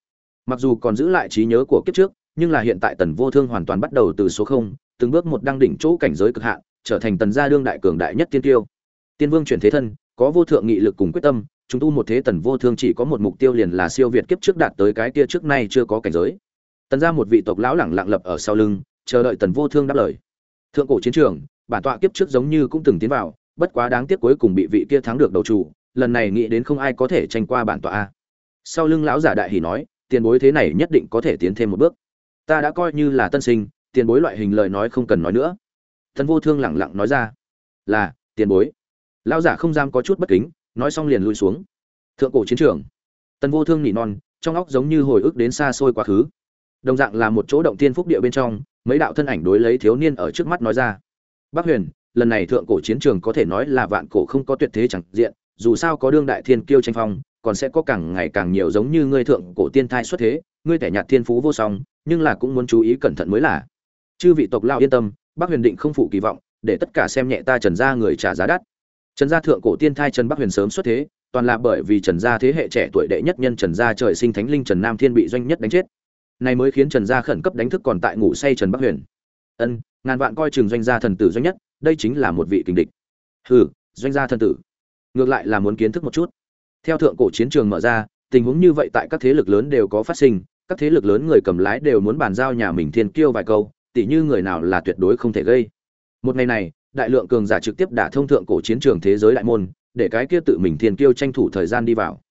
Mặc dù còn giữ lại trí nhớ của kiếp trước, nhưng là hiện tại tần vô thương hoàn toàn bắt đầu từ số không, từng bước một đăng đỉnh chỗ cảnh giới cực hạn, trở thành tần gia đương đại cường đại nhất tiên tiêu. Tiên vương chuyển thế thân, có vô thượng nghị lực cùng quyết tâm chúng tu một thế tần vô thương chỉ có một mục tiêu liền là siêu việt kiếp trước đạt tới cái kia trước nay chưa có cảnh giới. Tần ra một vị tộc lão lẳng lặng lập ở sau lưng, chờ đợi tần vô thương đáp lời. Thượng cổ chiến trường, bản tọa kiếp trước giống như cũng từng tiến vào, bất quá đáng tiếc cuối cùng bị vị kia thắng được đầu chủ, lần này nghĩ đến không ai có thể tranh qua bản tọa a. Sau lưng lão giả đại hỉ nói, tiền bối thế này nhất định có thể tiến thêm một bước. Ta đã coi như là tân sinh, tiền bối loại hình lời nói không cần nói nữa. Thần vô thương lẳng lặng nói ra, là, tiền bối. Lão giả không dám có chút bất kính nói xong liền lui xuống. Thượng cổ chiến trường. Tần vô thương nỉ non, trong óc giống như hồi ức đến xa xôi quá khứ. Đồng dạng là một chỗ động tiên phúc địa bên trong, mấy đạo thân ảnh đối lấy thiếu niên ở trước mắt nói ra. Bác huyền, lần này thượng cổ chiến trường có thể nói là vạn cổ không có tuyệt thế chẳng diện, dù sao có đương đại thiên kiêu tranh phong, còn sẽ có càng ngày càng nhiều giống như ngươi thượng cổ tiên thai xuất thế, ngươi tẻ nhạt thiên phú vô song, nhưng là cũng muốn chú ý cẩn thận mới là. Chư vị tộc lao yên tâm, bác huyền định không phụ kỳ vọng, để tất cả xem nhẹ ta trần gia người trả giá đắt trần gia thượng cổ tiên thai trần bắc huyền sớm xuất thế, toàn là bởi vì trần gia thế hệ trẻ tuổi đệ nhất nhân trần gia trời sinh thánh linh trần nam thiên bị doanh nhất đánh chết. Này mới khiến trần gia khẩn cấp đánh thức còn tại ngủ say trần bắc huyền. Ân, ngàn vạn coi chừng doanh gia thần tử doanh nhất, đây chính là một vị kình địch. Hừ, doanh gia thần tử. Ngược lại là muốn kiến thức một chút. Theo thượng cổ chiến trường mở ra, tình huống như vậy tại các thế lực lớn đều có phát sinh, các thế lực lớn người cầm lái đều muốn bàn giao nhà mình thiên kiêu vài câu, tỉ như người nào là tuyệt đối không thể gây. Một ngày này đại lượng cường giả trực tiếp đả thông thượng cổ chiến trường thế giới đại môn, để cái kia tự mình thiên kiêu tranh thủ thời gian đi vào.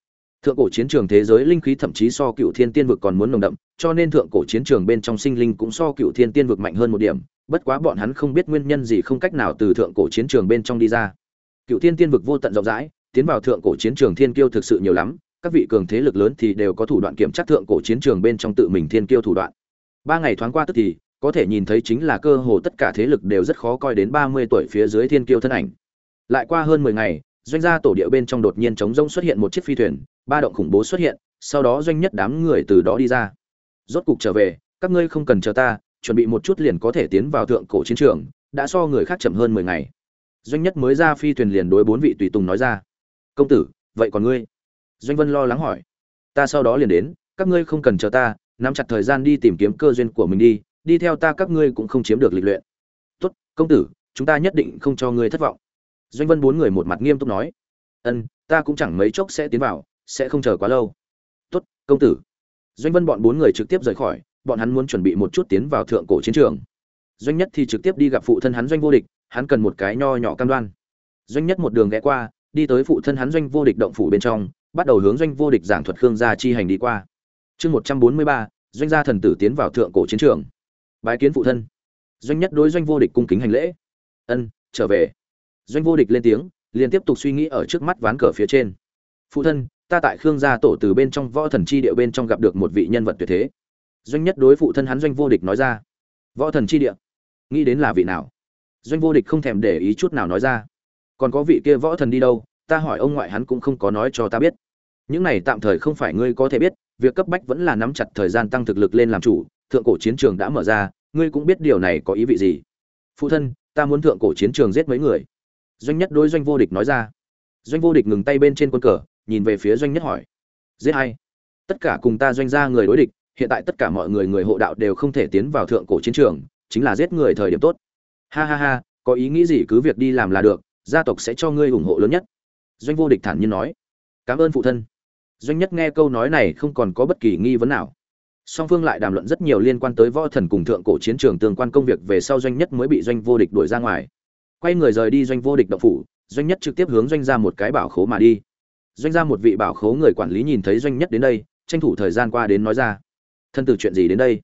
Thượng cổ chiến trường thế giới linh khí thậm chí so cựu thiên tiên vực còn muốn nồng đậm, cho nên thượng cổ chiến trường bên trong sinh linh cũng so cựu thiên tiên vực mạnh hơn một điểm, bất quá bọn hắn không biết nguyên nhân gì không cách nào từ thượng cổ chiến trường bên trong đi ra. Cựu thiên tiên vực vô tận rộng rãi, tiến vào thượng cổ chiến trường thiên kiêu thực sự nhiều lắm, các vị cường thế lực lớn thì đều có thủ đoạn kiểm tra thượng cổ chiến trường bên trong tự mình thiên kiêu thủ đoạn. Ba ngày thoáng qua tức thì có thể nhìn thấy chính là cơ hồ tất cả thế lực đều rất khó coi đến ba mươi tuổi phía dưới thiên kiêu thân ảnh. Lại qua hơn mười ngày, doanh gia tổ địa bên trong đột nhiên trống rỗng xuất hiện một chiếc phi thuyền, ba động khủng bố xuất hiện, sau đó doanh nhất đám người từ đó đi ra. Rốt cục trở về, các ngươi không cần chờ ta, chuẩn bị một chút liền có thể tiến vào thượng cổ chiến trường, đã so người khác chậm hơn mười ngày. Doanh nhất mới ra phi thuyền liền đối bốn vị tùy tùng nói ra. Công tử, vậy còn ngươi? Doanh vân lo lắng hỏi. Ta sau đó liền đến, các ngươi không cần chờ ta, nắm chặt thời gian đi tìm kiếm cơ duyên của mình đi đi theo ta các ngươi cũng không chiếm được lịch luyện. Tốt, công tử, chúng ta nhất định không cho ngươi thất vọng. Doanh vân bốn người một mặt nghiêm túc nói. Ân, ta cũng chẳng mấy chốc sẽ tiến vào, sẽ không chờ quá lâu. Tốt, công tử. Doanh vân bọn bốn người trực tiếp rời khỏi, bọn hắn muốn chuẩn bị một chút tiến vào thượng cổ chiến trường. Doanh nhất thì trực tiếp đi gặp phụ thân hắn doanh vô địch, hắn cần một cái nho nhỏ cam đoan. Doanh nhất một đường ghé qua, đi tới phụ thân hắn doanh vô địch động phủ bên trong, bắt đầu hướng doanh vô địch giảng thuật khương gia chi hành đi qua. Chương một trăm bốn mươi ba, doanh gia thần tử tiến vào thượng cổ chiến trường bái kiến phụ thân. Doanh nhất đối doanh vô địch cung kính hành lễ. Ân, trở về. Doanh vô địch lên tiếng, liền tiếp tục suy nghĩ ở trước mắt ván cờ phía trên. Phụ thân, ta tại khương gia tổ từ bên trong võ thần chi địa bên trong gặp được một vị nhân vật tuyệt thế. Doanh nhất đối phụ thân hắn doanh vô địch nói ra. Võ thần chi địa? Nghĩ đến là vị nào? Doanh vô địch không thèm để ý chút nào nói ra. Còn có vị kia võ thần đi đâu? Ta hỏi ông ngoại hắn cũng không có nói cho ta biết. Những này tạm thời không phải ngươi có thể biết, việc cấp bách vẫn là nắm chặt thời gian tăng thực lực lên làm chủ thượng cổ chiến trường đã mở ra, ngươi cũng biết điều này có ý vị gì. Phụ thân, ta muốn thượng cổ chiến trường giết mấy người. Doanh nhất đối doanh vô địch nói ra. Doanh vô địch ngừng tay bên trên quân cờ, nhìn về phía doanh nhất hỏi. Giết hay tất cả cùng ta doanh ra người đối địch, hiện tại tất cả mọi người người hộ đạo đều không thể tiến vào thượng cổ chiến trường, chính là giết người thời điểm tốt. Ha ha ha, có ý nghĩ gì cứ việc đi làm là được, gia tộc sẽ cho ngươi ủng hộ lớn nhất. Doanh vô địch thản nhiên nói. Cảm ơn phụ thân. Doanh nhất nghe câu nói này không còn có bất kỳ nghi vấn nào song phương lại đàm luận rất nhiều liên quan tới võ thần cùng thượng cổ chiến trường tương quan công việc về sau doanh nhất mới bị doanh vô địch đuổi ra ngoài. Quay người rời đi doanh vô địch động phủ, doanh nhất trực tiếp hướng doanh ra một cái bảo khố mà đi. Doanh ra một vị bảo khố người quản lý nhìn thấy doanh nhất đến đây, tranh thủ thời gian qua đến nói ra. Thân từ chuyện gì đến đây?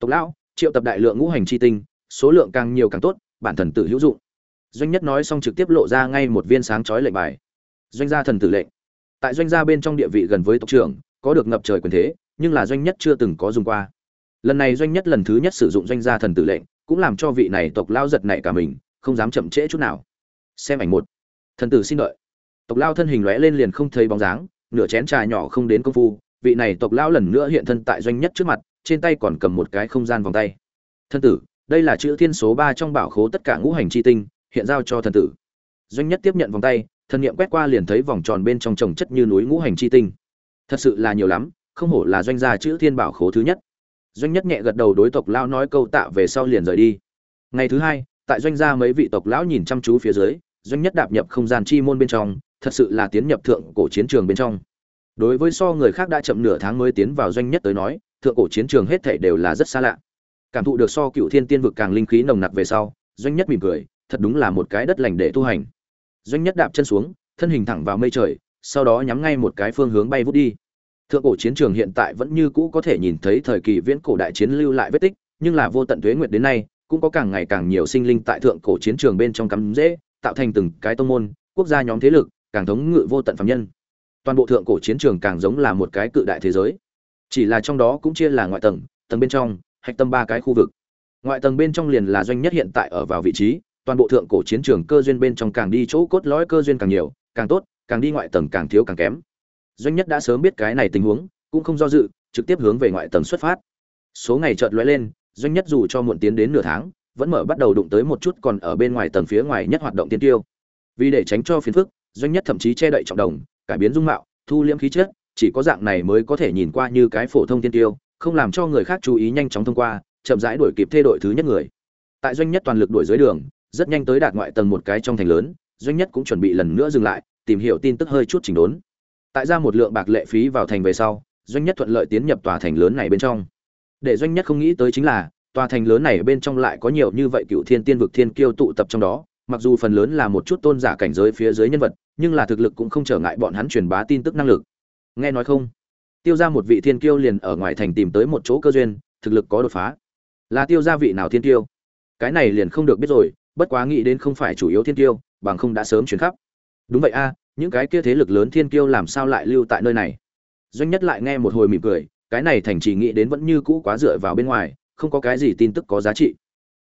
Tộc lão, triệu tập đại lượng ngũ hành chi tinh, số lượng càng nhiều càng tốt, bản thần tử hữu dụng. Doanh nhất nói xong trực tiếp lộ ra ngay một viên sáng chói lệnh bài. Doanh gia thần tử lệnh. Tại doanh gia bên trong địa vị gần với tộc trưởng, có được ngập trời quyền thế nhưng là doanh nhất chưa từng có dùng qua. Lần này doanh nhất lần thứ nhất sử dụng doanh gia thần tử lệnh, cũng làm cho vị này tộc lao giật nảy cả mình, không dám chậm trễ chút nào. Xem ảnh một. Thần tử xin đợi. Tộc lao thân hình lóe lên liền không thấy bóng dáng, nửa chén trà nhỏ không đến công phu, vị này tộc lao lần nữa hiện thân tại doanh nhất trước mặt, trên tay còn cầm một cái không gian vòng tay. Thân tử, đây là chữ thiên số ba trong bảo khố tất cả ngũ hành chi tinh, hiện giao cho thần tử. Doanh nhất tiếp nhận vòng tay, thần niệm quét qua liền thấy vòng tròn bên trong trồng chất như núi ngũ hành chi tinh. Thật sự là nhiều lắm không hổ là doanh gia chữ thiên bảo khố thứ nhất. Doanh nhất nhẹ gật đầu đối tộc lão nói câu tạ về sau liền rời đi. Ngày thứ hai, tại doanh gia mấy vị tộc lão nhìn chăm chú phía dưới, doanh nhất đạp nhập không gian chi môn bên trong, thật sự là tiến nhập thượng cổ chiến trường bên trong. Đối với so người khác đã chậm nửa tháng mới tiến vào doanh nhất tới nói, thượng cổ chiến trường hết thảy đều là rất xa lạ. Cảm thụ được so cựu thiên tiên vực càng linh khí nồng nặc về sau, doanh nhất mỉm cười, thật đúng là một cái đất lành để tu hành. Doanh nhất đạp chân xuống, thân hình thẳng vào mây trời, sau đó nhắm ngay một cái phương hướng bay vút đi thượng cổ chiến trường hiện tại vẫn như cũ có thể nhìn thấy thời kỳ viễn cổ đại chiến lưu lại vết tích, nhưng là vô tận tuế nguyệt đến nay, cũng có càng ngày càng nhiều sinh linh tại thượng cổ chiến trường bên trong cắm rễ tạo thành từng cái tông môn, quốc gia nhóm thế lực, càng thống ngự vô tận phạm nhân. Toàn bộ thượng cổ chiến trường càng giống là một cái cự đại thế giới. Chỉ là trong đó cũng chia là ngoại tầng tầng bên trong, hạch tâm ba cái khu vực. Ngoại tầng bên trong liền là doanh nhất hiện tại ở vào vị trí, toàn bộ thượng cổ chiến trường cơ duyên bên trong càng đi chỗ cốt lõi cơ duyên càng nhiều, càng tốt, càng đi ngoại tầng càng thiếu càng kém doanh nhất đã sớm biết cái này tình huống, cũng không do dự, trực tiếp hướng về ngoại tầng xuất phát. Số ngày chợt lóe lên, doanh nhất dù cho muộn tiến đến nửa tháng, vẫn mở bắt đầu đụng tới một chút còn ở bên ngoài tầng phía ngoài nhất hoạt động tiên tiêu. Vì để tránh cho phiền phức, doanh nhất thậm chí che đậy trọng đồng, cải biến dung mạo, thu liễm khí chất, chỉ có dạng này mới có thể nhìn qua như cái phổ thông tiên tiêu, không làm cho người khác chú ý nhanh chóng thông qua, chậm rãi đuổi kịp thê đội thứ nhất người. Tại doanh nhất toàn lực đuổi dưới đường, rất nhanh tới đạt ngoại tầng một cái trong thành lớn, doanh nhất cũng chuẩn bị lần nữa dừng lại, tìm hiểu tin tức hơi chút chỉnh đốn tại ra một lượng bạc lệ phí vào thành về sau, doanh nhất thuận lợi tiến nhập tòa thành lớn này bên trong. Để doanh nhất không nghĩ tới chính là, tòa thành lớn này bên trong lại có nhiều như vậy cựu thiên tiên vực thiên kiêu tụ tập trong đó, mặc dù phần lớn là một chút tôn giả cảnh giới phía dưới nhân vật, nhưng là thực lực cũng không trở ngại bọn hắn truyền bá tin tức năng lực. Nghe nói không? Tiêu ra một vị thiên kiêu liền ở ngoài thành tìm tới một chỗ cơ duyên, thực lực có đột phá. Là tiêu gia vị nào thiên kiêu? Cái này liền không được biết rồi, bất quá nghĩ đến không phải chủ yếu thiên kiêu, bằng không đã sớm chuyển khắp. Đúng vậy a những cái kia thế lực lớn thiên kiêu làm sao lại lưu tại nơi này? Doanh nhất lại nghe một hồi mỉm cười, cái này thành chỉ nghĩ đến vẫn như cũ quá dựa vào bên ngoài, không có cái gì tin tức có giá trị.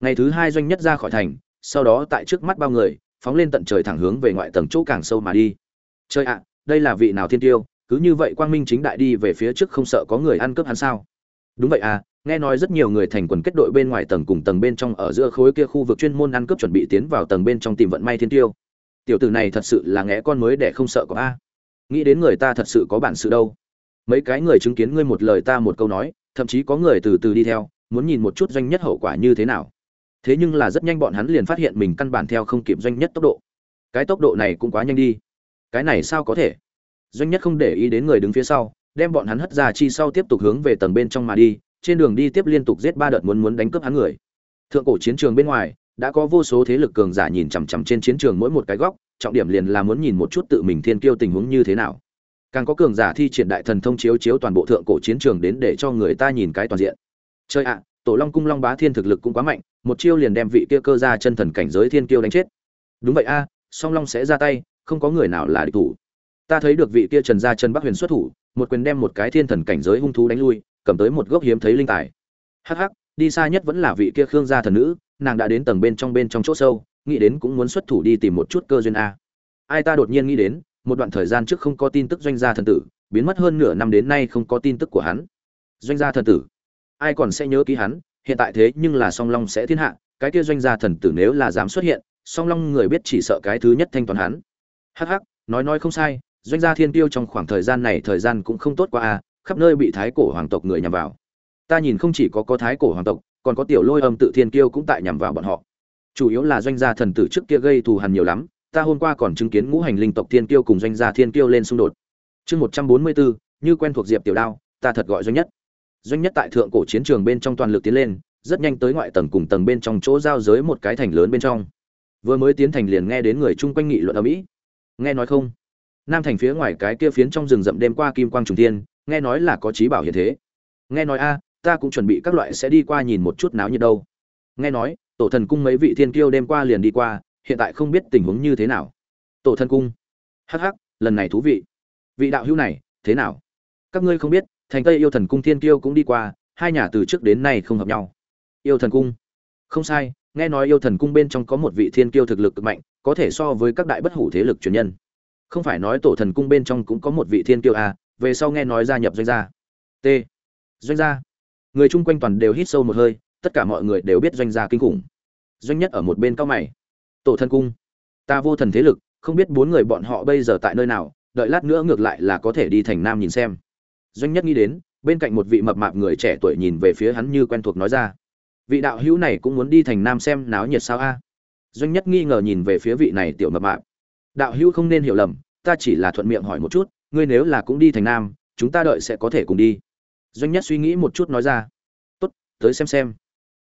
Ngày thứ hai doanh nhất ra khỏi thành, sau đó tại trước mắt bao người, phóng lên tận trời thẳng hướng về ngoại tầng chỗ càng sâu mà đi. Chơi ạ, đây là vị nào thiên tiêu cứ như vậy quang minh chính đại đi về phía trước không sợ có người ăn cướp hắn sao? Đúng vậy à nghe nói rất nhiều người thành quần kết đội bên ngoài tầng cùng tầng bên trong ở giữa khối kia khu vực chuyên môn ăn cướp chuẩn bị tiến vào tầng bên trong tìm vận may thiên tiêu tiểu tử này thật sự là ngẽ con mới để không sợ có a. Nghĩ đến người ta thật sự có bản sự đâu. Mấy cái người chứng kiến ngươi một lời ta một câu nói, thậm chí có người từ từ đi theo, muốn nhìn một chút doanh nhất hậu quả như thế nào. Thế nhưng là rất nhanh bọn hắn liền phát hiện mình căn bản theo không kịp doanh nhất tốc độ. Cái tốc độ này cũng quá nhanh đi. Cái này sao có thể? Doanh nhất không để ý đến người đứng phía sau, đem bọn hắn hất ra chi sau tiếp tục hướng về tầng bên trong mà đi, trên đường đi tiếp liên tục giết ba đợt muốn muốn đánh cướp hắn người. Thượng cổ chiến trường bên ngoài đã có vô số thế lực cường giả nhìn chằm chằm trên chiến trường mỗi một cái góc, trọng điểm liền là muốn nhìn một chút tự mình thiên kiêu tình huống như thế nào. Càng có cường giả thi triển đại thần thông chiếu chiếu toàn bộ thượng cổ chiến trường đến để cho người ta nhìn cái toàn diện. Chơi ạ, tổ long cung long bá thiên thực lực cũng quá mạnh, một chiêu liền đem vị kia cơ ra chân thần cảnh giới thiên kiêu đánh chết. Đúng vậy a, song long sẽ ra tay, không có người nào là địch thủ. Ta thấy được vị kia trần gia chân bắc huyền xuất thủ, một quyền đem một cái thiên thần cảnh giới hung thú đánh lui, cầm tới một gốc hiếm thấy linh tài. Hắc hắc đi xa nhất vẫn là vị kia khương gia thần nữ, nàng đã đến tầng bên trong bên trong chỗ sâu, nghĩ đến cũng muốn xuất thủ đi tìm một chút cơ duyên a. Ai ta đột nhiên nghĩ đến, một đoạn thời gian trước không có tin tức doanh gia thần tử, biến mất hơn nửa năm đến nay không có tin tức của hắn. Doanh gia thần tử? Ai còn sẽ nhớ ký hắn? Hiện tại thế nhưng là song long sẽ thiên hạ, cái kia doanh gia thần tử nếu là dám xuất hiện, song long người biết chỉ sợ cái thứ nhất thanh toán hắn. Hắc hắc, nói nói không sai, doanh gia thiên tiêu trong khoảng thời gian này thời gian cũng không tốt qua a, khắp nơi bị thái cổ hoàng tộc người nhằm vào ta nhìn không chỉ có có thái cổ hoàng tộc còn có tiểu lôi âm tự thiên kiêu cũng tại nhằm vào bọn họ. Chủ yếu là doanh gia thần tử trước kia gây thù hằn nhiều lắm ta hôm qua còn chứng kiến ngũ hành linh tộc thiên kiêu cùng doanh gia thiên kiêu lên xung đột. Chương một trăm bốn mươi bốn như quen thuộc diệp tiểu đao ta thật gọi doanh nhất. Doanh nhất tại thượng cổ chiến trường bên trong toàn lực tiến lên rất nhanh tới ngoại tầng cùng tầng bên trong chỗ giao giới một cái thành lớn bên trong. Vừa mới tiến thành liền nghe đến người chung quanh nghị luận ở mỹ. Nghe nói không? Nam thành phía ngoài cái kia phiến trong rừng rậm đêm qua kim quang trùng tiên, nghe nói là có trí bảo hiện thế. Nghe nói a ta cũng chuẩn bị các loại sẽ đi qua nhìn một chút náo nhiệt đâu. Nghe nói tổ thần cung mấy vị thiên kiêu đêm qua liền đi qua hiện tại không biết tình huống như thế nào. Tổ thần cung. Hắc hắc, lần này thú vị. Vị đạo hữu này thế nào? Các ngươi không biết thành tây yêu thần cung thiên kiêu cũng đi qua hai nhà từ trước đến nay không hợp nhau. Yêu thần cung. Không sai nghe nói yêu thần cung bên trong có một vị thiên kiêu thực lực cực mạnh có thể so với các đại bất hủ thế lực truyền nhân. Không phải nói tổ thần cung bên trong cũng có một vị thiên kiêu à về sau nghe nói gia nhập doanh gia. T. Doanh gia người chung quanh toàn đều hít sâu một hơi, tất cả mọi người đều biết doanh gia kinh khủng. Doanh nhất ở một bên cao mày. Tổ thân cung. Ta vô thần thế lực, không biết bốn người bọn họ bây giờ tại nơi nào, đợi lát nữa ngược lại là có thể đi thành nam nhìn xem. Doanh nhất nghĩ đến, bên cạnh một vị mập mạp người trẻ tuổi nhìn về phía hắn như quen thuộc nói ra. Vị đạo hữu này cũng muốn đi thành nam xem náo nhiệt sao a? Doanh nhất nghi ngờ nhìn về phía vị này tiểu mập mạp. Đạo hữu không nên hiểu lầm, ta chỉ là thuận miệng hỏi một chút, ngươi nếu là cũng đi thành nam, chúng ta đợi sẽ có thể cùng đi doanh nhất suy nghĩ một chút nói ra. Tốt, tới xem xem.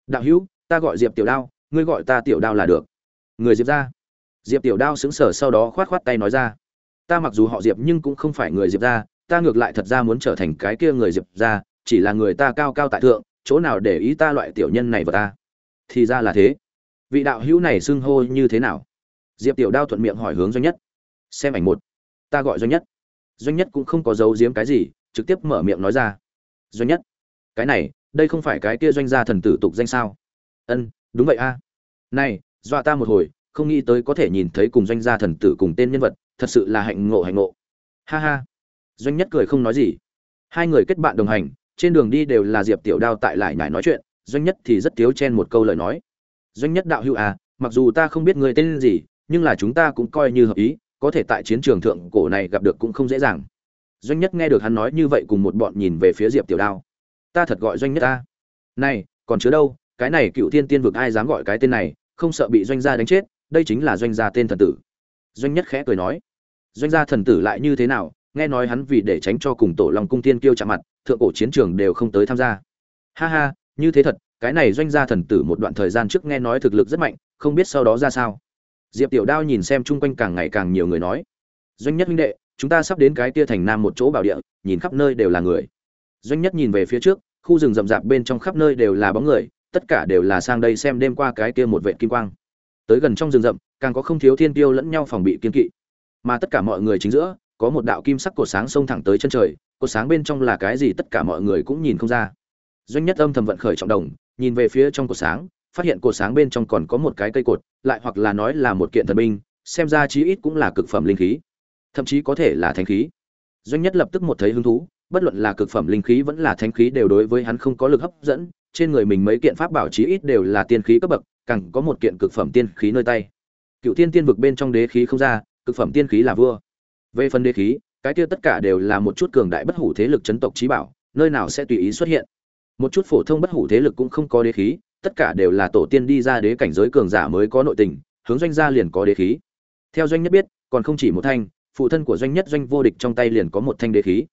Đạo hữu, ta gọi diệp tiểu đao, ngươi gọi ta tiểu đao là được. Người diệp ra. Diệp tiểu đao xứng sở sau đó khoát khoát tay nói ra. Ta mặc dù họ diệp nhưng cũng không phải người diệp ra, ta ngược lại thật ra muốn trở thành cái kia người diệp ra, chỉ là người ta cao cao tại thượng, chỗ nào để ý ta loại tiểu nhân này vào ta? Thì ra là thế. Vị đạo hữu này xưng hô như thế nào? Diệp tiểu đao thuận miệng hỏi hướng doanh nhất. Xem ảnh một, ta gọi doanh nhất. Doanh nhất cũng không có giấu giếm cái gì, trực tiếp mở miệng nói ra doanh nhất. Cái này, đây không phải cái kia doanh gia thần tử tục danh sao? Ân, đúng vậy a. Này, dọa ta một hồi, không nghĩ tới có thể nhìn thấy cùng doanh gia thần tử cùng tên nhân vật, thật sự là hạnh ngộ hạnh ngộ. Ha ha. Doanh nhất cười không nói gì. Hai người kết bạn đồng hành, trên đường đi đều là diệp tiểu đao tại lại nhải nói chuyện, doanh nhất thì rất thiếu chen một câu lời nói. Doanh nhất đạo hữu à mặc dù ta không biết người tên gì, nhưng là chúng ta cũng coi như hợp ý, có thể tại chiến trường thượng cổ này gặp được cũng không dễ dàng doanh nhất nghe được hắn nói như vậy cùng một bọn nhìn về phía diệp tiểu đao. Ta thật gọi doanh nhất ta. Này, còn chứa đâu? Cái này cựu thiên tiên vực ai dám gọi cái tên này? Không sợ bị doanh gia đánh chết, đây chính là doanh gia tên thần tử. Doanh nhất khẽ cười nói. Doanh gia thần tử lại như thế nào? Nghe nói hắn vì để tránh cho cùng tổ long cung tiên kêu chạm mặt, thượng cổ chiến trường đều không tới tham gia. Ha ha, như thế thật, cái này doanh gia thần tử một đoạn thời gian trước nghe nói thực lực rất mạnh, không biết sau đó ra sao. Diệp tiểu đao nhìn xem chung quanh càng ngày càng nhiều người nói. Doanh nhất huynh đệ chúng ta sắp đến cái tia thành nam một chỗ bảo địa, nhìn khắp nơi đều là người. Doanh nhất nhìn về phía trước, khu rừng rậm rạp bên trong khắp nơi đều là bóng người, tất cả đều là sang đây xem đêm qua cái kia một vệ kim quang. Tới gần trong rừng rậm, càng có không thiếu thiên tiêu lẫn nhau phòng bị kiên kỵ. Mà tất cả mọi người chính giữa, có một đạo kim sắc cột sáng xông thẳng tới chân trời, cột sáng bên trong là cái gì tất cả mọi người cũng nhìn không ra. Doanh nhất âm thầm vận khởi trọng đồng, nhìn về phía trong cột sáng, phát hiện cột sáng bên trong còn có một cái cây cột, lại hoặc là nói là một kiện thần binh, xem ra chí ít cũng là cực phẩm linh khí thậm chí có thể là thánh khí. Doanh nhất lập tức một thấy hứng thú, bất luận là cực phẩm linh khí vẫn là thánh khí đều đối với hắn không có lực hấp dẫn, trên người mình mấy kiện pháp bảo chí ít đều là tiên khí cấp bậc, càng có một kiện cực phẩm tiên khí nơi tay. Cựu tiên tiên vực bên trong đế khí không ra, cực phẩm tiên khí là vua. Về phần đế khí, cái kia tất cả đều là một chút cường đại bất hủ thế lực chấn tộc trí bảo, nơi nào sẽ tùy ý xuất hiện. Một chút phổ thông bất hủ thế lực cũng không có đế khí, tất cả đều là tổ tiên đi ra đế cảnh giới cường giả mới có nội tình, hướng doanh gia liền có đế khí. Theo doanh nhất biết, còn không chỉ một thanh phụ thân của doanh nhất doanh vô địch trong tay liền có một thanh đế khí.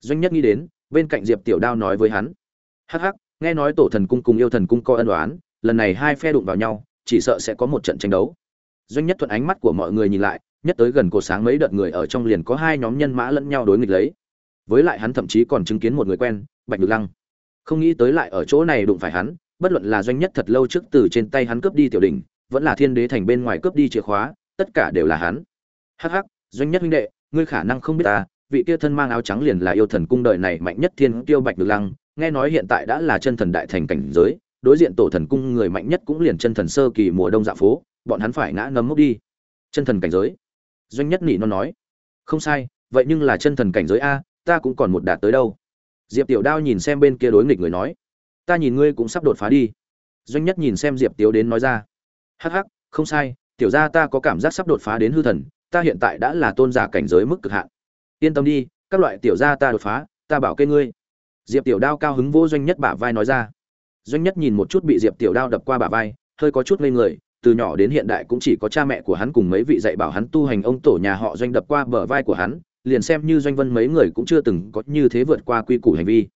Doanh nhất nghĩ đến, bên cạnh diệp tiểu đao nói với hắn. Hắc hắc, nghe nói tổ thần cung cùng yêu thần cung co ân đoán lần này hai phe đụng vào nhau, chỉ sợ sẽ có một trận tranh đấu. Doanh nhất thuận ánh mắt của mọi người nhìn lại, nhất tới gần cột sáng mấy đợt người ở trong liền có hai nhóm nhân mã lẫn nhau đối nghịch lấy. Với lại hắn thậm chí còn chứng kiến một người quen, bạch được lăng. Không nghĩ tới lại ở chỗ này đụng phải hắn, bất luận là doanh nhất thật lâu trước từ trên tay hắn cướp đi tiểu đỉnh, vẫn là thiên đế thành bên ngoài cướp đi chìa khóa, tất cả đều là hắn. Hắc hắc doanh nhất huynh đệ, ngươi khả năng không biết ta, vị kia thân mang áo trắng liền là yêu thần cung đời này mạnh nhất thiên tiêu bạch được lăng, nghe nói hiện tại đã là chân thần đại thành cảnh giới, đối diện tổ thần cung người mạnh nhất cũng liền chân thần sơ kỳ mùa đông dạ phố, bọn hắn phải ngã ngấm mốc đi. Chân thần cảnh giới. Doanh nhất nỉ nó nói. Không sai, vậy nhưng là chân thần cảnh giới a, ta cũng còn một đạt tới đâu. Diệp tiểu đao nhìn xem bên kia đối nghịch người nói. Ta nhìn ngươi cũng sắp đột phá đi. Doanh nhất nhìn xem diệp tiếu đến nói ra. Hắc hắc, không sai, tiểu ra ta có cảm giác sắp đột phá đến hư thần ta hiện tại đã là tôn giả cảnh giới mức cực hạn. Yên tâm đi, các loại tiểu gia ta đột phá, ta bảo kê ngươi. Diệp tiểu đao cao hứng vô doanh nhất bả vai nói ra. Doanh nhất nhìn một chút bị diệp tiểu đao đập qua bả vai, hơi có chút ngây người, từ nhỏ đến hiện đại cũng chỉ có cha mẹ của hắn cùng mấy vị dạy bảo hắn tu hành ông tổ nhà họ doanh đập qua bờ vai của hắn, liền xem như doanh vân mấy người cũng chưa từng có như thế vượt qua quy củ hành vi.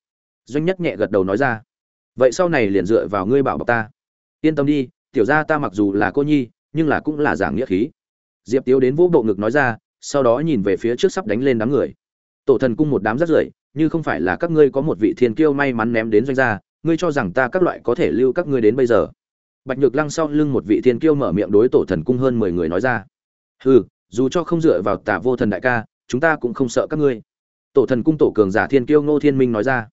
Doanh nhất nhẹ gật đầu nói ra. Vậy sau này liền dựa vào ngươi bảo bọc ta. Yên tâm đi, tiểu gia ta mặc dù là cô nhi, nhưng là cũng là giảng nghĩa khí diệp tiếu đến vỗ bộ ngực nói ra, sau đó nhìn về phía trước sắp đánh lên đám người. Tổ thần cung một đám rất rưởi, như không phải là các ngươi có một vị thiên kiêu may mắn ném đến doanh gia, ngươi cho rằng ta các loại có thể lưu các ngươi đến bây giờ? Bạch nhược lăng sau lưng một vị thiên kiêu mở miệng đối tổ thần cung hơn mười người nói ra. Hừ, dù cho không dựa vào tả vô thần đại ca, chúng ta cũng không sợ các ngươi. Tổ thần cung tổ cường giả thiên kiêu ngô thiên minh nói ra.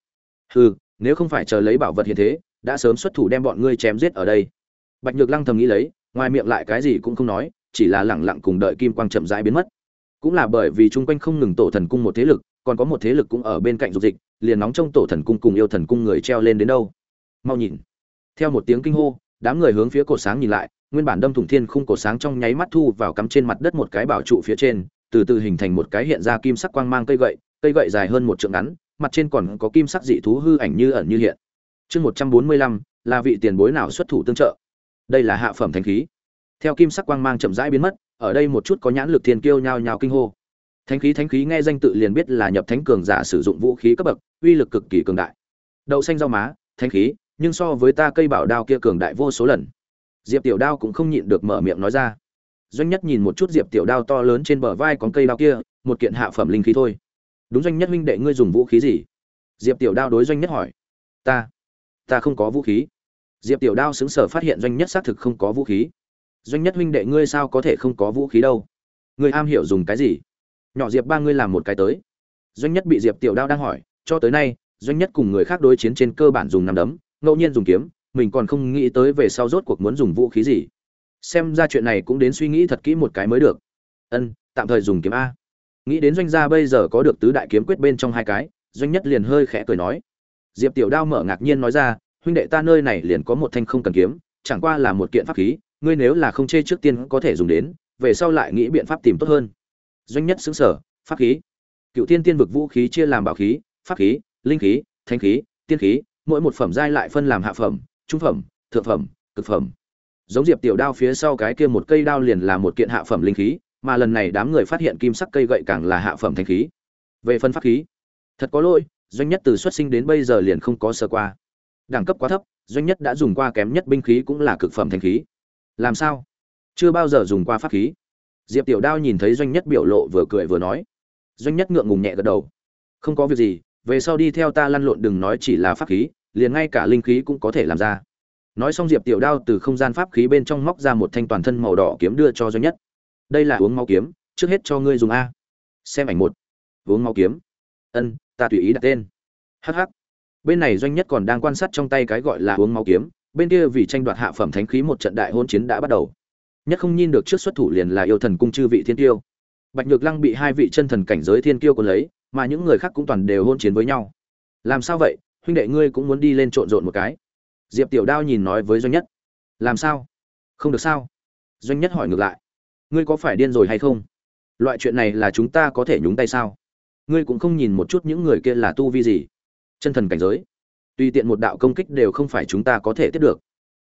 Hừ, nếu không phải chờ lấy bảo vật hiện thế, đã sớm xuất thủ đem bọn ngươi chém giết ở đây. Bạch nhược lăng thầm nghĩ lấy, ngoài miệng lại cái gì cũng không nói chỉ là lẳng lặng cùng đợi kim quang chậm rãi biến mất. Cũng là bởi vì chung quanh không ngừng tổ thần cung một thế lực, còn có một thế lực cũng ở bên cạnh dục dịch, liền nóng trong tổ thần cung cùng yêu thần cung người treo lên đến đâu. Mau nhìn. Theo một tiếng kinh hô, đám người hướng phía cột sáng nhìn lại, nguyên bản đâm thủng thiên khung cột sáng trong nháy mắt thu vào cắm trên mặt đất một cái bảo trụ phía trên, từ từ hình thành một cái hiện ra kim sắc quang mang cây gậy cây gậy dài hơn một trượng ngắn, mặt trên còn có kim sắc dị thú hư ảnh như ẩn như hiện. Chương một trăm bốn mươi lăm, là vị tiền bối nào xuất thủ tương trợ? Đây là hạ phẩm thánh khí theo kim sắc quang mang chậm rãi biến mất, ở đây một chút có nhãn lực thiên kiêu nhao nhao kinh hô. Thánh khí thánh khí, nghe danh tự liền biết là nhập thánh cường giả sử dụng vũ khí cấp bậc, uy lực cực kỳ cường đại. Đậu xanh rau má, thánh khí, nhưng so với ta cây bảo đao kia cường đại vô số lần. Diệp tiểu đao cũng không nhịn được mở miệng nói ra. Doanh nhất nhìn một chút diệp tiểu đao to lớn trên bờ vai con cây đao kia, một kiện hạ phẩm linh khí thôi. Đúng doanh nhất huynh đệ ngươi dùng vũ khí gì? Diệp tiểu đao đối doanh nhất hỏi. Ta ta không có vũ khí. Diệp tiểu đao xứng sở phát hiện doanh nhất xác thực không có vũ khí doanh nhất huynh đệ ngươi sao có thể không có vũ khí đâu? Ngươi am hiểu dùng cái gì? Nhỏ diệp ba ngươi làm một cái tới. Doanh nhất bị diệp tiểu đao đang hỏi, cho tới nay, doanh nhất cùng người khác đối chiến trên cơ bản dùng nằm đấm, ngẫu nhiên dùng kiếm, mình còn không nghĩ tới về sau rốt cuộc muốn dùng vũ khí gì. Xem ra chuyện này cũng đến suy nghĩ thật kỹ một cái mới được. Ân, tạm thời dùng kiếm a. Nghĩ đến doanh gia bây giờ có được tứ đại kiếm quyết bên trong hai cái, doanh nhất liền hơi khẽ cười nói. Diệp tiểu đao mở ngạc nhiên nói ra, huynh đệ ta nơi này liền có một thanh không cần kiếm, chẳng qua là một kiện pháp khí ngươi nếu là không chê trước tiên có thể dùng đến, về sau lại nghĩ biện pháp tìm tốt hơn. Doanh nhất xứng sở, pháp khí. Cựu tiên tiên vực vũ khí chia làm bảo khí, pháp khí, linh khí thanh khí, tiên khí, mỗi một phẩm giai lại phân làm hạ phẩm, trung phẩm, thượng phẩm, cực phẩm. Giống diệp tiểu đao phía sau cái kia một cây đao liền là một kiện hạ phẩm linh khí, mà lần này đám người phát hiện kim sắc cây gậy càng là hạ phẩm thanh khí. Về phân pháp khí, thật có lỗi, doanh nhất từ xuất sinh đến bây giờ liền không có sơ qua. Đẳng cấp quá thấp, doanh nhất đã dùng qua kém nhất binh khí cũng là cực phẩm thanh khí làm sao? Chưa bao giờ dùng qua pháp khí. Diệp tiểu đao nhìn thấy doanh nhất biểu lộ vừa cười vừa nói. Doanh nhất ngượng ngùng nhẹ gật đầu. Không có việc gì, về sau đi theo ta lăn lộn đừng nói chỉ là pháp khí, liền ngay cả linh khí cũng có thể làm ra. Nói xong diệp tiểu đao từ không gian pháp khí bên trong móc ra một thanh toàn thân màu đỏ kiếm đưa cho doanh nhất. Đây là uống máu kiếm, trước hết cho ngươi dùng a. Xem ảnh một. Uống máu kiếm. Ân, ta tùy ý đặt tên. Hh bên này doanh nhất còn đang quan sát trong tay cái gọi là uống máu kiếm bên kia vì tranh đoạt hạ phẩm thánh khí một trận đại hôn chiến đã bắt đầu. Nhất không nhìn được trước xuất thủ liền là yêu thần cung chư vị thiên tiêu. Bạch nhược lăng bị hai vị chân thần cảnh giới thiên tiêu còn lấy, mà những người khác cũng toàn đều hôn chiến với nhau. Làm sao vậy? Huynh đệ ngươi cũng muốn đi lên trộn rộn một cái. Diệp tiểu đao nhìn nói với doanh nhất. Làm sao? Không được sao? Doanh nhất hỏi ngược lại. Ngươi có phải điên rồi hay không? Loại chuyện này là chúng ta có thể nhúng tay sao? Ngươi cũng không nhìn một chút những người kia là tu vi gì? Chân thần cảnh giới tùy tiện một đạo công kích đều không phải chúng ta có thể tiếp được.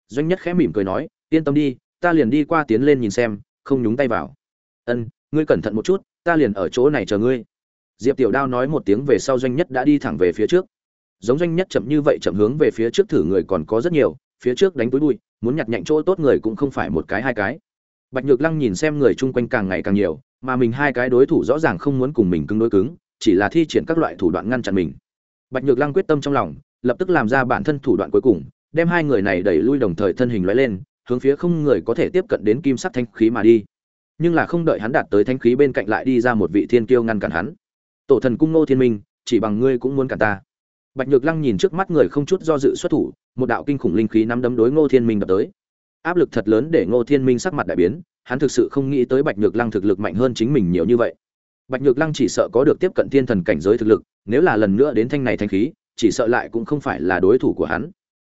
Doanh nhất khẽ mỉm cười nói, yên tâm đi, ta liền đi qua tiến lên nhìn xem, không nhúng tay vào. Ân, ngươi cẩn thận một chút, ta liền ở chỗ này chờ ngươi. Diệp tiểu đao nói một tiếng về sau doanh nhất đã đi thẳng về phía trước. Giống doanh nhất chậm như vậy chậm hướng về phía trước thử người còn có rất nhiều, phía trước đánh túi bụi, muốn nhặt nhạnh chỗ tốt người cũng không phải một cái hai cái. Bạch nhược lăng nhìn xem người chung quanh càng ngày càng nhiều, mà mình hai cái đối thủ rõ ràng không muốn cùng mình cứng đối cứng, chỉ là thi triển các loại thủ đoạn ngăn chặn mình. Bạch nhược lăng quyết tâm trong lòng lập tức làm ra bản thân thủ đoạn cuối cùng, đem hai người này đẩy lui đồng thời thân hình lóe lên, hướng phía không người có thể tiếp cận đến kim sắc thanh khí mà đi. Nhưng là không đợi hắn đạt tới thanh khí bên cạnh lại đi ra một vị thiên kiêu ngăn cản hắn. Tổ thần cung nô thiên minh, chỉ bằng ngươi cũng muốn cản ta. Bạch nhược lăng nhìn trước mắt người không chút do dự xuất thủ, một đạo kinh khủng linh khí nắm đấm đối ngô thiên minh đập tới. Áp lực thật lớn để ngô thiên minh sắc mặt đại biến, hắn thực sự không nghĩ tới bạch nhược lăng thực lực mạnh hơn chính mình nhiều như vậy. Bạch nhược lăng chỉ sợ có được tiếp cận thiên thần cảnh giới thực lực, nếu là lần nữa đến thanh này thanh khí chỉ sợ lại cũng không phải là đối thủ của hắn.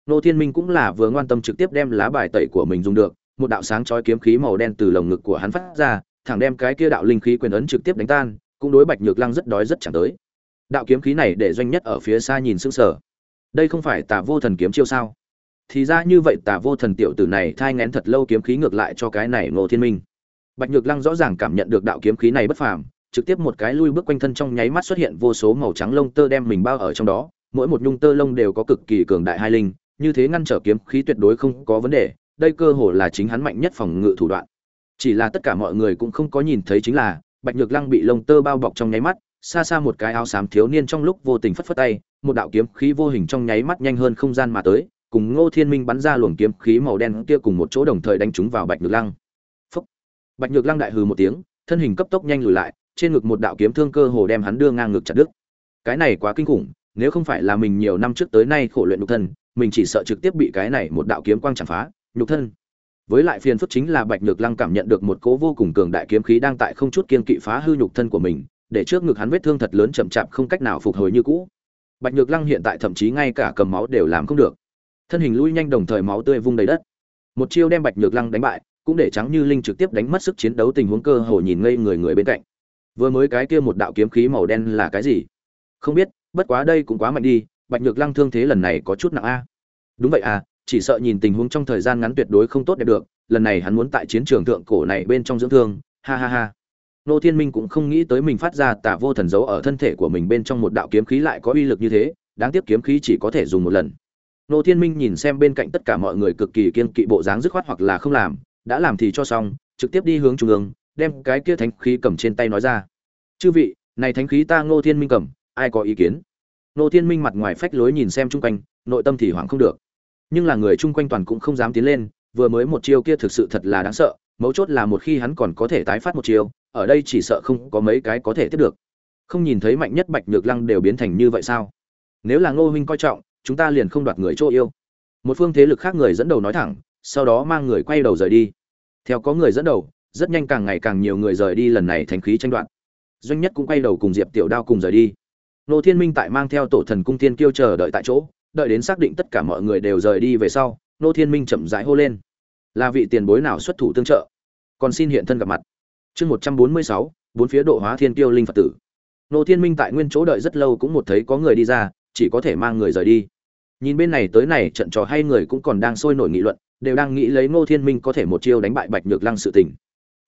Nô thiên minh cũng là vừa ngoan tâm trực tiếp đem lá bài tẩy của mình dùng được, một đạo sáng chói kiếm khí màu đen từ lồng ngực của hắn phát ra, thẳng đem cái kia đạo linh khí quyền ấn trực tiếp đánh tan, cũng đối bạch nhược lăng rất đói rất chẳng tới. Đạo kiếm khí này để doanh nhất ở phía xa nhìn sững sờ. Đây không phải tà vô thần kiếm chiêu sao? Thì ra như vậy tà vô thần tiểu tử này thai nghén thật lâu kiếm khí ngược lại cho cái này ngô thiên minh. Bạch nhược lăng rõ ràng cảm nhận được đạo kiếm khí này bất phàm, trực tiếp một cái lui bước quanh thân trong nháy mắt xuất hiện vô số màu trắng lông tơ đem mình bao ở trong đó mỗi một nhung tơ lông đều có cực kỳ cường đại hai linh, như thế ngăn trở kiếm khí tuyệt đối không có vấn đề, đây cơ hồ là chính hắn mạnh nhất phòng ngự thủ đoạn. Chỉ là tất cả mọi người cũng không có nhìn thấy chính là, bạch nhược lăng bị lông tơ bao bọc trong nháy mắt, xa xa một cái áo xám thiếu niên trong lúc vô tình phất phất tay, một đạo kiếm khí vô hình trong nháy mắt nhanh hơn không gian mà tới, cùng ngô thiên minh bắn ra luồng kiếm khí màu đen kia cùng một chỗ đồng thời đánh chúng vào bạch nhược lăng. Phốc. bạch nhược lăng đại hừ một tiếng, thân hình cấp tốc nhanh lùi lại, trên ngực một đạo kiếm thương cơ hồ đem hắn đưa ngang ngực chặt đứt. Cái này quá kinh khủng nếu không phải là mình nhiều năm trước tới nay khổ luyện nhục thân, mình chỉ sợ trực tiếp bị cái này một đạo kiếm quang chạm phá, nhục thân. Với lại phiền phức chính là bạch nhược lăng cảm nhận được một cỗ vô cùng cường đại kiếm khí đang tại không chút kiên kỵ phá hư nhục thân của mình, để trước ngực hắn vết thương thật lớn chậm chạp không cách nào phục hồi như cũ. Bạch nhược lăng hiện tại thậm chí ngay cả cầm máu đều làm không được. Thân hình lui nhanh đồng thời máu tươi vung đầy đất. Một chiêu đem bạch nhược lăng đánh bại, cũng để trắng như linh trực tiếp đánh mất sức chiến đấu tình huống cơ hồ nhìn ngây người người bên cạnh. Vừa mới cái kia một đạo kiếm khí màu đen là cái gì? Không biết bất quá đây cũng quá mạnh đi, bạch nhược lăng thương thế lần này có chút nặng a. Đúng vậy à chỉ sợ nhìn tình huống trong thời gian ngắn tuyệt đối không tốt đẹp được, lần này hắn muốn tại chiến trường thượng cổ này bên trong dưỡng thương, ha ha ha. Nô thiên minh cũng không nghĩ tới mình phát ra tả vô thần dấu ở thân thể của mình bên trong một đạo kiếm khí lại có uy lực như thế, đáng tiếc kiếm khí chỉ có thể dùng một lần. Nô thiên minh nhìn xem bên cạnh tất cả mọi người cực kỳ kiên kỵ bộ dáng dứt khoát hoặc là không làm, đã làm thì cho xong, trực tiếp đi hướng trung ương, đem cái kia thánh khí cầm trên tay nói ra. Chư vị, này thánh khí ta ngô thiên minh cầm ai có ý kiến? Nô thiên minh mặt ngoài phách lối nhìn xem chung quanh, nội tâm thì hoảng không được. Nhưng là người chung quanh toàn cũng không dám tiến lên, vừa mới một chiêu kia thực sự thật là đáng sợ, mấu chốt là một khi hắn còn có thể tái phát một chiêu, ở đây chỉ sợ không có mấy cái có thể tiếp được. Không nhìn thấy mạnh nhất bạch nhược lăng đều biến thành như vậy sao? Nếu là ngô huynh coi trọng, chúng ta liền không đoạt người chỗ yêu. Một phương thế lực khác người dẫn đầu nói thẳng, sau đó mang người quay đầu rời đi. Theo có người dẫn đầu, rất nhanh càng ngày càng nhiều người rời đi lần này thành khí tranh đoạt. Doanh nhất cũng quay đầu cùng diệp tiểu đao cùng rời đi nô thiên minh tại mang theo tổ thần cung thiên kiêu chờ đợi tại chỗ, đợi đến xác định tất cả mọi người đều rời đi về sau, nô thiên minh chậm rãi hô lên. Là vị tiền bối nào xuất thủ tương trợ? Còn xin hiện thân gặp mặt. Chương một trăm bốn mươi sáu, bốn phía độ hóa thiên kiêu linh phật tử. Nô thiên minh tại nguyên chỗ đợi rất lâu cũng một thấy có người đi ra, chỉ có thể mang người rời đi. Nhìn bên này tới này, trận trò hay người cũng còn đang sôi nổi nghị luận, đều đang nghĩ lấy ngô thiên minh có thể một chiêu đánh bại bạch nhược lăng sự tình.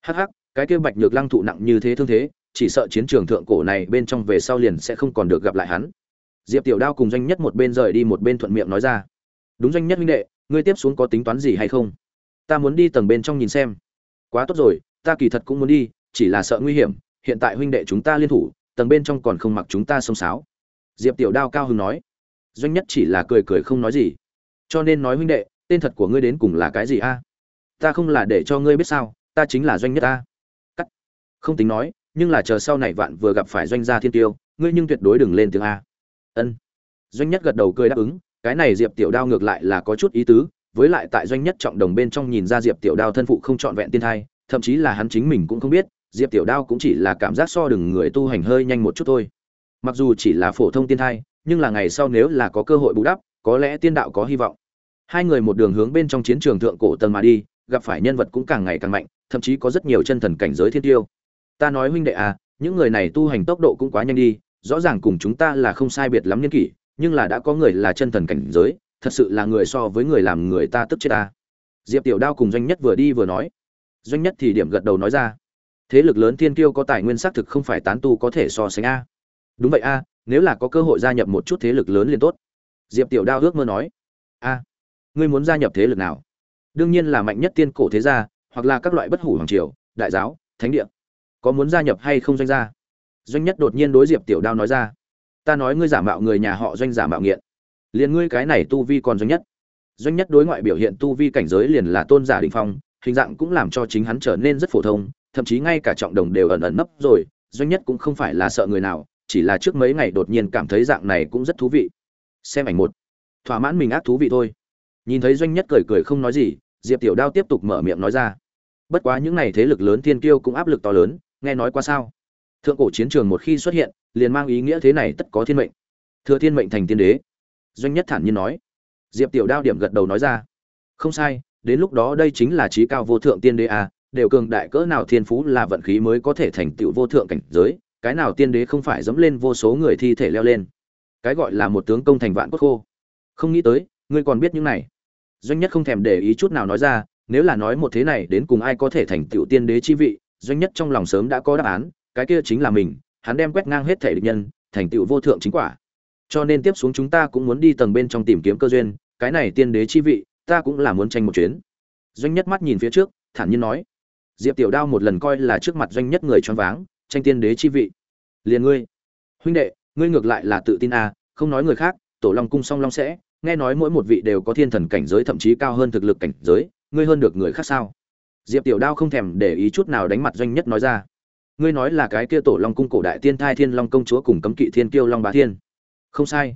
Hắc hắc, cái kia bạch nhược lăng thụ nặng như thế thương thế chỉ sợ chiến trường thượng cổ này bên trong về sau liền sẽ không còn được gặp lại hắn. Diệp tiểu đao cùng doanh nhất một bên rời đi một bên thuận miệng nói ra. Đúng doanh nhất huynh đệ, ngươi tiếp xuống có tính toán gì hay không? Ta muốn đi tầng bên trong nhìn xem. Quá tốt rồi, ta kỳ thật cũng muốn đi, chỉ là sợ nguy hiểm, hiện tại huynh đệ chúng ta liên thủ, tầng bên trong còn không mặc chúng ta xông xáo. Diệp tiểu đao cao hứng nói. Doanh nhất chỉ là cười cười không nói gì. Cho nên nói huynh đệ, tên thật của ngươi đến cùng là cái gì a? Ta không là để cho ngươi biết sao, ta chính là doanh nhất ta cắt. Không tính nói nhưng là chờ sau này vạn vừa gặp phải doanh gia thiên tiêu, ngươi nhưng tuyệt đối đừng lên tiếng a. Ân. Doanh nhất gật đầu cười đáp ứng, cái này diệp tiểu đao ngược lại là có chút ý tứ, với lại tại doanh nhất trọng đồng bên trong nhìn ra diệp tiểu đao thân phụ không trọn vẹn tiên thai, thậm chí là hắn chính mình cũng không biết, diệp tiểu đao cũng chỉ là cảm giác so đừng người tu hành hơi nhanh một chút thôi. Mặc dù chỉ là phổ thông tiên thai, nhưng là ngày sau nếu là có cơ hội bù đắp, có lẽ tiên đạo có hy vọng. Hai người một đường hướng bên trong chiến trường thượng cổ tầng mà đi, gặp phải nhân vật cũng càng ngày càng mạnh, thậm chí có rất nhiều chân thần cảnh giới thiên tiêu ta nói huynh đệ à những người này tu hành tốc độ cũng quá nhanh đi, rõ ràng cùng chúng ta là không sai biệt lắm nhân kỷ, nhưng là đã có người là chân thần cảnh giới, thật sự là người so với người làm người ta tức chết ta. Diệp tiểu đao cùng doanh nhất vừa đi vừa nói. Doanh nhất thì điểm gật đầu nói ra. Thế lực lớn thiên kiêu có tài nguyên xác thực không phải tán tu có thể so sánh a. Đúng vậy a, nếu là có cơ hội gia nhập một chút thế lực lớn liền tốt. Diệp tiểu đao ước mơ nói. A, ngươi muốn gia nhập thế lực nào? Đương nhiên là mạnh nhất tiên cổ thế gia, hoặc là các loại bất hủ hoàng triều, đại giáo, thánh địa có muốn gia nhập hay không doanh gia? Doanh nhất đột nhiên đối diệp tiểu đao nói ra. Ta nói ngươi giả mạo người nhà họ doanh giả mạo nghiện. Liền ngươi cái này tu vi còn doanh nhất. Doanh nhất đối ngoại biểu hiện tu vi cảnh giới liền là tôn giả đình phong, hình dạng cũng làm cho chính hắn trở nên rất phổ thông, thậm chí ngay cả trọng đồng đều ẩn ẩn nấp rồi, doanh nhất cũng không phải là sợ người nào, chỉ là trước mấy ngày đột nhiên cảm thấy dạng này cũng rất thú vị. Xem ảnh một. Thỏa mãn mình ác thú vị thôi. Nhìn thấy doanh nhất cười cười không nói gì, diệp tiểu đao tiếp tục mở miệng nói ra. Bất quá những n à y thế lực lớn thiên kiêu cũng áp lực to lớn nghe nói qua sao? Thượng cổ chiến trường một khi xuất hiện liền mang ý nghĩa thế này tất có thiên mệnh. Thừa thiên mệnh thành tiên đế. Doanh nhất thản nhiên nói. Diệp tiểu đao điểm gật đầu nói ra. Không sai đến lúc đó đây chính là trí cao vô thượng tiên đế à, đều cường đại cỡ nào thiên phú là vận khí mới có thể thành tựu vô thượng cảnh giới cái nào tiên đế không phải dẫm lên vô số người thi thể leo lên. Cái gọi là một tướng công thành vạn quốc khô. Không nghĩ tới ngươi còn biết những này. Doanh nhất không thèm để ý chút nào nói ra nếu là nói một thế này đến cùng ai có thể thành tựu tiên đế chi vị doanh nhất trong lòng sớm đã có đáp án, cái kia chính là mình, hắn đem quét ngang hết thể địch nhân, thành tựu vô thượng chính quả. Cho nên tiếp xuống chúng ta cũng muốn đi tầng bên trong tìm kiếm cơ duyên, cái này tiên đế chi vị, ta cũng là muốn tranh một chuyến. Doanh nhất mắt nhìn phía trước, thản nhiên nói, diệp tiểu đao một lần coi là trước mặt doanh nhất người choáng váng, tranh tiên đế chi vị. Liền ngươi, huynh đệ, ngươi ngược lại là tự tin à không nói người khác, tổ long cung song long sẽ, nghe nói mỗi một vị đều có thiên thần cảnh giới thậm chí cao hơn thực lực cảnh giới, ngươi hơn được người khác sao? Diệp tiểu đao không thèm để ý chút nào đánh mặt doanh nhất nói ra. Ngươi nói là cái kia tổ long cung cổ đại tiên thai thiên long công chúa cùng cấm kỵ thiên kiêu long bá thiên không sai.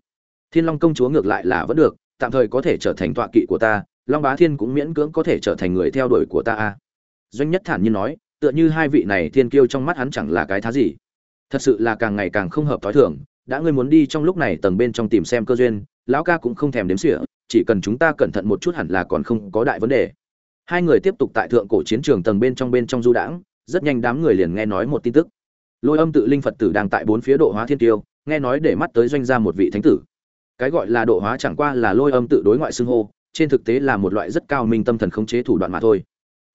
Thiên long công chúa ngược lại là vẫn được, tạm thời có thể trở thành tọa kỵ của ta, long bá thiên cũng miễn cưỡng có thể trở thành người theo đuổi của ta a. Doanh nhất thản nhiên nói, tựa như hai vị này thiên kiêu trong mắt hắn chẳng là cái thá gì. Thật sự là càng ngày càng không hợp thói thường, đã ngươi muốn đi trong lúc này tầng bên trong tìm xem cơ duyên, lão ca cũng không thèm đếm xỉa, chỉ cần chúng ta cẩn thận một chút hẳn là còn không có đại vấn đề hai người tiếp tục tại thượng cổ chiến trường tầng bên trong bên trong du đãng, rất nhanh đám người liền nghe nói một tin tức. Lôi âm tự linh phật tử đang tại bốn phía độ hóa thiên tiêu, nghe nói để mắt tới doanh gia một vị thánh tử. Cái gọi là độ hóa chẳng qua là lôi âm tự đối ngoại xưng hô, trên thực tế là một loại rất cao minh tâm thần khống chế thủ đoạn mà thôi.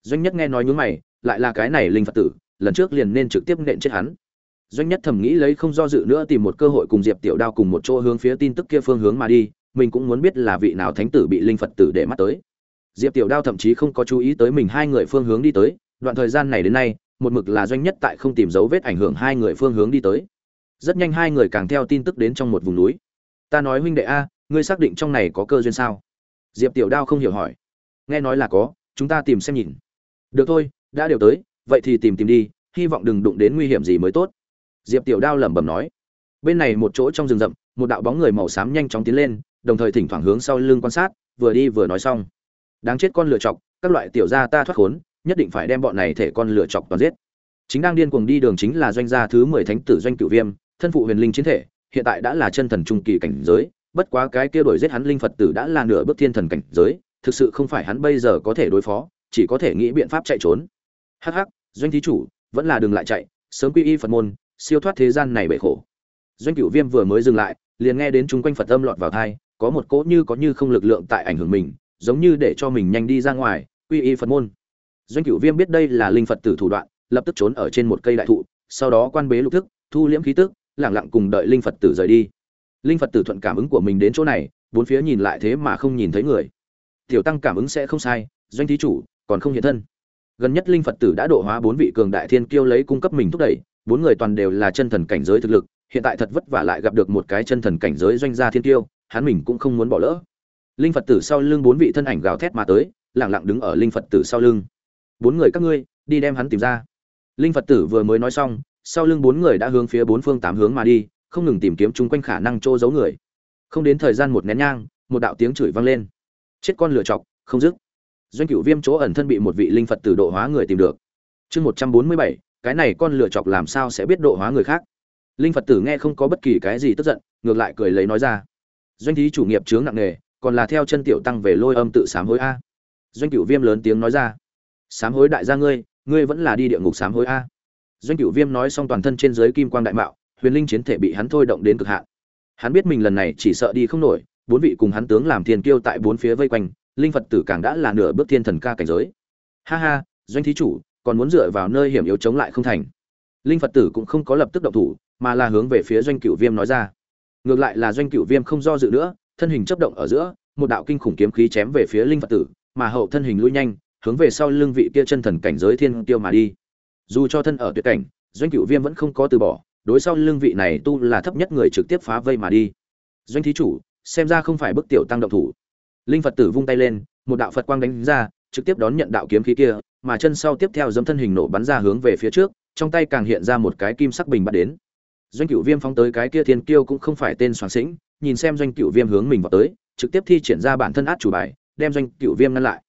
Doanh nhất nghe nói nhúng mày, lại là cái này linh phật tử, lần trước liền nên trực tiếp nện chết hắn. Doanh nhất thầm nghĩ lấy không do dự nữa tìm một cơ hội cùng diệp tiểu đao cùng một chỗ hướng phía tin tức kia phương hướng mà đi, mình cũng muốn biết là vị nào thánh tử bị linh phật tử để mắt tới diệp tiểu đao thậm chí không có chú ý tới mình hai người phương hướng đi tới, đoạn thời gian này đến nay, một mực là doanh nhất tại không tìm dấu vết ảnh hưởng hai người phương hướng đi tới. Rất nhanh hai người càng theo tin tức đến trong một vùng núi. Ta nói huynh đệ a, ngươi xác định trong này có cơ duyên sao? Diệp tiểu đao không hiểu hỏi. Nghe nói là có, chúng ta tìm xem nhìn. Được thôi, đã đều tới, vậy thì tìm tìm đi, hy vọng đừng đụng đến nguy hiểm gì mới tốt. Diệp tiểu đao lẩm bẩm nói. Bên này một chỗ trong rừng rậm, một đạo bóng người màu xám nhanh chóng tiến lên, đồng thời thỉnh thoảng hướng sau lưng quan sát, vừa đi vừa nói xong đáng chết con lựa chọc, các loại tiểu gia ta thoát khốn, nhất định phải đem bọn này thể con lựa chọc toàn giết. Chính đang điên cuồng đi đường chính là doanh gia thứ mười thánh tử doanh cửu viêm, thân phụ huyền linh chiến thể, hiện tại đã là chân thần trung kỳ cảnh giới, bất quá cái kia đổi giết hắn linh phật tử đã là nửa bước thiên thần cảnh giới, thực sự không phải hắn bây giờ có thể đối phó, chỉ có thể nghĩ biện pháp chạy trốn. Hắc hắc, doanh thí chủ, vẫn là đừng lại chạy, sớm quy y phật môn, siêu thoát thế gian này bể khổ. Doanh cửu viêm vừa mới dừng lại, liền nghe đến chúng quanh phật âm lọt vào thai có một cỗ như có như không lực lượng tại ảnh hưởng mình giống như để cho mình nhanh đi ra ngoài, quy y phật môn. Doanh cửu viêm biết đây là linh phật tử thủ đoạn, lập tức trốn ở trên một cây đại thụ, sau đó quan bế lục thức, thu liễm khí tức lẳng lặng cùng đợi linh phật tử rời đi. Linh phật tử thuận cảm ứng của mình đến chỗ này, bốn phía nhìn lại thế mà không nhìn thấy người. Tiểu tăng cảm ứng sẽ không sai, doanh thí chủ, còn không hiện thân. Gần nhất linh phật tử đã độ hóa bốn vị cường đại thiên kiêu lấy cung cấp mình thúc đẩy, bốn người toàn đều là chân thần cảnh giới thực lực, hiện tại thật vất vả lại gặp được một cái chân thần cảnh giới doanh gia thiên kiêu, hắn mình cũng không muốn bỏ lỡ linh phật tử sau lưng bốn vị thân ảnh gào thét mà tới lẳng lặng đứng ở linh phật tử sau lưng. Bốn người các ngươi, đi đem hắn tìm ra. Linh phật tử vừa mới nói xong, sau lưng bốn người đã hướng phía bốn phương tám hướng mà đi, không ngừng tìm kiếm chung quanh khả năng trô giấu người. Không đến thời gian một nén nhang, một đạo tiếng chửi vang lên. Chết con lửa chọc, không dứt. Doanh cửu viêm chỗ ẩn thân bị một vị linh phật tử độ hóa người tìm được. Chương một trăm bốn mươi bảy, cái này con lửa chọc làm sao sẽ biết độ hóa người khác? Linh phật tử nghe không có bất kỳ cái gì tức giận, ngược lại cười lấy nói ra. Doanh thí chủ nghiệp chướng nặng nề còn là theo chân tiểu tăng về lôi âm tự sám hối a. Doanh cửu viêm lớn tiếng nói ra. Sám hối đại gia ngươi ngươi vẫn là đi địa ngục sám hối a. Doanh cửu viêm nói xong toàn thân trên dưới kim quang đại mạo, huyền linh chiến thể bị hắn thôi động đến cực hạn. Hắn biết mình lần này chỉ sợ đi không nổi, bốn vị cùng hắn tướng làm thiên kiêu tại bốn phía vây quanh, linh phật tử càng đã là nửa bước thiên thần ca cảnh giới. Ha ha, doanh thí chủ, còn muốn dựa vào nơi hiểm yếu chống lại không thành. Linh phật tử cũng không có lập tức động thủ, mà là hướng về phía doanh cửu viêm nói ra. Ngược lại là doanh cửu viêm không do dự nữa thân hình chấp động ở giữa, một đạo kinh khủng kiếm khí chém về phía linh phật tử, mà hậu thân hình lui nhanh, hướng về sau lưng vị kia chân thần cảnh giới thiên tiêu mà đi. Dù cho thân ở tuyệt cảnh, doanh cửu viêm vẫn không có từ bỏ, đối sau lưng vị này tu là thấp nhất người trực tiếp phá vây mà đi. Doanh thí chủ, xem ra không phải bức tiểu tăng động thủ. Linh phật tử vung tay lên, một đạo phật quang đánh ra, trực tiếp đón nhận đạo kiếm khí kia, mà chân sau tiếp theo dấm thân hình nổ bắn ra hướng về phía trước, trong tay càng hiện ra một cái kim sắc bình bắt đến. Doanh cửu viêm phóng tới cái kia thiên kiêu cũng không phải tên soạn sĩnh nhìn xem doanh Cựu viêm hướng mình vào tới, trực tiếp thi triển ra bản thân át chủ bài, đem doanh Cựu viêm ngăn lại.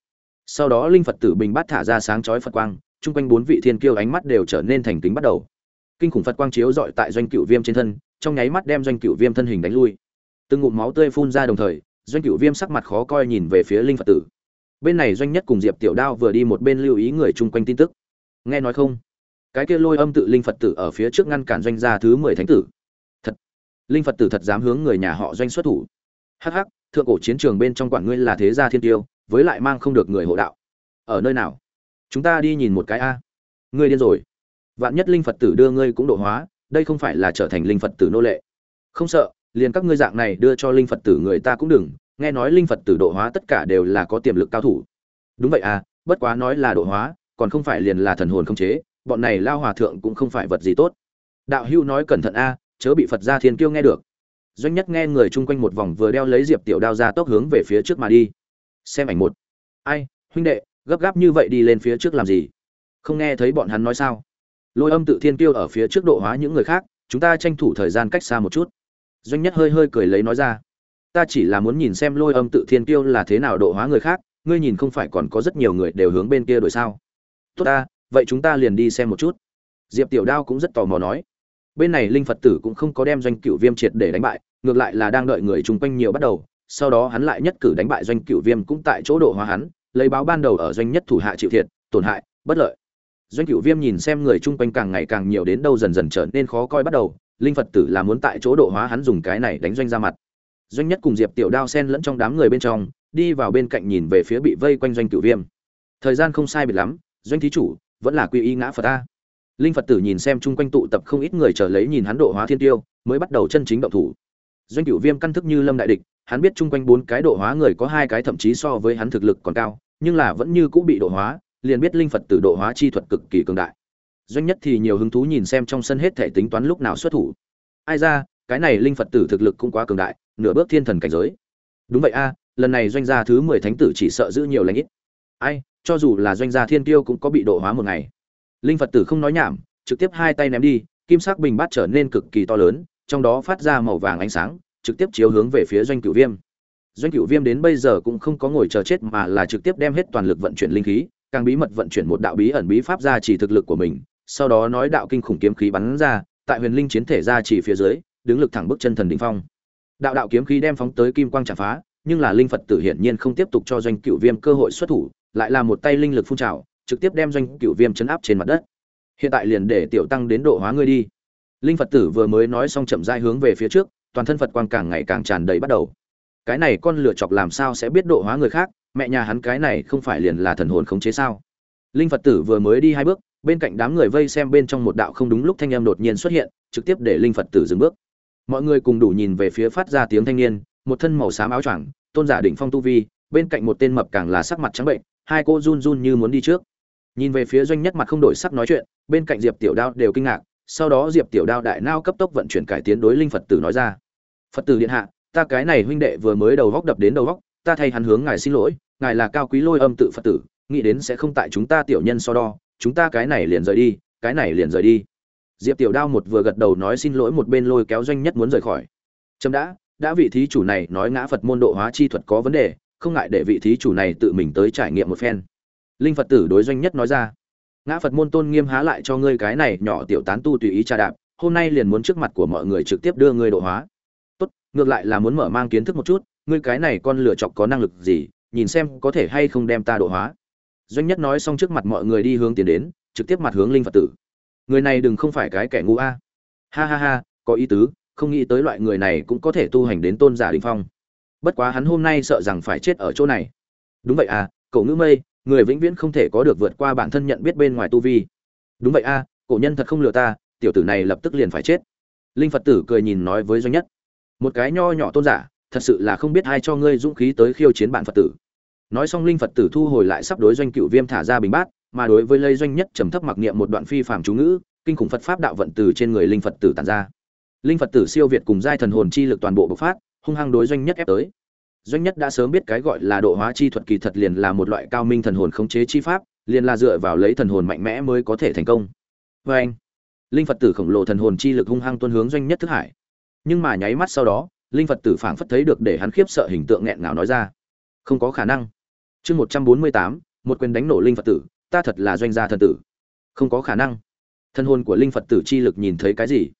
Sau đó linh phật tử bình bát thả ra sáng chói phật quang, chung quanh bốn vị thiên kiêu ánh mắt đều trở nên thành kính bắt đầu. Kinh khủng phật quang chiếu dọi tại doanh Cựu viêm trên thân, trong nháy mắt đem doanh Cựu viêm thân hình đánh lui. Từng ngụm máu tươi phun ra đồng thời, doanh Cựu viêm sắc mặt khó coi nhìn về phía linh phật tử. Bên này doanh nhất cùng diệp tiểu đao vừa đi một bên lưu ý người chung quanh tin tức. Nghe nói không? Cái kia lôi âm tự linh phật tử ở phía trước ngăn cản doanh gia thứ mười thánh tử linh phật tử thật dám hướng người nhà họ doanh xuất thủ. Hắc hắc, thượng cổ chiến trường bên trong quản ngươi là thế gia thiên tiêu, với lại mang không được người hộ đạo. Ở nơi nào? Chúng ta đi nhìn một cái a. Ngươi điên rồi. Vạn nhất linh phật tử đưa ngươi cũng độ hóa, đây không phải là trở thành linh phật tử nô lệ. Không sợ, liền các ngươi dạng này đưa cho linh phật tử người ta cũng đừng, nghe nói linh phật tử độ hóa tất cả đều là có tiềm lực cao thủ. Đúng vậy à bất quá nói là độ hóa, còn không phải liền là thần hồn không chế, bọn này lao hòa thượng cũng không phải vật gì tốt. Đạo hưu nói cẩn thận a chớ bị phật gia thiên kiêu nghe được. Doanh nhất nghe người chung quanh một vòng vừa đeo lấy diệp tiểu đao ra tốc hướng về phía trước mà đi. Xem ảnh một. Ai, huynh đệ, gấp gáp như vậy đi lên phía trước làm gì? Không nghe thấy bọn hắn nói sao? Lôi âm tự thiên kiêu ở phía trước độ hóa những người khác, chúng ta tranh thủ thời gian cách xa một chút. Doanh nhất hơi hơi cười lấy nói ra. Ta chỉ là muốn nhìn xem lôi âm tự thiên kiêu là thế nào độ hóa người khác, ngươi nhìn không phải còn có rất nhiều người đều hướng bên kia đổi sao? Tốt ta, vậy chúng ta liền đi xem một chút. Diệp tiểu đao cũng rất tò mò nói bên này linh phật tử cũng không có đem doanh cựu viêm triệt để đánh bại, ngược lại là đang đợi người chung quanh nhiều bắt đầu, sau đó hắn lại nhất cử đánh bại doanh cựu viêm cũng tại chỗ độ hóa hắn, lấy báo ban đầu ở doanh nhất thủ hạ chịu thiệt, tổn hại, bất lợi. Doanh cựu viêm nhìn xem người chung quanh càng ngày càng nhiều đến đâu dần dần trở nên khó coi bắt đầu, linh phật tử là muốn tại chỗ độ hóa hắn dùng cái này đánh doanh ra mặt. Doanh nhất cùng diệp tiểu đao sen lẫn trong đám người bên trong, đi vào bên cạnh nhìn về phía bị vây quanh doanh cựu viêm. Thời gian không sai biệt lắm, doanh thí chủ, vẫn là quy y ngã phật ta linh phật tử nhìn xem chung quanh tụ tập không ít người chờ lấy nhìn hắn độ hóa thiên tiêu, mới bắt đầu chân chính động thủ. Doanh cửu viêm căn thức như lâm đại địch, hắn biết chung quanh bốn cái độ hóa người có hai cái thậm chí so với hắn thực lực còn cao, nhưng là vẫn như cũng bị độ hóa, liền biết linh phật tử độ hóa chi thuật cực kỳ cường đại. Doanh nhất thì nhiều hứng thú nhìn xem trong sân hết thể tính toán lúc nào xuất thủ. Ai ra, cái này linh phật tử thực lực cũng quá cường đại, nửa bước thiên thần cảnh giới. Đúng vậy a, lần này doanh gia thứ mười thánh tử chỉ sợ giữ nhiều lãnh ít. Ai, cho dù là doanh gia thiên tiêu cũng có bị độ hóa một ngày linh phật tử không nói nhảm, trực tiếp hai tay ném đi, kim sắc bình bát trở nên cực kỳ to lớn, trong đó phát ra màu vàng ánh sáng, trực tiếp chiếu hướng về phía doanh cửu viêm. Doanh cửu viêm đến bây giờ cũng không có ngồi chờ chết mà là trực tiếp đem hết toàn lực vận chuyển linh khí, càng bí mật vận chuyển một đạo bí ẩn bí pháp ra chỉ thực lực của mình, sau đó nói đạo kinh khủng kiếm khí bắn ra, tại huyền linh chiến thể ra chỉ phía dưới, đứng lực thẳng bước chân thần đỉnh phong. Đạo đạo kiếm khí đem phóng tới kim quang chạm phá, nhưng là linh phật tử hiển nhiên không tiếp tục cho doanh cửu viêm cơ hội xuất thủ, lại là một tay linh lực phun trào trực tiếp đem doanh cửu viêm chấn áp trên mặt đất. Hiện tại liền để tiểu tăng đến độ hóa ngươi đi. Linh phật tử vừa mới nói xong chậm rãi hướng về phía trước, toàn thân phật quang càng ngày càng tràn đầy bắt đầu. Cái này con lựa chọc làm sao sẽ biết độ hóa người khác? Mẹ nhà hắn cái này không phải liền là thần hồn khống chế sao? Linh phật tử vừa mới đi hai bước, bên cạnh đám người vây xem bên trong một đạo không đúng lúc thanh âm đột nhiên xuất hiện, trực tiếp để linh phật tử dừng bước. Mọi người cùng đủ nhìn về phía phát ra tiếng thanh niên, một thân màu xám áo choàng, tôn giả đỉnh phong tu vi, bên cạnh một tên mập càng là sắc mặt trắng bệnh, hai cô run run như muốn đi trước nhìn về phía doanh nhất mặt không đổi sắc nói chuyện, bên cạnh diệp tiểu đao đều kinh ngạc, sau đó diệp tiểu đao đại nao cấp tốc vận chuyển cải tiến đối linh phật tử nói ra. Phật tử điện hạ, ta cái này huynh đệ vừa mới đầu góc đập đến đầu góc, ta thay hắn hướng ngài xin lỗi, ngài là cao quý lôi âm tự phật tử, nghĩ đến sẽ không tại chúng ta tiểu nhân so đo, chúng ta cái này liền rời đi, cái này liền rời đi. Diệp tiểu đao một vừa gật đầu nói xin lỗi một bên lôi kéo doanh nhất muốn rời khỏi. Trâm đã đã vị thí chủ này nói ngã phật môn độ hóa chi thuật có vấn đề, không ngại để vị thí chủ này tự mình tới trải nghiệm một phen linh phật tử đối doanh nhất nói ra, ngã phật môn tôn nghiêm há lại cho ngươi cái này nhỏ tiểu tán tu tùy ý trà đạp, hôm nay liền muốn trước mặt của mọi người trực tiếp đưa ngươi độ hóa. Tốt, ngược lại là muốn mở mang kiến thức một chút, ngươi cái này con lựa chọc có năng lực gì, nhìn xem có thể hay không đem ta độ hóa. Doanh nhất nói xong trước mặt mọi người đi hướng tiến đến, trực tiếp mặt hướng linh phật tử. Người này đừng không phải cái kẻ ngu a. Ha ha ha, có ý tứ, không nghĩ tới loại người này cũng có thể tu hành đến tôn giả đình phong. Bất quá hắn hôm nay sợ rằng phải chết ở chỗ này. Đúng vậy à cậu ngữ mây người vĩnh viễn không thể có được vượt qua bản thân nhận biết bên ngoài tu vi. Đúng vậy a à, cổ nhân thật không lừa ta tiểu tử này lập tức liền phải chết. Linh phật tử cười nhìn nói với doanh nhất. Một cái nho nhỏ tôn giả thật sự là không biết ai cho ngươi dũng khí tới khiêu chiến bản phật tử. Nói xong linh phật tử thu hồi lại sắp đối doanh cựu viêm thả ra bình bát mà đối với lây doanh nhất trầm thấp mặc niệm một đoạn phi phàm chú ngữ kinh khủng phật pháp đạo vận từ trên người linh phật tử tàn ra. Linh phật tử siêu việt cùng giai thần hồn chi lực toàn bộ bộc phát hung hăng đối doanh nhất ép tới doanh nhất đã sớm biết cái gọi là độ hóa chi thuật kỳ thật liền là một loại cao minh thần hồn khống chế chi pháp, liền là dựa vào lấy thần hồn mạnh mẽ mới có thể thành công. Vê anh. Linh phật tử khổng lồ thần hồn chi lực hung hăng tuân hướng doanh nhất thức hải. Nhưng mà nháy mắt sau đó, linh phật tử phảng phất thấy được để hắn khiếp sợ hình tượng nghẹn ngào nói ra. Không có khả năng. Chương một trăm bốn mươi tám, một quyền đánh nổ linh phật tử, ta thật là doanh gia thần tử. Không có khả năng. Thân hồn của linh phật tử chi lực nhìn thấy cái gì?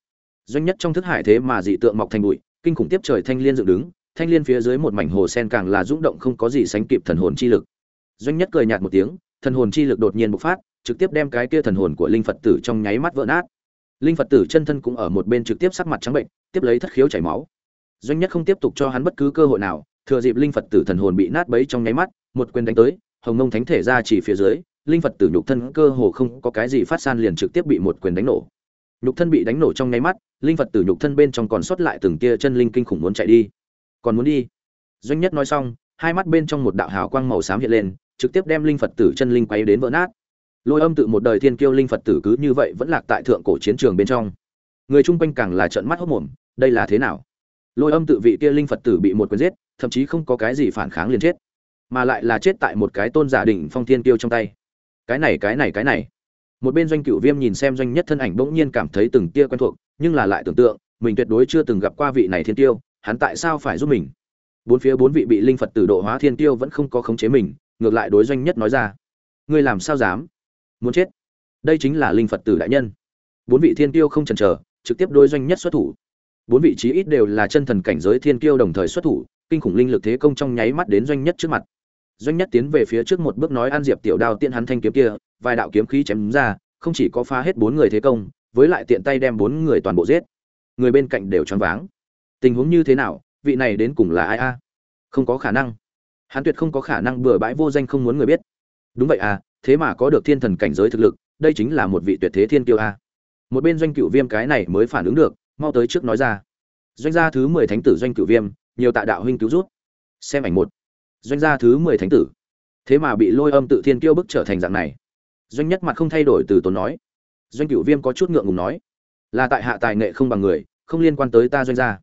Doanh nhất trong thức hải thế mà dị tượng mọc thành bụi, kinh khủng tiếp trời thanh liên dựng đứng thanh liên phía dưới một mảnh hồ sen càng là rung động không có gì sánh kịp thần hồn chi lực. Doanh nhất cười nhạt một tiếng, thần hồn chi lực đột nhiên bộc phát, trực tiếp đem cái kia thần hồn của linh phật tử trong nháy mắt vỡ nát. Linh phật tử chân thân cũng ở một bên trực tiếp sắc mặt trắng bệnh, tiếp lấy thất khiếu chảy máu. Doanh nhất không tiếp tục cho hắn bất cứ cơ hội nào, thừa dịp linh phật tử thần hồn bị nát bấy trong nháy mắt, một quyền đánh tới, hồng ngông thánh thể ra chỉ phía dưới, linh phật tử nhục thân cơ hồ không có cái gì phát san liền trực tiếp bị một quyền đánh nổ. Nhục thân bị đánh nổ trong nháy mắt, linh phật tử nhục thân bên trong còn sót lại từng tia chân linh kinh khủng muốn chạy đi còn muốn đi. Doanh nhất nói xong, hai mắt bên trong một đạo hào quang màu xám hiện lên, trực tiếp đem linh phật tử chân linh quay đến vỡ nát. Lôi âm tự một đời thiên kiêu linh phật tử cứ như vậy vẫn lạc tại thượng cổ chiến trường bên trong. Người chung quanh càng là trợn mắt hốc mồm đây là thế nào? Lôi âm tự vị kia linh phật tử bị một quyền giết, thậm chí không có cái gì phản kháng liền chết, mà lại là chết tại một cái tôn giả đỉnh phong thiên kiêu trong tay. Cái này cái này cái này. Một bên doanh cửu viêm nhìn xem doanh nhất thân ảnh bỗng nhiên cảm thấy từng tia quen thuộc, nhưng là lại tưởng tượng, mình tuyệt đối chưa từng gặp qua vị này thiên tiêu hắn tại sao phải giúp mình? Bốn phía bốn vị bị linh phật tử độ hóa thiên tiêu vẫn không có khống chế mình, ngược lại đối doanh nhất nói ra. Ngươi làm sao dám? Muốn chết? Đây chính là linh phật tử đại nhân. Bốn vị thiên tiêu không chần chờ, trực tiếp đối doanh nhất xuất thủ. Bốn vị trí ít đều là chân thần cảnh giới thiên tiêu đồng thời xuất thủ, kinh khủng linh lực thế công trong nháy mắt đến doanh nhất trước mặt. Doanh nhất tiến về phía trước một bước nói an diệp tiểu đao tiện hắn thanh kiếm kia, vài đạo kiếm khí chém ra, không chỉ có phá hết bốn người thế công, với lại tiện tay đem bốn người toàn bộ giết. Người bên cạnh đều choáng váng tình huống như thế nào, vị này đến cùng là ai a? Không có khả năng. Hắn tuyệt không có khả năng bừa bãi vô danh không muốn người biết. Đúng vậy à thế mà có được thiên thần cảnh giới thực lực, đây chính là một vị tuyệt thế thiên kiêu a. Một bên doanh cựu viêm cái này mới phản ứng được, mau tới trước nói ra. Doanh gia thứ mười thánh tử doanh cựu viêm, nhiều tạ đạo huynh cứu rút xem ảnh một. Doanh gia thứ mười thánh tử. Thế mà bị lôi âm tự thiên kiêu bức trở thành dạng này. Doanh nhất mặt không thay đổi từ tốn nói. Doanh cửu viêm có chút ngượng ngùng nói. Là tại hạ tài nghệ không bằng người, không liên quan tới ta doanh gia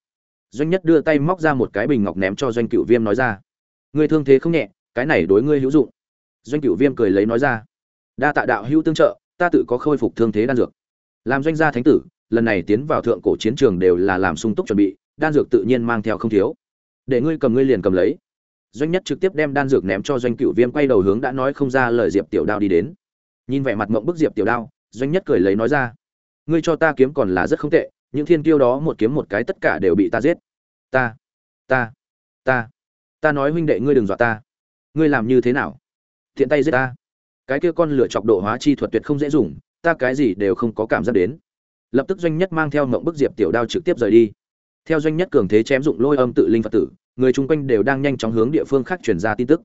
doanh nhất đưa tay móc ra một cái bình ngọc ném cho doanh cửu viêm nói ra. Ngươi thương thế không nhẹ, cái này đối ngươi hữu dụng. Doanh cửu viêm cười lấy nói ra. Đa tạ đạo hữu tương trợ, ta tự có khôi phục thương thế đan dược. Làm doanh gia thánh tử, lần này tiến vào thượng cổ chiến trường đều là làm sung túc chuẩn bị, đan dược tự nhiên mang theo không thiếu. Để ngươi cầm ngươi liền cầm lấy. Doanh nhất trực tiếp đem đan dược ném cho doanh cựu viêm quay đầu hướng đã nói không ra lời diệp tiểu đao đi đến. Nhìn vẻ mặt mộng bức diệp tiểu đao, doanh nhất cười lấy nói ra. Ngươi cho ta kiếm còn là rất không tệ những thiên kiêu đó một kiếm một cái tất cả đều bị ta giết. Ta ta ta ta nói huynh đệ ngươi đừng dọa ta. Ngươi làm như thế nào? Thiện tay giết ta. Cái kia con lửa chọc độ hóa chi thuật tuyệt không dễ dùng, ta cái gì đều không có cảm giác đến. Lập tức doanh nhất mang theo mộng bức diệp tiểu đao trực tiếp rời đi. Theo doanh nhất cường thế chém dụng lôi âm tự linh phật tử, người chung quanh đều đang nhanh chóng hướng địa phương khác truyền ra tin tức.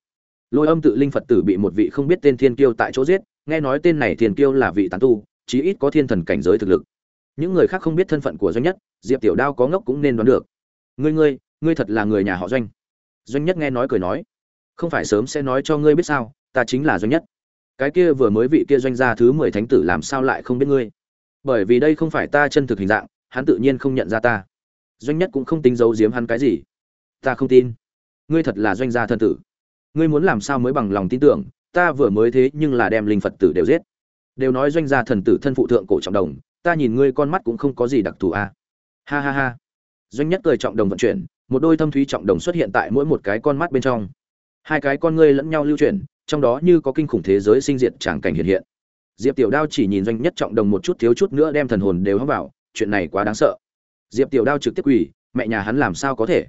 Lôi âm tự linh phật tử bị một vị không biết tên thiên kiêu tại chỗ giết, nghe nói tên này thiên kiêu là vị tán tu, chí ít có thiên thần cảnh giới thực lực những người khác không biết thân phận của doanh nhất, diệp tiểu đao có ngốc cũng nên đoán được. Ngươi ngươi ngươi thật là người nhà họ doanh. Doanh nhất nghe nói cười nói, không phải sớm sẽ nói cho ngươi biết sao, ta chính là doanh nhất. Cái kia vừa mới vị kia doanh gia thứ mười thánh tử làm sao lại không biết ngươi? Bởi vì đây không phải ta chân thực hình dạng, hắn tự nhiên không nhận ra ta. Doanh nhất cũng không tính giấu giếm hắn cái gì. Ta không tin. Ngươi thật là doanh gia thân tử. Ngươi muốn làm sao mới bằng lòng tin tưởng, ta vừa mới thế nhưng là đem linh phật tử đều giết. Đều nói doanh gia thần tử thân phụ thượng cổ trọng đồng ta nhìn ngươi con mắt cũng không có gì đặc thù à. ha ha ha. Doanh nhất cười trọng đồng vận chuyển, một đôi thâm thúy trọng đồng xuất hiện tại mỗi một cái con mắt bên trong. Hai cái con ngươi lẫn nhau lưu chuyển, trong đó như có kinh khủng thế giới sinh diệt tràng cảnh hiện hiện. Diệp tiểu đao chỉ nhìn doanh nhất trọng đồng một chút thiếu chút nữa đem thần hồn đều hấp vào, chuyện này quá đáng sợ. Diệp tiểu đao trực tiếp quỳ, mẹ nhà hắn làm sao có thể?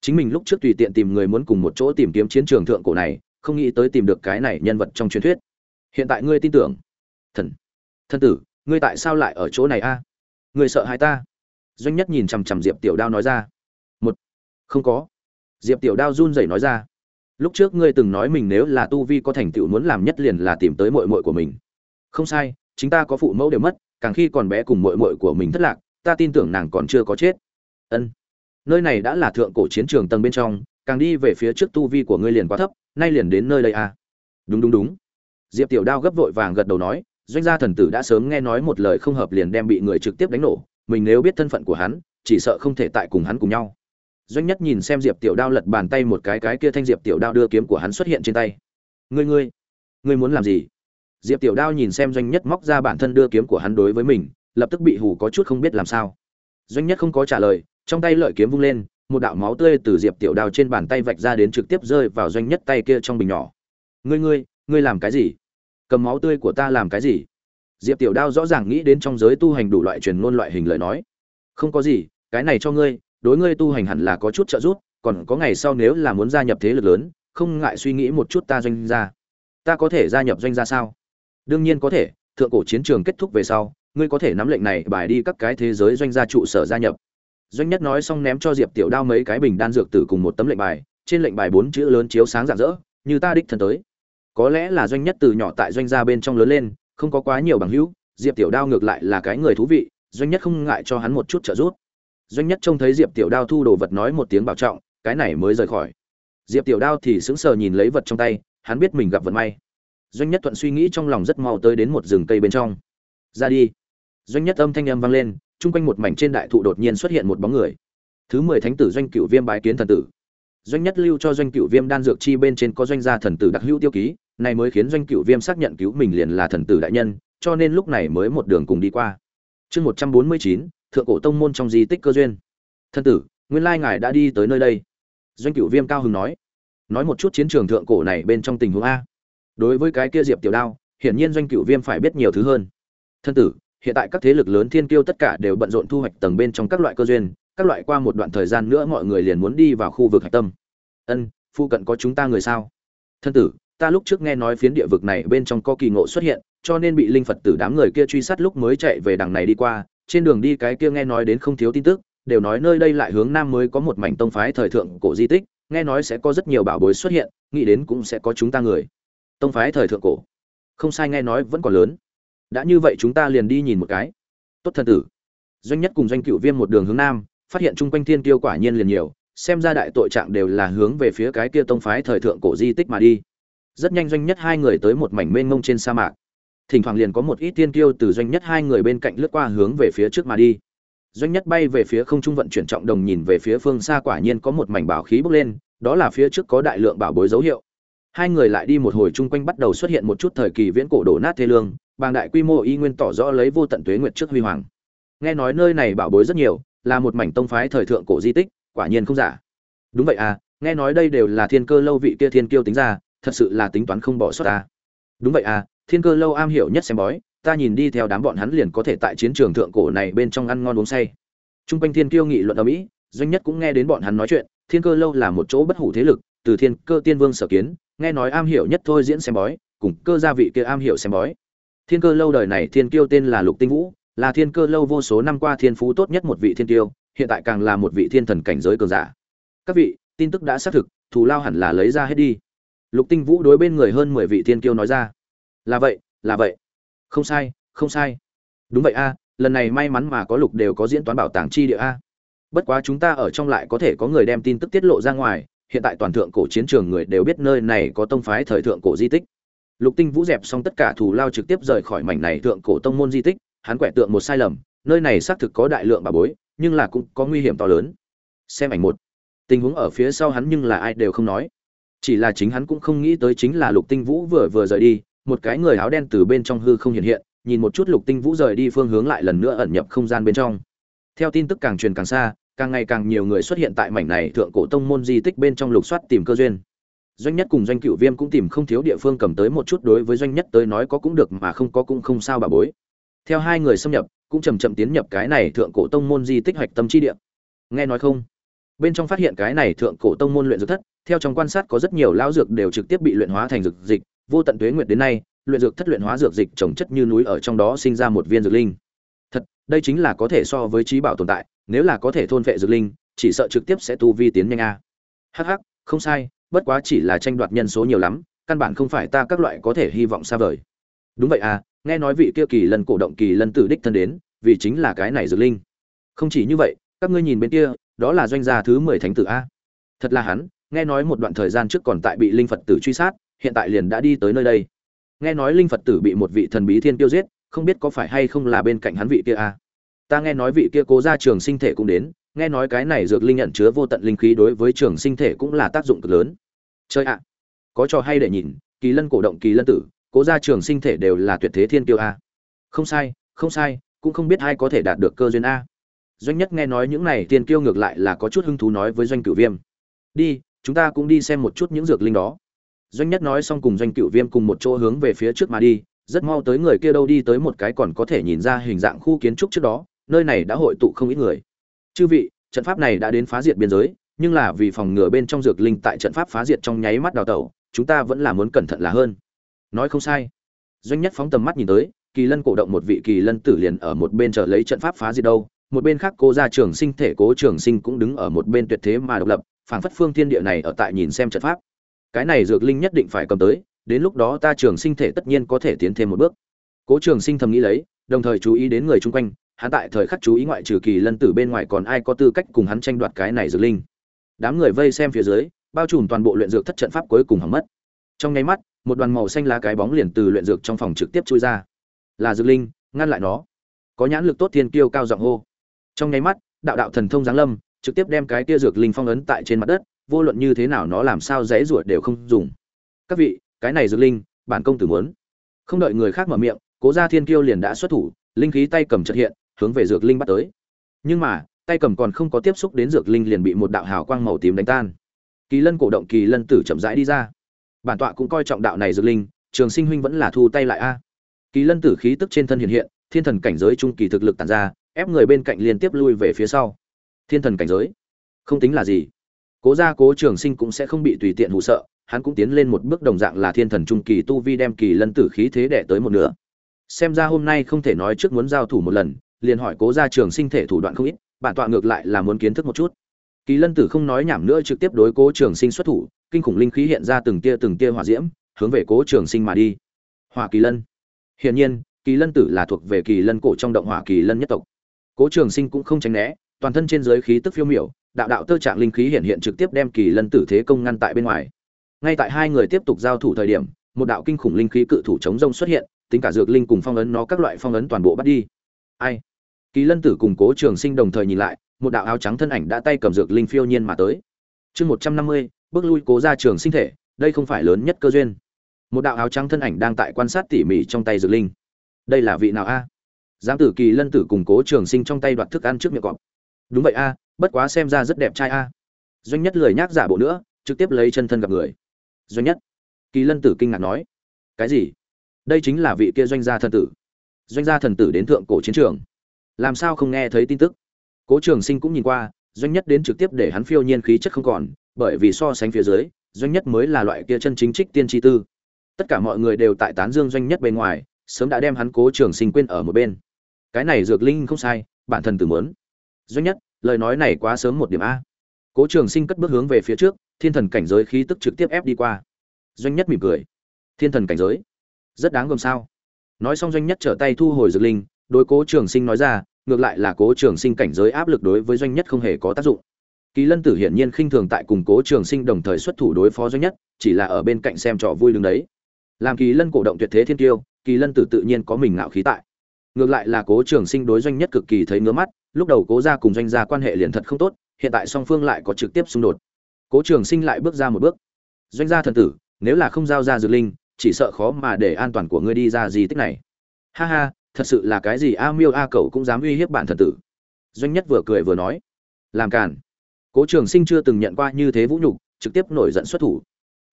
Chính mình lúc trước tùy tiện tìm người muốn cùng một chỗ tìm kiếm chiến trường thượng cổ này, không nghĩ tới tìm được cái này nhân vật trong truyền thuyết. Hiện tại ngươi tin tưởng. Thần. Thân tử ngươi tại sao lại ở chỗ này a? Ngươi sợ hai ta? Doanh nhất nhìn chằm chằm diệp tiểu đao nói ra. Một, không có. Diệp tiểu đao run rẩy nói ra. Lúc trước ngươi từng nói mình nếu là tu vi có thành tựu muốn làm nhất liền là tìm tới mội mội của mình. Không sai, chính ta có phụ mẫu đều mất, càng khi còn bé cùng mội mội của mình thất lạc, ta tin tưởng nàng còn chưa có chết. Ân. Nơi này đã là thượng cổ chiến trường tầng bên trong, càng đi về phía trước tu vi của ngươi liền quá thấp, nay liền đến nơi đây à? Đúng đúng đúng. Diệp tiểu đao gấp vội vàng gật đầu nói doanh gia thần tử đã sớm nghe nói một lời không hợp liền đem bị người trực tiếp đánh nổ, mình nếu biết thân phận của hắn, chỉ sợ không thể tại cùng hắn cùng nhau. Doanh nhất nhìn xem diệp tiểu đao lật bàn tay một cái cái kia thanh diệp tiểu đao đưa kiếm của hắn xuất hiện trên tay. Ngươi ngươi ngươi muốn làm gì? Diệp tiểu đao nhìn xem doanh nhất móc ra bản thân đưa kiếm của hắn đối với mình, lập tức bị hù có chút không biết làm sao. Doanh nhất không có trả lời, trong tay lợi kiếm vung lên, một đạo máu tươi từ diệp tiểu đao trên bàn tay vạch ra đến trực tiếp rơi vào doanh nhất tay kia trong bình nhỏ. Ngươi ngươi ngươi làm cái gì? Cầm máu tươi của ta làm cái gì? Diệp tiểu đao rõ ràng nghĩ đến trong giới tu hành đủ loại truyền ngôn loại hình lời nói. Không có gì, cái này cho ngươi, đối ngươi tu hành hẳn là có chút trợ giúp, còn có ngày sau nếu là muốn gia nhập thế lực lớn, không ngại suy nghĩ một chút ta doanh gia. Ta có thể gia nhập doanh gia sao? Đương nhiên có thể, thượng cổ chiến trường kết thúc về sau, ngươi có thể nắm lệnh này bài đi các cái thế giới doanh gia trụ sở gia nhập. Doanh nhất nói xong ném cho diệp tiểu đao mấy cái bình đan dược tử cùng một tấm lệnh bài, trên lệnh bài bốn chữ lớn chiếu sáng rạng rỡ, như ta đích thân tới có lẽ là doanh nhất từ nhỏ tại doanh gia bên trong lớn lên, không có quá nhiều bằng hữu, diệp tiểu đao ngược lại là cái người thú vị, doanh nhất không ngại cho hắn một chút trợ giúp. Doanh nhất trông thấy diệp tiểu đao thu đồ vật nói một tiếng bảo trọng, cái này mới rời khỏi. Diệp tiểu đao thì sững sờ nhìn lấy vật trong tay, hắn biết mình gặp vận may. Doanh nhất thuận suy nghĩ trong lòng rất mau tới đến một rừng cây bên trong. Ra đi. Doanh nhất âm thanh âm vang lên, chung quanh một mảnh trên đại thụ đột nhiên xuất hiện một bóng người. Thứ mười thánh tử doanh cựu viêm bái kiến thần tử. Doanh nhất lưu cho doanh cựu viêm đan dược chi bên trên có doanh gia thần tử đặc hữu tiêu ký này mới khiến doanh cựu viêm xác nhận cứu mình liền là thần tử đại nhân, cho nên lúc này mới một đường cùng đi qua. Chương một trăm bốn mươi chín, thượng cổ tông môn trong di tích cơ duyên. Thân tử, nguyên lai ngài đã đi tới nơi đây. Doanh cựu viêm cao hứng nói. Nói một chút chiến trường thượng cổ này bên trong tình huống a. Đối với cái kia diệp tiểu đao, hiển nhiên doanh cựu viêm phải biết nhiều thứ hơn. Thân tử, hiện tại các thế lực lớn thiên kiêu tất cả đều bận rộn thu hoạch tầng bên trong các loại cơ duyên, các loại qua một đoạn thời gian nữa mọi người liền muốn đi vào khu vực hạch tâm. Ân phụ cận có chúng ta người sao? Thân tử ta lúc trước nghe nói phiến địa vực này bên trong có kỳ ngộ xuất hiện, cho nên bị linh phật tử đám người kia truy sát lúc mới chạy về đằng này đi qua. Trên đường đi cái kia nghe nói đến không thiếu tin tức, đều nói nơi đây lại hướng nam mới có một mảnh tông phái thời thượng cổ di tích, nghe nói sẽ có rất nhiều bảo bối xuất hiện, nghĩ đến cũng sẽ có chúng ta người. Tông phái thời thượng cổ. Không sai nghe nói vẫn còn lớn. Đã như vậy chúng ta liền đi nhìn một cái. Tốt thần tử. Doanh nhất cùng doanh cựu viêm một đường hướng nam, phát hiện chung quanh thiên tiêu quả nhiên liền nhiều, xem ra đại tội trạng đều là hướng về phía cái kia tông phái thời thượng cổ di tích mà đi rất nhanh doanh nhất hai người tới một mảnh mênh mông trên sa mạc. Thỉnh thoảng liền có một ít tiên kiêu từ doanh nhất hai người bên cạnh lướt qua hướng về phía trước mà đi. Doanh nhất bay về phía không trung vận chuyển trọng đồng nhìn về phía phương xa quả nhiên có một mảnh bảo khí bốc lên, đó là phía trước có đại lượng bảo bối dấu hiệu. Hai người lại đi một hồi chung quanh bắt đầu xuất hiện một chút thời kỳ viễn cổ đổ nát thê lương, bàng đại quy mô y nguyên tỏ rõ lấy vô tận tuế nguyệt trước huy hoàng. Nghe nói nơi này bảo bối rất nhiều, là một mảnh tông phái thời thượng cổ di tích, quả nhiên không giả. Đúng vậy à nghe nói đây đều là thiên cơ lâu vị kia thiên kiêu tính ra thật sự là tính toán không bỏ sót ta đúng vậy à thiên cơ lâu am hiểu nhất xem bói ta nhìn đi theo đám bọn hắn liền có thể tại chiến trường thượng cổ này bên trong ăn ngon uống say Trung quanh Thiên Kiêu nghị luận ở Mỹ, doanh nhất cũng nghe đến bọn hắn nói chuyện, Thiên Cơ lâu là một chỗ bất hủ thế lực, từ Thiên Cơ Tiên Vương sở kiến, nghe nói am hiểu nhất thôi diễn xem bói, cùng cơ gia vị kia am hiểu xem bói. Thiên Cơ lâu đời này Thiên Kiêu tên là Lục Tinh Vũ, là Thiên Cơ lâu vô số năm qua thiên phú tốt nhất một vị thiên kiêu, hiện tại càng là một vị thiên thần cảnh giới cường giả. Các vị, tin tức đã xác thực, thù lao hẳn là lấy ra hết đi. Lục Tinh Vũ đối bên người hơn mười vị thiên kiêu nói ra. Là vậy, là vậy. Không sai, không sai. Đúng vậy a, lần này may mắn mà có lục đều có diễn toán bảo tàng chi địa a bất quá chúng ta ở trong lại có thể có người đem tin tức tiết lộ ra ngoài hiện tại toàn thượng cổ chiến trường người đều biết nơi này có tông phái thời thượng cổ di tích lục tinh vũ dẹp xong tất cả thủ lao trực tiếp rời khỏi mảnh này thượng cổ tông môn di tích hắn quẻ tượng một sai lầm nơi này xác thực có đại lượng bà bối nhưng là cũng có nguy hiểm to lớn xem ảnh một tình huống ở phía sau hắn nhưng là ai đều không nói chỉ là chính hắn cũng không nghĩ tới chính là lục tinh vũ vừa vừa rời đi, một cái người áo đen từ bên trong hư không hiện hiện, nhìn một chút lục tinh vũ rời đi phương hướng lại lần nữa ẩn nhập không gian bên trong. Theo tin tức càng truyền càng xa, càng ngày càng nhiều người xuất hiện tại mảnh này thượng cổ tông môn di tích bên trong lục soát tìm cơ duyên. Doanh nhất cùng doanh cựu viêm cũng tìm không thiếu địa phương cầm tới một chút đối với doanh nhất tới nói có cũng được mà không có cũng không sao bà bối. Theo hai người xâm nhập, cũng chậm chậm tiến nhập cái này thượng cổ tông môn di tích hoạch tâm chi địa. Nghe nói không? Bên trong phát hiện cái này thượng cổ tông môn luyện dược thất theo trong quan sát có rất nhiều lão dược đều trực tiếp bị luyện hóa thành dược dịch vô tận tuế nguyệt đến nay luyện dược thất luyện hóa dược dịch trồng chất như núi ở trong đó sinh ra một viên dược linh. Thật, đây chính là có thể so với trí bảo tồn tại, nếu là có thể thôn vệ dược linh, chỉ sợ trực tiếp sẽ tu vi tiến nhanh a. Hắc hắc, không sai, bất quá chỉ là tranh đoạt nhân số nhiều lắm, căn bản không phải ta các loại có thể hy vọng xa vời. Đúng vậy à, nghe nói vị kia kỳ lần cổ động kỳ lần tử đích thân đến, vì chính là cái này dược linh. Không chỉ như vậy, các ngươi nhìn bên kia, đó là doanh gia thứ 10 thánh tử a. Thật là hắn, nghe nói một đoạn thời gian trước còn tại bị linh Phật tử truy sát, hiện tại liền đã đi tới nơi đây. Nghe nói linh phật tử bị một vị thần bí thiên tiêu giết không biết có phải hay không là bên cạnh hắn vị kia a. Ta nghe nói vị kia cố ra trường sinh thể cũng đến nghe nói cái này dược linh nhận chứa vô tận linh khí đối với trường sinh thể cũng là tác dụng cực lớn. Chơi ạ! Có trò hay để nhìn kỳ lân cổ động kỳ lân tử cố ra trường sinh thể đều là tuyệt thế thiên tiêu a. Không sai không sai cũng không biết ai có thể đạt được cơ duyên a doanh nhất nghe nói những này tiên kiêu ngược lại là có chút hứng thú nói với doanh cửu viêm. Đi, chúng ta cũng đi xem một chút những dược linh đó. Doanh nhất nói xong cùng doanh cửu viêm cùng một chỗ hướng về phía trước mà đi. Rất mau tới người kia đâu đi tới một cái còn có thể nhìn ra hình dạng khu kiến trúc trước đó. Nơi này đã hội tụ không ít người. Chư vị, trận pháp này đã đến phá diệt biên giới, nhưng là vì phòng ngừa bên trong dược linh tại trận pháp phá diệt trong nháy mắt đào tẩu, chúng ta vẫn là muốn cẩn thận là hơn. Nói không sai. Doanh nhất phóng tầm mắt nhìn tới, kỳ lân cổ động một vị kỳ lân tử liền ở một bên chờ lấy trận pháp phá diệt đâu một bên khác cô gia trường sinh thể cố trường sinh cũng đứng ở một bên tuyệt thế mà độc lập, phảng phất phương thiên địa này ở tại nhìn xem trận pháp. Cái này dược linh nhất định phải cầm tới, đến lúc đó ta trường sinh thể tất nhiên có thể tiến thêm một bước. Cố trường sinh thầm nghĩ lấy, đồng thời chú ý đến người chung quanh, hắn tại thời khắc chú ý ngoại trừ kỳ lân tử bên ngoài còn ai có tư cách cùng hắn tranh đoạt cái này dược linh. Đám người vây xem phía dưới, bao trùm toàn bộ luyện dược thất trận pháp cuối cùng hỏng mất. Trong nháy mắt, một đoàn màu xanh lá cái bóng liền từ luyện dược trong phòng trực tiếp chui ra. Là dược linh, ngăn lại nó. Có nhãn lực tốt thiên kiêu cao giọng hô trong nháy mắt, đạo đạo thần thông giáng lâm, trực tiếp đem cái kia dược linh phong ấn tại trên mặt đất, vô luận như thế nào nó làm sao dễ ruột đều không dùng. Các vị, cái này dược linh, bản công tử muốn. Không đợi người khác mở miệng, cố gia thiên kiêu liền đã xuất thủ, linh khí tay cầm chợt hiện, hướng về dược linh bắt tới. Nhưng mà, tay cầm còn không có tiếp xúc đến dược linh liền bị một đạo hào quang màu tím đánh tan. Kỳ lân cổ động, kỳ lân tử chậm rãi đi ra. Bản tọa cũng coi trọng đạo này dược linh, trường sinh huynh vẫn là thu tay lại a. Kỳ lân tử khí tức trên thân hiện hiện, thiên thần cảnh giới trung kỳ thực lực tàn ra ép người bên cạnh liên tiếp lui về phía sau. Thiên thần cảnh giới. Không tính là gì. Cố gia cố trường sinh cũng sẽ không bị tùy tiện hụ sợ, hắn cũng tiến lên một bước đồng dạng là thiên thần trung kỳ tu vi đem kỳ lân tử khí thế đẻ tới một nửa. Xem ra hôm nay không thể nói trước muốn giao thủ một lần, liền hỏi cố gia trường sinh thể thủ đoạn không ít, bản tọa ngược lại là muốn kiến thức một chút. Kỳ lân tử không nói nhảm nữa trực tiếp đối cố trường sinh xuất thủ, kinh khủng linh khí hiện ra từng tia từng tia hỏa diễm, hướng về cố trường sinh mà đi. Hỏa kỳ lân. Hiển nhiên, kỳ lân tử là thuộc về kỳ lân cổ trong động hỏa kỳ lân nhất tộc cố trường sinh cũng không tránh né, toàn thân trên dưới khí tức phiêu miểu, đạo đạo tơ trạng linh khí hiện hiện trực tiếp đem kỳ lân tử thế công ngăn tại bên ngoài. Ngay tại hai người tiếp tục giao thủ thời điểm, một đạo kinh khủng linh khí cự thủ chống rông xuất hiện, tính cả dược linh cùng phong ấn nó các loại phong ấn toàn bộ bắt đi. Ai? Kỳ lân tử cùng cố trường sinh đồng thời nhìn lại, một đạo áo trắng thân ảnh đã tay cầm dược linh phiêu nhiên mà tới. Chương một trăm năm mươi, bước lui cố ra trường sinh thể, đây không phải lớn nhất cơ duyên. Một đạo áo trắng thân ảnh đang tại quan sát tỉ mỉ trong tay dược linh. Đây là vị nào a? Giám tử kỳ lân tử cùng cố trường sinh trong tay đoạt thức ăn trước miệng cọp. Đúng vậy a, bất quá xem ra rất đẹp trai a. Doanh nhất lười nhác giả bộ nữa, trực tiếp lấy chân thân gặp người. Doanh nhất. Kỳ lân tử kinh ngạc nói. Cái gì? Đây chính là vị kia doanh gia thần tử. Doanh gia thần tử đến thượng cổ chiến trường. Làm sao không nghe thấy tin tức? Cố trường sinh cũng nhìn qua, doanh nhất đến trực tiếp để hắn phiêu nhiên khí chất không còn, bởi vì so sánh phía dưới, doanh nhất mới là loại kia chân chính trích tiên tri tư. Tất cả mọi người đều tại tán dương doanh nhất bên ngoài, sớm đã đem hắn cố trường sinh quên ở một bên cái này dược linh không sai, bản thân tử mớn. Doanh nhất, lời nói này quá sớm một điểm a. Cố trường sinh cất bước hướng về phía trước, thiên thần cảnh giới khí tức trực tiếp ép đi qua. Doanh nhất mỉm cười. Thiên thần cảnh giới. Rất đáng gồm sao. Nói xong doanh nhất trở tay thu hồi dược linh, đối cố trường sinh nói ra, ngược lại là cố trường sinh cảnh giới áp lực đối với doanh nhất không hề có tác dụng. Kỳ lân tử hiển nhiên khinh thường tại cùng cố trường sinh đồng thời xuất thủ đối phó doanh nhất, chỉ là ở bên cạnh xem trò vui đứng đấy. Làm kỳ lân cổ động tuyệt thế thiên tiêu, kỳ lân tử tự nhiên có mình ngạo khí tại ngược lại là cố trường sinh đối doanh nhất cực kỳ thấy ngứa mắt, lúc đầu cố ra cùng doanh gia quan hệ liền thật không tốt, hiện tại song phương lại có trực tiếp xung đột. Cố trường sinh lại bước ra một bước. Doanh gia thần tử, nếu là không giao ra dược linh, chỉ sợ khó mà để an toàn của ngươi đi ra gì tích này. Ha ha, thật sự là cái gì a miêu a cậu cũng dám uy hiếp bản thần tử. Doanh nhất vừa cười vừa nói. Làm càn. Cố trường sinh chưa từng nhận qua như thế vũ nhục, trực tiếp nổi giận xuất thủ.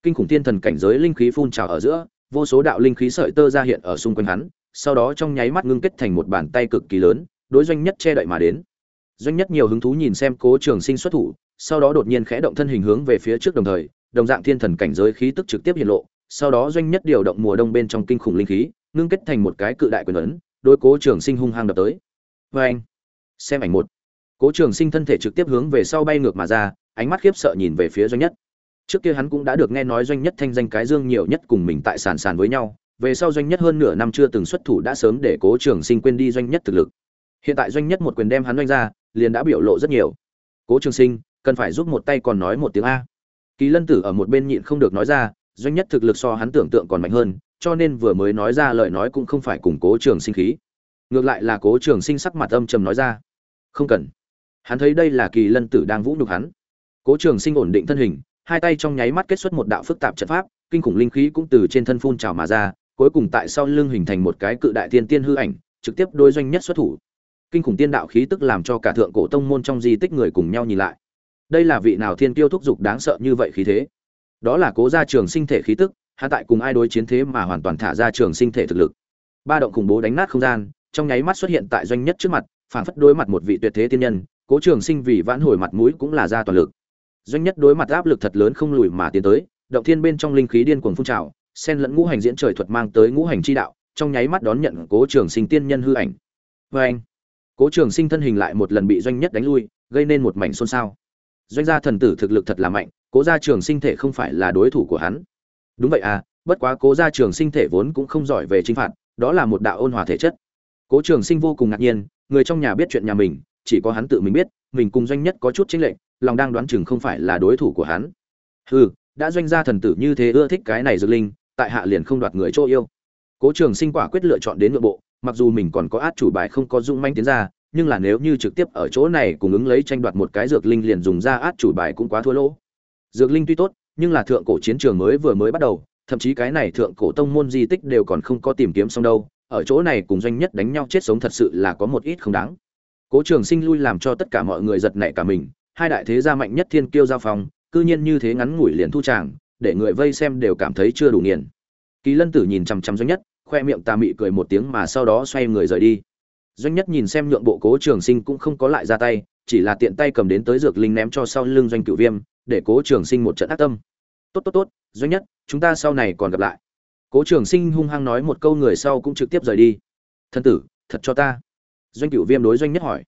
Kinh khủng tiên thần cảnh giới linh khí phun trào ở giữa, vô số đạo linh khí sợi tơ ra hiện ở xung quanh hắn sau đó trong nháy mắt ngưng kết thành một bàn tay cực kỳ lớn, đối doanh nhất che đậy mà đến. Doanh nhất nhiều hứng thú nhìn xem cố trường sinh xuất thủ, sau đó đột nhiên khẽ động thân hình hướng về phía trước đồng thời, đồng dạng thiên thần cảnh giới khí tức trực tiếp hiện lộ, sau đó doanh nhất điều động mùa đông bên trong kinh khủng linh khí, ngưng kết thành một cái cự đại quyền ấn, đối cố trường sinh hung hăng đập tới. Vê anh xem ảnh một. Cố trường sinh thân thể trực tiếp hướng về sau bay ngược mà ra, ánh mắt khiếp sợ nhìn về phía doanh nhất. Trước kia hắn cũng đã được nghe nói doanh nhất thanh danh cái dương nhiều nhất cùng mình tại sàn sàn với nhau về sau doanh nhất hơn nửa năm chưa từng xuất thủ đã sớm để cố trường sinh quên đi doanh nhất thực lực. Hiện tại doanh nhất một quyền đem hắn doanh ra, liền đã biểu lộ rất nhiều. Cố trường sinh, cần phải giúp một tay còn nói một tiếng a. Kỳ lân tử ở một bên nhịn không được nói ra, doanh nhất thực lực so hắn tưởng tượng còn mạnh hơn, cho nên vừa mới nói ra lời nói cũng không phải cùng cố trường sinh khí. Ngược lại là cố trường sinh sắc mặt âm trầm nói ra, không cần. Hắn thấy đây là kỳ lân tử đang vũ nhục hắn. Cố trường sinh ổn định thân hình, hai tay trong nháy mắt kết xuất một đạo phức tạp trận pháp, kinh khủng linh khí cũng từ trên thân phun trào mà ra cuối cùng tại sau lưng hình thành một cái cự đại tiên tiên hư ảnh, trực tiếp đối doanh nhất xuất thủ. Kinh khủng tiên đạo khí tức làm cho cả thượng cổ tông môn trong di tích người cùng nhau nhìn lại. Đây là vị nào thiên tiêu thúc dục đáng sợ như vậy khí thế? Đó là cố gia trường sinh thể khí tức, hạ tại cùng ai đối chiến thế mà hoàn toàn thả ra trường sinh thể thực lực. Ba động khủng bố đánh nát không gian, trong nháy mắt xuất hiện tại doanh nhất trước mặt, phảng phất đối mặt một vị tuyệt thế tiên nhân, cố trường sinh vì vãn hồi mặt mũi cũng là ra toàn lực. Doanh nhất đối mặt áp lực thật lớn không lùi mà tiến tới, động thiên bên trong linh khí điên cuồng phun trào sen lẫn ngũ hành diễn trời thuật mang tới ngũ hành chi đạo, trong nháy mắt đón nhận cố trường sinh tiên nhân hư ảnh. Vê anh, cố trường sinh thân hình lại một lần bị doanh nhất đánh lui, gây nên một mảnh xôn xao. Doanh gia thần tử thực lực thật là mạnh, cố gia trường sinh thể không phải là đối thủ của hắn. Đúng vậy à bất quá cố gia trường sinh thể vốn cũng không giỏi về chính phạt, đó là một đạo ôn hòa thể chất. Cố trường sinh vô cùng ngạc nhiên, người trong nhà biết chuyện nhà mình, chỉ có hắn tự mình biết, mình cùng doanh nhất có chút chính lệnh lòng đang đoán chừng không phải là đối thủ của hắn. Hừ, đã doanh gia thần tử như thế ưa thích cái này dược linh tại hạ liền không đoạt người chỗ yêu. Cố trường sinh quả quyết lựa chọn đến nội bộ mặc dù mình còn có át chủ bài không có dung manh tiến ra nhưng là nếu như trực tiếp ở chỗ này cùng ứng lấy tranh đoạt một cái dược linh liền dùng ra át chủ bài cũng quá thua lỗ. Dược linh tuy tốt nhưng là thượng cổ chiến trường mới vừa mới bắt đầu thậm chí cái này thượng cổ tông môn di tích đều còn không có tìm kiếm xong đâu ở chỗ này cùng doanh nhất đánh nhau chết sống thật sự là có một ít không đáng. Cố trường sinh lui làm cho tất cả mọi người giật nảy cả mình hai đại thế gia mạnh nhất thiên kiêu giao phòng, cư nhiên như thế ngắn ngủi liền thu tràng để người vây xem đều cảm thấy chưa đủ nghiền. Kỳ lân tử nhìn chằm chằm doanh nhất, khoe miệng tà mị cười một tiếng mà sau đó xoay người rời đi. Doanh nhất nhìn xem nhượng bộ cố trường sinh cũng không có lại ra tay, chỉ là tiện tay cầm đến tới dược linh ném cho sau lưng doanh cửu viêm, để cố trường sinh một trận ác tâm. Tốt tốt tốt, doanh nhất, chúng ta sau này còn gặp lại. Cố trường sinh hung hăng nói một câu người sau cũng trực tiếp rời đi. Thân tử, thật cho ta. Doanh cửu viêm đối doanh nhất hỏi.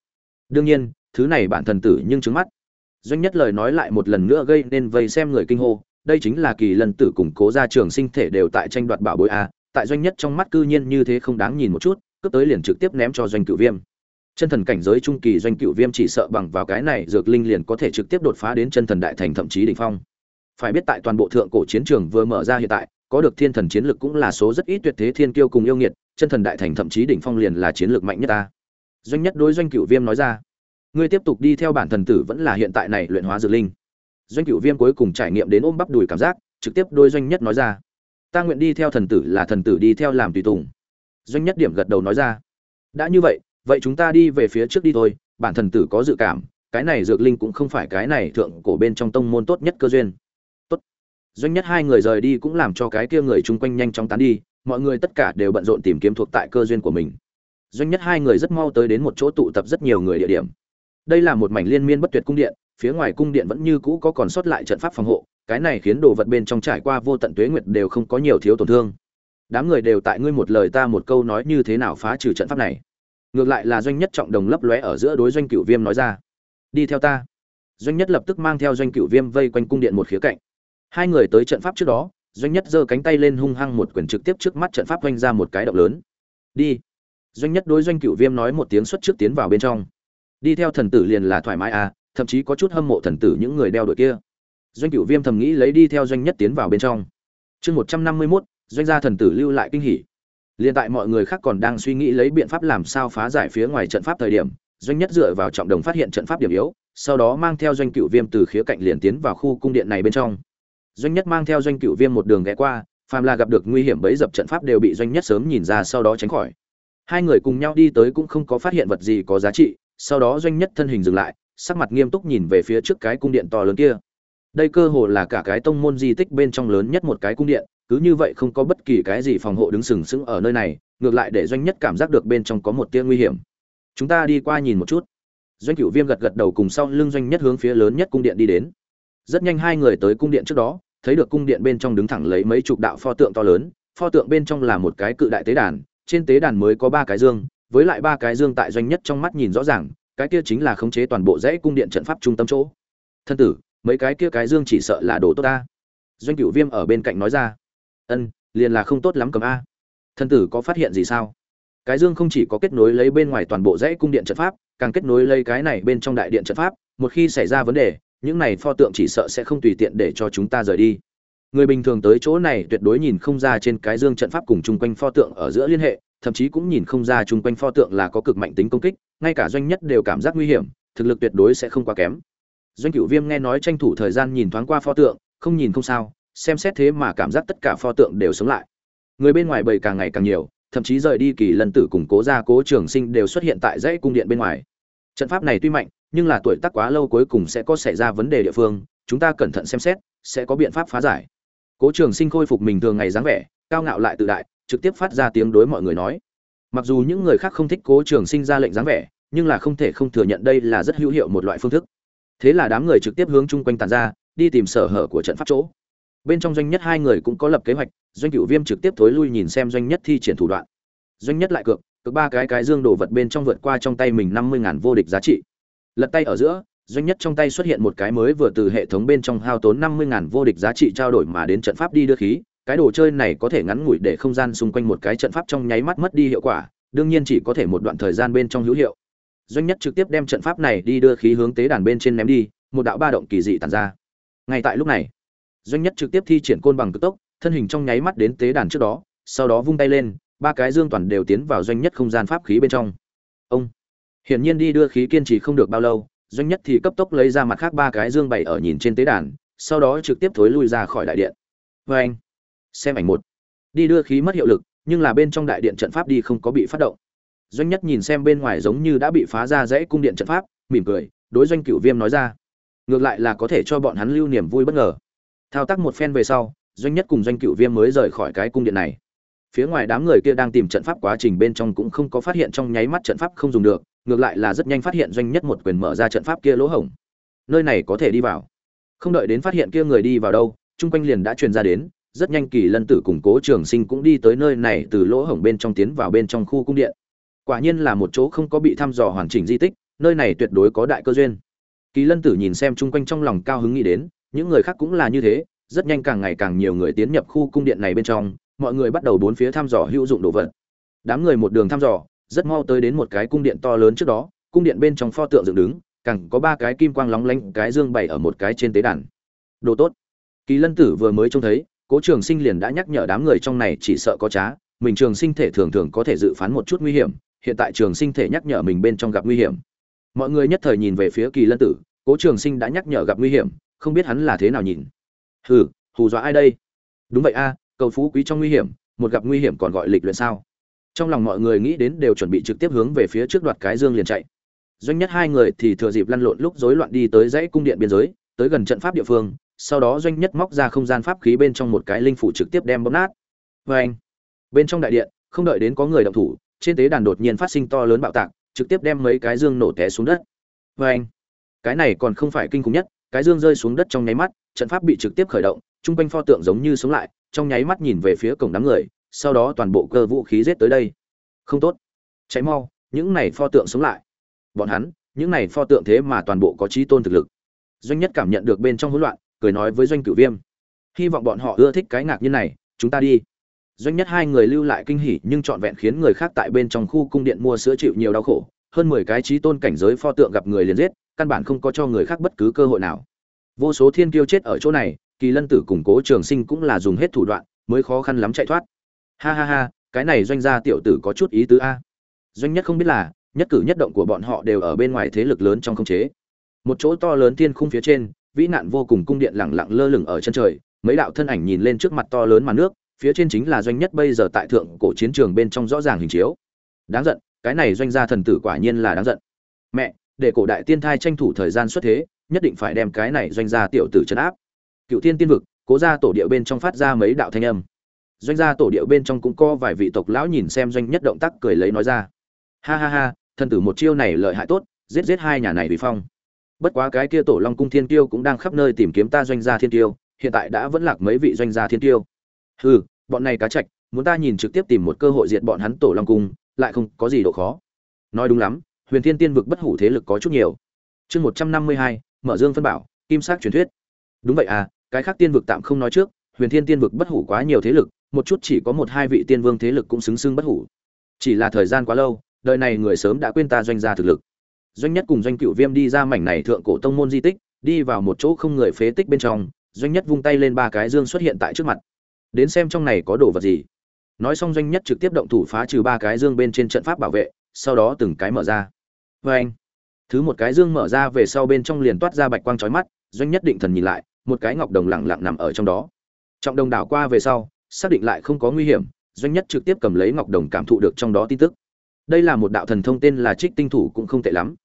Đương nhiên, thứ này bạn thần tử nhưng trứng mắt. Doanh nhất lời nói lại một lần nữa gây nên vây xem người kinh hô đây chính là kỳ lần tử củng cố gia trường sinh thể đều tại tranh đoạt bảo bối a, tại doanh nhất trong mắt cư nhiên như thế không đáng nhìn một chút, cướp tới liền trực tiếp ném cho doanh cửu viêm. Chân thần cảnh giới trung kỳ doanh cửu viêm chỉ sợ bằng vào cái này dược linh liền có thể trực tiếp đột phá đến chân thần đại thành thậm chí đỉnh phong. Phải biết tại toàn bộ thượng cổ chiến trường vừa mở ra hiện tại, có được thiên thần chiến lực cũng là số rất ít tuyệt thế thiên kiêu cùng yêu nghiệt, chân thần đại thành thậm chí đỉnh phong liền là chiến lược mạnh nhất ta. Doanh nhất đối doanh cửu viêm nói ra, ngươi tiếp tục đi theo bản thần tử vẫn là hiện tại này luyện hóa dược linh doanh cựu viêm cuối cùng trải nghiệm đến ôm bắp đùi cảm giác, trực tiếp đôi doanh nhất nói ra. Ta nguyện đi theo thần tử là thần tử đi theo làm tùy tùng. Doanh nhất điểm gật đầu nói ra. Đã như vậy vậy chúng ta đi về phía trước đi thôi, bản thần tử có dự cảm, cái này dược linh cũng không phải cái này thượng cổ bên trong tông môn tốt nhất cơ duyên. Tốt. Doanh nhất hai người rời đi cũng làm cho cái kia người chung quanh nhanh chóng tán đi, mọi người tất cả đều bận rộn tìm kiếm thuộc tại cơ duyên của mình. Doanh nhất hai người rất mau tới đến một chỗ tụ tập rất nhiều người địa điểm đây là một mảnh liên miên bất tuyệt cung điện, phía ngoài cung điện vẫn như cũ có còn sót lại trận pháp phòng hộ, cái này khiến đồ vật bên trong trải qua vô tận tuế nguyệt đều không có nhiều thiếu tổn thương. Đám người đều tại ngươi một lời ta một câu nói như thế nào phá trừ trận pháp này. Ngược lại là doanh nhất trọng đồng lấp lóe ở giữa đối doanh cửu viêm nói ra. Đi theo ta. Doanh nhất lập tức mang theo doanh cửu viêm vây quanh cung điện một khía cạnh. Hai người tới trận pháp trước đó, doanh nhất giơ cánh tay lên hung hăng một quyền trực tiếp trước mắt trận pháp doanh ra một cái động lớn. Đi. Doanh nhất đối doanh cửu viêm nói một tiếng xuất trước tiến vào bên trong đi theo thần tử liền là thoải mái à thậm chí có chút hâm mộ thần tử những người đeo đội kia doanh cửu viêm thầm nghĩ lấy đi theo doanh nhất tiến vào bên trong chương một trăm năm mươi mốt doanh gia thần tử lưu lại kinh hỉ Liên tại mọi người khác còn đang suy nghĩ lấy biện pháp làm sao phá giải phía ngoài trận pháp thời điểm, doanh nhất dựa vào trọng đồng phát hiện trận pháp điểm yếu, sau đó mang theo doanh cựu viêm từ khía cạnh liền tiến vào khu cung điện này bên trong. Doanh nhất mang theo doanh cựu viêm một đường ghé qua, phàm là gặp được nguy hiểm bấy dập trận pháp đều bị doanh nhất sớm nhìn ra sau đó tránh khỏi. Hai người cùng nhau đi tới cũng không có phát hiện vật gì có giá trị, sau đó doanh nhất thân hình dừng lại, sắc mặt nghiêm túc nhìn về phía trước cái cung điện to lớn kia. Đây cơ hồ là cả cái tông môn di tích bên trong lớn nhất một cái cung điện, cứ như vậy không có bất kỳ cái gì phòng hộ đứng sừng sững ở nơi này ngược lại để doanh nhất cảm giác được bên trong có một tia nguy hiểm. Chúng ta đi qua nhìn một chút. Doanh cửu viêm gật gật đầu cùng sau lưng doanh nhất hướng phía lớn nhất cung điện đi đến. Rất nhanh hai người tới cung điện trước đó thấy được cung điện bên trong đứng thẳng lấy mấy chục đạo pho tượng to lớn pho tượng bên trong là một cái cự đại tế đàn trên tế đàn mới có ba cái dương với lại ba cái dương tại doanh nhất trong mắt nhìn rõ ràng, cái kia chính là khống chế toàn bộ dãy cung điện trận pháp trung tâm chỗ. Thân tử, mấy cái kia cái dương chỉ sợ là đồ tốt ta. Doanh cửu viêm ở bên cạnh nói ra. Ân, liền là không tốt lắm cầm a. Thân tử có phát hiện gì sao? Cái dương không chỉ có kết nối lấy bên ngoài toàn bộ dãy cung điện trận pháp, càng kết nối lấy cái này bên trong đại điện trận pháp, một khi xảy ra vấn đề, những này pho tượng chỉ sợ sẽ không tùy tiện để cho chúng ta rời đi. Người bình thường tới chỗ này tuyệt đối nhìn không ra trên cái dương trận pháp cùng chung quanh pho tượng ở giữa liên hệ thậm chí cũng nhìn không ra chung quanh pho tượng là có cực mạnh tính công kích, ngay cả doanh nhất đều cảm giác nguy hiểm, thực lực tuyệt đối sẽ không quá kém. Doanh cửu viêm nghe nói tranh thủ thời gian nhìn thoáng qua pho tượng, không nhìn không sao, xem xét thế mà cảm giác tất cả pho tượng đều sống lại. Người bên ngoài bầy càng ngày càng nhiều, thậm chí rời đi kỳ lần tử cùng cố gia cố trường sinh đều xuất hiện tại dãy cung điện bên ngoài. Trận pháp này tuy mạnh, nhưng là tuổi tác quá lâu cuối cùng sẽ có xảy ra vấn đề địa phương, chúng ta cẩn thận xem xét, sẽ có biện pháp phá giải. Cố trường sinh khôi phục mình thường ngày dáng vẻ, cao ngạo lại tự đại trực tiếp phát ra tiếng đối mọi người nói. Mặc dù những người khác không thích cố trường sinh ra lệnh dáng vẻ, nhưng là không thể không thừa nhận đây là rất hữu hiệu một loại phương thức. Thế là đám người trực tiếp hướng chung quanh tàn ra, đi tìm sở hở của trận pháp chỗ. Bên trong doanh nhất hai người cũng có lập kế hoạch, doanh cựu viêm trực tiếp thối lui nhìn xem doanh nhất thi triển thủ đoạn. Doanh nhất lại cược cược ba cái cái dương đồ vật bên trong vượt qua trong tay mình năm mươi ngàn vô địch giá trị. Lật tay ở giữa, doanh nhất trong tay xuất hiện một cái mới vừa từ hệ thống bên trong hao tốn năm mươi ngàn vô địch giá trị trao đổi mà đến trận pháp đi đưa khí cái đồ chơi này có thể ngắn ngủi để không gian xung quanh một cái trận pháp trong nháy mắt mất đi hiệu quả, đương nhiên chỉ có thể một đoạn thời gian bên trong hữu hiệu. Doanh nhất trực tiếp đem trận pháp này đi đưa khí hướng tế đàn bên trên ném đi, một đạo ba động kỳ dị tàn ra. Ngay tại lúc này, doanh nhất trực tiếp thi triển côn bằng cực tốc, thân hình trong nháy mắt đến tế đàn trước đó, sau đó vung tay lên, ba cái dương toàn đều tiến vào doanh nhất không gian pháp khí bên trong. Ông, hiển nhiên đi đưa khí kiên trì không được bao lâu, doanh nhất thì cấp tốc lấy ra mặt khác ba cái dương bày ở nhìn trên tế đàn, sau đó trực tiếp thối lui ra khỏi đại điện. Vê anh xem ảnh một. Đi đưa khí mất hiệu lực, nhưng là bên trong đại điện trận pháp đi không có bị phát động. Doanh nhất nhìn xem bên ngoài giống như đã bị phá ra dãy cung điện trận pháp, mỉm cười, đối doanh cửu viêm nói ra. Ngược lại là có thể cho bọn hắn lưu niềm vui bất ngờ. Thao tác một phen về sau, doanh nhất cùng doanh cửu viêm mới rời khỏi cái cung điện này. Phía ngoài đám người kia đang tìm trận pháp quá trình bên trong cũng không có phát hiện trong nháy mắt trận pháp không dùng được, ngược lại là rất nhanh phát hiện doanh nhất một quyền mở ra trận pháp kia lỗ hổng. Nơi này có thể đi vào. Không đợi đến phát hiện kia người đi vào đâu, chung quanh liền đã truyền ra đến rất nhanh kỳ lân tử cùng cố trường sinh cũng đi tới nơi này từ lỗ hổng bên trong tiến vào bên trong khu cung điện. Quả nhiên là một chỗ không có bị thăm dò hoàn chỉnh di tích, nơi này tuyệt đối có đại cơ duyên. Kỳ lân tử nhìn xem chung quanh trong lòng cao hứng nghĩ đến, những người khác cũng là như thế, rất nhanh càng ngày càng nhiều người tiến nhập khu cung điện này bên trong, mọi người bắt đầu bốn phía thăm dò hữu dụng đồ vật. Đám người một đường thăm dò, rất mau tới đến một cái cung điện to lớn trước đó, cung điện bên trong pho tượng dựng đứng, càng có ba cái kim quang lóng lánh, cái dương bày ở một cái trên tế đàn. Đồ tốt. Kỳ lân tử vừa mới trông thấy cố trường sinh liền đã nhắc nhở đám người trong này chỉ sợ có trá, mình trường sinh thể thường thường có thể dự phán một chút nguy hiểm, hiện tại trường sinh thể nhắc nhở mình bên trong gặp nguy hiểm. Mọi người nhất thời nhìn về phía kỳ lân tử, cố trường sinh đã nhắc nhở gặp nguy hiểm, không biết hắn là thế nào nhìn. Hừ, hù dọa ai đây? Đúng vậy a, cầu phú quý trong nguy hiểm, một gặp nguy hiểm còn gọi lịch luyện sao? Trong lòng mọi người nghĩ đến đều chuẩn bị trực tiếp hướng về phía trước đoạt cái dương liền chạy. Doanh nhất hai người thì thừa dịp lăn lộn lúc rối loạn đi tới dãy cung điện biên giới, tới gần trận pháp địa phương sau đó doanh nhất móc ra không gian pháp khí bên trong một cái linh phủ trực tiếp đem bóp nát. Vê anh, bên trong đại điện, không đợi đến có người động thủ, trên tế đàn đột nhiên phát sinh to lớn bạo tạc, trực tiếp đem mấy cái dương nổ té xuống đất. Vê anh, cái này còn không phải kinh khủng nhất, cái dương rơi xuống đất trong nháy mắt, trận pháp bị trực tiếp khởi động, trung quanh pho tượng giống như sống lại, trong nháy mắt nhìn về phía cổng đám người, sau đó toàn bộ cơ vũ khí giết tới đây. Không tốt. Cháy mau, những này pho tượng sống lại. Bọn hắn, những này pho tượng thế mà toàn bộ có trí tôn thực lực. Doanh nhất cảm nhận được bên trong hỗn loạn cười nói với doanh cửu viêm. Hy vọng bọn họ ưa thích cái ngạc như này, chúng ta đi. Doanh nhất hai người lưu lại kinh hỉ nhưng trọn vẹn khiến người khác tại bên trong khu cung điện mua sữa chịu nhiều đau khổ. Hơn mười cái trí tôn cảnh giới pho tượng gặp người liền giết, căn bản không có cho người khác bất cứ cơ hội nào. Vô số thiên kiêu chết ở chỗ này, kỳ lân tử củng cố trường sinh cũng là dùng hết thủ đoạn, mới khó khăn lắm chạy thoát. Ha ha ha, cái này doanh gia tiểu tử có chút ý tứ a. Doanh nhất không biết là, nhất cử nhất động của bọn họ đều ở bên ngoài thế lực lớn trong không chế. Một chỗ to lớn thiên khung phía trên vĩ nạn vô cùng cung điện lẳng lặng lơ lửng ở chân trời, mấy đạo thân ảnh nhìn lên trước mặt to lớn mà nước, phía trên chính là doanh nhất bây giờ tại thượng cổ chiến trường bên trong rõ ràng hình chiếu. Đáng giận, cái này doanh gia thần tử quả nhiên là đáng giận. Mẹ, để cổ đại tiên thai tranh thủ thời gian xuất thế, nhất định phải đem cái này doanh gia tiểu tử chấn áp. Cựu thiên tiên vực, cố gia tổ địa bên trong phát ra mấy đạo thanh âm. Doanh gia tổ địa bên trong cũng có vài vị tộc lão nhìn xem doanh nhất động tác cười lấy nói ra. Ha ha ha, thần tử một chiêu này lợi hại tốt, giết giết hai nhà này vì phong bất quá cái kia tổ long cung thiên tiêu cũng đang khắp nơi tìm kiếm ta doanh gia thiên tiêu, hiện tại đã vẫn lạc mấy vị doanh gia thiên tiêu. Hừ, bọn này cá chạch, muốn ta nhìn trực tiếp tìm một cơ hội diệt bọn hắn tổ long cung, lại không có gì độ khó. Nói đúng lắm, huyền thiên tiên vực bất hủ thế lực có chút nhiều. Chương một trăm năm mươi hai, mở dương phân bảo, kim sắc truyền thuyết. Đúng vậy à cái khác tiên vực tạm không nói trước, huyền thiên tiên vực bất hủ quá nhiều thế lực, một chút chỉ có một hai vị tiên vương thế lực cũng xứng xưng bất hủ. Chỉ là thời gian quá lâu, đời này người sớm đã quên ta doanh gia thực lực doanh nhất cùng doanh cựu viêm đi ra mảnh này thượng cổ tông môn di tích, đi vào một chỗ không người phế tích bên trong, doanh nhất vung tay lên ba cái dương xuất hiện tại trước mặt. Đến xem trong này có đồ vật gì. Nói xong doanh nhất trực tiếp động thủ phá trừ ba cái dương bên trên trận pháp bảo vệ, sau đó từng cái mở ra. Vê anh, thứ một cái dương mở ra về sau bên trong liền toát ra bạch quang trói mắt, doanh nhất định thần nhìn lại, một cái ngọc đồng lẳng lặng nằm ở trong đó. Trọng đồng đảo qua về sau, xác định lại không có nguy hiểm, doanh nhất trực tiếp cầm lấy ngọc đồng cảm thụ được trong đó tin tức. Đây là một đạo thần thông tên là trích tinh thủ cũng không tệ lắm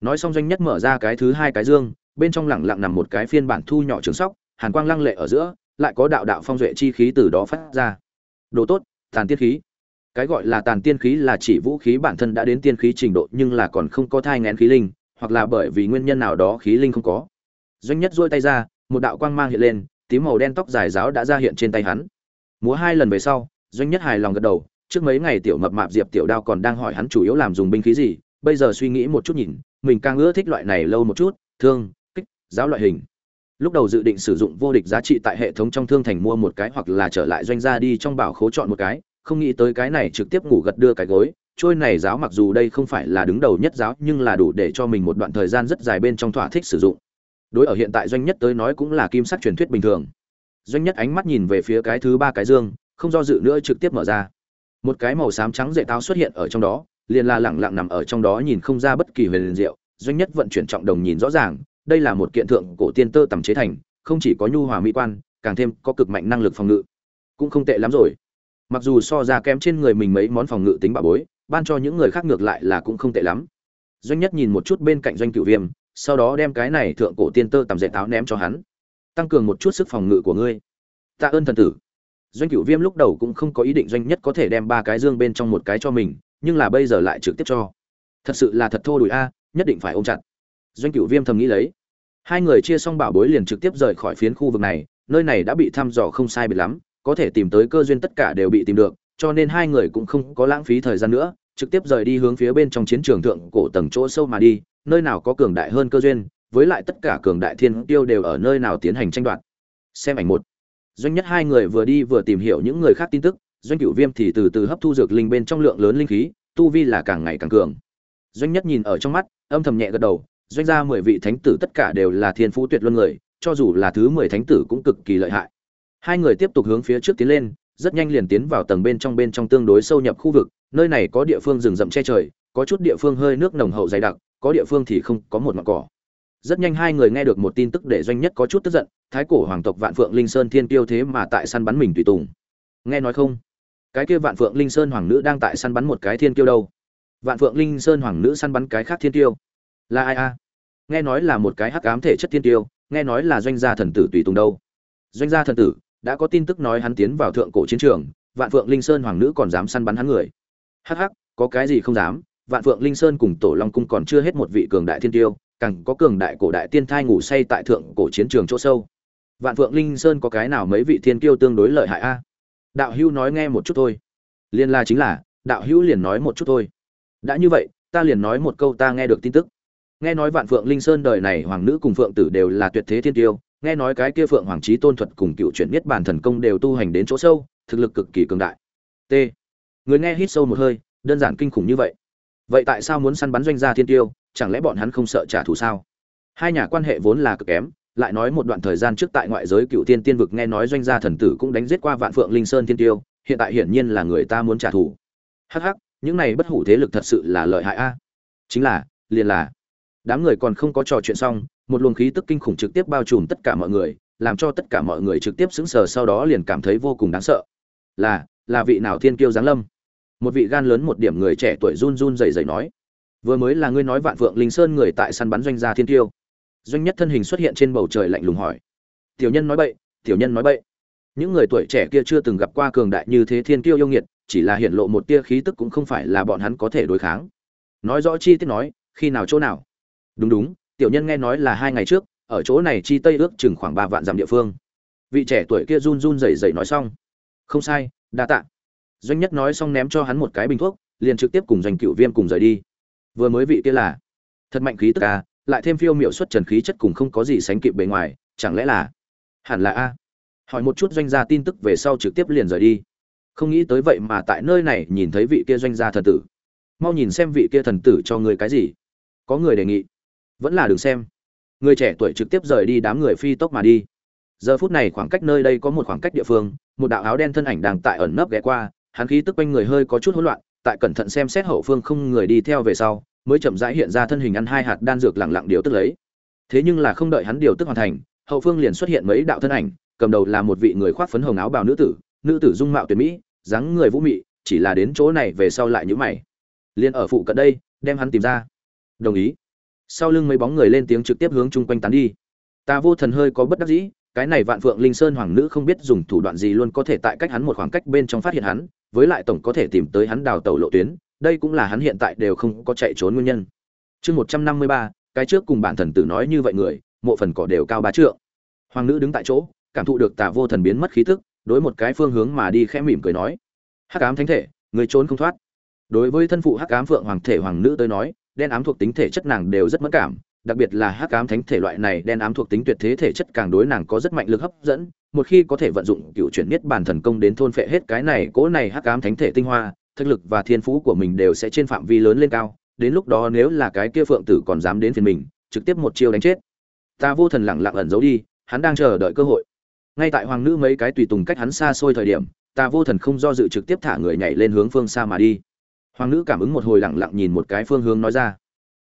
nói xong doanh nhất mở ra cái thứ hai cái dương, bên trong lẳng lặng nằm một cái phiên bản thu nhỏ trường sóc, hàn quang lăng lệ ở giữa, lại có đạo đạo phong duệ chi khí từ đó phát ra. Đồ tốt, tàn tiên khí. Cái gọi là tàn tiên khí là chỉ vũ khí bản thân đã đến tiên khí trình độ nhưng là còn không có thai ngén khí linh, hoặc là bởi vì nguyên nhân nào đó khí linh không có. Doanh nhất dôi tay ra, một đạo quang mang hiện lên, tím màu đen tóc dài giáo đã ra hiện trên tay hắn. Múa hai lần về sau, doanh nhất hài lòng gật đầu, trước mấy ngày tiểu mập mạp diệp tiểu đao còn đang hỏi hắn chủ yếu làm dùng binh khí gì, bây giờ suy nghĩ một chút nhìn mình càng ưa thích loại này lâu một chút, thương, kích, giáo loại hình. Lúc đầu dự định sử dụng vô địch giá trị tại hệ thống trong thương thành mua một cái hoặc là trở lại doanh gia đi trong bảo khố chọn một cái, không nghĩ tới cái này trực tiếp ngủ gật đưa cái gối. Trôi này giáo mặc dù đây không phải là đứng đầu nhất giáo, nhưng là đủ để cho mình một đoạn thời gian rất dài bên trong thỏa thích sử dụng. Đối ở hiện tại doanh nhất tới nói cũng là kim sắc truyền thuyết bình thường. Doanh nhất ánh mắt nhìn về phía cái thứ ba cái dương, không do dự nữa trực tiếp mở ra. Một cái màu xám trắng dễ táo xuất hiện ở trong đó liền là lẳng lặng nằm ở trong đó nhìn không ra bất kỳ huyền liền diệu, doanh nhất vận chuyển trọng đồng nhìn rõ ràng, đây là một kiện thượng cổ tiên tơ tầm chế thành, không chỉ có nhu hòa mỹ quan, càng thêm có cực mạnh năng lực phòng ngự. Cũng không tệ lắm rồi. Mặc dù so ra kém trên người mình mấy món phòng ngự tính bà bối, ban cho những người khác ngược lại là cũng không tệ lắm. Doanh nhất nhìn một chút bên cạnh doanh cựu viêm, sau đó đem cái này thượng cổ tiên tơ tầm dệt táo ném cho hắn. Tăng cường một chút sức phòng ngự của ngươi. Tạ ơn thần tử. Doanh cửu viêm lúc đầu cũng không có ý định doanh nhất có thể đem ba cái dương bên trong một cái cho mình nhưng là bây giờ lại trực tiếp cho. Thật sự là thật thô đùi a, nhất định phải ôm chặt. Doanh cửu viêm thầm nghĩ lấy. Hai người chia xong bảo bối liền trực tiếp rời khỏi phiến khu vực này, nơi này đã bị thăm dò không sai biệt lắm, có thể tìm tới cơ duyên tất cả đều bị tìm được, cho nên hai người cũng không có lãng phí thời gian nữa, trực tiếp rời đi hướng phía bên trong chiến trường thượng cổ tầng chỗ sâu mà đi, nơi nào có cường đại hơn cơ duyên, với lại tất cả cường đại thiên tiêu đều ở nơi nào tiến hành tranh đoạt. Xem ảnh một. Doanh nhất hai người vừa đi vừa tìm hiểu những người khác tin tức doanh cửu viêm thì từ từ hấp thu dược linh bên trong lượng lớn linh khí, tu vi là càng ngày càng cường. Doanh nhất nhìn ở trong mắt, âm thầm nhẹ gật đầu, doanh gia mười vị thánh tử tất cả đều là thiên phú tuyệt luân người, cho dù là thứ mười thánh tử cũng cực kỳ lợi hại. Hai người tiếp tục hướng phía trước tiến lên, rất nhanh liền tiến vào tầng bên trong bên trong tương đối sâu nhập khu vực, nơi này có địa phương rừng rậm che trời, có chút địa phương hơi nước nồng hậu dày đặc, có địa phương thì không có một mặt cỏ. Rất nhanh hai người nghe được một tin tức để doanh nhất có chút tức giận, thái cổ hoàng tộc vạn phượng linh sơn thiên tiêu thế mà tại săn bắn mình tùy tùng. Nghe nói không? Cái kia vạn phượng linh sơn hoàng nữ đang tại săn bắn một cái thiên tiêu đâu? Vạn phượng linh sơn hoàng nữ săn bắn cái khác thiên tiêu là ai a? Nghe nói là một cái hắc ám thể chất thiên tiêu nghe nói là doanh gia thần tử tùy tùng đâu? Doanh gia thần tử, đã có tin tức nói hắn tiến vào thượng cổ chiến trường, vạn phượng linh sơn hoàng nữ còn dám săn bắn hắn người. Hắc hắc, có cái gì không dám? Vạn phượng linh sơn cùng tổ long cung còn chưa hết một vị cường đại thiên tiêu càng có cường đại cổ đại tiên thai ngủ say tại thượng cổ chiến trường chỗ sâu. Vạn phượng linh sơn có cái nào mấy vị thiên tiêu tương đối lợi hại a? Đạo hữu nói nghe một chút thôi. Liên la chính là, đạo hữu liền nói một chút thôi. Đã như vậy, ta liền nói một câu ta nghe được tin tức. Nghe nói vạn phượng linh sơn đời này hoàng nữ cùng phượng tử đều là tuyệt thế thiên tiêu, nghe nói cái kia phượng hoàng trí tôn thuật cùng cựu chuyển biết bản thần công đều tu hành đến chỗ sâu, thực lực cực kỳ cường đại. T. Người nghe hít sâu một hơi, đơn giản kinh khủng như vậy. Vậy tại sao muốn săn bắn doanh gia thiên tiêu, chẳng lẽ bọn hắn không sợ trả thù sao? Hai nhà quan hệ vốn là cực kém lại nói một đoạn thời gian trước tại ngoại giới cựu tiên tiên vực nghe nói doanh gia thần tử cũng đánh giết qua vạn phượng linh sơn thiên tiêu, hiện tại hiển nhiên là người ta muốn trả thù. Hắc hắc, những này bất hủ thế lực thật sự là lợi hại a. Chính là, liền là, đám người còn không có trò chuyện xong, một luồng khí tức kinh khủng trực tiếp bao trùm tất cả mọi người, làm cho tất cả mọi người trực tiếp sững sờ sau đó liền cảm thấy vô cùng đáng sợ. Là là vị nào thiên kiêu giáng lâm? Một vị gan lớn một điểm người trẻ tuổi run run rẩy rẩy nói, vừa mới là ngươi nói vạn phượng linh sơn người tại săn bắn doanh gia thiên tiêu doanh nhất thân hình xuất hiện trên bầu trời lạnh lùng hỏi. Tiểu nhân nói bậy, tiểu nhân nói bậy. Những người tuổi trẻ kia chưa từng gặp qua cường đại như thế thiên kiêu yêu nghiệt, chỉ là hiện lộ một tia khí tức cũng không phải là bọn hắn có thể đối kháng. Nói rõ chi tiết nói, khi nào chỗ nào? Đúng đúng, tiểu nhân nghe nói là hai ngày trước, ở chỗ này chi tây ước chừng khoảng ba vạn dặm địa phương. Vị trẻ tuổi kia run run rẩy rẩy nói xong. Không sai, đa tạ. Doanh nhất nói xong ném cho hắn một cái bình thuốc, liền trực tiếp cùng doanh cựu viêm cùng rời đi. Vừa mới vị kia là, thật mạnh khí tức à? Lại thêm phiêu miệu xuất trần khí chất cùng không có gì sánh kịp bề ngoài, chẳng lẽ là hẳn là a? Hỏi một chút doanh gia tin tức về sau trực tiếp liền rời đi. Không nghĩ tới vậy mà tại nơi này nhìn thấy vị kia doanh gia thần tử. Mau nhìn xem vị kia thần tử cho người cái gì. Có người đề nghị. Vẫn là đừng xem. Người trẻ tuổi trực tiếp rời đi đám người phi tốc mà đi. Giờ phút này khoảng cách nơi đây có một khoảng cách địa phương, một đạo áo đen thân ảnh đang tại ẩn nấp ghé qua, hắn khí tức quanh người hơi có chút hỗn loạn, tại cẩn thận xem xét hậu phương không người đi theo về sau mới chậm rãi hiện ra thân hình ăn hai hạt đan dược lặng lặng điều tức lấy. Thế nhưng là không đợi hắn điều tức hoàn thành, hậu phương liền xuất hiện mấy đạo thân ảnh, cầm đầu là một vị người khoác phấn hồng áo bào nữ tử nữ tử dung mạo tuyệt mỹ, dáng người vũ mị, chỉ là đến chỗ này về sau lại nhíu mày. Liền ở phụ cận đây, đem hắn tìm ra. Đồng ý. Sau lưng mấy bóng người lên tiếng trực tiếp hướng chung quanh tán đi. Ta vô thần hơi có bất đắc dĩ, cái này vạn phượng linh sơn hoàng nữ không biết dùng thủ đoạn gì luôn có thể tại cách hắn một khoảng cách bên trong phát hiện hắn, với lại tổng có thể tìm tới hắn đào tẩu lộ tuyến đây cũng là hắn hiện tại đều không có chạy trốn nguyên nhân. Chương một trăm năm mươi ba, cái trước cùng bản thần tử nói như vậy người, mộ phần cỏ đều cao bá trượng. Hoàng nữ đứng tại chỗ, cảm thụ được tà vô thần biến mất khí tức, đối một cái phương hướng mà đi khẽ mỉm cười nói. Hắc ám thánh thể, người trốn không thoát. Đối với thân phụ hắc ám phượng hoàng thể hoàng nữ tới nói, đen ám thuộc tính thể chất nàng đều rất mất cảm, đặc biệt là hắc ám thánh thể loại này đen ám thuộc tính tuyệt thế thể chất càng đối nàng có rất mạnh lực hấp dẫn, một khi có thể vận dụng cựu chuyển niết bàn thần công đến thôn phệ hết cái này cỗ này hắc ám thánh thể tinh hoa thực lực và thiên phú của mình đều sẽ trên phạm vi lớn lên cao, đến lúc đó nếu là cái kia phượng tử còn dám đến phiền mình, trực tiếp một chiêu đánh chết. Ta vô thần lặng lặng ẩn giấu đi, hắn đang chờ đợi cơ hội. Ngay tại hoàng nữ mấy cái tùy tùng cách hắn xa xôi thời điểm, ta vô thần không do dự trực tiếp thả người nhảy lên hướng phương xa mà đi. Hoàng nữ cảm ứng một hồi lặng lặng nhìn một cái phương hướng nói ra.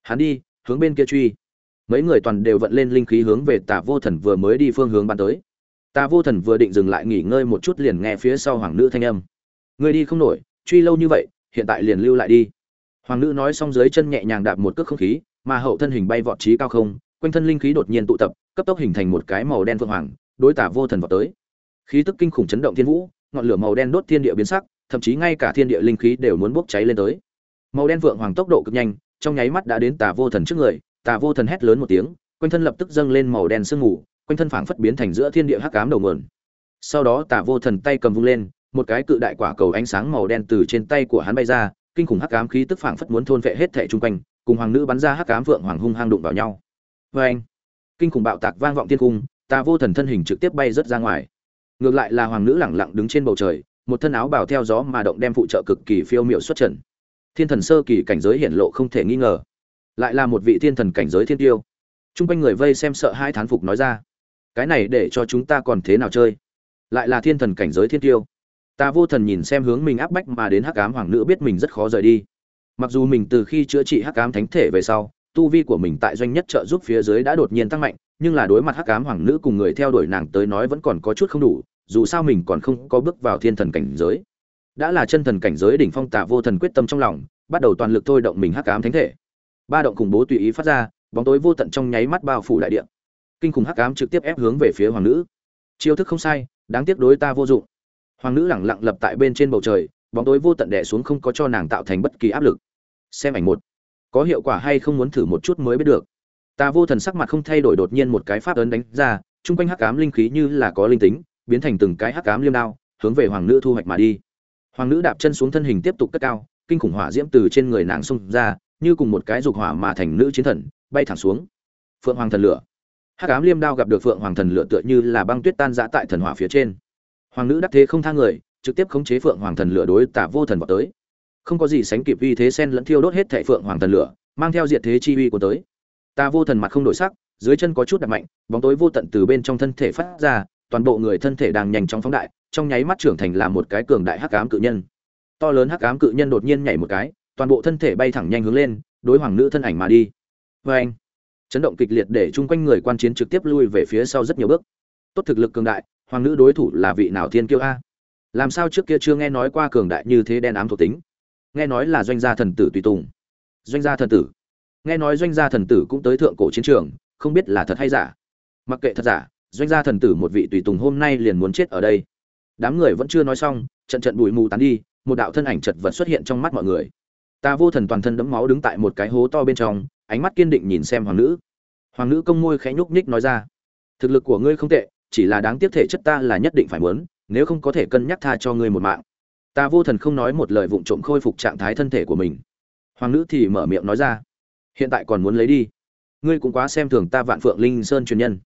Hắn đi, hướng bên kia truy. Mấy người toàn đều vận lên linh khí hướng về tà vô thần vừa mới đi phương hướng bắn tới. Tà vô thần vừa định dừng lại nghỉ ngơi một chút liền nghe phía sau hoàng nữ thanh âm. Người đi không nổi truy lâu như vậy, hiện tại liền lưu lại đi. Hoàng nữ nói xong dưới chân nhẹ nhàng đạp một cước không khí, mà hậu thân hình bay vọt trí cao không, quanh thân linh khí đột nhiên tụ tập, cấp tốc hình thành một cái màu đen phượng hoàng, đối tả vô thần vọt tới. Khí tức kinh khủng chấn động thiên vũ, ngọn lửa màu đen đốt thiên địa biến sắc, thậm chí ngay cả thiên địa linh khí đều muốn bốc cháy lên tới. Màu đen vượng hoàng tốc độ cực nhanh, trong nháy mắt đã đến tà vô thần trước người tà vô thần hét lớn một tiếng, quanh thân lập tức dâng lên màu đen sương mù, quanh thân phảng phất biến thành giữa thiên địa hắc ám đầu nguồn. Sau đó tà vô thần tay cầm vung lên một cái cự đại quả cầu ánh sáng màu đen từ trên tay của hắn bay ra, kinh khủng hắc ám khí tức phảng phất muốn thôn vệ hết thảy xung quanh, cùng hoàng nữ bắn ra hắc ám vượng hoàng hung hăng đụng vào nhau. Oeng! anh, kinh khủng bạo tạc vang vọng thiên cung ta vô thần thân hình trực tiếp bay rớt ra ngoài. Ngược lại là hoàng nữ lẳng lặng đứng trên bầu trời, một thân áo bào theo gió mà động đem phụ trợ cực kỳ phiêu miệu xuất trận. thiên thần sơ kỳ cảnh giới hiển lộ không thể nghi ngờ. Lại là một vị thiên thần cảnh giới thiên tiêu. Trung quanh người vây xem sợ hai thán phục nói ra, cái này để cho chúng ta còn thế nào chơi? Lại là thiên thần cảnh giới thiên tiêu ta vô thần nhìn xem hướng mình áp bách mà đến hắc ám hoàng nữ biết mình rất khó rời đi. Mặc dù mình từ khi chữa trị hắc ám thánh thể về sau, tu vi của mình tại doanh nhất trợ giúp phía dưới đã đột nhiên tăng mạnh, nhưng là đối mặt hắc ám hoàng nữ cùng người theo đuổi nàng tới nói vẫn còn có chút không đủ, dù sao mình còn không có bước vào thiên thần cảnh giới. Đã là chân thần cảnh giới đỉnh phong tạ vô thần quyết tâm trong lòng, bắt đầu toàn lực thôi động mình hắc ám thánh thể. Ba động khủng bố tùy ý phát ra, bóng tối vô tận trong nháy mắt bao phủ đại địa. Kinh khủng hắc ám trực tiếp ép hướng về phía hoàng nữ. Chiêu thức không sai, đáng tiếc đối ta vô dụng hoàng nữ lẳng lặng lập tại bên trên bầu trời, bóng tối vô tận đè xuống không có cho nàng tạo thành bất kỳ áp lực. Xem ảnh một. Có hiệu quả hay không muốn thử một chút mới biết được. Ta vô thần sắc mặt không thay đổi đột nhiên một cái pháp ấn đánh ra, chung quanh hắc ám linh khí như là có linh tính, biến thành từng cái hắc ám liêm đao, hướng về hoàng nữ thu hoạch mà đi. Hoàng nữ đạp chân xuống thân hình tiếp tục cất cao, kinh khủng hỏa diễm từ trên người nàng xông ra, như cùng một cái dục hỏa mà thành nữ chiến thần, bay thẳng xuống. Phượng hoàng thần lửa. Hắc ám liêm đao gặp được phượng hoàng thần lửa tựa như là băng tuyết tan rã tại thần hỏa phía trên hoàng nữ đắc thế không tha người, trực tiếp khống chế phượng hoàng thần lửa đối tả vô thần vào tới. Không có gì sánh kịp uy thế sen lẫn thiêu đốt hết thệ phượng hoàng thần lửa, mang theo diệt thế chi uy của tới. Ta vô thần mặt không đổi sắc, dưới chân có chút đập mạnh, bóng tối vô tận từ bên trong thân thể phát ra, toàn bộ người thân thể đang nhanh chóng phóng đại, trong nháy mắt trưởng thành là một cái cường đại hắc ám cự nhân. To lớn hắc ám cự nhân đột nhiên nhảy một cái, toàn bộ thân thể bay thẳng nhanh hướng lên, đối hoàng nữ thân ảnh mà đi. Vê anh, chấn động kịch liệt để chung quanh người quan chiến trực tiếp lui về phía sau rất nhiều bước. Tốt thực lực cường đại hoàng nữ đối thủ là vị nào thiên kiêu a? Làm sao trước kia chưa nghe nói qua cường đại như thế đen ám thuộc tính? Nghe nói là doanh gia thần tử tùy tùng. Doanh gia thần tử. Nghe nói doanh gia thần tử cũng tới thượng cổ chiến trường, không biết là thật hay giả. Mặc kệ thật giả, doanh gia thần tử một vị tùy tùng hôm nay liền muốn chết ở đây. Đám người vẫn chưa nói xong, trận trận bụi mù tán đi, một đạo thân ảnh chật vật xuất hiện trong mắt mọi người. Ta vô thần toàn thân đẫm máu đứng tại một cái hố to bên trong, ánh mắt kiên định nhìn xem hoàng nữ. Hoàng nữ công môi khẽ nhúc nhích nói ra, thực lực của ngươi không tệ chỉ là đáng tiếc thể chất ta là nhất định phải muốn, nếu không có thể cân nhắc tha cho ngươi một mạng. Ta vô thần không nói một lời vụng trộm khôi phục trạng thái thân thể của mình. Hoàng nữ thì mở miệng nói ra, hiện tại còn muốn lấy đi. Ngươi cũng quá xem thường ta vạn phượng linh sơn truyền nhân.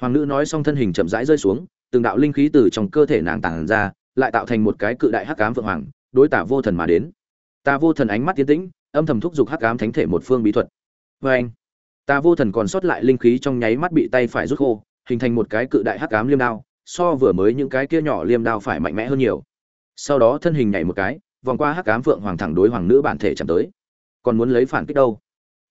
Hoàng nữ nói xong thân hình chậm rãi rơi xuống, từng đạo linh khí từ trong cơ thể nàng tàng ra, lại tạo thành một cái cự đại hắc ám vượng hoàng, đối tả vô thần mà đến. Ta vô thần ánh mắt tiến tĩnh, âm thầm thúc giục hắc ám thánh thể một phương bí thuật. Vâng. Vô anh ta vô thần còn sót lại linh khí trong nháy mắt bị tay phải rút khô hình thành một cái cự đại hắc ám liêm đao, so vừa mới những cái kia nhỏ liêm đao phải mạnh mẽ hơn nhiều. Sau đó thân hình nhảy một cái, vòng qua hắc ám phượng hoàng thẳng đối hoàng nữ bản thể chạm tới. Còn muốn lấy phản kích đâu?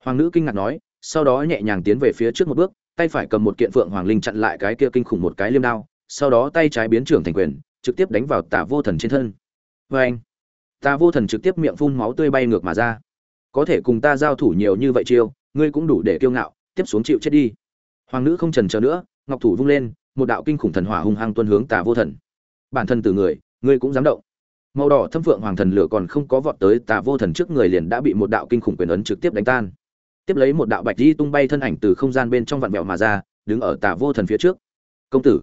Hoàng nữ kinh ngạc nói, sau đó nhẹ nhàng tiến về phía trước một bước, tay phải cầm một kiện phượng hoàng linh chặn lại cái kia kinh khủng một cái liêm đao, sau đó tay trái biến trưởng thành quyền, trực tiếp đánh vào tà vô thần trên thân. Oeng! anh tà vô thần trực tiếp miệng phun máu tươi bay ngược mà ra. Có thể cùng ta giao thủ nhiều như vậy chiêu, ngươi cũng đủ để kiêu ngạo, tiếp xuống chịu chết đi. Hoàng nữ không chần chờ nữa ngọc thủ vung lên, một đạo kinh khủng thần hỏa hung hăng tuân hướng tà vô thần. Bản thân từ người, ngươi cũng dám động. Màu đỏ thâm phượng hoàng thần lửa còn không có vọt tới tà vô thần trước người liền đã bị một đạo kinh khủng quyền ấn trực tiếp đánh tan. Tiếp lấy một đạo bạch di tung bay thân ảnh từ không gian bên trong vạn mẹo mà ra, đứng ở tà vô thần phía trước. Công tử.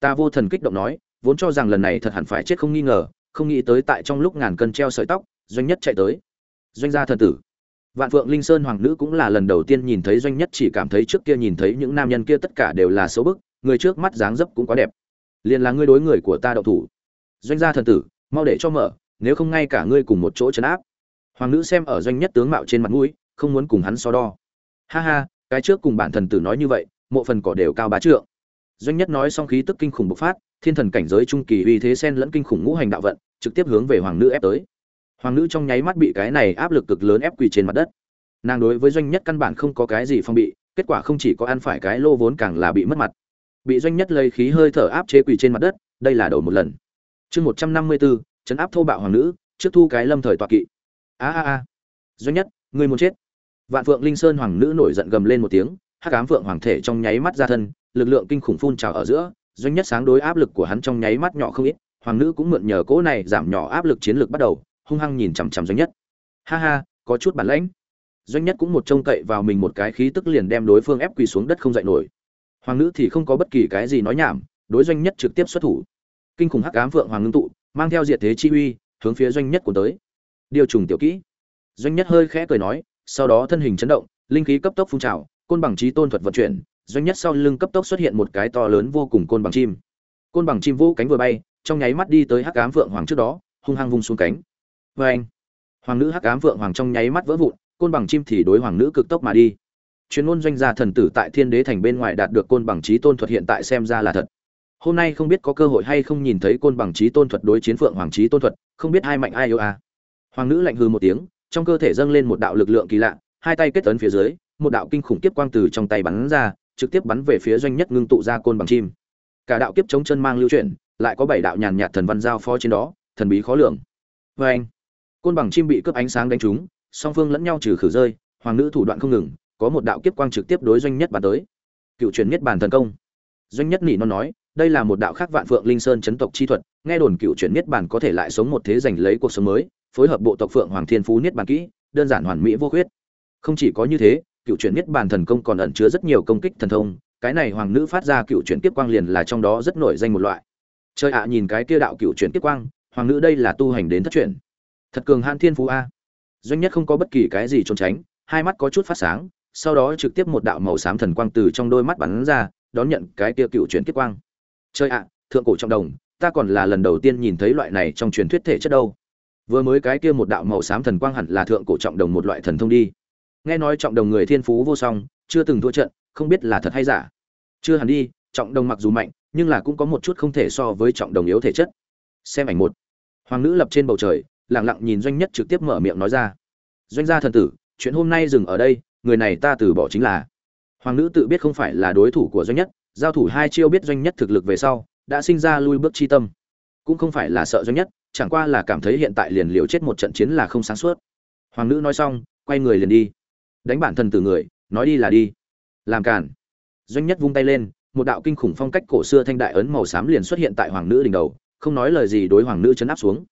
Tà vô thần kích động nói, vốn cho rằng lần này thật hẳn phải chết không nghi ngờ, không nghĩ tới tại trong lúc ngàn cân treo sợi tóc, doanh nhất chạy tới. Doanh gia thần tử vạn phượng linh sơn hoàng nữ cũng là lần đầu tiên nhìn thấy doanh nhất chỉ cảm thấy trước kia nhìn thấy những nam nhân kia tất cả đều là xấu bức, người trước mắt dáng dấp cũng quá đẹp. Liền là ngươi đối người của ta động thủ. Doanh gia thần tử, mau để cho mở, nếu không ngay cả ngươi cùng một chỗ chấn áp. Hoàng nữ xem ở doanh nhất tướng mạo trên mặt mũi, không muốn cùng hắn so đo. Ha ha, cái trước cùng bản thần tử nói như vậy, mộ phần cỏ đều cao bá trượng. Doanh nhất nói xong khí tức kinh khủng bộc phát, thiên thần cảnh giới trung kỳ uy thế xen lẫn kinh khủng ngũ hành đạo vận, trực tiếp hướng về hoàng nữ ép tới hoàng nữ trong nháy mắt bị cái này áp lực cực lớn ép quỳ trên mặt đất. Nàng đối với doanh nhất căn bản không có cái gì phong bị, kết quả không chỉ có ăn phải cái lô vốn càng là bị mất mặt. Bị doanh nhất lấy khí hơi thở áp chế quỳ trên mặt đất, đây là đầu một lần. Chương một trăm năm mươi bốn chấn áp thô bạo hoàng nữ, trước thu cái lâm thời tọa kỵ. A a a. Doanh nhất người muốn chết. Vạn phượng linh sơn hoàng nữ nổi giận gầm lên một tiếng, hắc ám phượng hoàng thể trong nháy mắt ra thân, lực lượng kinh khủng phun trào ở giữa, doanh nhất sáng đối áp lực của hắn trong nháy mắt nhỏ không ít, hoàng nữ cũng mượn nhờ cỗ này giảm nhỏ áp lực chiến lược bắt đầu hung hăng nhìn chằm chằm doanh nhất. Ha ha, có chút bản lãnh. Doanh nhất cũng một trông cậy vào mình một cái khí tức liền đem đối phương ép quỳ xuống đất không dậy nổi. Hoàng nữ thì không có bất kỳ cái gì nói nhảm, đối doanh nhất trực tiếp xuất thủ. Kinh khủng hắc ám phượng hoàng ngưng tụ, mang theo diệt thế chi uy, hướng phía doanh nhất của tới. Điều trùng tiểu kỹ. Doanh nhất hơi khẽ cười nói, sau đó thân hình chấn động, linh khí cấp tốc phun trào, côn bằng trí tôn thuật vận chuyển, doanh nhất sau lưng cấp tốc xuất hiện một cái to lớn vô cùng côn bằng chim. Côn bằng chim vũ cánh vừa bay, trong nháy mắt đi tới hắc ám phượng hoàng trước đó, hung hăng vung xuống cánh vê anh. Hoàng nữ hắc ám vượng hoàng trong nháy mắt vỡ vụn, côn bằng chim thì đối hoàng nữ cực tốc mà đi. Chuyên môn doanh gia thần tử tại thiên đế thành bên ngoài đạt được côn bằng trí tôn thuật hiện tại xem ra là thật. Hôm nay không biết có cơ hội hay không nhìn thấy côn bằng trí tôn thuật đối chiến phượng hoàng trí tôn thuật, không biết ai mạnh ai yêu à. hoàng nữ lạnh hư một tiếng, trong cơ thể dâng lên một đạo lực lượng kỳ lạ, hai tay kết ấn phía dưới, một đạo kinh khủng kiếp quang từ trong tay bắn ra, trực tiếp bắn về phía doanh nhất ngưng tụ ra côn bằng chim. Cả đạo kiếp chống chân mang lưu chuyển, lại có bảy đạo nhàn nhạt thần văn giao phó trên đó, thần bí khó lường. Vê anh côn bằng chim bị cướp ánh sáng đánh trúng, song phương lẫn nhau trừ khử rơi, hoàng nữ thủ đoạn không ngừng, có một đạo kiếp quang trực tiếp đối doanh nhất bàn tới. Cựu truyền niết bàn thần công. Doanh nhất nỉ non nói, đây là một đạo khác vạn phượng linh sơn chấn tộc chi thuật, nghe đồn cựu truyền niết bàn có thể lại sống một thế giành lấy cuộc sống mới, phối hợp bộ tộc phượng hoàng thiên phú niết bàn kỹ, đơn giản hoàn mỹ vô khuyết. Không chỉ có như thế, cựu truyền niết bàn thần công còn ẩn chứa rất nhiều công kích thần thông, cái này hoàng nữ phát ra cựu truyền kiếp quang liền là trong đó rất nổi danh một loại. Chơi ạ, nhìn cái kia đạo cựu truyền kiếp quang, hoàng nữ đây là tu hành đến thất truyền thật cường han thiên phú a. Doanh nhất không có bất kỳ cái gì trốn tránh, hai mắt có chút phát sáng, sau đó trực tiếp một đạo màu xám thần quang từ trong đôi mắt bắn ra, đón nhận cái kia cựu chuyển kiếp quang. Chơi ạ, thượng cổ trọng đồng, ta còn là lần đầu tiên nhìn thấy loại này trong truyền thuyết thể chất đâu. Vừa mới cái kia một đạo màu xám thần quang hẳn là thượng cổ trọng đồng một loại thần thông đi. Nghe nói trọng đồng người thiên phú vô song, chưa từng thua trận, không biết là thật hay giả. Chưa hẳn đi, trọng đồng mặc dù mạnh, nhưng là cũng có một chút không thể so với trọng đồng yếu thể chất. Xem ảnh một. Hoàng nữ lập trên bầu trời lặng lặng nhìn doanh nhất trực tiếp mở miệng nói ra. Doanh gia thần tử, chuyện hôm nay dừng ở đây, người này ta từ bỏ chính là. Hoàng nữ tự biết không phải là đối thủ của doanh nhất, giao thủ hai chiêu biết doanh nhất thực lực về sau, đã sinh ra lui bước chi tâm. Cũng không phải là sợ doanh nhất, chẳng qua là cảm thấy hiện tại liền liều chết một trận chiến là không sáng suốt. Hoàng nữ nói xong, quay người liền đi. Đánh bản thân từ người, nói đi là đi. Làm cản doanh nhất vung tay lên, một đạo kinh khủng phong cách cổ xưa thanh đại ấn màu xám liền xuất hiện tại hoàng nữ đỉnh đầu, không nói lời gì đối hoàng nữ chấn áp xuống.